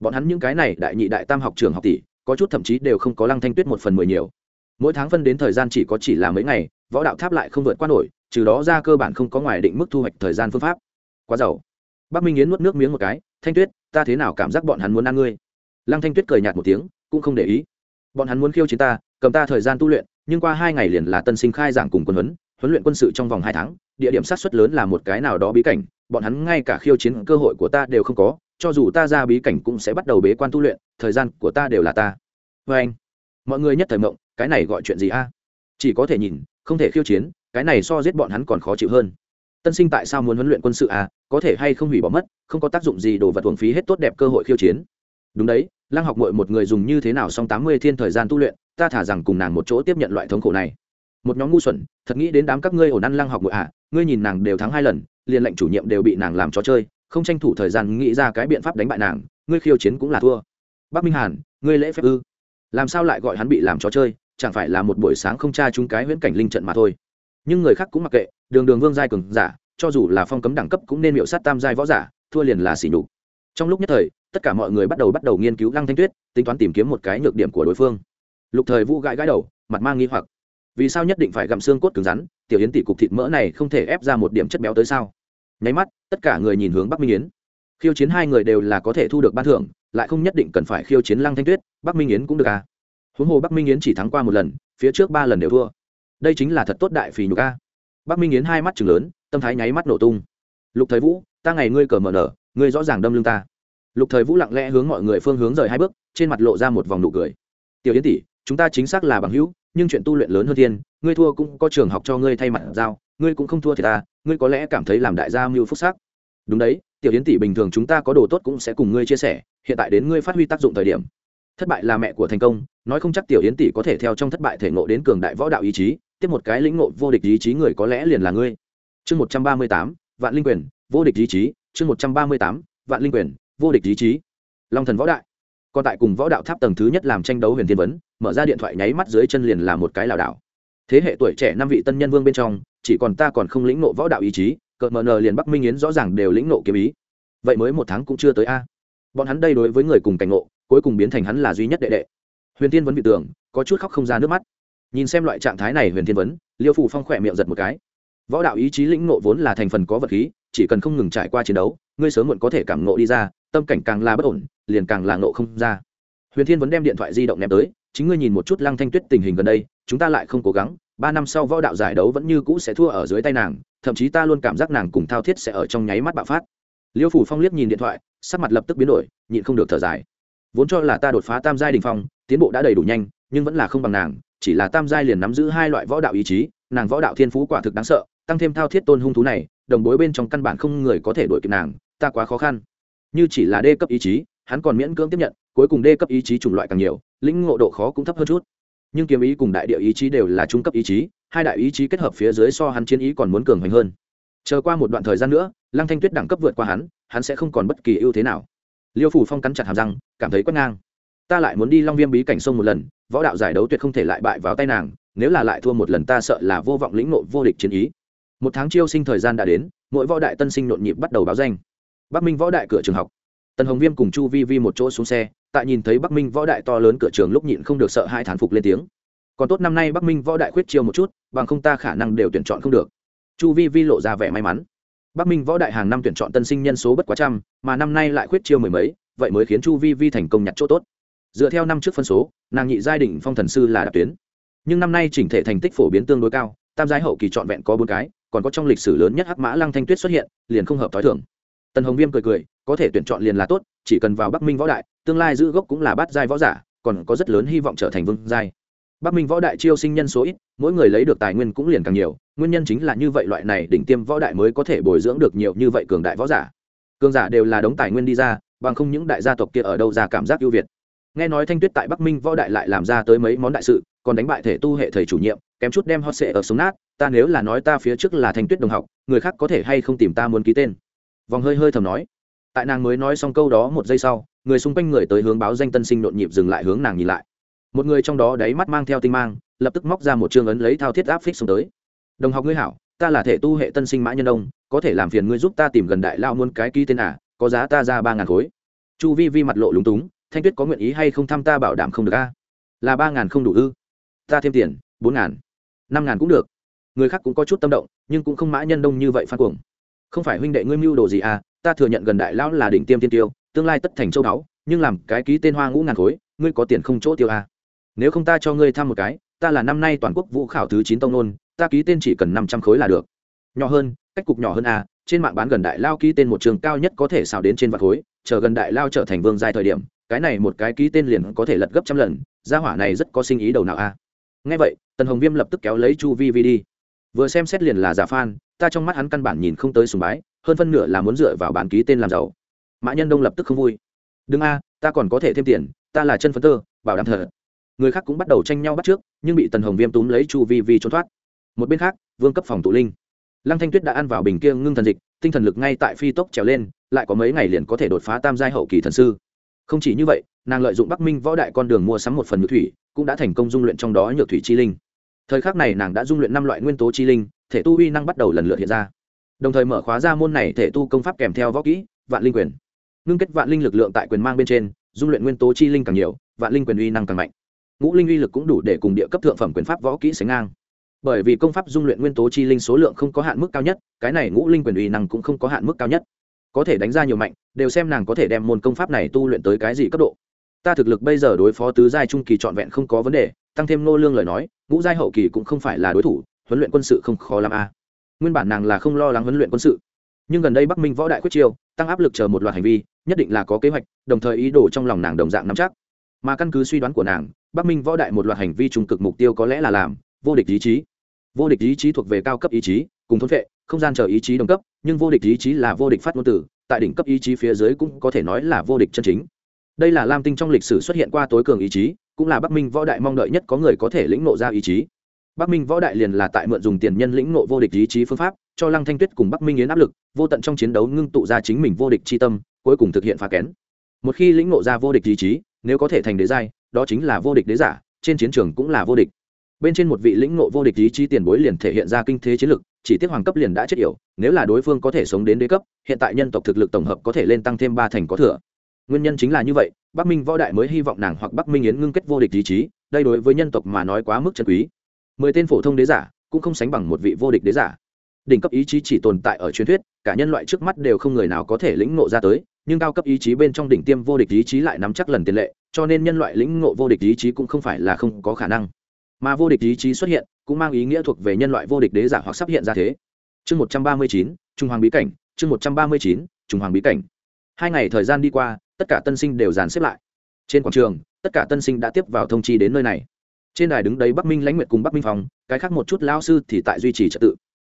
Bọn hắn những cái này đại nhị đại tam học trường học tỷ, có chút thậm chí đều không có lăng thanh tuyết một phần mười nhiều. Mỗi tháng phân đến thời gian chỉ có chỉ là mấy ngày, võ đạo tháp lại không vượt qua nổi, trừ đó ra cơ bản không có ngoài định mức thu hoạch thời gian phương pháp. Quá giàu. Bắc minh yến nuốt nước miếng một cái, thanh tuyết, ta thế nào cảm giác bọn hắn muốn ăn ngươi? Lăng thanh tuyết cười nhạt một tiếng, cũng không để ý. Bọn hắn muốn khiêu chiến ta, cầm ta thời gian tu luyện, nhưng qua hai ngày liền là tân sinh khai giảng cùng quân huấn huấn luyện quân sự trong vòng hai tháng, địa điểm sát xuất lớn là một cái nào đó bí cảnh bọn hắn ngay cả khiêu chiến cơ hội của ta đều không có, cho dù ta ra bí cảnh cũng sẽ bắt đầu bế quan tu luyện, thời gian của ta đều là ta. Vê anh, mọi người nhất thời mộng, cái này gọi chuyện gì a? Chỉ có thể nhìn, không thể khiêu chiến, cái này so giết bọn hắn còn khó chịu hơn. Tân sinh tại sao muốn huấn luyện quân sự a? Có thể hay không hủy bỏ mất, không có tác dụng gì đồ vật thuồng phí hết tốt đẹp cơ hội khiêu chiến. Đúng đấy, lăng học mội một người dùng như thế nào xong tám mươi thiên thời gian tu luyện, ta thả rằng cùng nàng một chỗ tiếp nhận loại thống khổ này. Một nhóm ngu xuẩn, thật nghĩ đến đám các ngươi ổn ăn lăng học mội à ngươi nhìn nàng đều thắng hai lần liền lệnh chủ nhiệm đều bị nàng làm trò chơi, không tranh thủ thời gian nghĩ ra cái biện pháp đánh bại nàng, ngươi khiêu chiến cũng là thua. Bắc minh hàn, ngươi lễ phép ư? Làm sao lại gọi hắn bị làm trò chơi, chẳng phải là một buổi sáng không tra chúng cái huyễn cảnh linh trận mà thôi. Nhưng người khác cũng mặc kệ, đường đường vương giai cường giả, cho dù là phong cấm đẳng cấp cũng nên miệu sát tam giai võ giả, thua liền là xỉ nhục. Trong lúc nhất thời, tất cả mọi người bắt đầu bắt đầu nghiên cứu lăng thanh tuyết, tính toán tìm kiếm một cái nhược điểm của đối phương. Lục thời vũ gãi gãi đầu, mặt mang nghi hoặc. Vì sao nhất định phải gặm xương cốt cứng rắn tiểu yến tỷ cục thịt mỡ này không thể ép ra một điểm chất béo tới sao? Nháy mắt, tất cả người nhìn hướng bắc minh yến. Khiêu chiến hai người đều là có thể thu được ban thưởng, lại không nhất định cần phải khiêu chiến lăng thanh tuyết, bắc minh yến cũng được à? Huống hồ bắc minh yến chỉ thắng qua một lần, phía trước ba lần đều thua. Đây chính là thật tốt đại phì nhục a. Bắc minh yến hai mắt chừng lớn, tâm thái nháy mắt nổ tung. Lục thời vũ, ta ngày ngươi cờ mở nở, ngươi rõ ràng đâm lưng ta. Lục thời vũ lặng lẽ hướng mọi người phương hướng rời hai bước, trên mặt lộ ra một vòng nụ cười. Tiểu yến tỷ, chúng ta chính xác là bằng hữu, nhưng chuyện tu luyện lớn hơn thiên ngươi thua cũng có trường học cho ngươi thay mặt giao, ngươi cũng không thua thì ta, ngươi có lẽ cảm thấy làm đại gia mưu phúc sắc. Đúng đấy, tiểu yến tỷ bình thường chúng ta có đồ tốt cũng sẽ cùng ngươi chia sẻ, hiện tại đến ngươi phát huy tác dụng thời điểm. Thất bại là mẹ của thành công, nói không chắc tiểu yến tỷ có thể theo trong thất bại thể ngộ đến cường đại võ đạo ý chí, tiếp một cái lĩnh ngộ vô địch ý chí người có lẽ liền là ngươi. Chương một trăm ba mươi tám, vạn linh quyền, vô địch ý chí, chương một trăm ba mươi tám, vạn linh quyền, vô địch ý chí. Long thần võ đại. Còn tại cùng võ đạo tháp tầng thứ nhất làm tranh đấu huyền thiên vấn, mở ra điện thoại nháy mắt dưới chân liền là một cái lảo đảo thế hệ tuổi trẻ năm vị tân nhân vương bên trong, chỉ còn ta còn không lĩnh nộ võ đạo ý chí cợt mờ nờ liền bắc minh yến rõ ràng đều lĩnh nộ kiếm ý. Vậy mới một tháng cũng chưa tới a. Bọn hắn đây đối với người cùng cảnh ngộ, cuối cùng biến thành hắn là duy nhất đệ đệ. Huyền thiên vẫn bị tưởng, có chút khóc không ra nước mắt. Nhìn xem loại trạng thái này, huyền thiên vấn, liêu phủ phong khỏe miệng giật một cái. Võ đạo ý chí lĩnh nộ vốn là thành phần có vật khí, chỉ cần không ngừng trải qua chiến đấu, ngươi sớm muộn có thể cảm ngộ đi ra, tâm cảnh càng là bất ổn, liền càng là ngộ không ra. Huyền thiên vấn đem điện thoại di động ném tới, chính ngươi nhìn một chút lăng thanh tuyết tình hình gần đây chúng ta lại không cố gắng, ba năm sau võ đạo giải đấu vẫn như cũ sẽ thua ở dưới tay nàng, thậm chí ta luôn cảm giác nàng cùng thao thiết sẽ ở trong nháy mắt bạo phát. Liêu phủ phong liếc nhìn điện thoại, sắc mặt lập tức biến đổi, nhịn không được thở dài. Vốn cho là ta đột phá tam giai đình phong, tiến bộ đã đầy đủ nhanh, nhưng vẫn là không bằng nàng, chỉ là tam giai liền nắm giữ hai loại võ đạo ý chí, nàng võ đạo thiên phú quả thực đáng sợ, tăng thêm thao thiết tôn hung thú này, đồng bối bên trong căn bản không người có thể đuổi kịp nàng, ta quá khó khăn. Như chỉ là đê cấp ý chí, hắn còn miễn cưỡng tiếp nhận, cuối cùng đê cấp ý chí chủng loại càng nhiều, lĩnh ngộ độ khó cũng thấp hơn chút nhưng kiếm ý cùng đại địa ý chí đều là trung cấp ý chí, hai đại ý chí kết hợp phía dưới so hắn chiến ý còn muốn cường hoành hơn. Chờ qua một đoạn thời gian nữa, lăng thanh tuyết đẳng cấp vượt qua hắn hắn sẽ không còn bất kỳ ưu thế nào. Liêu phủ phong cắn chặt hàm răng, cảm thấy quét ngang. Ta lại muốn đi long viêm bí cảnh sông một lần, võ đạo giải đấu tuyệt không thể lại bại vào tay nàng, nếu là lại thua một lần ta sợ là vô vọng lĩnh nộ vô địch chiến ý. Một tháng chiêu sinh thời gian đã đến, mỗi võ đại tân sinh nhộn nhịp bắt đầu báo danh. Bắc minh võ đại cửa trường học tần hồng viêm cùng chu vi vi một chỗ xuống xe tại nhìn thấy bắc minh võ đại to lớn cửa trường lúc nhịn không được sợ hai thán phục lên tiếng còn tốt năm nay bắc minh võ đại khuyết chiêu một chút bằng không ta khả năng đều tuyển chọn không được chu vi vi lộ ra vẻ may mắn bắc minh võ đại hàng năm tuyển chọn tân sinh nhân số bất quá trăm mà năm nay lại khuyết chiêu mười mấy vậy mới khiến chu vi vi thành công nhặt chỗ tốt dựa theo năm trước phân số nàng nhị giai định phong thần sư là đặc tuyến nhưng năm nay chỉnh thể thành tích phổ biến tương đối cao tam giai hậu kỳ trọn vẹn có bốn cái còn có trong lịch sử lớn nhất hắc mã lăng thanh tuyết xuất hiện liền không hợp t h ó i thưởng tần hồng viêm cười cười có thể tuyển chọn liền là tốt, chỉ cần vào bắc minh võ đại, tương lai giữ gốc cũng là bát giai võ giả, còn có rất lớn hy vọng trở thành vương giai. Bắc minh võ đại chiêu sinh nhân số ít, mỗi người lấy được tài nguyên cũng liền càng nhiều, nguyên nhân chính là như vậy loại này đỉnh tiêm võ đại mới có thể bồi dưỡng được nhiều như vậy cường đại võ giả. Cường giả đều là đống tài nguyên đi ra, bằng không những đại gia tộc kia ở đâu ra cảm giác ưu việt. Nghe nói thanh tuyết tại bắc minh võ đại lại làm ra tới mấy món đại sự, còn đánh bại thể tu hệ thầy chủ nhiệm, kém chút đem hot sệ ở sống nát, ta nếu là nói ta phía trước là thanh tuyết đồng học, người khác có thể hay không tìm ta muốn ký tên. Vòng hơi hơi thầm nói tại nàng mới nói xong câu đó một giây sau, người xung quanh người tới hướng báo danh tân sinh nhộn nhịp dừng lại hướng nàng nhìn lại. Một người trong đó đáy mắt mang theo tinh mang, lập tức móc ra một chương ấn lấy thao thiết áp phích xuống tới. Đồng học ngươi hảo, ta là thể tu hệ tân sinh mã nhân đông có thể làm phiền ngươi giúp ta tìm gần đại lao muôn cái ký tên à có giá ta ra ba ngàn khối. Chu vi vi mặt lộ lúng túng, thanh tuyết có nguyện ý hay không thăm ta bảo đảm không được a? Là ba ngàn không đủ ư? Ta thêm tiền, bốn ngàn, năm ngàn cũng được. Người khác cũng có chút tâm động, nhưng cũng không mã nhân đông như vậy phan cuồng. Không phải huynh đệ ngươi mưu đồ gì à ta thừa nhận gần đại lão là đỉnh tiêm tiên tiêu, tương lai tất thành châu đáo nhưng làm cái ký tên hoa ngũ ngàn khối, ngươi có tiền không chỗ tiêu à. nếu không ta cho ngươi thăm một cái, ta là năm nay toàn quốc vũ khảo thứ chín tông nôn ta ký tên chỉ cần năm trăm khối là được nhỏ hơn, cách cục nhỏ hơn à trên mạng bán gần đại lao ký tên một trường cao nhất có thể xào đến trên vạn khối, chờ gần đại lao trở thành vương giai thời điểm, cái này một cái ký tên liền có thể lật gấp trăm lần, gia hỏa này rất có sinh ý đầu nào a à. Nghe vậy, tần hồng viêm lập tức kéo lấy chu vi vi đi vừa xem xét liền là giả phan ta trong mắt hắn căn bản nhìn không tới sùng bái hơn phân nửa là muốn dựa vào bản ký tên làm giàu. Mã nhân đông lập tức không vui. Đừng a, ta còn có thể thêm tiền, ta là chân phấn tơ, bảo đảm thờ. Người khác cũng bắt đầu tranh nhau bắt trước, nhưng bị tần hồng viêm túm lấy chu vi vi trốn thoát. Một bên khác, vương cấp phòng tụ linh. Lăng thanh tuyết đã ăn vào bình kia ngưng thần dịch, tinh thần lực ngay tại phi tốc trèo lên, lại có mấy ngày liền có thể đột phá tam giai hậu kỳ thần sư. Không chỉ như vậy, nàng lợi dụng bắc minh võ đại con đường mua sắm một phần nhược thủy, cũng đã thành công dung luyện trong đó nhược thủy chi linh. Thời khắc này nàng đã dung luyện năm loại nguyên tố chi linh, thể tu uy năng bắt đầu lần lượt hiện ra đồng thời mở khóa ra môn này thể tu công pháp kèm theo võ kỹ, vạn linh quyền. Ngưng kết vạn linh lực lượng tại quyền mang bên trên, dung luyện nguyên tố chi linh càng nhiều, vạn linh quyền uy năng càng mạnh. Ngũ linh uy lực cũng đủ để cùng địa cấp thượng phẩm quyền pháp võ kỹ sánh ngang. Bởi vì công pháp dung luyện nguyên tố chi linh số lượng không có hạn mức cao nhất, cái này ngũ linh quyền uy năng cũng không có hạn mức cao nhất. Có thể đánh ra nhiều mạnh, đều xem nàng có thể đem môn công pháp này tu luyện tới cái gì cấp độ. Ta thực lực bây giờ đối phó tứ giai trung kỳ trọn vẹn không có vấn đề, tăng thêm nô lương lời nói, ngũ giai hậu kỳ cũng không phải là đối thủ, huấn luyện quân sự không khó làm a à nguyên bản nàng là không lo lắng huấn luyện quân sự. Nhưng gần đây bắc minh võ đại quyết chiêu, tăng áp lực chờ một loạt hành vi, nhất định là có kế hoạch, đồng thời ý đồ trong lòng nàng đồng dạng nắm chắc. Mà căn cứ suy đoán của nàng, bắc minh võ đại một loạt hành vi trung cực mục tiêu có lẽ là làm, vô địch ý chí. Vô địch ý chí thuộc về cao cấp ý chí, cùng thôn vệ, không gian chờ ý chí đồng cấp, nhưng vô địch ý chí là vô địch phát ngôn tử, tại đỉnh cấp ý chí phía dưới cũng có thể nói là vô địch chân chính. Đây là lam tinh trong lịch sử xuất hiện qua tối cường ý chí, cũng là bắc minh võ đại mong đợi nhất có người có thể lĩnh nộ ra ý chí bắc minh võ đại liền là tại mượn dùng tiền nhân lĩnh nộ vô địch ý chí phương pháp, cho lăng thanh tuyết cùng bắc minh yến áp lực, vô tận trong chiến đấu ngưng tụ ra chính mình vô địch chi tâm, cuối cùng thực hiện phá kén. Một khi lĩnh nộ ra vô địch ý chí, nếu có thể thành đế giai, đó chính là vô địch đế giả, trên chiến trường cũng là vô địch. Bên trên một vị lĩnh nộ vô địch ý chí tiền bối liền thể hiện ra kinh thế chiến lực, chỉ tiếc hoàng cấp liền đã chết yểu, nếu là đối phương có thể sống đến đế cấp, hiện tại nhân tộc thực lực tổng hợp có thể lên tăng thêm ba thành có thừa. Nguyên nhân chính là như vậy, bắc minh võ đại mới hy vọng nàng hoặc bắc minh yến ngưng kết vô địch ý chí, đây đối với nhân tộc mà nói quá mức chân quý mười tên phổ thông đế giả cũng không sánh bằng một vị vô địch đế giả. Đỉnh cấp ý chí chỉ tồn tại ở truyền thuyết, cả nhân loại trước mắt đều không người nào có thể lĩnh ngộ ra tới, nhưng cao cấp ý chí bên trong đỉnh tiêm vô địch ý chí lại nắm chắc lần tiền lệ, cho nên nhân loại lĩnh ngộ vô địch ý chí cũng không phải là không có khả năng. Mà vô địch ý chí xuất hiện, cũng mang ý nghĩa thuộc về nhân loại vô địch đế giả hoặc sắp hiện ra thế. Chương một trăm ba mươi chín, trung hoàng bí cảnh, chương một trăm ba mươi chín, trung hoàng bí cảnh. Hai ngày thời gian đi qua, tất cả tân sinh đều dàn xếp lại. Trên quảng trường, tất cả tân sinh đã tiếp vào thông chi đến nơi này trên đài đứng đấy bắc minh lãnh nguyệt cùng bắc minh phòng cái khác một chút lao sư thì tại duy trì trật tự.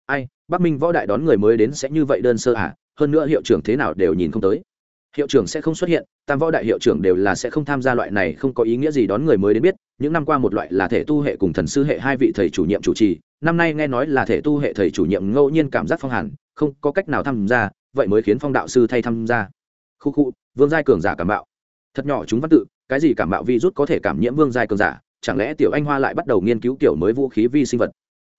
Ai, bắc minh võ đại đón người mới đến sẽ như vậy đơn sơ à? Hơn nữa hiệu trưởng thế nào đều nhìn không tới. Hiệu trưởng sẽ không xuất hiện, tam võ đại hiệu trưởng đều là sẽ không tham gia loại này, không có ý nghĩa gì đón người mới đến biết. Những năm qua một loại là thể tu hệ cùng thần sư hệ hai vị thầy chủ nhiệm chủ trì. Năm nay nghe nói là thể tu hệ thầy chủ nhiệm ngẫu nhiên cảm giác phong hàn, không có cách nào tham gia, vậy mới khiến phong đạo sư thay tham gia. Khu khu, vương giai cường giả cảm bạo. Thật nhỏ chúng văn tự, cái gì cảm bạo virus có thể cảm nhiễm vương giai cường giả? Chẳng lẽ tiểu anh hoa lại bắt đầu nghiên cứu kiểu mới vũ khí vi sinh vật?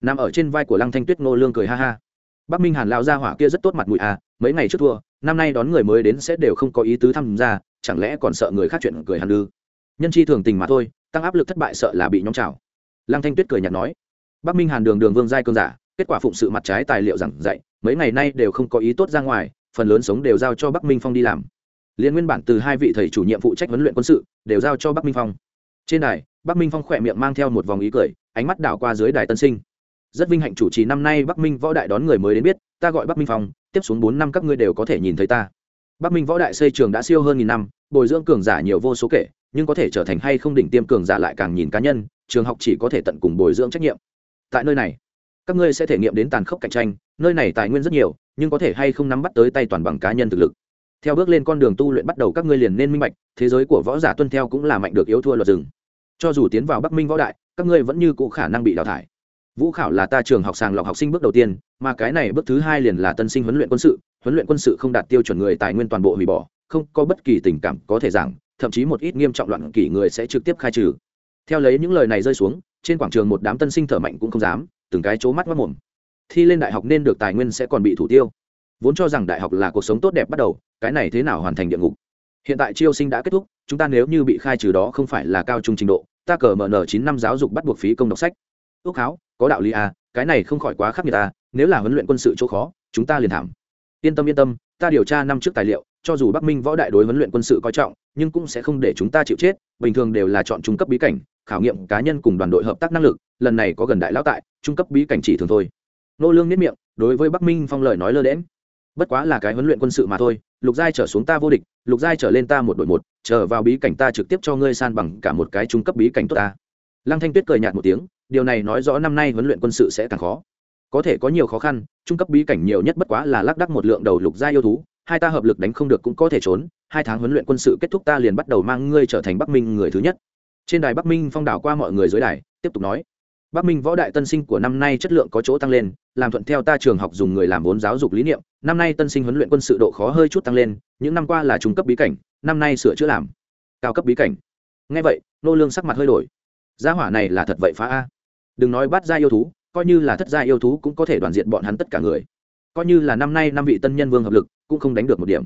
Nằm ở trên vai của lăng thanh tuyết ngô lương cười ha ha. Bắc minh hàn lao ra hỏa kia rất tốt mặt mũi à mấy ngày trước thua, năm nay đón người mới đến sẽ đều không có ý tứ tham gia, chẳng lẽ còn sợ người khác chuyện cười hàn ư? Nhân chi thường tình mà thôi, tăng áp lực thất bại sợ là bị nhóm trào. Lăng thanh tuyết cười nhạt nói, bắc minh hàn đường đường vương giai cơn giả, kết quả phụng sự mặt trái tài liệu giảng dạy, mấy ngày nay đều không có ý tốt ra ngoài, phần lớn sống đều giao cho bắc minh phong đi làm. Liên nguyên bản từ hai vị thầy chủ nhiệm phụ trách huấn luyện quân sự, đều giao cho bắc minh phong. Trên đài bắc minh phong khỏe miệng mang theo một vòng ý cười, ánh mắt đảo qua dưới đài tân sinh. Rất vinh hạnh chủ trì năm nay bắc minh võ đại đón người mới đến biết, ta gọi bắc minh phong, tiếp xuống bốn năm các ngươi đều có thể nhìn thấy ta. Bắc minh võ đại xây trường đã siêu hơn nghìn năm, bồi dưỡng cường giả nhiều vô số kể, nhưng có thể trở thành hay không đỉnh tiêm cường giả lại càng nhìn cá nhân, trường học chỉ có thể tận cùng bồi dưỡng trách nhiệm. Tại nơi này, các ngươi sẽ thể nghiệm đến tàn khốc cạnh tranh, nơi này tài nguyên rất nhiều, nhưng có thể hay không nắm bắt tới tay toàn bằng cá nhân thực lực. Theo bước lên con đường tu luyện bắt đầu các ngươi liền nên minh bạch, thế giới của võ giả tuân theo cũng là mạnh được yếu thua luật rừng cho dù tiến vào bắc minh võ đại, các ngươi vẫn như cụ khả năng bị đào thải. Vũ khảo là ta trường học sàng lọc học sinh bước đầu tiên, mà cái này bước thứ hai liền là tân sinh huấn luyện quân sự. Huấn luyện quân sự không đạt tiêu chuẩn người tài nguyên toàn bộ hủy bỏ, không có bất kỳ tình cảm có thể giảng, thậm chí một ít nghiêm trọng loạn kỷ người sẽ trực tiếp khai trừ. Theo lấy những lời này rơi xuống, trên quảng trường một đám tân sinh thở mạnh cũng không dám, từng cái c mắt mất mồm. Thi lên đại học nên được tài nguyên sẽ còn bị thủ tiêu. Vốn cho rằng đại học là cuộc sống tốt đẹp bắt đầu, cái này thế nào hoàn thành địa ngục? Hiện tại chiêu sinh đã kết thúc, chúng ta nếu như bị khai trừ đó không phải là cao trung trình độ, ta cờ mở nở chín năm giáo dục bắt buộc phí công đọc sách. Ước háo, có đạo lý à cái này không khỏi quá khắc nghiệt à nếu là huấn luyện quân sự chỗ khó, chúng ta liền thảm. Yên tâm yên tâm, ta điều tra năm trước tài liệu, cho dù bắc minh võ đại đối huấn luyện quân sự coi trọng, nhưng cũng sẽ không để chúng ta chịu chết, bình thường đều là chọn trung cấp bí cảnh, khảo nghiệm cá nhân cùng đoàn đội hợp tác năng lực, lần này có gần đại lão tại, trung cấp bí cảnh chỉ thường thôi. Nô lương nếp miệng, đối với bắc minh phong lời nói lơ đễm bất quá là cái huấn luyện quân sự mà thôi, lục giai trở xuống ta vô địch, lục giai trở lên ta một đội một trở vào bí cảnh ta trực tiếp cho ngươi san bằng cả một cái trung cấp bí cảnh tốt ta. Lăng thanh tuyết cười nhạt một tiếng, điều này nói rõ năm nay huấn luyện quân sự sẽ càng khó. Có thể có nhiều khó khăn, trung cấp bí cảnh nhiều nhất bất quá là lác đắc một lượng đầu lục giai yêu thú, hai ta hợp lực đánh không được cũng có thể trốn, hai tháng huấn luyện quân sự kết thúc ta liền bắt đầu mang ngươi trở thành bắc minh người thứ nhất. Trên đài bắc minh phong đảo qua mọi người dưới đài, tiếp tục nói, bắc minh võ đại tân sinh của năm nay chất lượng có chỗ tăng lên, làm thuận theo ta trường học dùng người làm vốn giáo dục lý niệm năm nay tân sinh huấn luyện quân sự độ khó hơi chút tăng lên, những năm qua là trung cấp bí cảnh, năm nay sửa chữa làm cao cấp bí cảnh. Ngay vậy, nô lương sắc mặt hơi đổi. Gia hỏa này là thật vậy phá a. Đừng nói bắt gia yêu thú, coi như là thất gia yêu thú cũng có thể đoàn diện bọn hắn tất cả người. Coi như là năm nay năm vị tân nhân vương hợp lực, cũng không đánh được một điểm.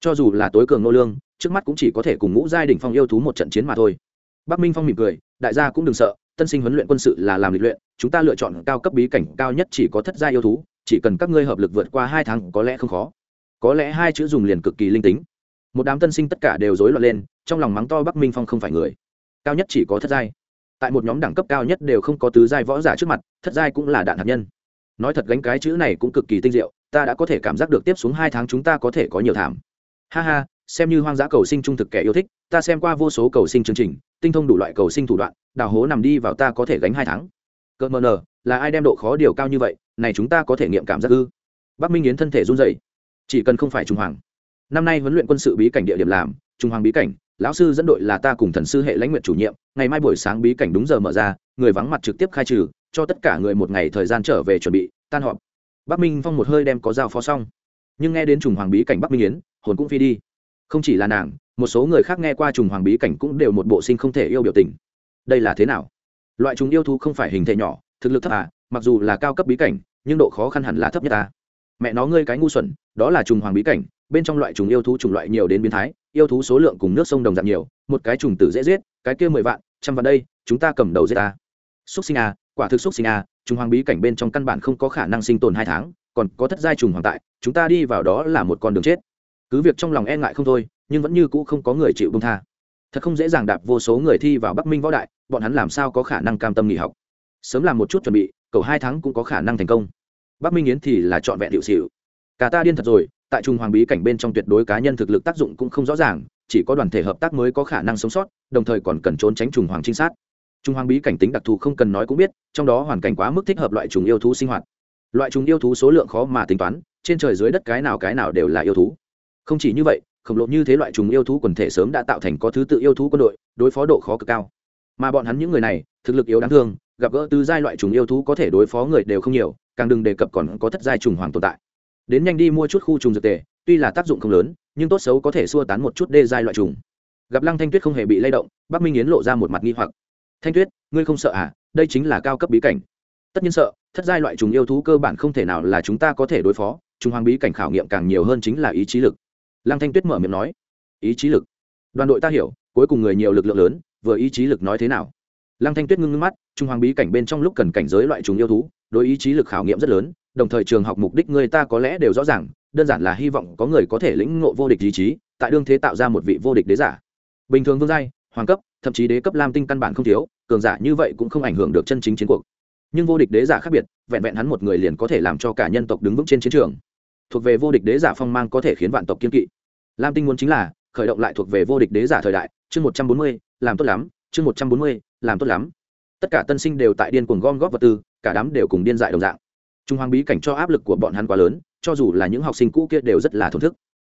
Cho dù là tối cường nô lương, trước mắt cũng chỉ có thể cùng ngũ giai đỉnh phong yêu thú một trận chiến mà thôi. Bắc minh phong mỉm cười, đại gia cũng đừng sợ, tân sinh huấn luyện quân sự là làm lịch luyện, chúng ta lựa chọn cao cấp bí cảnh cao nhất chỉ có thất gia yêu thú chỉ cần các ngươi hợp lực vượt qua hai tháng có lẽ không khó. Có lẽ hai chữ dùng liền cực kỳ linh tính. Một đám tân sinh tất cả đều rối loạn lên, trong lòng mắng to bắc minh phong không phải người. Cao nhất chỉ có thất giai. Tại một nhóm đẳng cấp cao nhất đều không có tứ giai võ giả trước mặt, thất giai cũng là đạn hạt nhân. Nói thật gánh cái chữ này cũng cực kỳ tinh diệu, ta đã có thể cảm giác được tiếp xuống hai tháng chúng ta có thể có nhiều thảm. Ha ha, xem như hoang dã cầu sinh trung thực kẻ yêu thích, ta xem qua vô số cầu sinh chương trình, tinh thông đủ loại cầu sinh thủ đoạn, đào hố nằm đi vào ta có thể gánh hai tháng. Cỡ mờ nờ là ai đem độ khó điều cao như vậy, này chúng ta có thể nghiệm cảm giác ư? Bắc minh yến thân thể run dày chỉ cần không phải trung hoàng. Năm nay huấn luyện quân sự bí cảnh địa điểm làm trung hoàng bí cảnh, lão sư dẫn đội là ta cùng thần sư hệ lãnh nguyện chủ nhiệm, ngày mai buổi sáng bí cảnh đúng giờ mở ra, người vắng mặt trực tiếp khai trừ, cho tất cả người một ngày thời gian trở về chuẩn bị, tan họp. Bắc minh phong một hơi đem có dao phó xong. Nhưng nghe đến trùng hoàng bí cảnh bắc minh yến, hồn cũng phi đi. Không chỉ là nàng, một số người khác nghe qua trùng hoàng bí cảnh cũng đều một bộ sinh không thể yêu biểu tình. Đây là thế nào? Loại chúng yêu thú không phải hình thể nhỏ thực lực thấp à mặc dù là cao cấp bí cảnh, nhưng độ khó khăn hẳn là thấp nhất ta. Mẹ nó ngươi cái ngu xuẩn, đó là trùng hoàng bí cảnh, bên trong loại trùng yêu thú chủng loại nhiều đến biến thái, yêu thú số lượng cùng nước sông đồng dạng nhiều, một cái trùng tử dễ giết, cái kia mười vạn, trăm vạn đây, chúng ta cầm đầu giết ta. Xúc sinh à quả thực xúc sinh à trùng hoàng bí cảnh bên trong căn bản không có khả năng sinh tồn hai tháng, còn có thất giai trùng hoàng tại, chúng ta đi vào đó là một con đường chết. Cứ việc trong lòng e ngại không thôi, nhưng vẫn như cũ không có người chịu bông tha. Thật không dễ dàng đạp vô số người thi vào bắc minh võ đại, bọn hắn làm sao có khả năng cam tâm nghỉ học? Sớm làm một chút chuẩn bị, cầu hai tháng cũng có khả năng thành công. Bắc minh yến thì là trọn vẹn hiệu xịu cả ta điên thật rồi, tại trung hoàng bí cảnh bên trong tuyệt đối cá nhân thực lực tác dụng cũng không rõ ràng, chỉ có đoàn thể hợp tác mới có khả năng sống sót, đồng thời còn cần trốn tránh trùng hoàng trinh sát. Trung hoàng bí cảnh tính đặc thù không cần nói cũng biết, trong đó hoàn cảnh quá mức thích hợp loại trùng yêu thú sinh hoạt. Loại trùng yêu thú số lượng khó mà tính toán, trên trời dưới đất cái nào cái nào đều là yêu thú. Không chỉ như vậy, khổng lồ như thế loại trùng yêu thú quần thể sớm đã tạo thành có thứ tự yêu thú quân đội, đối phó độ khó cực cao. Mà bọn hắn những người này, thực lực yếu đáng thương gặp gỡ tứ giai loại trùng yêu thú có thể đối phó người đều không nhiều, càng đừng đề cập còn có thất giai trùng hoàng tồn tại. Đến nhanh đi mua chút khu trùng dược tề, tuy là tác dụng không lớn, nhưng tốt xấu có thể xua tán một chút đê giai loại trùng. Gặp lăng thanh tuyết không hề bị lay động, bắc minh yến lộ ra một mặt nghi hoặc. Thanh tuyết, ngươi không sợ à? Đây chính là cao cấp bí cảnh. Tất nhiên sợ, thất giai loại trùng yêu thú cơ bản không thể nào là chúng ta có thể đối phó, trùng hoàng bí cảnh khảo nghiệm càng nhiều hơn chính là ý chí lực. Lăng thanh tuyết mở miệng nói. Ý chí lực? Đoàn đội ta hiểu, cuối cùng người nhiều lực lượng lớn, vừa ý chí lực nói thế nào? Lăng thanh tuyết ngưng ngưng mắt, trung hoàng bí cảnh bên trong lúc cần cảnh giới loại trùng yêu thú, đối ý chí lực khảo nghiệm rất lớn, đồng thời trường học mục đích người ta có lẽ đều rõ ràng, đơn giản là hy vọng có người có thể lĩnh ngộ vô địch ý chí, tại đương thế tạo ra một vị vô địch đế giả. Bình thường vương giai, hoàng cấp, thậm chí đế cấp lam tinh căn bản không thiếu, cường giả như vậy cũng không ảnh hưởng được chân chính chiến cuộc. Nhưng vô địch đế giả khác biệt, vẹn vẹn hắn một người liền có thể làm cho cả nhân tộc đứng vững trên chiến trường. Thuộc về vô địch đế giả phong mang có thể khiến vạn tộc kiên kỵ. Lam tinh muốn chính là, khởi động lại thuộc về vô địch đế giả thời đại, chương một trăm bốn mươi, làm tốt lắm chương một trăm bốn mươi, làm tốt lắm. Tất cả tân sinh đều tại điên cuồng gom góp vật tư, cả đám đều cùng điên dại đồng dạng. Trung hoàng bí cảnh cho áp lực của bọn hắn quá lớn, cho dù là những học sinh cũ kia đều rất là thổn thức.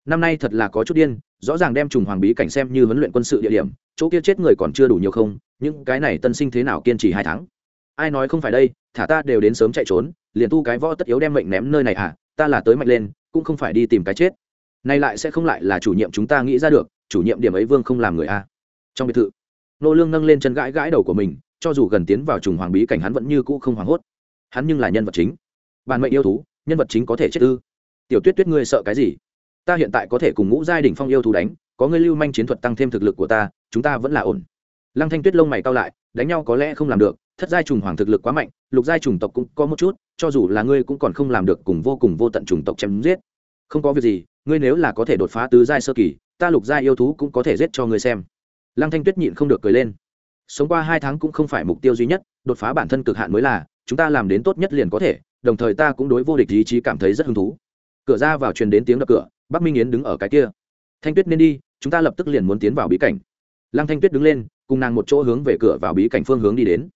Năm nay thật là có chút điên, rõ ràng đem trùng hoàng bí cảnh xem như huấn luyện quân sự địa điểm, chỗ kia chết người còn chưa đủ nhiều không, những cái này tân sinh thế nào kiên trì hai tháng? Ai nói không phải đây, thả ta đều đến sớm chạy trốn, liền tu cái võ tất yếu đem mệnh ném nơi này à ta là tới mạnh lên, cũng không phải đi tìm cái chết. Nay lại sẽ không lại là chủ nhiệm chúng ta nghĩ ra được, chủ nhiệm điểm ấy vương không làm người a trong biệt thự nô lương nâng lên chân gãi gãi đầu của mình, cho dù gần tiến vào trùng hoàng bí cảnh hắn vẫn như cũ không hoảng hốt. Hắn nhưng là nhân vật chính. Bản mệnh yêu thú, nhân vật chính có thể chết ư? Tiểu tuyết tuyết ngươi sợ cái gì? Ta hiện tại có thể cùng ngũ giai đỉnh phong yêu thú đánh, có ngươi lưu manh chiến thuật tăng thêm thực lực của ta, chúng ta vẫn là ổn. Lăng thanh tuyết lông mày cao lại, đánh nhau có lẽ không làm được, thất giai trùng hoàng thực lực quá mạnh, lục giai trùng tộc cũng có một chút, cho dù là ngươi cũng còn không làm được cùng vô cùng vô tận trùng tộc chém giết. Không có việc gì, ngươi nếu là có thể đột phá tứ giai sơ kỳ, ta lục giai yêu thú cũng có thể giết cho ngươi xem lăng thanh tuyết nhịn không được cười lên. Sống qua hai tháng cũng không phải mục tiêu duy nhất, đột phá bản thân cực hạn mới là, chúng ta làm đến tốt nhất liền có thể, đồng thời ta cũng đối vô địch ý chí cảm thấy rất hứng thú. Cửa ra vào truyền đến tiếng đập cửa, bắc minh yến đứng ở cái kia. Thanh tuyết nên đi, chúng ta lập tức liền muốn tiến vào bí cảnh. Lăng thanh tuyết đứng lên, cùng nàng một chỗ hướng về cửa vào bí cảnh phương hướng đi đến.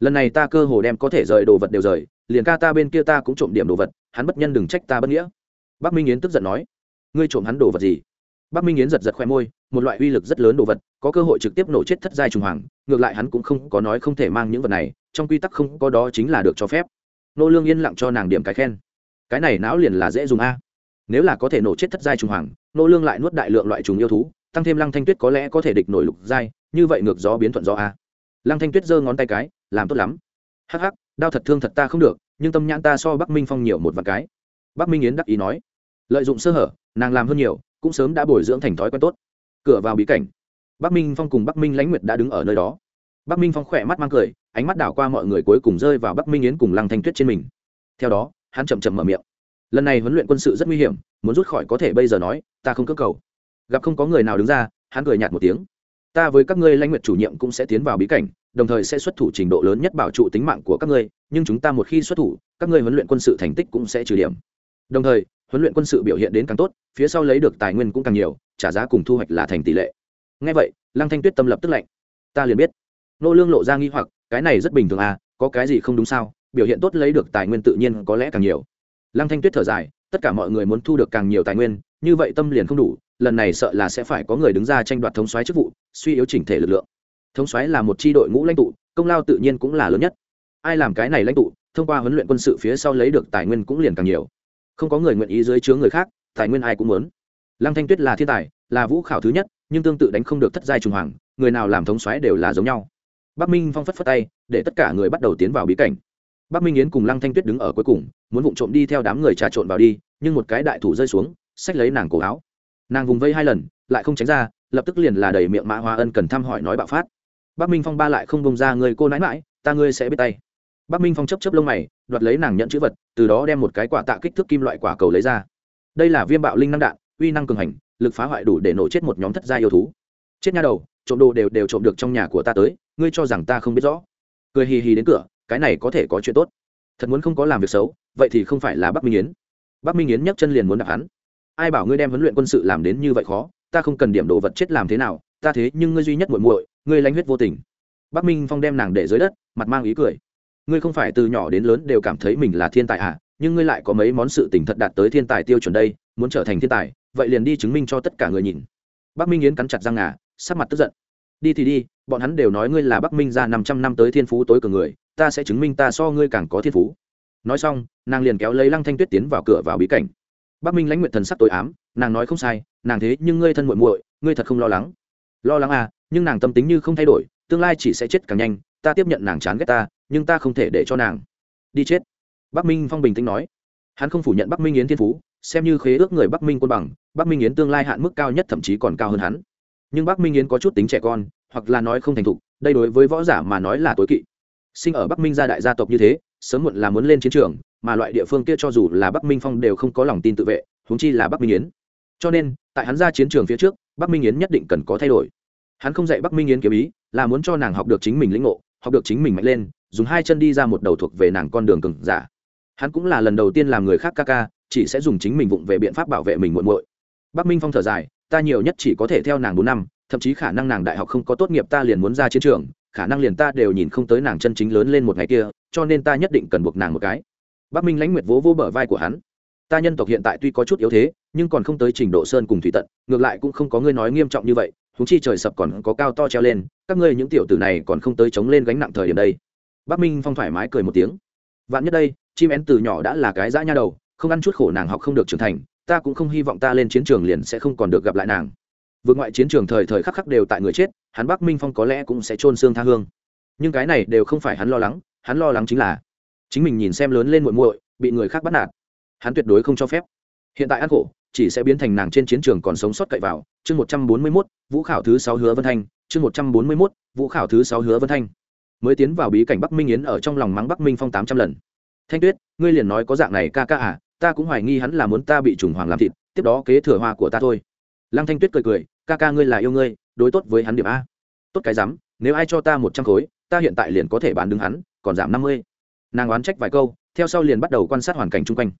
Lần này ta cơ hồ đem có thể rời đồ vật đều rời, liền ca ta bên kia ta cũng trộm điểm đồ vật, hắn bất nhân đừng trách ta bất nghĩa. Bắc minh yến tức giận nói, ngươi trộm hắn đồ vật gì? Bắc minh yến giật giật khoe môi một loại uy lực rất lớn đồ vật, có cơ hội trực tiếp nổ chết thất giai trùng hoàng, ngược lại hắn cũng không có nói không thể mang những vật này, trong quy tắc không có đó chính là được cho phép. Nô lương yên lặng cho nàng điểm cái khen. Cái này não liền là dễ dùng a. Nếu là có thể nổ chết thất giai trùng hoàng, nô lương lại nuốt đại lượng loại trùng yêu thú, tăng thêm lăng thanh tuyết có lẽ có thể địch nổi lục giai, như vậy ngược gió biến thuận gió a. Lăng thanh tuyết giơ ngón tay cái, làm tốt lắm. Hắc hắc đau thật thương thật ta không được, nhưng tâm nhãn ta so bắc minh phong nhiều một vài cái. Bắc minh yến đắc ý nói. Lợi dụng sơ hở, nàng làm hơn nhiều, cũng sớm đã bồi dưỡng thành thói quen tốt cửa vào bí cảnh. Bắc minh phong cùng bắc minh lãnh nguyệt đã đứng ở nơi đó. Bắc minh phong khỏe mắt mang cười, ánh mắt đảo qua mọi người cuối cùng rơi vào bắc minh yến cùng lăng thanh tuyết trên mình. Theo đó, hắn chậm chậm mở miệng. Lần này huấn luyện quân sự rất nguy hiểm, muốn rút khỏi có thể bây giờ nói, ta không cơ cầu. Gặp không có người nào đứng ra, hắn cười nhạt một tiếng. Ta với các ngươi lãnh nguyện chủ nhiệm cũng sẽ tiến vào bí cảnh, đồng thời sẽ xuất thủ trình độ lớn nhất bảo trụ tính mạng của các ngươi, nhưng chúng ta một khi xuất thủ, các ngươi huấn luyện quân sự thành tích cũng sẽ trừ điểm. Đồng thời, huấn luyện quân sự biểu hiện đến càng tốt, phía sau lấy được tài nguyên cũng càng nhiều trả giá cùng thu hoạch là thành tỷ lệ. Ngay vậy, lăng thanh tuyết tâm lập tức lạnh. Ta liền biết. Nô lương lộ ra nghi hoặc, cái này rất bình thường à có cái gì không đúng sao? Biểu hiện tốt lấy được tài nguyên tự nhiên có lẽ càng nhiều. Lăng thanh tuyết thở dài, tất cả mọi người muốn thu được càng nhiều tài nguyên, như vậy tâm liền không đủ, lần này sợ là sẽ phải có người đứng ra tranh đoạt thống soái chức vụ, suy yếu chỉnh thể lực lượng. Thống soái là một tri đội ngũ lãnh tụ, công lao tự nhiên cũng là lớn nhất. Ai làm cái này lãnh tụ, thông qua huấn luyện quân sự phía sau lấy được tài nguyên cũng liền càng nhiều. Không có người nguyện ý dưới chướng người khác, tài nguyên ai cũng muốn lăng thanh tuyết là thiên tài, là vũ khảo thứ nhất, nhưng tương tự đánh không được thất giai trùng hoàng, người nào làm thống xoáy đều là giống nhau. Bắc minh phong phất phất tay, để tất cả người bắt đầu tiến vào bí cảnh. Bắc minh yến cùng lăng thanh tuyết đứng ở cuối cùng, muốn vụng trộm đi theo đám người trà trộn vào đi, nhưng một cái đại thủ rơi xuống, xách lấy nàng cổ áo. Nàng vùng vây hai lần, lại không tránh ra, lập tức liền là đầy miệng mã hoa ân cần thăm hỏi nói bạo phát. Bắc minh phong ba lại không bông ra người cô nãi mãi ta ngươi sẽ biết tay. Bắc minh phong chấp chấp lông mày, đoạt lấy nàng nhận chữ vật, từ đó đem một cái quả tạ kích thước kim loại quả cầu lấy ra. Đây là viêm bạo linh năng đạn uy năng cường hành, lực phá hoại đủ để nổ chết một nhóm thất gia yêu thú. Chết nha đầu, trộm đồ đều đều trộm được trong nhà của ta tới, ngươi cho rằng ta không biết rõ. Cười hì hì đến cửa, cái này có thể có chuyện tốt. Thật muốn không có làm việc xấu, vậy thì không phải là bắc minh yến. Bắc minh yến nhấc chân liền muốn đạp hắn. Ai bảo ngươi đem huấn luyện quân sự làm đến như vậy khó, ta không cần điểm đồ vật chết làm thế nào, ta thế nhưng ngươi duy nhất muội muội, ngươi lanh huyết vô tình. Bắc minh phong đem nàng để dưới đất, mặt mang ý cười. Ngươi không phải từ nhỏ đến lớn đều cảm thấy mình là thiên tài à nhưng ngươi lại có mấy món sự tình thật đạt tới thiên tài tiêu chuẩn đây muốn trở thành thiên tài, vậy liền đi chứng minh cho tất cả người nhìn. Bắc minh yến cắn chặt răng ngà, sắc mặt tức giận. Đi thì đi, bọn hắn đều nói ngươi là bắc minh ra năm trăm năm tới thiên phú tối cường người, ta sẽ chứng minh ta so ngươi càng có thiên phú. Nói xong, nàng liền kéo lấy lăng thanh tuyết tiến vào cửa vào bí cảnh. Bắc minh lãnh nguyện thần sắc tối ám, nàng nói không sai, nàng thế nhưng ngươi thân muội muội, ngươi thật không lo lắng. Lo lắng à nhưng nàng tâm tính như không thay đổi, tương lai chỉ sẽ chết càng nhanh, ta tiếp nhận nàng chán ghét ta, nhưng ta không thể để cho nàng. Đi chết. Bắc minh phong bình tĩnh nói. Hắn không phủ nhận bắc minh yến thiên phú xem như khế ước người bắc minh quân bằng, bắc minh yến tương lai hạn mức cao nhất thậm chí còn cao hơn hắn. Nhưng bắc minh yến có chút tính trẻ con, hoặc là nói không thành thục, đây đối với võ giả mà nói là tối kỵ. Sinh ở bắc minh gia đại gia tộc như thế, sớm muộn là muốn lên chiến trường, mà loại địa phương kia cho dù là bắc minh phong đều không có lòng tin tự vệ, huống chi là bắc minh yến. Cho nên, tại hắn ra chiến trường phía trước, bắc minh yến nhất định cần có thay đổi. Hắn không dạy bắc minh yến kiếm ý, là muốn cho nàng học được chính mình lĩnh ngộ, học được chính mình mạnh lên, dùng hai chân đi ra một đầu thuộc về nàng con đường cừng giả. Hắn cũng là lần đầu tiên làm người khác ca ca chỉ sẽ dùng chính mình vụng về biện pháp bảo vệ mình muộn muội. Bắc minh phong thở dài, ta nhiều nhất chỉ có thể theo nàng bốn năm, thậm chí khả năng nàng đại học không có tốt nghiệp ta liền muốn ra chiến trường, khả năng liền ta đều nhìn không tới nàng chân chính lớn lên một ngày kia, cho nên ta nhất định cần buộc nàng một cái. Bắc minh lãnh nguyệt vỗ vỗ bờ vai của hắn. Ta nhân tộc hiện tại tuy có chút yếu thế, nhưng còn không tới trình độ sơn cùng thủy tận, ngược lại cũng không có ngươi nói nghiêm trọng như vậy thú chi trời sập còn có cao to treo lên, các ngươi những tiểu tử này còn không tới chống lên gánh nặng thời điểm đây. Bắc minh phong thoải mái cười một tiếng. Vạn nhất đây, chim én từ nhỏ đã là cái dã nha đầu không ăn chút khổ nàng học không được trưởng thành, ta cũng không hy vọng ta lên chiến trường liền sẽ không còn được gặp lại nàng. Vượt ngoại chiến trường thời thời khắc khắc đều tại người chết, hắn bắc minh phong có lẽ cũng sẽ trôn xương tha hương. Nhưng cái này đều không phải hắn lo lắng, hắn lo lắng chính là chính mình nhìn xem lớn lên muội muội, bị người khác bắt nạt. Hắn tuyệt đối không cho phép. Hiện tại ăn khổ, chỉ sẽ biến thành nàng trên chiến trường còn sống sót cậy vào. Chương một trăm bốn mươi mốt, vũ khảo thứ sáu hứa vân thanh. Chương một trăm bốn mươi mốt, vũ khảo thứ sáu hứa vân thanh. Mới tiến vào bí cảnh bắc minh yến ở trong lòng mắng bắc minh phong tám trăm lần. Thanh tuyết, ngươi liền nói có dạng này ca ca à? Ta cũng hoài nghi hắn là muốn ta bị trùng hoàng làm thịt, tiếp đó kế thừa hoa của ta thôi. Lăng thanh tuyết cười cười, ca ca ngươi là yêu ngươi, đối tốt với hắn điểm a. Tốt cái rắm, nếu ai cho ta một trăm khối, ta hiện tại liền có thể bán đứng hắn, còn giảm năm mươi. Nàng oán trách vài câu, theo sau liền bắt đầu quan sát hoàn cảnh chung quanh.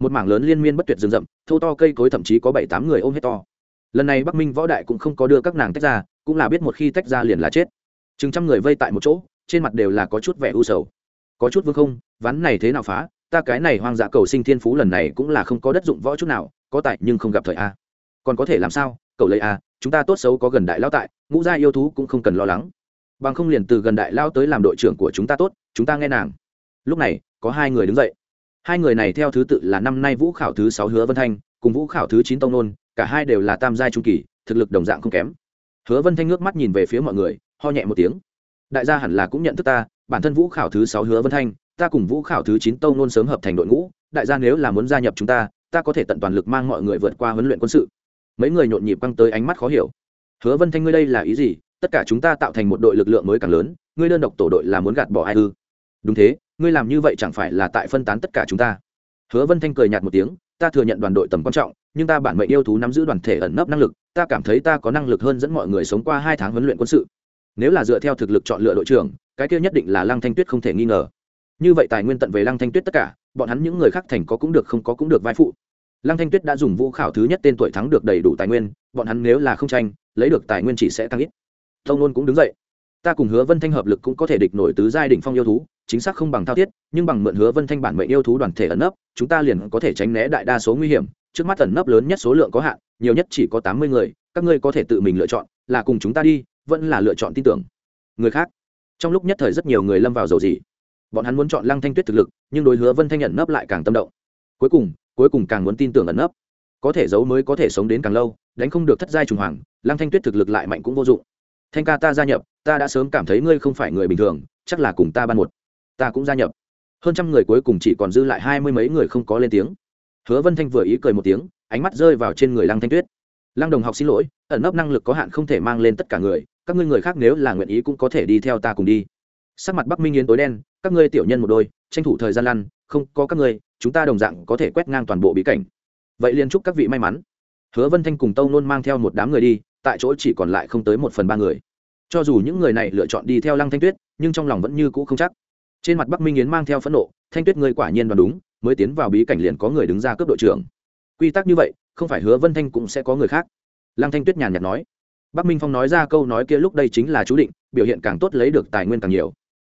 Một mảng lớn liên miên bất tuyệt rừng rậm thâu to cây cối thậm chí có bảy tám người ôm hết to. Lần này bắc minh võ đại cũng không có đưa các nàng tách ra, cũng là biết một khi tách ra liền là chết. Chừng trăm người vây tại một chỗ, trên mặt đều là có chút vẻ u sầu. Có chút vương không, ván này thế nào phá ta cái này hoang dã cầu sinh thiên phú lần này cũng là không có đất dụng võ chút nào, có tại nhưng không gặp thời a. Còn có thể làm sao, cậu lấy a, chúng ta tốt xấu có gần đại lao tại, ngũ gia yêu thú cũng không cần lo lắng. Bằng không liền từ gần đại lao tới làm đội trưởng của chúng ta tốt, chúng ta nghe nàng. Lúc này, có hai người đứng dậy. Hai người này theo thứ tự là năm nay vũ khảo thứ sáu hứa vân thanh, cùng vũ khảo thứ chín tông nôn, cả hai đều là tam giai trung kỳ, thực lực đồng dạng không kém. Hứa vân thanh ngước mắt nhìn về phía mọi người, ho nhẹ một tiếng. Đại gia hẳn là cũng nhận thức ta, bản thân vũ khảo thứ sáu hứa vân thanh ta cùng vũ khảo thứ chín tông nôn sớm hợp thành đội ngũ, đại gia nếu là muốn gia nhập chúng ta ta có thể tận toàn lực mang mọi người vượt qua huấn luyện quân sự. Mấy người nhộn nhịp căng tới ánh mắt khó hiểu. Hứa vân thanh ngươi đây là ý gì? Tất cả chúng ta tạo thành một đội lực lượng mới càng lớn, ngươi đơn độc tổ đội là muốn gạt bỏ ai ư? Đúng thế, ngươi làm như vậy chẳng phải là tại phân tán tất cả chúng ta. Hứa vân thanh cười nhạt một tiếng, ta thừa nhận đoàn đội tầm quan trọng, nhưng ta bản mệnh yêu thú nắm giữ đoàn thể ẩn nấp năng lực, ta cảm thấy ta có năng lực hơn dẫn mọi người sống qua hai tháng huấn luyện quân sự. Nếu là dựa theo thực lực chọn lựa đội trưởng, cái kia nhất định là lăng thanh tuyết không thể nghi ngờ như vậy tài nguyên tận về lăng thanh tuyết tất cả, bọn hắn những người khác thành có cũng được, không có cũng được vai phụ. Lăng thanh tuyết đã dùng vũ khảo thứ nhất tên tuổi thắng được đầy đủ tài nguyên, bọn hắn nếu là không tranh, lấy được tài nguyên chỉ sẽ tăng ít. Tông nôn cũng đứng dậy. Ta cùng hứa vân thanh hợp lực cũng có thể địch nổi tứ giai đỉnh phong yêu thú, chính xác không bằng thao thiết, nhưng bằng mượn hứa vân thanh bản mệnh yêu thú đoàn thể ẩn nấp, chúng ta liền có thể tránh né đại đa số nguy hiểm. Trước mắt ẩn nấp lớn nhất số lượng có hạn, nhiều nhất chỉ có tám mươi người, các ngươi có thể tự mình lựa chọn, là cùng chúng ta đi, vẫn là lựa chọn tin tưởng. Người khác. Trong lúc nhất thời rất nhiều người lâm vào dầu gì bọn hắn muốn chọn lăng thanh tuyết thực lực, nhưng đối hứa vân thanh ẩn nấp lại càng tâm động. Cuối cùng cuối cùng càng muốn tin tưởng ẩn nấp. Có thể giấu mới có thể sống đến càng lâu, đánh không được thất giai trùng hoàng, lăng thanh tuyết thực lực lại mạnh cũng vô dụng. Thanh ca ta gia nhập, ta đã sớm cảm thấy ngươi không phải người bình thường, chắc là cùng ta ban một. Ta cũng gia nhập. Hơn trăm người cuối cùng chỉ còn dư lại hai mươi mấy người không có lên tiếng. Hứa vân thanh vừa ý cười một tiếng, ánh mắt rơi vào trên người lăng thanh tuyết. Lăng đồng học xin lỗi, ẩn nấp năng lực có hạn không thể mang lên tất cả người, các ngươi người khác nếu là nguyện ý cũng có thể đi theo ta cùng đi sắc mặt bắc minh yến tối đen, các ngươi tiểu nhân một đôi, tranh thủ thời gian lăn, không có các ngươi, chúng ta đồng dạng có thể quét ngang toàn bộ bí cảnh. Vậy liền chúc các vị may mắn. Hứa vân thanh cùng tâu nôn mang theo một đám người đi, tại chỗ chỉ còn lại không tới một phần ba người. Cho dù những người này lựa chọn đi theo lăng thanh tuyết, nhưng trong lòng vẫn như cũ không chắc. Trên mặt bắc minh yến mang theo phẫn nộ, thanh tuyết ngươi quả nhiên đoán đúng, mới tiến vào bí cảnh liền có người đứng ra cướp đội trưởng. Quy tắc như vậy, không phải hứa vân thanh cũng sẽ có người khác. Lăng thanh tuyết nhàn nhạt nói. Bắc minh phong nói ra câu nói kia lúc đây chính là chú định, biểu hiện càng tốt lấy được tài nguyên càng nhiều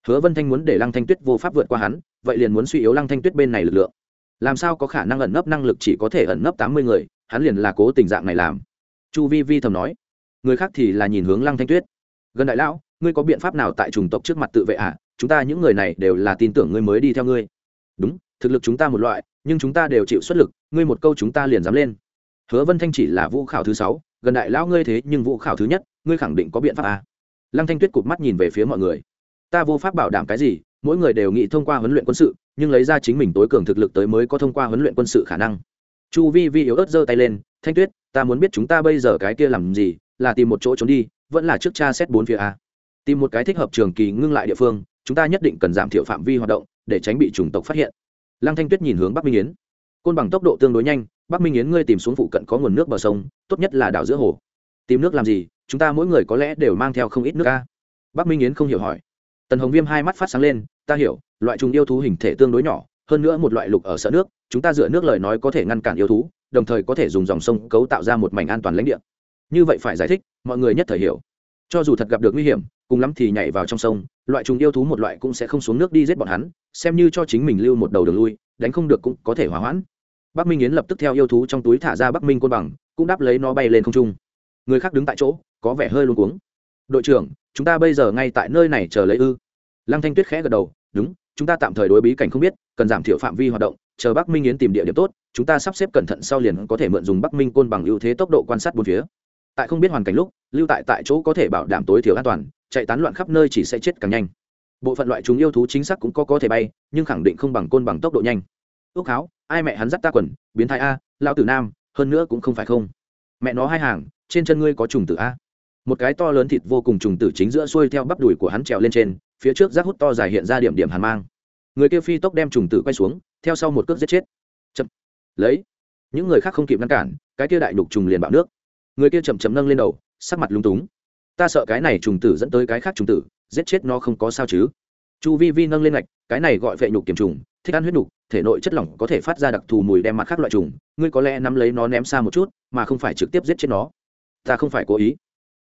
hứa vân thanh muốn để lăng thanh tuyết vô pháp vượt qua hắn, vậy liền muốn suy yếu lăng thanh tuyết bên này lực lượng. Làm sao có khả năng ẩn nấp năng lực chỉ có thể ẩn nấp tám mươi người, hắn liền là cố tình dạng này làm. Chu vi vi thầm nói. Người khác thì là nhìn hướng lăng thanh tuyết. Gần đại lão, ngươi có biện pháp nào tại chủng tộc trước mặt tự vệ ạ à? chúng ta những người này đều là tin tưởng ngươi mới đi theo ngươi. Đúng, thực lực chúng ta một loại, nhưng chúng ta đều chịu xuất lực, ngươi một câu chúng ta liền dám lên. Hứa vân thanh chỉ là vũ khảo thứ sáu, gần đại lão ngươi thế nhưng vũ khảo thứ nhất, ngươi khẳng định có biện pháp à? lăng thanh tuyết cụp mắt nhìn về phía mọi người ta vô pháp bảo đảm cái gì, mỗi người đều nghĩ thông qua huấn luyện quân sự, nhưng lấy ra chính mình tối cường thực lực tới mới có thông qua huấn luyện quân sự khả năng. Chu vi vi yếu ớt giơ tay lên, thanh tuyết, ta muốn biết chúng ta bây giờ cái kia làm gì, là tìm một chỗ trốn đi, vẫn là trước cha xét bốn phía a. Tìm một cái thích hợp trường kỳ ngưng lại địa phương, chúng ta nhất định cần giảm thiểu phạm vi hoạt động, để tránh bị chủng tộc phát hiện. Lăng thanh tuyết nhìn hướng bắc minh yến. Côn bằng tốc độ tương đối nhanh, bắc minh yến ngươi tìm xuống phụ cận có nguồn nước bờ sông, tốt nhất là đảo giữa hồ. Tìm nước làm gì, chúng ta mỗi người có lẽ đều mang theo không ít nước a. Bắc minh yến không hiểu hỏi tần hồng viêm hai mắt phát sáng lên, ta hiểu, loại trùng yêu thú hình thể tương đối nhỏ, hơn nữa một loại lục ở sợ nước, chúng ta dựa nước lời nói có thể ngăn cản yêu thú, đồng thời có thể dùng dòng sông cấu tạo ra một mảnh an toàn lãnh địa. Như vậy phải giải thích, mọi người nhất thời hiểu. Cho dù thật gặp được nguy hiểm, cùng lắm thì nhảy vào trong sông, loại trùng yêu thú một loại cũng sẽ không xuống nước đi giết bọn hắn, xem như cho chính mình lưu một đầu đường lui, đánh không được cũng có thể hỏa hoãn. Bắc minh yến lập tức theo yêu thú trong túi thả ra bắc minh côn bằng, cũng đáp lấy nó bay lên không trung. Người khác đứng tại chỗ, có vẻ hơi luôn cuống. Đội trưởng, chúng ta bây giờ ngay tại nơi này chờ lấy ư? Lăng thanh tuyết khẽ gật đầu, đúng, chúng ta tạm thời đối bí cảnh không biết, cần giảm thiểu phạm vi hoạt động, chờ bắc minh yến tìm địa điểm tốt, chúng ta sắp xếp cẩn thận sau liền có thể mượn dùng bắc minh côn bằng ưu thế tốc độ quan sát bốn phía. Tại không biết hoàn cảnh lúc, lưu tại tại chỗ có thể bảo đảm tối thiểu an toàn, chạy tán loạn khắp nơi chỉ sẽ chết càng nhanh. Bộ phận loại chúng yêu thú chính xác cũng có có thể bay, nhưng khẳng định không bằng côn bằng tốc độ nhanh. Ước háo, ai mẹ hắn dắt ta quần, biến thái a, lão tử nam, hơn nữa cũng không phải không. Mẹ nó hai hàng, trên chân ngươi có trùng tử a. Một cái to lớn thịt vô cùng trùng tử chính giữa xuôi theo bắp đùi của hắn trèo lên trên phía trước rác hút to dài hiện ra điểm điểm hàn mang. Người kia phi tốc đem trùng tử quay xuống, theo sau một cước giết chết. Chậm. lấy. Những người khác không kịp ngăn cản, cái kia đại nhục trùng liền bạo nước. Người kia chậm chậm nâng lên đầu, sắc mặt lúng túng. Ta sợ cái này trùng tử dẫn tới cái khác trùng tử, giết chết nó không có sao chứ. Chu vi vi nâng lên ngạch, cái này gọi vệ nhục kiểm trùng, thích ăn huyết nhục, thể nội chất lỏng có thể phát ra đặc thù mùi đem mặt khác loại trùng, ngươi có lẽ nắm lấy nó ném xa một chút, mà không phải trực tiếp giết chết nó. Ta không phải cố ý.